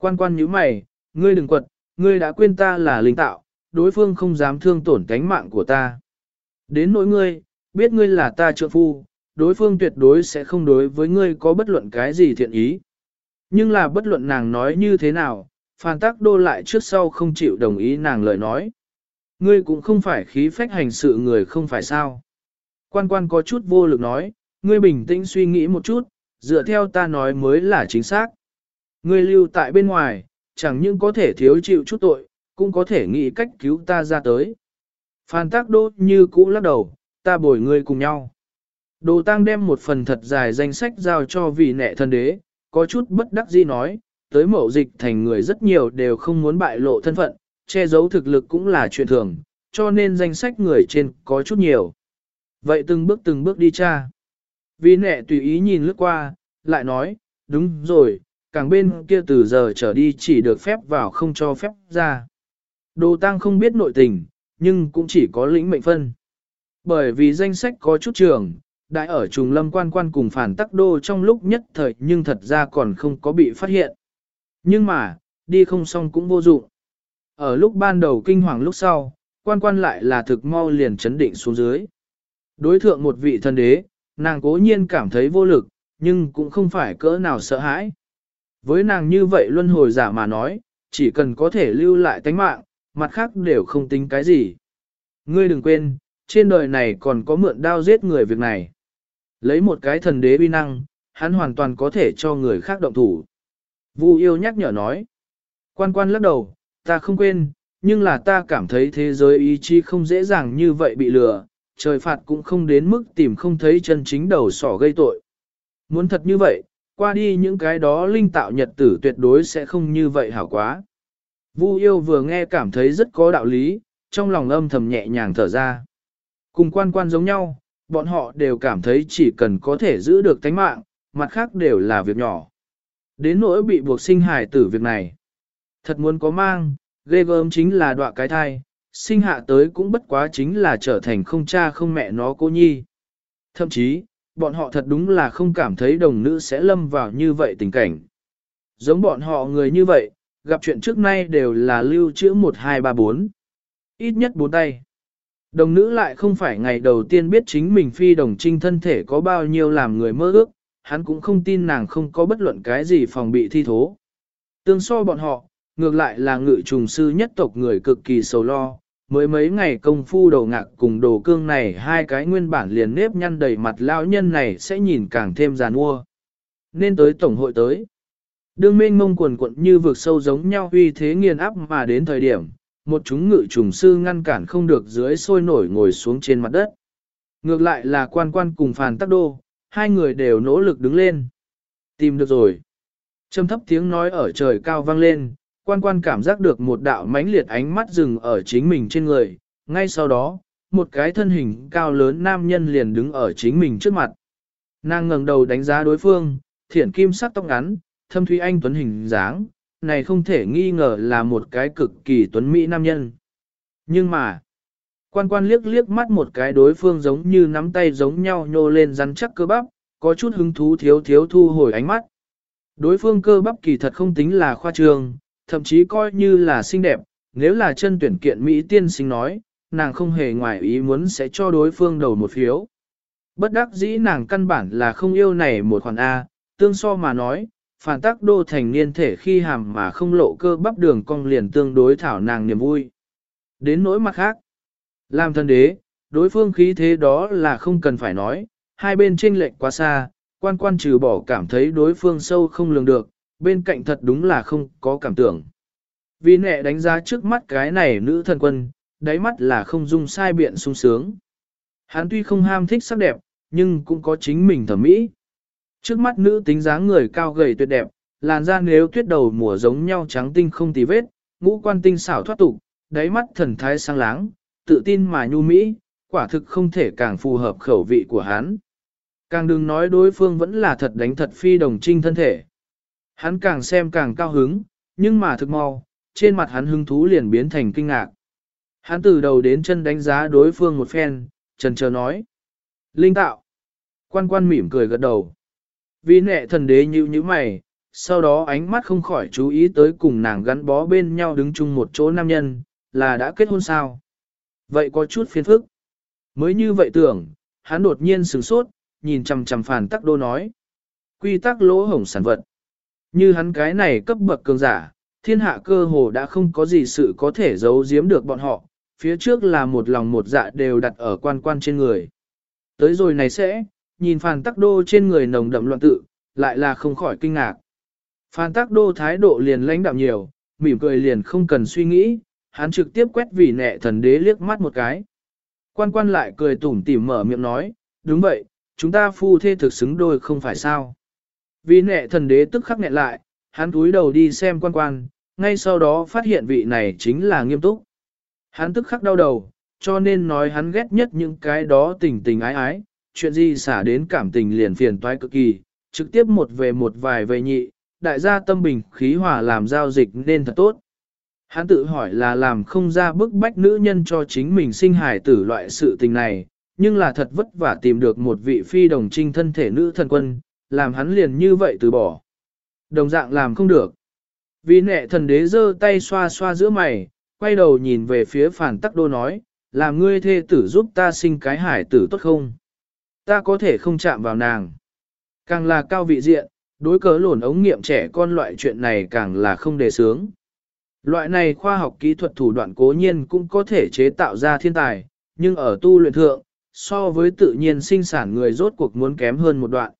Quan quan nhíu mày, ngươi đừng quật, ngươi đã quên ta là linh tạo, đối phương không dám thương tổn cánh mạng của ta. Đến nỗi ngươi, biết ngươi là ta trượng phu, đối phương tuyệt đối sẽ không đối với ngươi có bất luận cái gì thiện ý. Nhưng là bất luận nàng nói như thế nào, Phan Tắc Đô lại trước sau không chịu đồng ý nàng lời nói. Ngươi cũng không phải khí phách hành sự người không phải sao. Quan quan có chút vô lực nói, ngươi bình tĩnh suy nghĩ một chút, dựa theo ta nói mới là chính xác. Ngươi lưu tại bên ngoài, chẳng những có thể thiếu chịu chút tội, cũng có thể nghĩ cách cứu ta ra tới. Phan Tắc Đô như cũ lắc đầu, ta bồi ngươi cùng nhau. Đồ Tăng đem một phần thật dài danh sách giao cho vị nệ thân đế, có chút bất đắc dĩ nói, tới mậu dịch thành người rất nhiều đều không muốn bại lộ thân phận, che giấu thực lực cũng là chuyện thường, cho nên danh sách người trên có chút nhiều. Vậy từng bước từng bước đi cha. Vì nệ tùy ý nhìn lướt qua, lại nói, đúng rồi, càng bên kia từ giờ trở đi chỉ được phép vào không cho phép ra. Đồ tăng không biết nội tình, nhưng cũng chỉ có lĩnh mệnh phân. Bởi vì danh sách có chút trường, đại ở trùng lâm quan quan cùng phản tắc đô trong lúc nhất thời nhưng thật ra còn không có bị phát hiện. Nhưng mà, đi không xong cũng vô dụng. Ở lúc ban đầu kinh hoàng lúc sau, quan quan lại là thực mau liền chấn định xuống dưới. Đối thượng một vị thần đế, nàng cố nhiên cảm thấy vô lực, nhưng cũng không phải cỡ nào sợ hãi. Với nàng như vậy luân hồi giả mà nói, chỉ cần có thể lưu lại tánh mạng, mặt khác đều không tính cái gì. Ngươi đừng quên, trên đời này còn có mượn đao giết người việc này. Lấy một cái thần đế uy năng, hắn hoàn toàn có thể cho người khác động thủ. Vu yêu nhắc nhở nói. Quan quan lắc đầu, ta không quên, nhưng là ta cảm thấy thế giới ý chí không dễ dàng như vậy bị lừa, trời phạt cũng không đến mức tìm không thấy chân chính đầu sỏ gây tội. Muốn thật như vậy, qua đi những cái đó linh tạo nhật tử tuyệt đối sẽ không như vậy hảo quá. Vu yêu vừa nghe cảm thấy rất có đạo lý, trong lòng âm thầm nhẹ nhàng thở ra. Cùng quan quan giống nhau, bọn họ đều cảm thấy chỉ cần có thể giữ được tánh mạng, mặt khác đều là việc nhỏ. Đến nỗi bị buộc sinh hài tử việc này. Thật muốn có mang, ghê gớm chính là đọa cái thai, sinh hạ tới cũng bất quá chính là trở thành không cha không mẹ nó cô nhi. Thậm chí, bọn họ thật đúng là không cảm thấy đồng nữ sẽ lâm vào như vậy tình cảnh. Giống bọn họ người như vậy, gặp chuyện trước nay đều là lưu trữ 1234, Ít nhất bốn tay. Đồng nữ lại không phải ngày đầu tiên biết chính mình phi đồng trinh thân thể có bao nhiêu làm người mơ ước, hắn cũng không tin nàng không có bất luận cái gì phòng bị thi thố. Tương so bọn họ, ngược lại là ngự trùng sư nhất tộc người cực kỳ sầu lo, mới mấy ngày công phu đầu ngạc cùng đồ cương này hai cái nguyên bản liền nếp nhăn đầy mặt lão nhân này sẽ nhìn càng thêm giàn mua. Nên tới tổng hội tới. Đương mênh mông quần quận như vực sâu giống nhau uy thế nghiền áp mà đến thời điểm, một chúng ngự trùng sư ngăn cản không được dưới sôi nổi ngồi xuống trên mặt đất. Ngược lại là quan quan cùng phàn tắc đô, hai người đều nỗ lực đứng lên. Tìm được rồi. Trầm thấp tiếng nói ở trời cao vang lên, quan quan cảm giác được một đạo mãnh liệt ánh mắt dừng ở chính mình trên người. Ngay sau đó, một cái thân hình cao lớn nam nhân liền đứng ở chính mình trước mặt. Nàng ngẩng đầu đánh giá đối phương, thiển kim sắc tóc ngắn, thâm thúy anh tuấn hình dáng, này không thể nghi ngờ là một cái cực kỳ tuấn mỹ nam nhân. Nhưng mà, quan quan liếc liếc mắt một cái đối phương giống như nắm tay giống nhau nhô lên rắn chắc cơ bắp, có chút hứng thú thiếu thiếu thu hồi ánh mắt. Đối phương cơ bắp kỳ thật không tính là khoa trương, thậm chí coi như là xinh đẹp, nếu là chân tuyển kiện Mỹ tiên sinh nói, nàng không hề ngoài ý muốn sẽ cho đối phương đầu một phiếu. Bất đắc dĩ nàng căn bản là không yêu này một khoản A, tương so mà nói, phản tác đô thành niên thể khi hàm mà không lộ cơ bắp đường cong liền tương đối thảo nàng niềm vui. Đến nỗi mặt khác, làm thân đế, đối phương khí thế đó là không cần phải nói, hai bên chênh lệch quá xa, quan quan trừ bỏ cảm thấy đối phương sâu không lường được, bên cạnh thật đúng là không có cảm tưởng. Vì nẹ đánh giá trước mắt cái này nữ thần quân, đáy mắt là không dung sai biện sung sướng. Hắn tuy không ham thích sắc đẹp, nhưng cũng có chính mình thẩm mỹ. Trước mắt nữ tính dáng người cao gầy tuyệt đẹp, làn da nếu tuyết đầu mùa giống nhau trắng tinh không tì vết, ngũ quan tinh xảo thoát tục, đáy mắt thần thái sáng láng, tự tin mà nhu mỹ, quả thực không thể càng phù hợp khẩu vị của hắn. Càng đừng nói đối phương vẫn là thật đánh thật phi đồng trinh thân thể. Hắn càng xem càng cao hứng, nhưng mà thực mau, trên mặt hắn hứng thú liền biến thành kinh ngạc. Hắn từ đầu đến chân đánh giá đối phương một phen, trần chờ nói. Linh tạo. Quan quan mỉm cười gật đầu. Vì nệ thần đế như như mày, sau đó ánh mắt không khỏi chú ý tới cùng nàng gắn bó bên nhau đứng chung một chỗ nam nhân, là đã kết hôn sao. Vậy có chút phiền phức. Mới như vậy tưởng, hắn đột nhiên sửng sốt, nhìn chằm chằm phản tắc đô nói. Quy tắc lỗ hổng sản vật. Như hắn cái này cấp bậc cường giả, thiên hạ cơ hồ đã không có gì sự có thể giấu giếm được bọn họ, phía trước là một lòng một dạ đều đặt ở quan quan trên người. Tới rồi này sẽ, nhìn phàn tắc đô trên người nồng đậm loạn tự, lại là không khỏi kinh ngạc. Phàn tắc đô thái độ liền lãnh đạm nhiều, mỉm cười liền không cần suy nghĩ, hắn trực tiếp quét vì nẹ thần đế liếc mắt một cái. Quan quan lại cười tủm tỉm mở miệng nói, đúng vậy, chúng ta phu thê thực xứng đôi không phải sao. Vì nệ thần đế tức khắc nghẹn lại, hắn cúi đầu đi xem quan quan, ngay sau đó phát hiện vị này chính là nghiêm túc. Hắn tức khắc đau đầu, cho nên nói hắn ghét nhất những cái đó tình tình ái ái, chuyện gì xả đến cảm tình liền phiền toái cực kỳ, trực tiếp một về một vài về nhị, đại gia tâm bình khí hòa làm giao dịch nên thật tốt. Hắn tự hỏi là làm không ra bức bách nữ nhân cho chính mình sinh hài tử loại sự tình này, nhưng là thật vất vả tìm được một vị phi đồng trinh thân thể nữ thần quân, làm hắn liền như vậy từ bỏ. Đồng dạng làm không được. Vì nệ thần đế giơ tay xoa xoa giữa mày, quay đầu nhìn về phía phản tắc đô nói, làm ngươi thê tử giúp ta sinh cái hải tử tốt không? Ta có thể không chạm vào nàng. Càng là cao vị diện, đối cớ lổn ống nghiệm trẻ con loại chuyện này càng là không đề sướng. Loại này khoa học kỹ thuật thủ đoạn cố nhiên cũng có thể chế tạo ra thiên tài, nhưng ở tu luyện thượng, so với tự nhiên sinh sản người rốt cuộc muốn kém hơn một đoạn.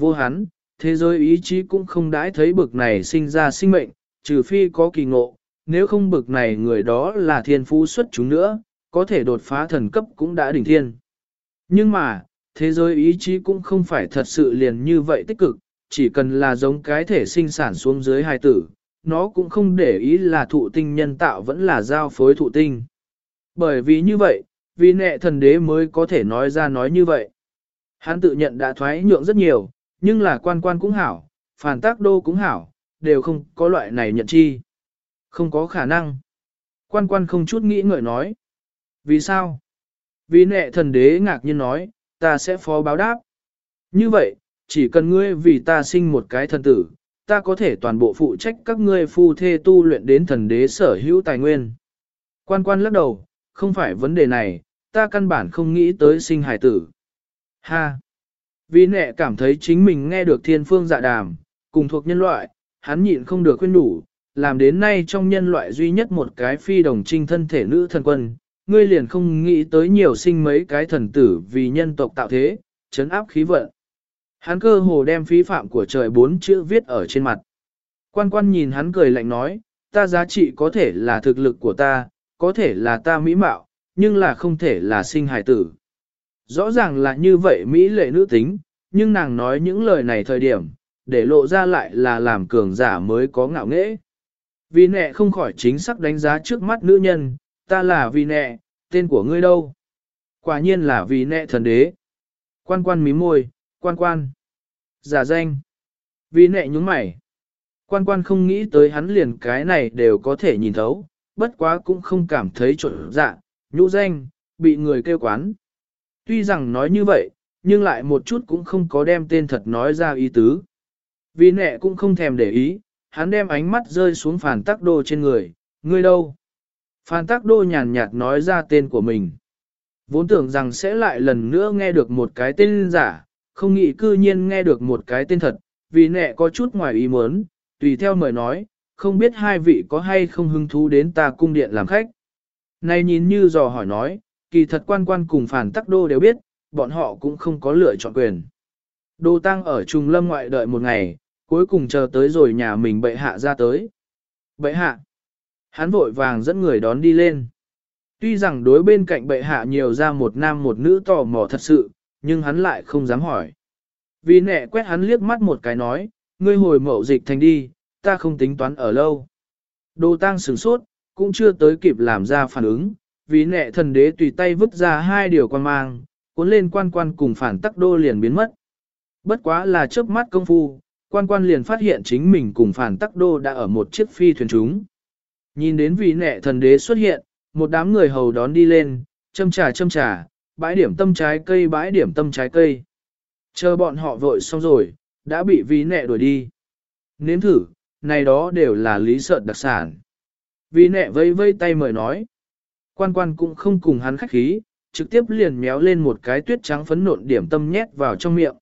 Vô hắn, thế giới ý chí cũng không đãi thấy bực này sinh ra sinh mệnh, trừ phi có kỳ ngộ, nếu không bực này người đó là thiên phú xuất chúng nữa, có thể đột phá thần cấp cũng đã đỉnh thiên. Nhưng mà, thế giới ý chí cũng không phải thật sự liền như vậy tích cực, chỉ cần là giống cái thể sinh sản xuống dưới hài tử, nó cũng không để ý là thụ tinh nhân tạo vẫn là giao phối thụ tinh. Bởi vì như vậy, vì nệ thần đế mới có thể nói ra nói như vậy. Hắn tự nhận đã thoái nhượng rất nhiều, nhưng là quan quan cũng hảo, phản tác đô cũng hảo, đều không có loại này nhận chi. Không có khả năng. Quan quan không chút nghĩ ngợi nói. Vì sao? Vì nệ thần đế ngạc nhiên nói, ta sẽ phó báo đáp. Như vậy, chỉ cần ngươi vì ta sinh một cái thần tử, ta có thể toàn bộ phụ trách các ngươi phu thê tu luyện đến thần đế sở hữu tài nguyên. Quan quan lắc đầu, không phải vấn đề này, ta căn bản không nghĩ tới sinh hài tử. Ha! Vì nệ cảm thấy chính mình nghe được thiên phương dạ đàm, cùng thuộc nhân loại, hắn nhịn không được khuyên đủ, làm đến nay trong nhân loại duy nhất một cái phi đồng trinh thân thể nữ thần quân, ngươi liền không nghĩ tới nhiều sinh mấy cái thần tử vì nhân tộc tạo thế, chấn áp khí vận. Hắn cơ hồ đem phí phạm của trời bốn chữ viết ở trên mặt. Quan quan nhìn hắn cười lạnh nói, ta giá trị có thể là thực lực của ta, có thể là ta mỹ mạo, nhưng là không thể là sinh hài tử. Rõ ràng là như vậy Mỹ lệ nữ tính, nhưng nàng nói những lời này thời điểm, để lộ ra lại là làm cường giả mới có ngạo nghễ. Vì nẹ không khỏi chính xác đánh giá trước mắt nữ nhân, ta là vì nẹ, tên của ngươi đâu? Quả nhiên là vì nẹ thần đế. Quan quan mí môi, quan quan. Giả danh. Vì nẹ nhúng mày. Quan quan không nghĩ tới hắn liền cái này đều có thể nhìn thấu, bất quá cũng không cảm thấy trộn dạ, nhũ danh, bị người kêu quán. Tuy rằng nói như vậy, nhưng lại một chút cũng không có đem tên thật nói ra ý tứ. Vì nẹ cũng không thèm để ý, hắn đem ánh mắt rơi xuống phản tắc đô trên người, ngươi đâu? Phản tắc đô nhàn nhạt nói ra tên của mình. Vốn tưởng rằng sẽ lại lần nữa nghe được một cái tên giả, không nghĩ cư nhiên nghe được một cái tên thật, vì nẹ có chút ngoài ý muốn, tùy theo mời nói, không biết hai vị có hay không hứng thú đến ta cung điện làm khách. Này nhìn như dò hỏi nói, kỳ thật quan quan cùng phản tắc đô đều biết, bọn họ cũng không có lựa chọn quyền. Đô tăng ở trùng lâm ngoại đợi một ngày, cuối cùng chờ tới rồi nhà mình bệ hạ ra tới. Bệ hạ, hắn vội vàng dẫn người đón đi lên. Tuy rằng đối bên cạnh bệ hạ nhiều ra một nam một nữ tò mò thật sự, nhưng hắn lại không dám hỏi. Vì nẹ quét hắn liếc mắt một cái nói, ngươi hồi mậu dịch thành đi, ta không tính toán ở lâu. Đồ tăng sửng sốt, cũng chưa tới kịp làm ra phản ứng, vì nệ thần đế tùy tay vứt ra hai điều quan mang, cuốn lên quan quan cùng phản tắc đô liền biến mất. Bất quá là chớp mắt công phu, quan quan liền phát hiện chính mình cùng phản tắc đô đã ở một chiếc phi thuyền chúng. Nhìn đến vị nệ thần đế xuất hiện, một đám người hầu đón đi lên, châm trà châm trà, bãi điểm tâm trái cây bãi điểm tâm trái cây. Chờ bọn họ vội xong rồi, đã bị vị nệ đuổi đi. Nếm thử, này đó đều là lý sợn đặc sản. Vị nệ vây vây tay mời nói. Quan quan cũng không cùng hắn khách khí, trực tiếp liền méo lên một cái tuyết trắng phấn nộn điểm tâm nhét vào trong miệng.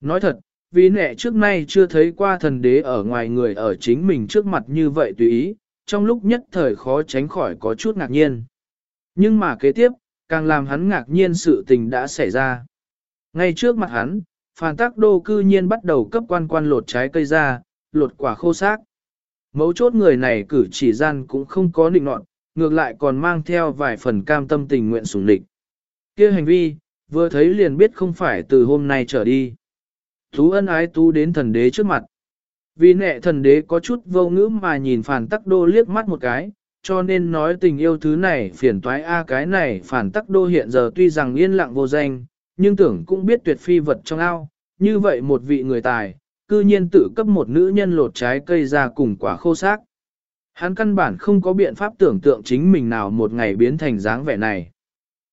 Nói thật, vì nệ trước nay chưa thấy qua thần đế ở ngoài người ở chính mình trước mặt như vậy tùy ý, trong lúc nhất thời khó tránh khỏi có chút ngạc nhiên. Nhưng mà kế tiếp, càng làm hắn ngạc nhiên sự tình đã xảy ra. Ngay trước mặt hắn, phản tác đô cư nhiên bắt đầu cấp quan quan lột trái cây ra, lột quả khô xác. Mấu chốt người này cử chỉ gian cũng không có định nọt, ngược lại còn mang theo vài phần cam tâm tình nguyện sủng địch. kia hành vi, vừa thấy liền biết không phải từ hôm nay trở đi. Thú ân ái tú đến thần đế trước mặt. Vì nệ thần đế có chút vô ngữ mà nhìn phản tắc đô liếc mắt một cái, cho nên nói tình yêu thứ này phiền toái a cái này phản tắc đô hiện giờ tuy rằng yên lặng vô danh, nhưng tưởng cũng biết tuyệt phi vật trong ao, như vậy một vị người tài, cư nhiên tự cấp một nữ nhân lột trái cây ra cùng quả khô xác. Hắn căn bản không có biện pháp tưởng tượng chính mình nào một ngày biến thành dáng vẻ này.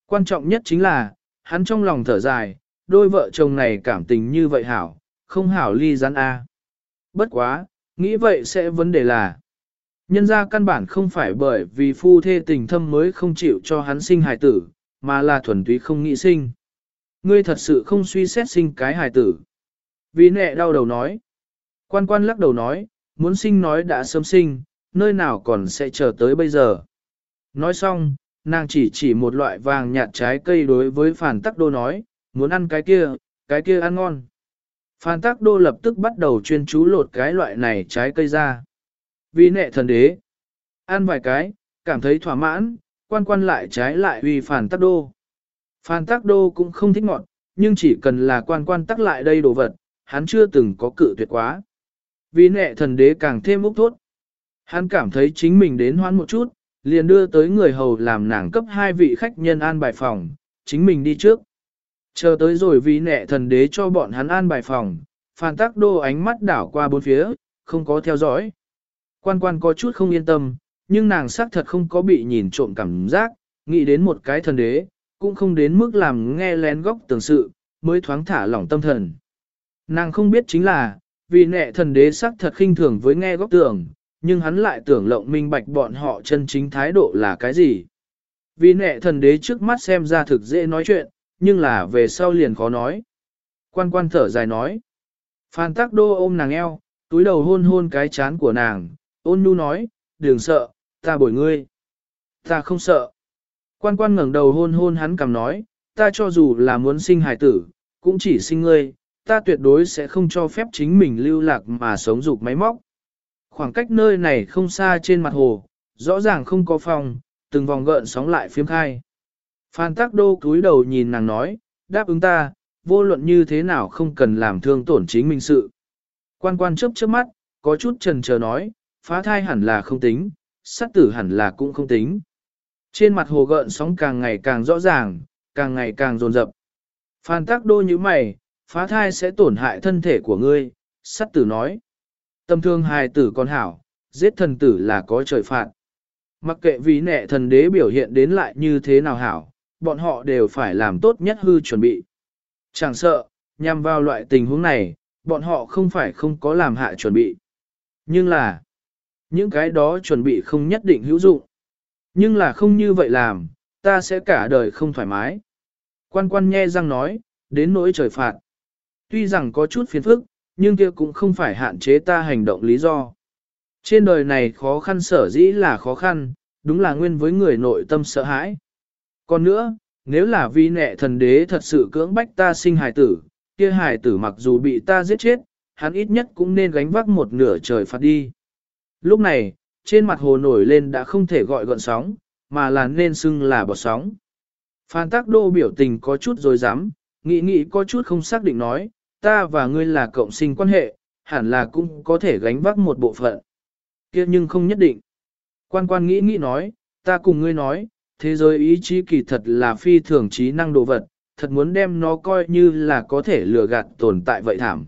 Quan trọng nhất chính là, hắn trong lòng thở dài, đôi vợ chồng này cảm tình như vậy hảo, không hảo ly rắn A. Bất quá, nghĩ vậy sẽ vấn đề là, nhân ra căn bản không phải bởi vì phu thê tình thâm mới không chịu cho hắn sinh hài tử, mà là thuần túy không nghĩ sinh. Ngươi thật sự không suy xét sinh cái hài tử. Vì nẹ đau đầu nói. Quan quan lắc đầu nói, muốn sinh nói đã sớm sinh, nơi nào còn sẽ chờ tới bây giờ. Nói xong, nàng chỉ chỉ một loại vàng nhạt trái cây đối với phản tắc đô nói, muốn ăn cái kia, cái kia ăn ngon. Phan Tắc Đô lập tức bắt đầu chuyên chú lột cái loại này trái cây ra. Vì nệ thần đế, ăn vài cái, cảm thấy thỏa mãn, quan quan lại trái lại vì Phan Tắc Đô. Phan Tắc Đô cũng không thích ngọt, nhưng chỉ cần là quan quan tắc lại đây đồ vật, hắn chưa từng có cự tuyệt quá. Vì nệ thần đế càng thêm úc thốt. Hắn cảm thấy chính mình đến hoãn một chút, liền đưa tới người hầu làm nàng cấp hai vị khách nhân an bài phòng, chính mình đi trước. Chờ tới rồi vì nệ thần đế cho bọn hắn an bài phòng, phản tác đô ánh mắt đảo qua bốn phía, không có theo dõi. Quan quan có chút không yên tâm, nhưng nàng xác thật không có bị nhìn trộm cảm giác, nghĩ đến một cái thần đế, cũng không đến mức làm nghe lén góc tường sự, mới thoáng thả lỏng tâm thần. Nàng không biết chính là, vì nệ thần đế xác thật khinh thường với nghe góc tường, nhưng hắn lại tưởng lộng minh bạch bọn họ chân chính thái độ là cái gì. Vì nệ thần đế trước mắt xem ra thực dễ nói chuyện, nhưng là về sau liền khó nói. Quan quan thở dài nói. Phan Tắc Đô ôm nàng eo, túi đầu hôn hôn cái chán của nàng, ôn nhu nói, đừng sợ, ta bồi ngươi. Ta không sợ. Quan quan ngẩng đầu hôn hôn hắn cầm nói, ta cho dù là muốn sinh hài tử, cũng chỉ sinh ngươi, ta tuyệt đối sẽ không cho phép chính mình lưu lạc mà sống dục máy móc. Khoảng cách nơi này không xa trên mặt hồ, rõ ràng không có phòng, từng vòng gợn sóng lại phiếm khai. Phan Tắc Đô cúi đầu nhìn nàng nói, đáp ứng ta, vô luận như thế nào không cần làm thương tổn chính mình sự. Quan quan chớp chớp mắt, có chút trần chờ nói, phá thai hẳn là không tính, sát tử hẳn là cũng không tính. Trên mặt hồ gợn sóng càng ngày càng rõ ràng, càng ngày càng rồn rập. Phan Tắc Đô như mày, phá thai sẽ tổn hại thân thể của ngươi, sát tử nói. Tâm thương hài tử con hảo, giết thần tử là có trời phạt. Mặc kệ vì nệ thần đế biểu hiện đến lại như thế nào hảo, bọn họ đều phải làm tốt nhất hư chuẩn bị. Chẳng sợ, nhằm vào loại tình huống này, bọn họ không phải không có làm hạ chuẩn bị. Nhưng là, những cái đó chuẩn bị không nhất định hữu dụng. Nhưng là không như vậy làm, ta sẽ cả đời không thoải mái. Quan quan nhe răng nói, đến nỗi trời phạt. Tuy rằng có chút phiền phức, nhưng kia cũng không phải hạn chế ta hành động lý do. Trên đời này khó khăn sở dĩ là khó khăn, đúng là nguyên với người nội tâm sợ hãi. Còn nữa, nếu là vi nệ thần đế thật sự cưỡng bách ta sinh hài tử, kia hài tử mặc dù bị ta giết chết, hắn ít nhất cũng nên gánh vác một nửa trời phạt đi. Lúc này, trên mặt hồ nổi lên đã không thể gọi gọn sóng, mà là nên xưng là bọt sóng. Phan Tác Đô biểu tình có chút rồi dám, nghĩ nghĩ có chút không xác định nói, ta và ngươi là cộng sinh quan hệ, hẳn là cũng có thể gánh vác một bộ phận. kia nhưng không nhất định. Quan quan nghĩ nghĩ nói, ta cùng ngươi nói, thế giới ý chí kỳ thật là phi thường trí năng đồ vật, thật muốn đem nó coi như là có thể lừa gạt tồn tại vậy thảm.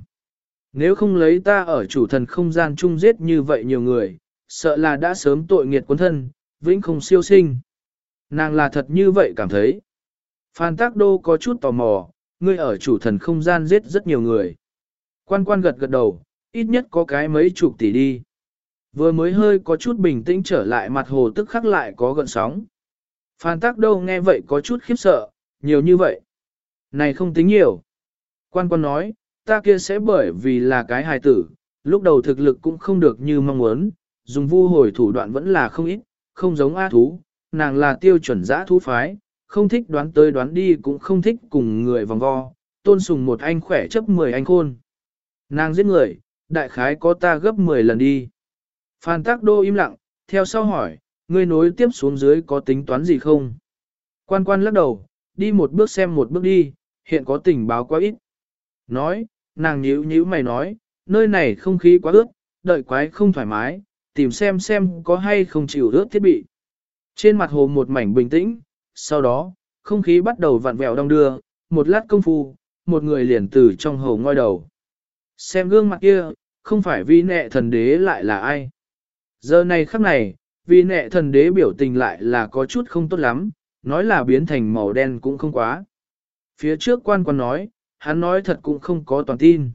Nếu không lấy ta ở chủ thần không gian chung giết như vậy nhiều người, sợ là đã sớm tội nghiệt quân thân, vĩnh không siêu sinh. Nàng là thật như vậy cảm thấy. Phan Tác Đô có chút tò mò, ngươi ở chủ thần không gian giết rất nhiều người. Quan quan gật gật đầu, ít nhất có cái mấy chục tỷ đi. Vừa mới hơi có chút bình tĩnh trở lại mặt hồ tức khắc lại có gợn sóng. Phan Tác Đô nghe vậy có chút khiếp sợ, nhiều như vậy. Này không tính nhiều. Quan quan nói, ta kia sẽ bởi vì là cái hài tử, lúc đầu thực lực cũng không được như mong muốn, dùng vu hồi thủ đoạn vẫn là không ít, không giống A thú, nàng là tiêu chuẩn giã thú phái, không thích đoán tới đoán đi cũng không thích cùng người vòng vo, tôn sùng một anh khỏe chấp 10 anh khôn. Nàng giết người, đại khái có ta gấp 10 lần đi. Phan Tác Đô im lặng, theo sau hỏi, ngươi nối tiếp xuống dưới có tính toán gì không? Quan quan lắc đầu, đi một bước xem một bước đi, hiện có tình báo quá ít. Nói, nàng nhíu nhíu mày nói, nơi này không khí quá ướt, đợi quái không thoải mái, tìm xem xem có hay không chịu ướt thiết bị. Trên mặt hồ một mảnh bình tĩnh, sau đó, không khí bắt đầu vặn vẹo đong đưa, một lát công phu, một người liền từ trong hồ ngoi đầu. Xem gương mặt kia, không phải vi nệ thần đế lại là ai. Giờ này khắc này, vi nệ thần đế biểu tình lại là có chút không tốt lắm, nói là biến thành màu đen cũng không quá. Phía trước quan quan nói, hắn nói thật cũng không có toàn tin.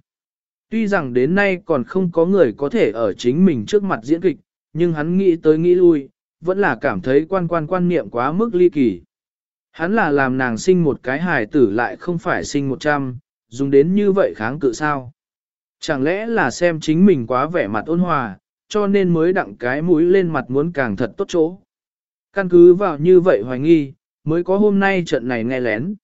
Tuy rằng đến nay còn không có người có thể ở chính mình trước mặt diễn kịch, nhưng hắn nghĩ tới nghĩ lui, vẫn là cảm thấy quan quan quan niệm quá mức ly kỳ. Hắn là làm nàng sinh một cái hài tử lại không phải sinh một trăm, dùng đến như vậy kháng cự sao. Chẳng lẽ là xem chính mình quá vẻ mặt ôn hòa, cho nên mới đặng cái mũi lên mặt muốn càng thật tốt chỗ. Căn cứ vào như vậy hoài nghi, mới có hôm nay trận này nghe lén.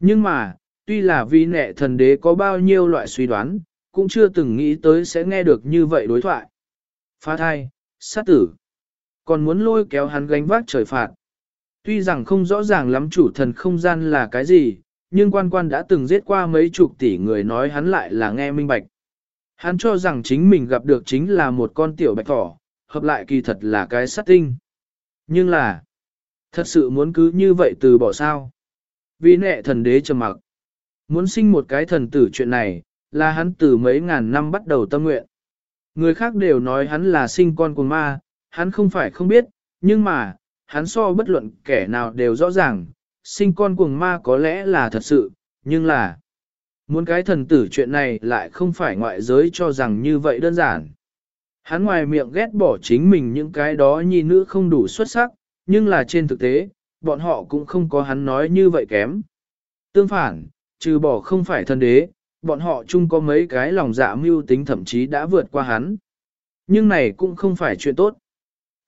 Nhưng mà, tuy là vì nệ thần đế có bao nhiêu loại suy đoán, cũng chưa từng nghĩ tới sẽ nghe được như vậy đối thoại. Phá thai, sát tử, còn muốn lôi kéo hắn gánh vác trời phạt. Tuy rằng không rõ ràng lắm chủ thần không gian là cái gì, nhưng quan quan đã từng giết qua mấy chục tỷ người nói hắn lại là nghe minh bạch. Hắn cho rằng chính mình gặp được chính là một con tiểu bạch thỏ, hợp lại kỳ thật là cái sát tinh. Nhưng là, thật sự muốn cứ như vậy từ bỏ sao. Vì nệ thần đế trầm mặc. Muốn sinh một cái thần tử chuyện này, là hắn từ mấy ngàn năm bắt đầu tâm nguyện. Người khác đều nói hắn là sinh con của ma, hắn không phải không biết, nhưng mà, hắn so bất luận kẻ nào đều rõ ràng, sinh con cuồng ma có lẽ là thật sự, nhưng là muốn cái thần tử chuyện này lại không phải ngoại giới cho rằng như vậy đơn giản. Hắn ngoài miệng ghét bỏ chính mình những cái đó nhi nữ không đủ xuất sắc, nhưng là trên thực tế, bọn họ cũng không có hắn nói như vậy kém. Tương phản, trừ bỏ không phải thần đế, bọn họ chung có mấy cái lòng dạ mưu tính thậm chí đã vượt qua hắn. Nhưng này cũng không phải chuyện tốt.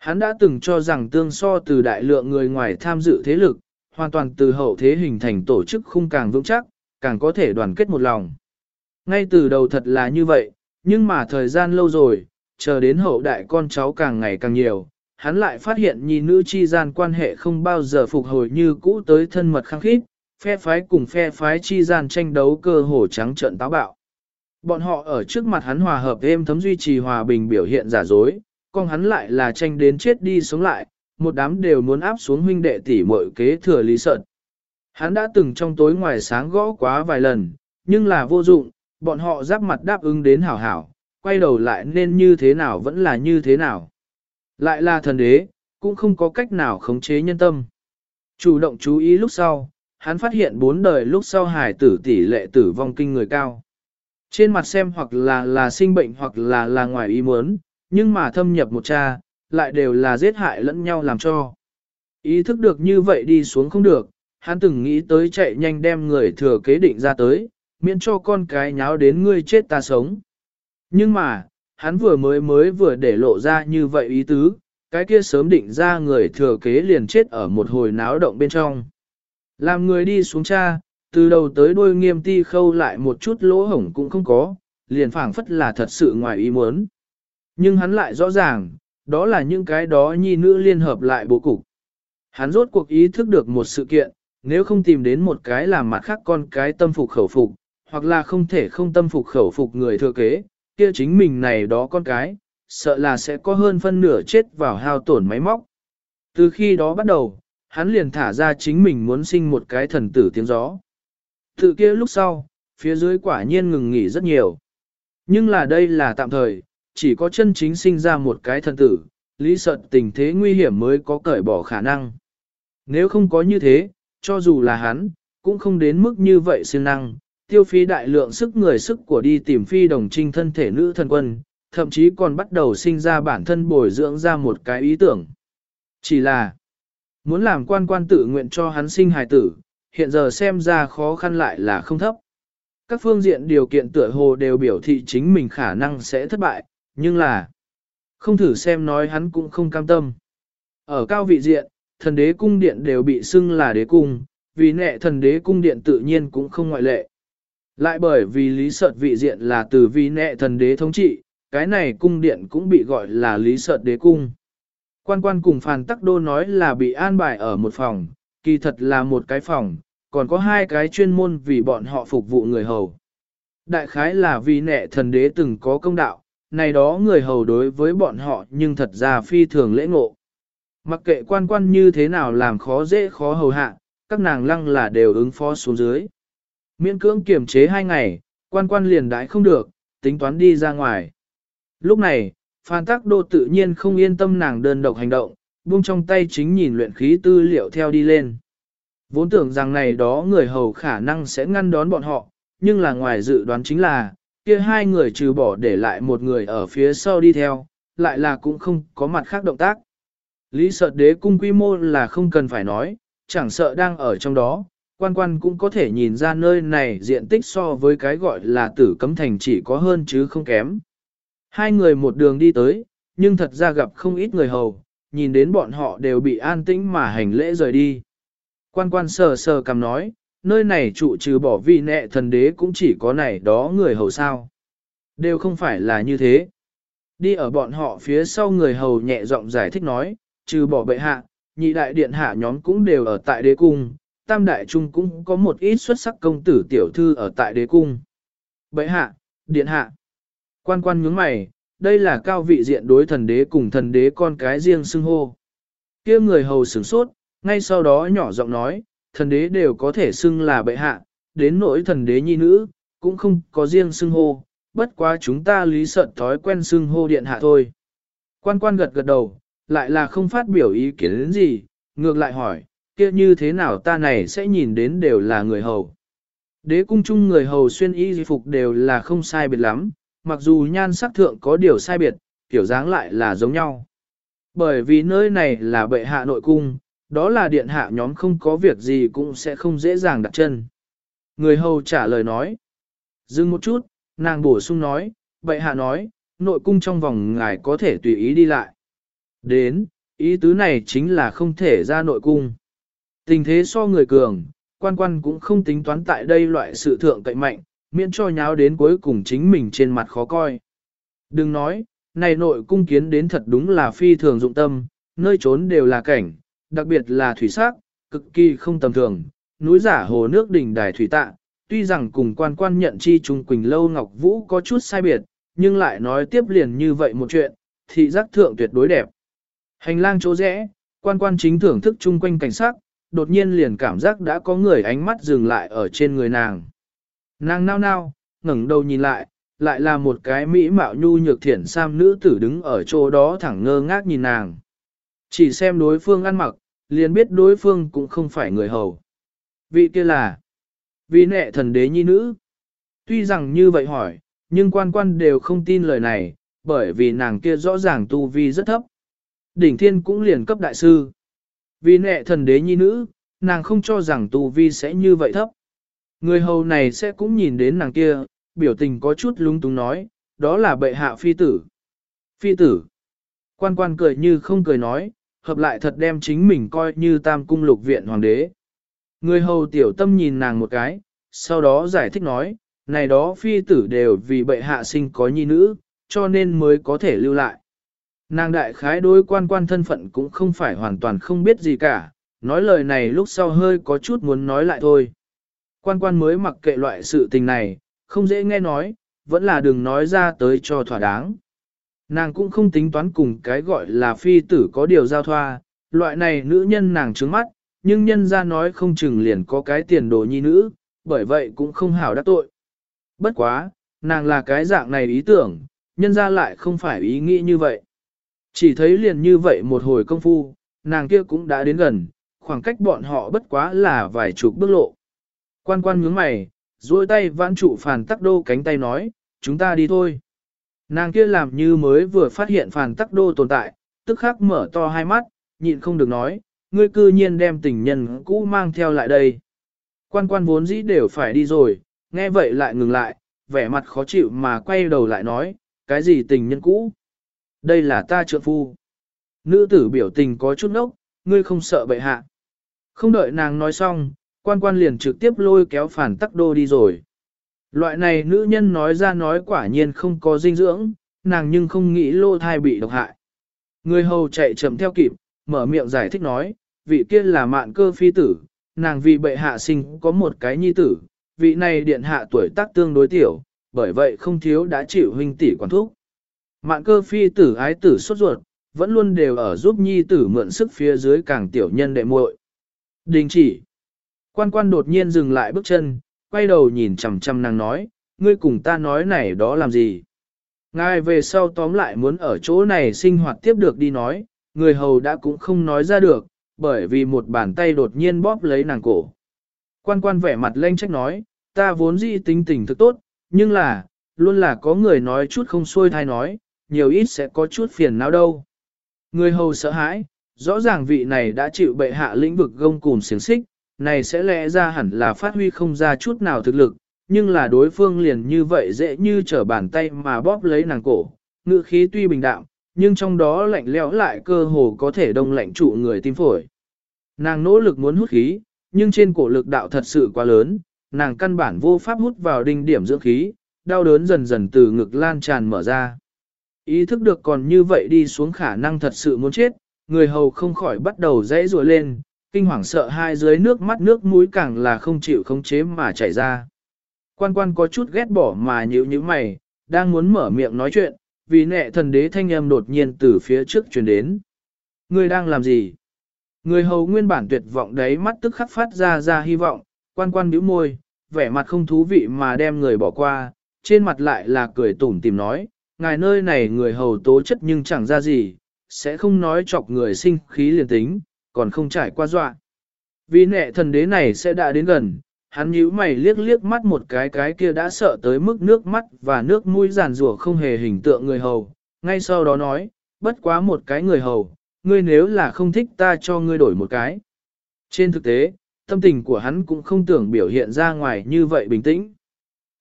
Hắn đã từng cho rằng tương so từ đại lượng người ngoài tham dự thế lực, hoàn toàn từ hậu thế hình thành tổ chức khung càng vững chắc, càng có thể đoàn kết một lòng. Ngay từ đầu thật là như vậy, nhưng mà thời gian lâu rồi, chờ đến hậu đại con cháu càng ngày càng nhiều, hắn lại phát hiện nhi nữ chi gian quan hệ không bao giờ phục hồi như cũ tới thân mật khăng khít, phe phái cùng phe phái chi gian tranh đấu cơ hồ trắng trợn táo bạo. Bọn họ ở trước mặt hắn hòa hợp êm thấm duy trì hòa bình biểu hiện giả dối, con hắn lại là tranh đến chết đi sống lại, một đám đều muốn áp xuống huynh đệ tỷ muội kế thừa lý sợn. Hắn đã từng trong tối ngoài sáng gõ quá vài lần, nhưng là vô dụng, bọn họ giáp mặt đáp ứng đến hảo hảo, quay đầu lại nên như thế nào vẫn là như thế nào. Lại là thần đế, cũng không có cách nào khống chế nhân tâm. Chủ động chú ý lúc sau, hắn phát hiện bốn đời lúc sau hải tử tỷ lệ tử vong kinh người cao. Trên mặt xem hoặc là là sinh bệnh hoặc là là ngoài ý muốn, nhưng mà thâm nhập một cha, lại đều là giết hại lẫn nhau làm cho. Ý thức được như vậy đi xuống không được, hắn từng nghĩ tới chạy nhanh đem người thừa kế định ra tới, miễn cho con cái nháo đến ngươi chết ta sống. Nhưng mà, hắn vừa mới mới vừa để lộ ra như vậy ý tứ, cái kia sớm định ra người thừa kế liền chết ở một hồi náo động bên trong. Làm người đi xuống cha, từ đầu tới đuôi nghiêm ti khâu lại một chút lỗ hổng cũng không có, liền phảng phất là thật sự ngoài ý muốn. Nhưng hắn lại rõ ràng, đó là những cái đó nhi nữ liên hợp lại bố cục. Hắn rốt cuộc ý thức được một sự kiện, nếu không tìm đến một cái làm mặt khác con cái tâm phục khẩu phục, hoặc là không thể không tâm phục khẩu phục người thừa kế, kia chính mình này đó con cái, sợ là sẽ có hơn phân nửa chết vào hao tổn máy móc. Từ khi đó bắt đầu, hắn liền thả ra chính mình muốn sinh một cái thần tử tiếng gió. Từ kia lúc sau, phía dưới quả nhiên ngừng nghỉ rất nhiều. Nhưng là đây là tạm thời, chỉ có chân chính sinh ra một cái thần tử, lý sợ tình thế nguy hiểm mới có cởi bỏ khả năng. Nếu không có như thế, cho dù là hắn, cũng không đến mức như vậy siêng năng, tiêu phí đại lượng sức người sức của đi tìm phi đồng trinh thân thể nữ thần quân, thậm chí còn bắt đầu sinh ra bản thân bồi dưỡng ra một cái ý tưởng. Chỉ là, muốn làm quan quan tự nguyện cho hắn sinh hài tử, hiện giờ xem ra khó khăn lại là không thấp. Các phương diện điều kiện tựa hồ đều biểu thị chính mình khả năng sẽ thất bại, nhưng là không thử xem nói hắn cũng không cam tâm. Ở cao vị diện, thần đế cung điện đều bị xưng là đế cung, vì nệ thần đế cung điện tự nhiên cũng không ngoại lệ. Lại bởi vì lý sợt vị diện là từ vì nệ thần đế thống trị, cái này cung điện cũng bị gọi là lý sợt đế cung. Quan quan cùng phàn tắc đô nói là bị an bài ở một phòng, kỳ thật là một cái phòng, còn có hai cái chuyên môn vì bọn họ phục vụ người hầu. Đại khái là vì nệ thần đế từng có công đạo, này đó người hầu đối với bọn họ nhưng thật ra phi thường lễ ngộ. Mặc kệ quan quan như thế nào làm khó dễ khó hầu hạ, các nàng lăng là đều ứng phó xuống dưới. Miễn cưỡng kiểm chế hai ngày, quan quan liền đãi không được, tính toán đi ra ngoài. Lúc này, Phan Tắc Đô tự nhiên không yên tâm nàng đơn độc hành động, buông trong tay chính nhìn luyện khí tư liệu theo đi lên. Vốn tưởng rằng này đó người hầu khả năng sẽ ngăn đón bọn họ, nhưng là ngoài dự đoán chính là, kia hai người trừ bỏ để lại một người ở phía sau đi theo, lại là cũng không có mặt khác động tác. Lý sợ đế cung quy mô là không cần phải nói, chẳng sợ đang ở trong đó, quan quan cũng có thể nhìn ra nơi này diện tích so với cái gọi là tử cấm thành chỉ có hơn chứ không kém. Hai người một đường đi tới, nhưng thật ra gặp không ít người hầu, nhìn đến bọn họ đều bị an tĩnh mà hành lễ rời đi. Quan quan sờ sờ cầm nói, nơi này trụ trừ bỏ vị nệ thần đế cũng chỉ có này đó người hầu sao. Đều không phải là như thế. Đi ở bọn họ phía sau người hầu nhẹ giọng giải thích nói, trừ bỏ bệ hạ, nhị đại điện hạ nhóm cũng đều ở tại đế cung, tam đại trung cũng có một ít xuất sắc công tử tiểu thư ở tại đế cung. Bệ hạ, điện hạ, quan quan nhướng mày, đây là cao vị diện đối thần đế cùng thần đế con cái riêng xưng hô. kia người hầu sửng sốt, ngay sau đó nhỏ giọng nói, thần đế đều có thể xưng là bệ hạ, đến nỗi thần đế nhi nữ, cũng không có riêng xưng hô, bất quá chúng ta lý sợn thói quen xưng hô điện hạ thôi. Quan quan gật gật đầu, lại là không phát biểu ý kiến đến gì, ngược lại hỏi, kia như thế nào ta này sẽ nhìn đến đều là người hầu. Đế cung chung người hầu xuyên y di phục đều là không sai biệt lắm, mặc dù nhan sắc thượng có điều sai biệt, kiểu dáng lại là giống nhau. Bởi vì nơi này là bệ hạ nội cung, đó là điện hạ nhóm không có việc gì cũng sẽ không dễ dàng đặt chân. Người hầu trả lời nói. Dừng một chút, nàng bổ sung nói, bệ hạ nói, nội cung trong vòng ngài có thể tùy ý đi lại. Đến, ý tứ này chính là không thể ra nội cung. Tình thế so người cường, quan quan cũng không tính toán tại đây loại sự thượng cậy mạnh, miễn cho nháo đến cuối cùng chính mình trên mặt khó coi. Đừng nói, này nội cung kiến đến thật đúng là phi thường dụng tâm, nơi trốn đều là cảnh, đặc biệt là thủy sắc, cực kỳ không tầm thường, núi giả hồ nước đỉnh đài thủy tạ, tuy rằng cùng quan quan nhận chi trung quỳnh lâu ngọc vũ có chút sai biệt, nhưng lại nói tiếp liền như vậy một chuyện, thị giác thượng tuyệt đối đẹp. Hành lang chỗ rẽ, quan quan chính thưởng thức chung quanh cảnh sắc, đột nhiên liền cảm giác đã có người ánh mắt dừng lại ở trên người nàng. Nàng nao nao, ngẩng đầu nhìn lại, lại là một cái mỹ mạo nhu nhược thiển sam nữ tử đứng ở chỗ đó thẳng ngơ ngác nhìn nàng. Chỉ xem đối phương ăn mặc, liền biết đối phương cũng không phải người hầu. Vị kia là vị nệ thần đế nhi nữ. Tuy rằng như vậy hỏi, nhưng quan quan đều không tin lời này, bởi vì nàng kia rõ ràng tu vi rất thấp. Đỉnh thiên cũng liền cấp đại sư. Vì nệ thần đế nhi nữ, nàng không cho rằng tu vi sẽ như vậy thấp. Người hầu này sẽ cũng nhìn đến nàng kia, biểu tình có chút lúng túng nói, đó là bệ hạ phi tử. Phi tử. Quan quan cười như không cười nói, hợp lại thật đem chính mình coi như tam cung lục viện hoàng đế. Người hầu tiểu tâm nhìn nàng một cái, sau đó giải thích nói, này đó phi tử đều vì bệ hạ sinh có nhi nữ, cho nên mới có thể lưu lại. Nàng đại khái đối quan quan thân phận cũng không phải hoàn toàn không biết gì cả, nói lời này lúc sau hơi có chút muốn nói lại thôi. Quan quan mới mặc kệ loại sự tình này, không dễ nghe nói, vẫn là đừng nói ra tới cho thỏa đáng. Nàng cũng không tính toán cùng cái gọi là phi tử có điều giao thoa, loại này nữ nhân nàng trướng mắt, nhưng nhân ra nói không chừng liền có cái tiền đồ nhi nữ, bởi vậy cũng không hảo đắc tội. Bất quá, nàng là cái dạng này ý tưởng, nhân ra lại không phải ý nghĩ như vậy. Chỉ thấy liền như vậy một hồi công phu, nàng kia cũng đã đến gần, khoảng cách bọn họ bất quá là vài chục bước lộ. Quan quan nhướng mày, duỗi tay vãn trụ phản tắc đô cánh tay nói, chúng ta đi thôi. Nàng kia làm như mới vừa phát hiện phàn tắc đô tồn tại, tức khắc mở to hai mắt, nhịn không được nói, ngươi cư nhiên đem tình nhân cũ mang theo lại đây. Quan quan vốn dĩ đều phải đi rồi, nghe vậy lại ngừng lại, vẻ mặt khó chịu mà quay đầu lại nói, cái gì tình nhân cũ? Đây là ta trượng phu. Nữ tử biểu tình có chút nốc, ngươi không sợ bệ hạ. Không đợi nàng nói xong, quan quan liền trực tiếp lôi kéo phản tắc đô đi rồi. Loại này nữ nhân nói ra nói quả nhiên không có dinh dưỡng, nàng nhưng không nghĩ lô thai bị độc hại. Người hầu chạy chậm theo kịp, mở miệng giải thích nói, vị kia là mạn cơ phi tử, nàng vì bệ hạ sinh có một cái nhi tử, vị này điện hạ tuổi tác tương đối tiểu, bởi vậy không thiếu đã chịu huynh tỷ quản thúc. Mạn cơ phi tử ái tử sốt ruột, vẫn luôn đều ở giúp nhi tử mượn sức phía dưới càng tiểu nhân đệ muội. Đình chỉ. Quan quan đột nhiên dừng lại bước chân, quay đầu nhìn chằm chằm nàng nói, ngươi cùng ta nói này đó làm gì? Ngài về sau tóm lại muốn ở chỗ này sinh hoạt tiếp được đi nói, người hầu đã cũng không nói ra được, bởi vì một bàn tay đột nhiên bóp lấy nàng cổ. Quan quan vẻ mặt lanh trách nói, ta vốn dĩ tính tình thức tốt, nhưng là, luôn là có người nói chút không xuôi thai nói, nhiều ít sẽ có chút phiền não đâu. Người hầu sợ hãi, rõ ràng vị này đã chịu bệ hạ lĩnh vực gông cùm xiềng xích, này sẽ lẽ ra hẳn là phát huy không ra chút nào thực lực, nhưng là đối phương liền như vậy dễ như trở bàn tay mà bóp lấy nàng cổ, ngựa khí tuy bình đạm, nhưng trong đó lạnh lẽo lại cơ hồ có thể đông lạnh trụ người tim phổi. Nàng nỗ lực muốn hút khí, nhưng trên cổ lực đạo thật sự quá lớn, nàng căn bản vô pháp hút vào đinh điểm dưỡng khí, đau đớn dần dần từ ngực lan tràn mở ra. Ý thức được còn như vậy đi xuống khả năng thật sự muốn chết, người hầu không khỏi bắt đầu dãy rùa lên, kinh hoàng sợ hai dưới nước mắt nước mũi càng là không chịu khống chế mà chảy ra. Quan quan có chút ghét bỏ mà nhíu nhíu mày, đang muốn mở miệng nói chuyện, vì nệ thần đế thanh âm đột nhiên từ phía trước truyền đến. Người đang làm gì? Người hầu nguyên bản tuyệt vọng đấy mắt tức khắc phát ra ra hy vọng, quan quan bĩu môi, vẻ mặt không thú vị mà đem người bỏ qua, trên mặt lại là cười tủm tìm nói, ngài nơi này người hầu tố chất nhưng chẳng ra gì, sẽ không nói chọc người sinh khí liền tính, còn không trải qua dọa. Vì nệ thần đế này sẽ đã đến gần, hắn nhíu mày liếc liếc mắt một cái cái kia đã sợ tới mức nước mắt và nước mũi giàn rủa không hề hình tượng người hầu, ngay sau đó nói, bất quá một cái người hầu, ngươi nếu là không thích ta cho ngươi đổi một cái. Trên thực tế, tâm tình của hắn cũng không tưởng biểu hiện ra ngoài như vậy bình tĩnh.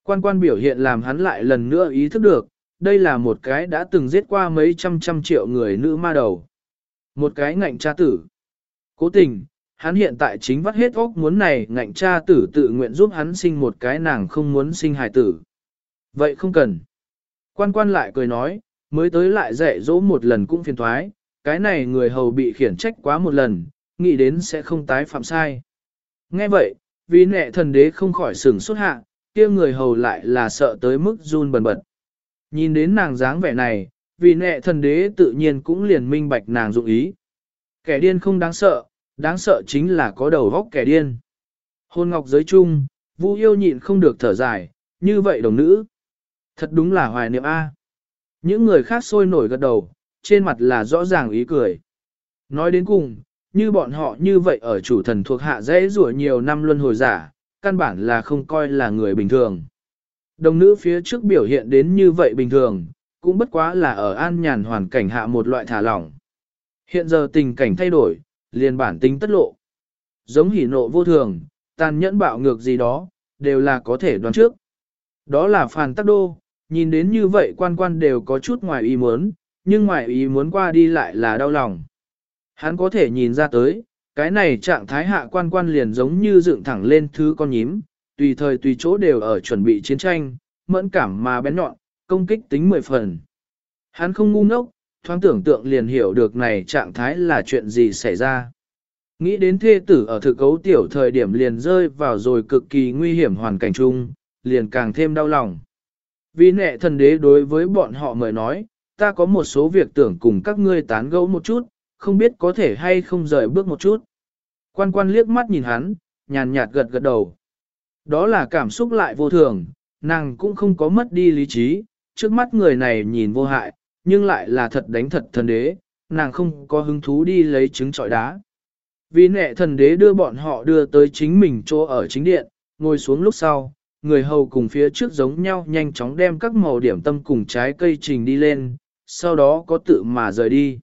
Quan quan biểu hiện làm hắn lại lần nữa ý thức được, đây là một cái đã từng giết qua mấy trăm trăm triệu người nữ ma đầu. Một cái ngạnh cha tử. Cố tình, hắn hiện tại chính vắt hết óc muốn này ngạnh cha tử tự nguyện giúp hắn sinh một cái nàng không muốn sinh hài tử. Vậy không cần. Quan quan lại cười nói, mới tới lại dạy dỗ một lần cũng phiền thoái, cái này người hầu bị khiển trách quá một lần, nghĩ đến sẽ không tái phạm sai. Nghe vậy, vì nệ thần đế không khỏi sửng xuất hạ, kia người hầu lại là sợ tới mức run bần bật. Nhìn đến nàng dáng vẻ này, vì nệ thần đế tự nhiên cũng liền minh bạch nàng dụng ý. Kẻ điên không đáng sợ, đáng sợ chính là có đầu góc kẻ điên. Hôn ngọc giới chung, Vu yêu nhịn không được thở dài, như vậy đồng nữ. Thật đúng là hoài niệm A. Những người khác sôi nổi gật đầu, trên mặt là rõ ràng ý cười. Nói đến cùng, như bọn họ như vậy ở chủ thần thuộc hạ dễ rủa nhiều năm luân hồi giả, căn bản là không coi là người bình thường. Đồng nữ phía trước biểu hiện đến như vậy bình thường, cũng bất quá là ở an nhàn hoàn cảnh hạ một loại thả lỏng. Hiện giờ tình cảnh thay đổi, liền bản tính tất lộ. Giống hỉ nộ vô thường, tàn nhẫn bạo ngược gì đó, đều là có thể đoán trước. Đó là phàn tắc đô, nhìn đến như vậy quan quan đều có chút ngoài ý muốn, nhưng ngoài ý muốn qua đi lại là đau lòng. Hắn có thể nhìn ra tới, cái này trạng thái hạ quan quan liền giống như dựng thẳng lên thứ con nhím, tùy thời tùy chỗ đều ở chuẩn bị chiến tranh, mẫn cảm mà bén nhọn, công kích tính mười phần. Hắn không ngu ngốc, thoáng tưởng tượng liền hiểu được này trạng thái là chuyện gì xảy ra. Nghĩ đến thê tử ở thực cấu tiểu thời điểm liền rơi vào rồi cực kỳ nguy hiểm hoàn cảnh chung, liền càng thêm đau lòng. Vì nệ thần đế đối với bọn họ mời nói, ta có một số việc tưởng cùng các ngươi tán gẫu một chút, không biết có thể hay không rời bước một chút. Quan quan liếc mắt nhìn hắn, nhàn nhạt gật gật đầu. Đó là cảm xúc lại vô thường, nàng cũng không có mất đi lý trí, trước mắt người này nhìn vô hại, nhưng lại là thật đánh thật thần đế, nàng không có hứng thú đi lấy trứng trọi đá. Vì nệ thần đế đưa bọn họ đưa tới chính mình chỗ ở chính điện, ngồi xuống lúc sau, người hầu cùng phía trước giống nhau nhanh chóng đem các màu điểm tâm cùng trái cây trình đi lên, sau đó có tự mà rời đi.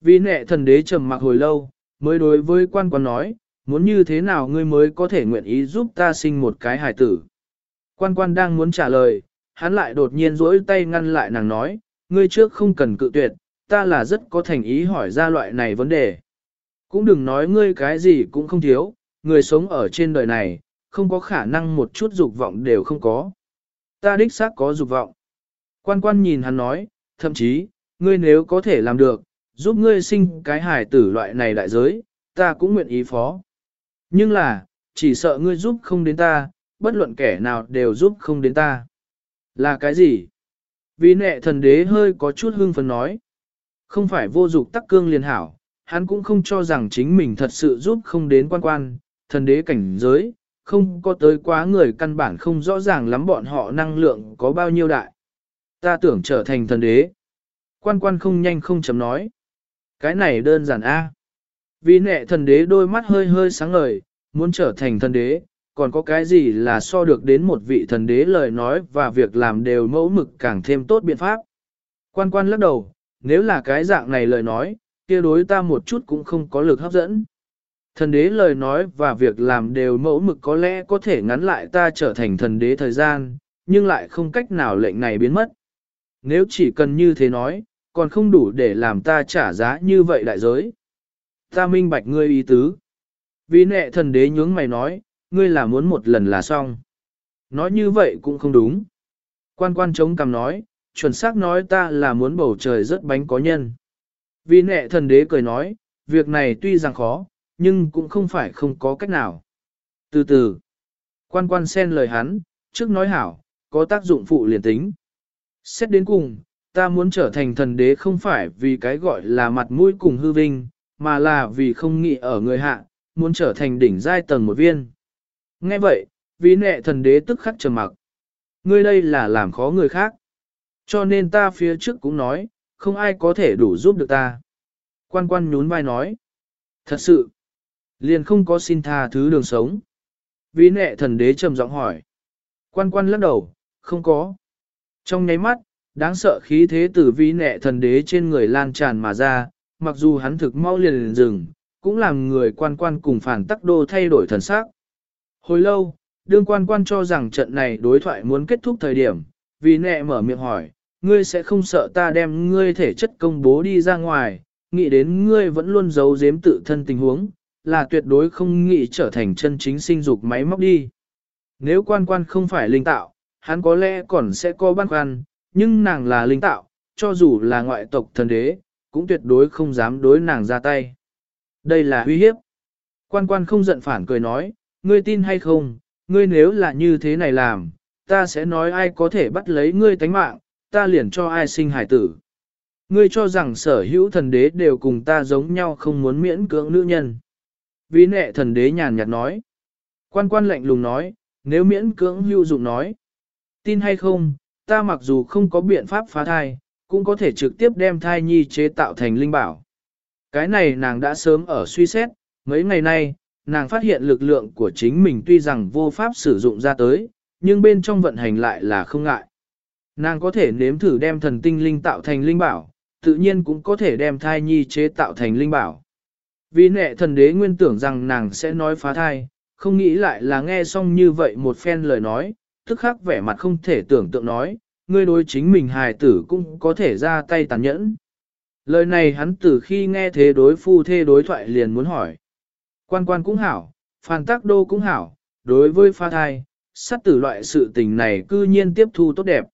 Vì nệ thần đế trầm mặc hồi lâu, mới đối với quan quan nói, muốn như thế nào ngươi mới có thể nguyện ý giúp ta sinh một cái hài tử. Quan quan đang muốn trả lời, hắn lại đột nhiên rỗi tay ngăn lại nàng nói, ngươi trước không cần cự tuyệt, ta là rất có thành ý hỏi ra loại này vấn đề. Cũng đừng nói ngươi cái gì cũng không thiếu, người sống ở trên đời này, không có khả năng một chút dục vọng đều không có. Ta đích xác có dục vọng. Quan quan nhìn hắn nói, thậm chí, ngươi nếu có thể làm được, giúp ngươi sinh cái hài tử loại này đại giới, ta cũng nguyện ý phó. Nhưng là, chỉ sợ ngươi giúp không đến ta, bất luận kẻ nào đều giúp không đến ta. Là cái gì? Vì nệ thần đế hơi có chút hưng phấn nói. Không phải vô dục tắc cương liền hảo, hắn cũng không cho rằng chính mình thật sự giúp không đến quan quan, thần đế cảnh giới, không có tới quá người căn bản không rõ ràng lắm bọn họ năng lượng có bao nhiêu đại. Ta tưởng trở thành thần đế. Quan quan không nhanh không chấm nói. Cái này đơn giản a. Vì nệ thần đế đôi mắt hơi hơi sáng ngời, muốn trở thành thần đế, còn có cái gì là so được đến một vị thần đế lời nói và việc làm đều mẫu mực càng thêm tốt biện pháp. Quan quan lắc đầu, nếu là cái dạng này lời nói, kia đối ta một chút cũng không có lực hấp dẫn. Thần đế lời nói và việc làm đều mẫu mực có lẽ có thể ngắn lại ta trở thành thần đế thời gian, nhưng lại không cách nào lệnh này biến mất. Nếu chỉ cần như thế nói, còn không đủ để làm ta trả giá như vậy đại giới. Ta minh bạch ngươi ý tứ. Vì nệ thần đế nhướng mày nói, ngươi là muốn một lần là xong. Nói như vậy cũng không đúng. Quan quan chống cằm nói, chuẩn xác nói ta là muốn bầu trời rất bánh có nhân. Vì nệ thần đế cười nói, việc này tuy rằng khó, nhưng cũng không phải không có cách nào. Từ từ, quan quan xen lời hắn, trước nói hảo, có tác dụng phụ liền tính. Xét đến cùng, ta muốn trở thành thần đế không phải vì cái gọi là mặt mũi cùng hư vinh, mà là vì không nghĩ ở người hạ, muốn trở thành đỉnh giai tầng một viên. Nghe vậy, vì nệ thần đế tức khắc trầm mặc. Ngươi đây là làm khó người khác. Cho nên ta phía trước cũng nói, không ai có thể đủ giúp được ta. Quan quan nhún vai nói. Thật sự, liền không có xin tha thứ đường sống. Vì nệ thần đế trầm giọng hỏi. Quan quan lắc đầu, không có. Trong nháy mắt, đáng sợ khí thế từ vi nệ thần đế trên người lan tràn mà ra, mặc dù hắn thực mau liền liền dừng, cũng làm người quan quan cùng phản tắc đô thay đổi thần sắc. Hồi lâu, đương quan quan cho rằng trận này đối thoại muốn kết thúc thời điểm, vì nẹ mở miệng hỏi, ngươi sẽ không sợ ta đem ngươi thể chất công bố đi ra ngoài, nghĩ đến ngươi vẫn luôn giấu giếm tự thân tình huống, là tuyệt đối không nghĩ trở thành chân chính sinh dục máy móc đi. Nếu quan quan không phải linh tạo, hắn có lẽ còn sẽ có băn khoăn, nhưng nàng là linh tạo, cho dù là ngoại tộc thần đế, cũng tuyệt đối không dám đối nàng ra tay. Đây là uy hiếp. Quan quan không giận phản cười nói, ngươi tin hay không, ngươi nếu là như thế này làm, ta sẽ nói ai có thể bắt lấy ngươi tánh mạng, ta liền cho ai sinh hải tử. Ngươi cho rằng sở hữu thần đế đều cùng ta giống nhau không muốn miễn cưỡng nữ nhân. Vì nệ thần đế nhàn nhạt nói. Quan quan lạnh lùng nói, nếu miễn cưỡng hữu dụng nói. Tin hay không, ta mặc dù không có biện pháp phá thai, cũng có thể trực tiếp đem thai nhi chế tạo thành linh bảo. Cái này nàng đã sớm ở suy xét, mấy ngày nay, nàng phát hiện lực lượng của chính mình tuy rằng vô pháp sử dụng ra tới, nhưng bên trong vận hành lại là không ngại. Nàng có thể nếm thử đem thần tinh linh tạo thành linh bảo, tự nhiên cũng có thể đem thai nhi chế tạo thành linh bảo. Vì nệ thần đế nguyên tưởng rằng nàng sẽ nói phá thai, không nghĩ lại là nghe xong như vậy một phen lời nói, tức khắc vẻ mặt không thể tưởng tượng nói, ngươi đối chính mình hài tử cũng có thể ra tay tàn nhẫn. Lời này hắn từ khi nghe thế đối phu thê đối thoại liền muốn hỏi. Quan quan cũng hảo, phàn tác đô cũng hảo, đối với pha thai, sát tử loại sự tình này cư nhiên tiếp thu tốt đẹp.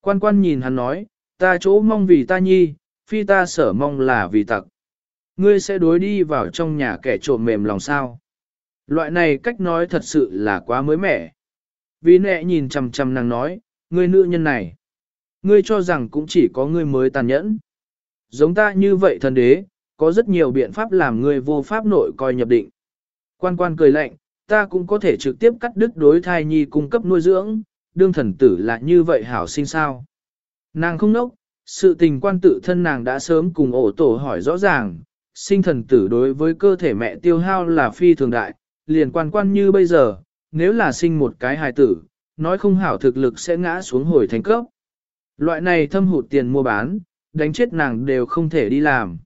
Quan quan nhìn hắn nói, ta chỗ mong vì ta nhi, phi ta sở mong là vì tặc. Ngươi sẽ đối đi vào trong nhà kẻ trộm mềm lòng sao. Loại này cách nói thật sự là quá mới mẻ. Vì nẹ nhìn chằm chằm nàng nói, ngươi nữ nhân này. Ngươi cho rằng cũng chỉ có ngươi mới tàn nhẫn. Giống ta như vậy thần đế, có rất nhiều biện pháp làm người vô pháp nội coi nhập định. Quan quan cười lạnh, ta cũng có thể trực tiếp cắt đứt đối thai nhi cung cấp nuôi dưỡng, đương thần tử là như vậy hảo sinh sao. Nàng không nốc, sự tình quan tự thân nàng đã sớm cùng ổ tổ hỏi rõ ràng, sinh thần tử đối với cơ thể mẹ tiêu hao là phi thường đại, liền quan quan như bây giờ, nếu là sinh một cái hài tử, nói không hảo thực lực sẽ ngã xuống hồi thành cấp. Loại này thâm hụt tiền mua bán, đánh chết nàng đều không thể đi làm.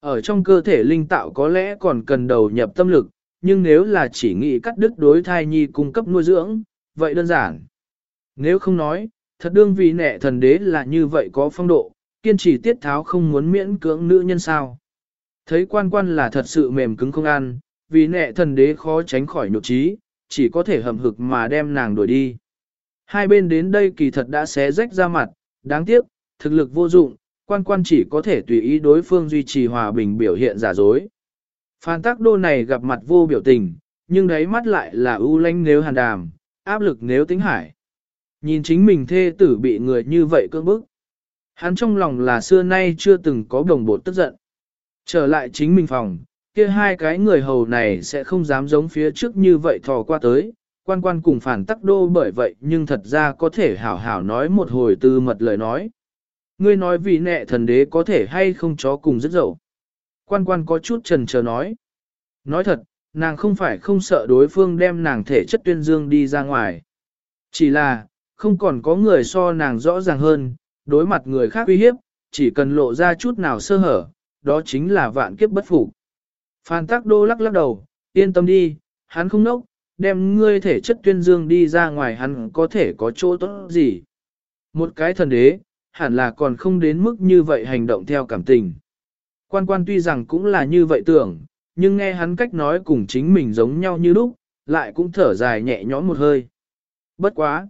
Ở trong cơ thể linh tạo có lẽ còn cần đầu nhập tâm lực, nhưng nếu là chỉ nghĩ cắt đứt đối thai nhi cung cấp nuôi dưỡng, vậy đơn giản. Nếu không nói, thật đương vì nệ thần đế là như vậy có phong độ, kiên trì tiết tháo không muốn miễn cưỡng nữ nhân sao. Thấy quan quan là thật sự mềm cứng không ăn, vì nệ thần đế khó tránh khỏi nhục trí, chỉ có thể hầm hực mà đem nàng đuổi đi. Hai bên đến đây kỳ thật đã xé rách ra mặt, đáng tiếc, thực lực vô dụng, quan quan chỉ có thể tùy ý đối phương duy trì hòa bình biểu hiện giả dối. Phan tác đô này gặp mặt vô biểu tình, nhưng đấy mắt lại là ưu lanh nếu hàn đàm, áp lực nếu tính hải. Nhìn chính mình thê tử bị người như vậy cưỡng bức. Hắn trong lòng là xưa nay chưa từng có đồng bột tức giận. Trở lại chính mình phòng, kia hai cái người hầu này sẽ không dám giống phía trước như vậy thò qua tới, quan quan cùng phản tắc đô bởi vậy nhưng thật ra có thể hảo hảo nói một hồi tư mật lời nói. Ngươi nói vì nệ thần đế có thể hay không chó cùng rất dậu. Quan quan có chút trần chờ nói. Nói thật, nàng không phải không sợ đối phương đem nàng thể chất tuyên dương đi ra ngoài. Chỉ là, không còn có người so nàng rõ ràng hơn, đối mặt người khác uy hiếp, chỉ cần lộ ra chút nào sơ hở, đó chính là vạn kiếp bất phục. Phan Tắc Đô lắc lắc đầu, yên tâm đi, hắn không nốc, đem ngươi thể chất tuyên dương đi ra ngoài hắn có thể có chỗ tốt gì. Một cái thần đế, hẳn là còn không đến mức như vậy hành động theo cảm tình. Quan quan tuy rằng cũng là như vậy tưởng, nhưng nghe hắn cách nói cùng chính mình giống nhau như lúc, lại cũng thở dài nhẹ nhõm một hơi. Bất quá!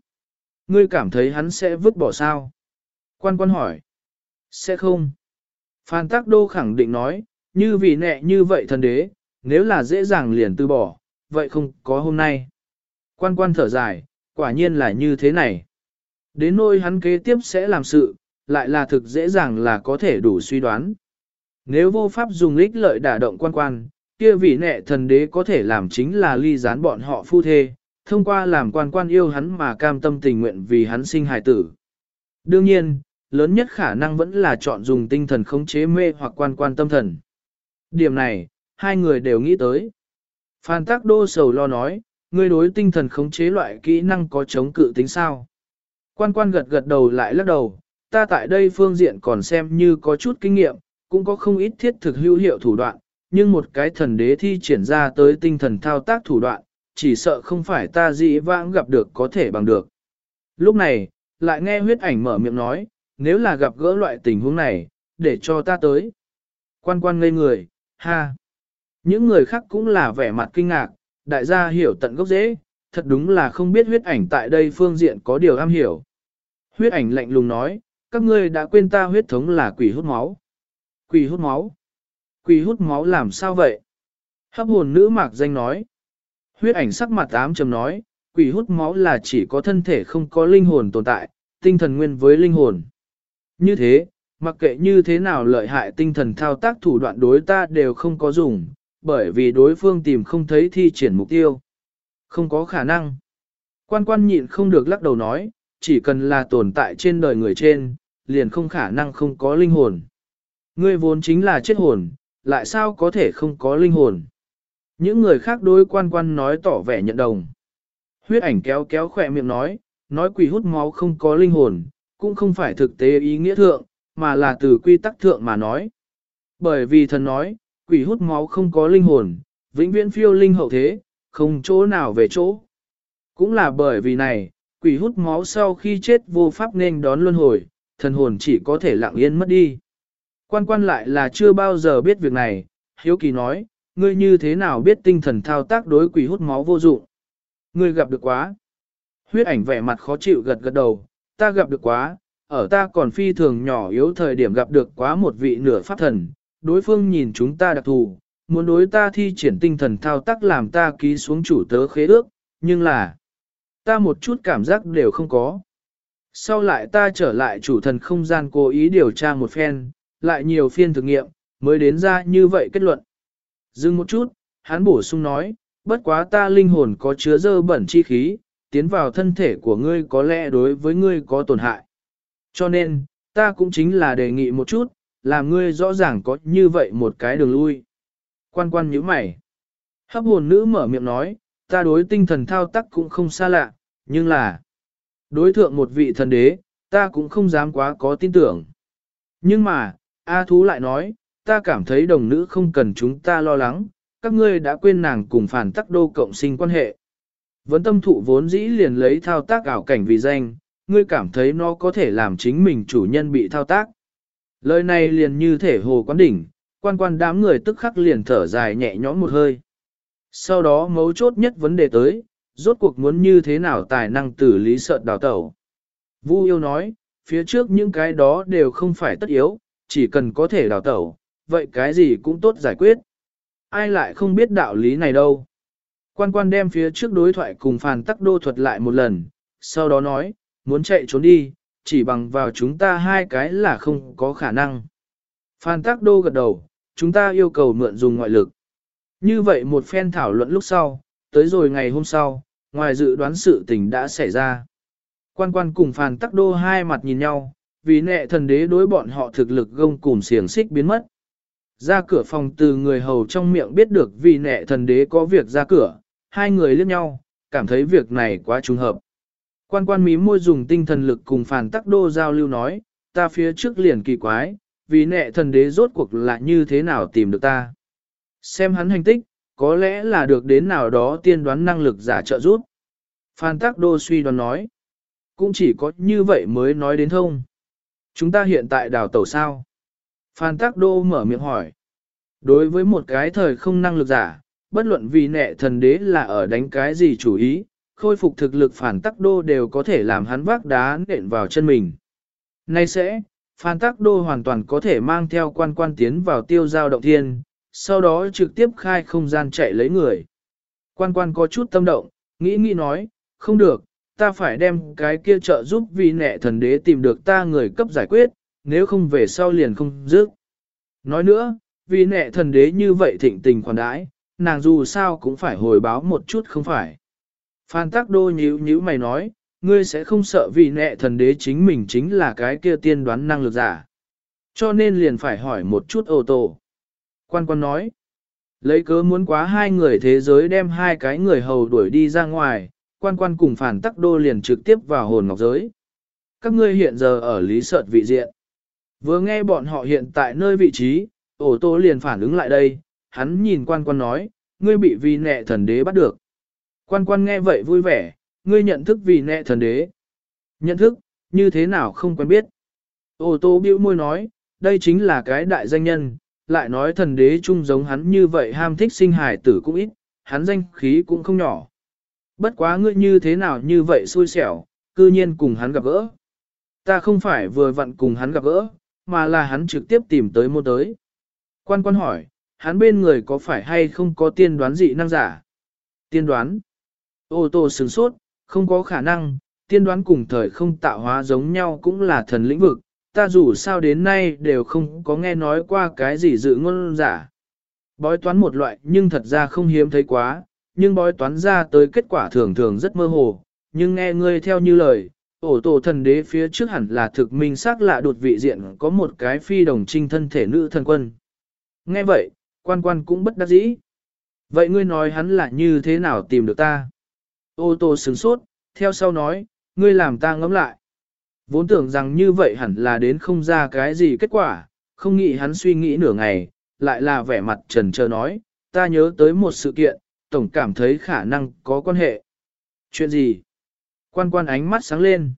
Ngươi cảm thấy hắn sẽ vứt bỏ sao? Quan quan hỏi. Sẽ không. Phan Tắc Đô khẳng định nói, như vì nẹ như vậy thần đế, nếu là dễ dàng liền từ bỏ, vậy không có hôm nay. Quan quan thở dài, quả nhiên là như thế này. Đến nỗi hắn kế tiếp sẽ làm sự, lại là thực dễ dàng là có thể đủ suy đoán. Nếu vô pháp dùng lích lợi đả động quan quan, kia vị nệ thần đế có thể làm chính là ly gián bọn họ phu thê, thông qua làm quan quan yêu hắn mà cam tâm tình nguyện vì hắn sinh hài tử. Đương nhiên, lớn nhất khả năng vẫn là chọn dùng tinh thần khống chế mê hoặc quan quan tâm thần. Điểm này, hai người đều nghĩ tới. Phan Tác Đô sầu lo nói, ngươi đối tinh thần khống chế loại kỹ năng có chống cự tính sao. Quan quan gật gật đầu lại lắc đầu, ta tại đây phương diện còn xem như có chút kinh nghiệm, cũng có không ít thiết thực hữu hiệu thủ đoạn, nhưng một cái thần đế thi triển ra tới tinh thần thao tác thủ đoạn, chỉ sợ không phải ta dĩ vãng gặp được có thể bằng được. Lúc này, lại nghe huyết ảnh mở miệng nói, nếu là gặp gỡ loại tình huống này, để cho ta tới. Quan quan ngây người, ha. Những người khác cũng là vẻ mặt kinh ngạc, đại gia hiểu tận gốc dễ, thật đúng là không biết huyết ảnh tại đây phương diện có điều am hiểu. Huyết ảnh lạnh lùng nói, các ngươi đã quên ta huyết thống là quỷ hút máu. Quỷ hút máu? Quỷ hút máu làm sao vậy? Hấp hồn nữ mạc danh nói. Huyết ảnh sắc mặt ám trầm nói, quỷ hút máu là chỉ có thân thể không có linh hồn tồn tại, tinh thần nguyên với linh hồn. Như thế, mặc kệ như thế nào lợi hại tinh thần thao tác thủ đoạn đối ta đều không có dùng, bởi vì đối phương tìm không thấy thi triển mục tiêu. Không có khả năng. Quan quan nhịn không được lắc đầu nói, chỉ cần là tồn tại trên đời người trên, liền không khả năng không có linh hồn. Ngươi vốn chính là chết hồn, lại sao có thể không có linh hồn. Những người khác đối quan quan nói tỏ vẻ nhận đồng. Huyết ảnh kéo kéo khỏe miệng nói, nói quỷ hút máu không có linh hồn, cũng không phải thực tế ý nghĩa thượng, mà là từ quy tắc thượng mà nói. Bởi vì thần nói, quỷ hút máu không có linh hồn, vĩnh viễn phiêu linh hậu thế, không chỗ nào về chỗ. Cũng là bởi vì này, quỷ hút máu sau khi chết vô pháp nên đón luân hồi, thần hồn chỉ có thể lặng yên mất đi. Quan quan lại là chưa bao giờ biết việc này, hiếu kỳ nói, ngươi như thế nào biết tinh thần thao tác đối quỷ hút máu vô dụng. Ngươi gặp được quá. Huyết ảnh vẻ mặt khó chịu gật gật đầu, ta gặp được quá, ở ta còn phi thường nhỏ yếu thời điểm gặp được quá một vị nửa pháp thần, đối phương nhìn chúng ta đặc thù, muốn đối ta thi triển tinh thần thao tác làm ta ký xuống chủ tớ khế ước, nhưng là, ta một chút cảm giác đều không có. Sau lại ta trở lại chủ thần không gian cố ý điều tra một phen, lại nhiều phiên thực nghiệm, mới đến ra như vậy kết luận. Dừng một chút, hắn bổ sung nói, bất quá ta linh hồn có chứa dơ bẩn chi khí, tiến vào thân thể của ngươi có lẽ đối với ngươi có tổn hại. Cho nên, ta cũng chính là đề nghị một chút, làm ngươi rõ ràng có như vậy một cái đường lui. Quan quan nhíu mày. Hấp hồn nữ mở miệng nói, ta đối tinh thần thao tác cũng không xa lạ, nhưng là đối thượng một vị thần đế, ta cũng không dám quá có tin tưởng. Nhưng mà, A Thú lại nói, ta cảm thấy đồng nữ không cần chúng ta lo lắng, các ngươi đã quên nàng cùng phản tắc đô cộng sinh quan hệ. Vấn tâm thụ vốn dĩ liền lấy thao tác ảo cảnh vì danh, ngươi cảm thấy nó có thể làm chính mình chủ nhân bị thao tác. Lời này liền như thể hồ quán đỉnh, quan quan đám người tức khắc liền thở dài nhẹ nhõm một hơi. Sau đó mấu chốt nhất vấn đề tới, rốt cuộc muốn như thế nào tài năng tử lý sợ đào tẩu. Vu yêu nói, phía trước những cái đó đều không phải tất yếu, chỉ cần có thể đào tẩu, vậy cái gì cũng tốt giải quyết. Ai lại không biết đạo lý này đâu. Quan quan đem phía trước đối thoại cùng phàn tắc đô thuật lại một lần, sau đó nói, muốn chạy trốn đi, chỉ bằng vào chúng ta hai cái là không có khả năng. Phan Tắc Đô gật đầu, chúng ta yêu cầu mượn dùng ngoại lực. Như vậy một phen thảo luận lúc sau, tới rồi ngày hôm sau, ngoài dự đoán sự tình đã xảy ra. Quan quan cùng phàn Tắc Đô hai mặt nhìn nhau, vì nệ thần đế đối bọn họ thực lực gông cùng xiềng xích biến mất. Ra cửa phòng từ người hầu trong miệng biết được vì nệ thần đế có việc ra cửa, hai người liếc nhau, cảm thấy việc này quá trùng hợp. Quan quan mí môi dùng tinh thần lực cùng phàn tắc đô giao lưu nói, ta phía trước liền kỳ quái, vì nệ thần đế rốt cuộc là như thế nào tìm được ta. Xem hắn hành tích, có lẽ là được đến nào đó tiên đoán năng lực giả trợ giúp. Phan Tắc Đô suy đoán nói, cũng chỉ có như vậy mới nói đến thông. Chúng ta hiện tại đào tẩu sao? Phan Tắc Đô mở miệng hỏi. Đối với một cái thời không năng lực giả, bất luận vì nệ thần đế là ở đánh cái gì chủ ý, khôi phục thực lực phản tắc đô đều có thể làm hắn vác đá nện vào chân mình. Nay sẽ, phản tắc đô hoàn toàn có thể mang theo quan quan tiến vào tiêu giao động thiên, sau đó trực tiếp khai không gian chạy lấy người. Quan quan có chút tâm động, nghĩ nghĩ nói, không được, ta phải đem cái kia trợ giúp vì nệ thần đế tìm được ta người cấp giải quyết, nếu không về sau liền không dứt. Nói nữa, vì nệ thần đế như vậy thịnh tình khoản đãi, nàng dù sao cũng phải hồi báo một chút không phải. Phan Tắc Đô nhíu nhíu mày nói, ngươi sẽ không sợ vì nệ thần đế chính mình chính là cái kia tiên đoán năng lực giả. Cho nên liền phải hỏi một chút ô tô. Quan quan nói, lấy cớ muốn quá hai người thế giới đem hai cái người hầu đuổi đi ra ngoài, quan quan cùng phản tắc đô liền trực tiếp vào hồn ngọc giới. Các ngươi hiện giờ ở lý sợt vị diện. Vừa nghe bọn họ hiện tại nơi vị trí, ổ tô liền phản ứng lại đây, hắn nhìn quan quan nói, ngươi bị vì nệ thần đế bắt được. Quan quan nghe vậy vui vẻ, ngươi nhận thức vì nệ thần đế. Nhận thức, như thế nào không quen biết. Ô tô bĩu môi nói, đây chính là cái đại danh nhân, lại nói thần đế chung giống hắn như vậy ham thích sinh hài tử cũng ít, hắn danh khí cũng không nhỏ. Bất quá ngươi như thế nào như vậy xui xẻo, cư nhiên cùng hắn gặp gỡ. Ta không phải vừa vặn cùng hắn gặp gỡ, mà là hắn trực tiếp tìm tới môn tới. Quan quan hỏi, hắn bên người có phải hay không có tiên đoán dị năng giả? Tiên đoán. Ô tô sừng sốt, không có khả năng, tiên đoán cùng thời không tạo hóa giống nhau cũng là thần lĩnh vực, ta dù sao đến nay đều không có nghe nói qua cái gì dự ngôn giả. Bói toán một loại nhưng thật ra không hiếm thấy quá, nhưng bói toán ra tới kết quả thường thường rất mơ hồ, nhưng nghe ngươi theo như lời, ổ tổ thần đế phía trước hẳn là thực minh xác lạ đột vị diện có một cái phi đồng trinh thân thể nữ thần quân. Nghe vậy, quan quan cũng bất đắc dĩ. Vậy ngươi nói hắn là như thế nào tìm được ta? Ô tô sướng sốt, theo sau nói, ngươi làm ta ngẫm lại. Vốn tưởng rằng như vậy hẳn là đến không ra cái gì kết quả, không nghĩ hắn suy nghĩ nửa ngày, lại là vẻ mặt trần trơ nói, ta nhớ tới một sự kiện, tổng cảm thấy khả năng có quan hệ. Chuyện gì? Quan quan ánh mắt sáng lên.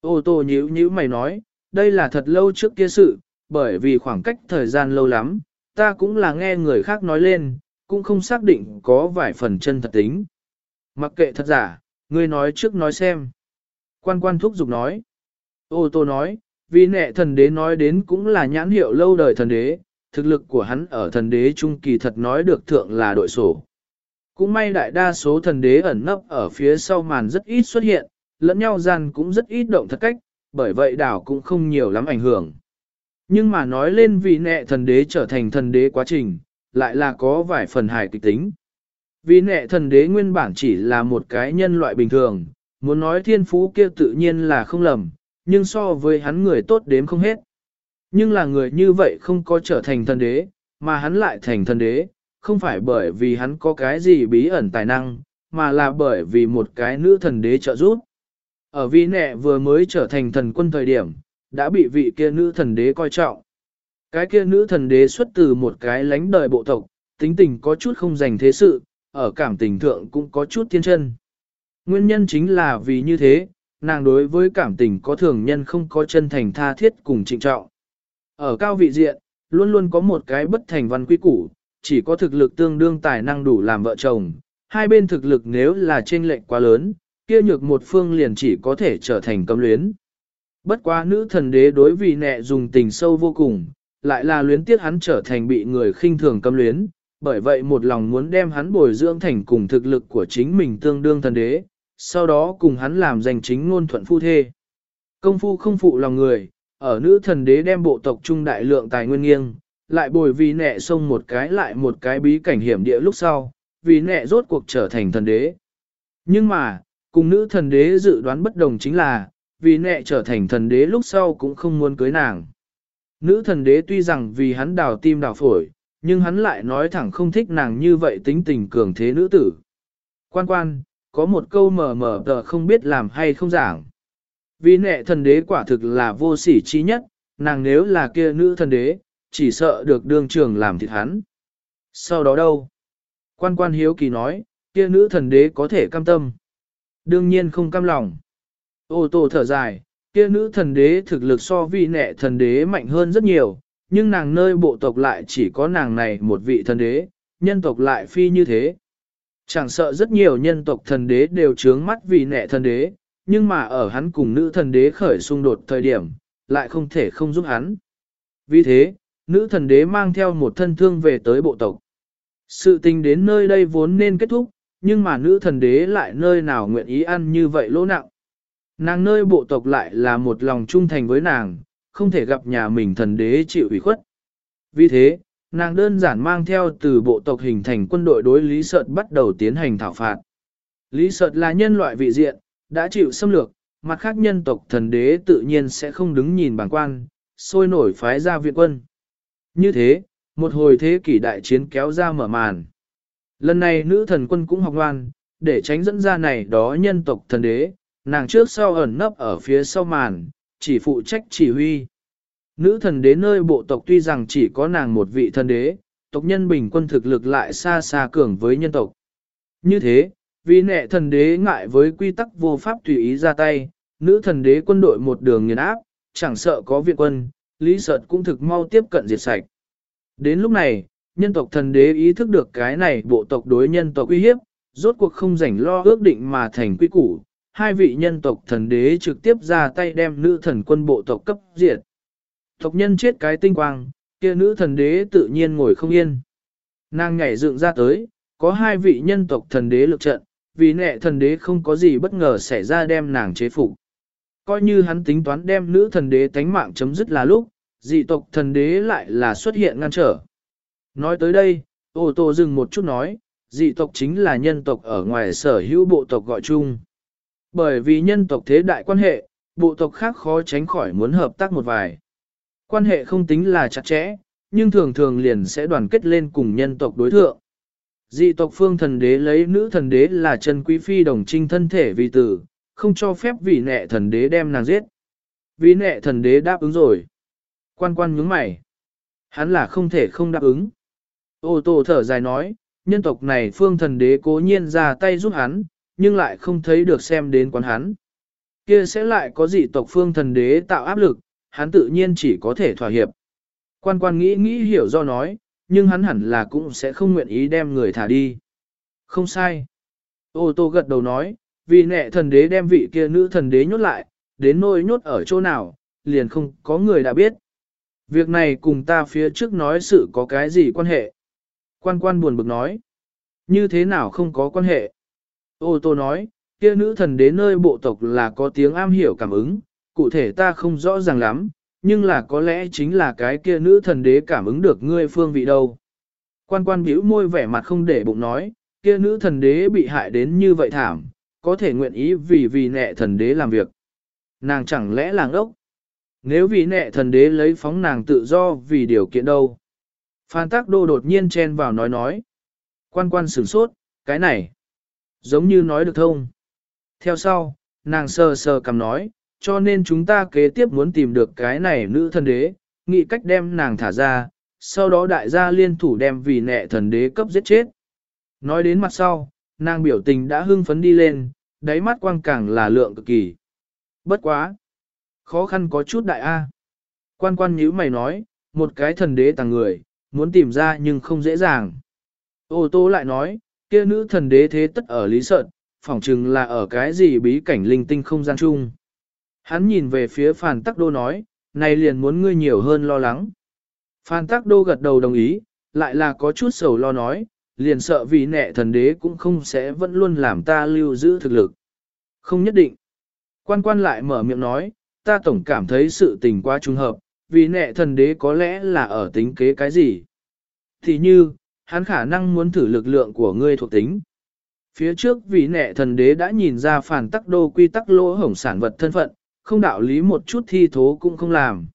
Ô tô nhíu nhíu mày nói, đây là thật lâu trước kia sự, bởi vì khoảng cách thời gian lâu lắm, ta cũng là nghe người khác nói lên, cũng không xác định có vài phần chân thật tính. Mặc kệ thật giả, ngươi nói trước nói xem. Quan quan thúc giục nói. Ô tô nói, vì nệ thần đế nói đến cũng là nhãn hiệu lâu đời thần đế, thực lực của hắn ở thần đế trung kỳ thật nói được thượng là đội sổ. Cũng may đại đa số thần đế ẩn nấp ở phía sau màn rất ít xuất hiện, lẫn nhau gian cũng rất ít động thật cách, bởi vậy đảo cũng không nhiều lắm ảnh hưởng. Nhưng mà nói lên vì nệ thần đế trở thành thần đế quá trình, lại là có vài phần hài kịch tính. Vì nệ thần đế nguyên bản chỉ là một cái nhân loại bình thường, muốn nói thiên phú kia tự nhiên là không lầm, nhưng so với hắn người tốt đếm không hết. Nhưng là người như vậy không có trở thành thần đế, mà hắn lại thành thần đế, không phải bởi vì hắn có cái gì bí ẩn tài năng, mà là bởi vì một cái nữ thần đế trợ giúp. Ở vì nẹ vừa mới trở thành thần quân thời điểm, đã bị vị kia nữ thần đế coi trọng. Cái kia nữ thần đế xuất từ một cái lánh đời bộ tộc, tính tình có chút không dành thế sự, ở cảm tình thượng cũng có chút thiên chân. Nguyên nhân chính là vì như thế, nàng đối với cảm tình có thường nhân không có chân thành tha thiết cùng trịnh trọng. Ở cao vị diện, luôn luôn có một cái bất thành văn quy củ, chỉ có thực lực tương đương tài năng đủ làm vợ chồng, hai bên thực lực nếu là chênh lệch quá lớn, kia nhược một phương liền chỉ có thể trở thành cấm luyến. Bất quá nữ thần đế đối vì nẹ dùng tình sâu vô cùng, lại là luyến tiếc hắn trở thành bị người khinh thường cấm luyến, bởi vậy một lòng muốn đem hắn bồi dưỡng thành cùng thực lực của chính mình tương đương thần đế, sau đó cùng hắn làm giành chính ngôn thuận phu thê. Công phu không phụ lòng người, ở nữ thần đế đem bộ tộc trung đại lượng tài nguyên nghiêng, lại bồi vì nẹ xông một cái lại một cái bí cảnh hiểm địa lúc sau, vì nẹ rốt cuộc trở thành thần đế. Nhưng mà, cùng nữ thần đế dự đoán bất đồng chính là, vì nẹ trở thành thần đế lúc sau cũng không muốn cưới nàng. Nữ thần đế tuy rằng vì hắn đào tim đào phổi, nhưng hắn lại nói thẳng không thích nàng như vậy tính tình cường thế nữ tử. Quan quan, có một câu mờ mờ tờ không biết làm hay không giảng. Vì nệ thần đế quả thực là vô sỉ trí nhất, nàng nếu là kia nữ thần đế, chỉ sợ được đương trường làm thịt hắn. Sau đó đâu? Quan quan hiếu kỳ nói, kia nữ thần đế có thể cam tâm. Đương nhiên không cam lòng. Ô tô thở dài, kia nữ thần đế thực lực so vị nệ thần đế mạnh hơn rất nhiều, nhưng nàng nơi bộ tộc lại chỉ có nàng này một vị thần đế, nhân tộc lại phi như thế. Chẳng sợ rất nhiều nhân tộc thần đế đều trướng mắt vì nệ thần đế, nhưng mà ở hắn cùng nữ thần đế khởi xung đột thời điểm, lại không thể không giúp hắn. Vì thế, nữ thần đế mang theo một thân thương về tới bộ tộc. Sự tình đến nơi đây vốn nên kết thúc, nhưng mà nữ thần đế lại nơi nào nguyện ý ăn như vậy lỗ nặng. Nàng nơi bộ tộc lại là một lòng trung thành với nàng, không thể gặp nhà mình thần đế chịu ủy khuất. Vì thế, nàng đơn giản mang theo từ bộ tộc hình thành quân đội đối Lý Sợt bắt đầu tiến hành thảo phạt. Lý Sợt là nhân loại vị diện, đã chịu xâm lược, mặt khác nhân tộc thần đế tự nhiên sẽ không đứng nhìn bằng quan, sôi nổi phái ra viện quân. Như thế, một hồi thế kỷ đại chiến kéo ra mở màn. Lần này nữ thần quân cũng học ngoan, để tránh dẫn ra này đó nhân tộc thần đế, nàng trước sau ẩn nấp ở phía sau màn, chỉ phụ trách chỉ huy. Nữ thần đế nơi bộ tộc tuy rằng chỉ có nàng một vị thần đế, tộc nhân bình quân thực lực lại xa xa cường với nhân tộc. Như thế, vì nệ thần đế ngại với quy tắc vô pháp tùy ý ra tay, nữ thần đế quân đội một đường nghiền áp, chẳng sợ có viện quân, lý sợt cũng thực mau tiếp cận diệt sạch. Đến lúc này, nhân tộc thần đế ý thức được cái này bộ tộc đối nhân tộc uy hiếp, rốt cuộc không rảnh lo ước định mà thành quy củ, hai vị nhân tộc thần đế trực tiếp ra tay đem nữ thần quân bộ tộc cấp diệt. Tộc nhân chết cái tinh quang, kia nữ thần đế tự nhiên ngồi không yên. Nàng nhảy dựng ra tới, có hai vị nhân tộc thần đế lực trận, vì nệ thần đế không có gì bất ngờ xảy ra đem nàng chế phục. Coi như hắn tính toán đem nữ thần đế tánh mạng chấm dứt là lúc, dị tộc thần đế lại là xuất hiện ngăn trở. Nói tới đây, ô tô dừng một chút nói, dị tộc chính là nhân tộc ở ngoài sở hữu bộ tộc gọi chung. Bởi vì nhân tộc thế đại quan hệ, bộ tộc khác khó tránh khỏi muốn hợp tác một vài. Quan hệ không tính là chặt chẽ, nhưng thường thường liền sẽ đoàn kết lên cùng nhân tộc đối thượng. Dị tộc phương thần đế lấy nữ thần đế là chân quý phi đồng trinh thân thể vì tử, không cho phép vị nệ thần đế đem nàng giết. Vị nệ thần đế đáp ứng rồi. Quan quan nhướng mày. Hắn là không thể không đáp ứng. Ô tô thở dài nói, nhân tộc này phương thần đế cố nhiên ra tay giúp hắn, nhưng lại không thấy được xem đến quán hắn. Kia sẽ lại có dị tộc phương thần đế tạo áp lực, hắn tự nhiên chỉ có thể thỏa hiệp. Quan quan nghĩ nghĩ hiểu do nói, nhưng hắn hẳn là cũng sẽ không nguyện ý đem người thả đi. Không sai. Ô tô gật đầu nói, vì nệ thần đế đem vị kia nữ thần đế nhốt lại, đến nôi nhốt ở chỗ nào, liền không có người đã biết. Việc này cùng ta phía trước nói sự có cái gì quan hệ? Quan quan buồn bực nói. Như thế nào không có quan hệ? Ô tô nói, kia nữ thần đế nơi bộ tộc là có tiếng am hiểu cảm ứng, cụ thể ta không rõ ràng lắm, nhưng là có lẽ chính là cái kia nữ thần đế cảm ứng được ngươi phương vị đâu. Quan quan bĩu môi vẻ mặt không để bụng nói, kia nữ thần đế bị hại đến như vậy thảm, có thể nguyện ý vì vì nệ thần đế làm việc. Nàng chẳng lẽ làng ốc? Nếu vì nệ thần đế lấy phóng nàng tự do vì điều kiện đâu? Phan tác Đô đột nhiên chen vào nói nói. Quan quan sửng sốt, cái này. Giống như nói được thông. Theo sau, nàng sờ sờ cầm nói, cho nên chúng ta kế tiếp muốn tìm được cái này nữ thần đế, nghĩ cách đem nàng thả ra, sau đó đại gia liên thủ đem vì nệ thần đế cấp giết chết. Nói đến mặt sau, nàng biểu tình đã hưng phấn đi lên, đáy mắt quang càng là lượng cực kỳ. Bất quá. Khó khăn có chút đại A. Quan quan nhữ mày nói, một cái thần đế tàng người, muốn tìm ra nhưng không dễ dàng. Ô tô lại nói, kia nữ thần đế thế tất ở lý sợn, phỏng chừng là ở cái gì bí cảnh linh tinh không gian chung. Hắn nhìn về phía Phan Tắc Đô nói, này liền muốn ngươi nhiều hơn lo lắng. Phan Tắc Đô gật đầu đồng ý, lại là có chút sầu lo nói, liền sợ vì nệ thần đế cũng không sẽ vẫn luôn làm ta lưu giữ thực lực. Không nhất định. Quan quan lại mở miệng nói, ta tổng cảm thấy sự tình quá trùng hợp, vì nệ thần đế có lẽ là ở tính kế cái gì. Thì như, hắn khả năng muốn thử lực lượng của ngươi thuộc tính. Phía trước vì nệ thần đế đã nhìn ra phản tắc đô quy tắc lỗ hổng sản vật thân phận, không đạo lý một chút thi thố cũng không làm.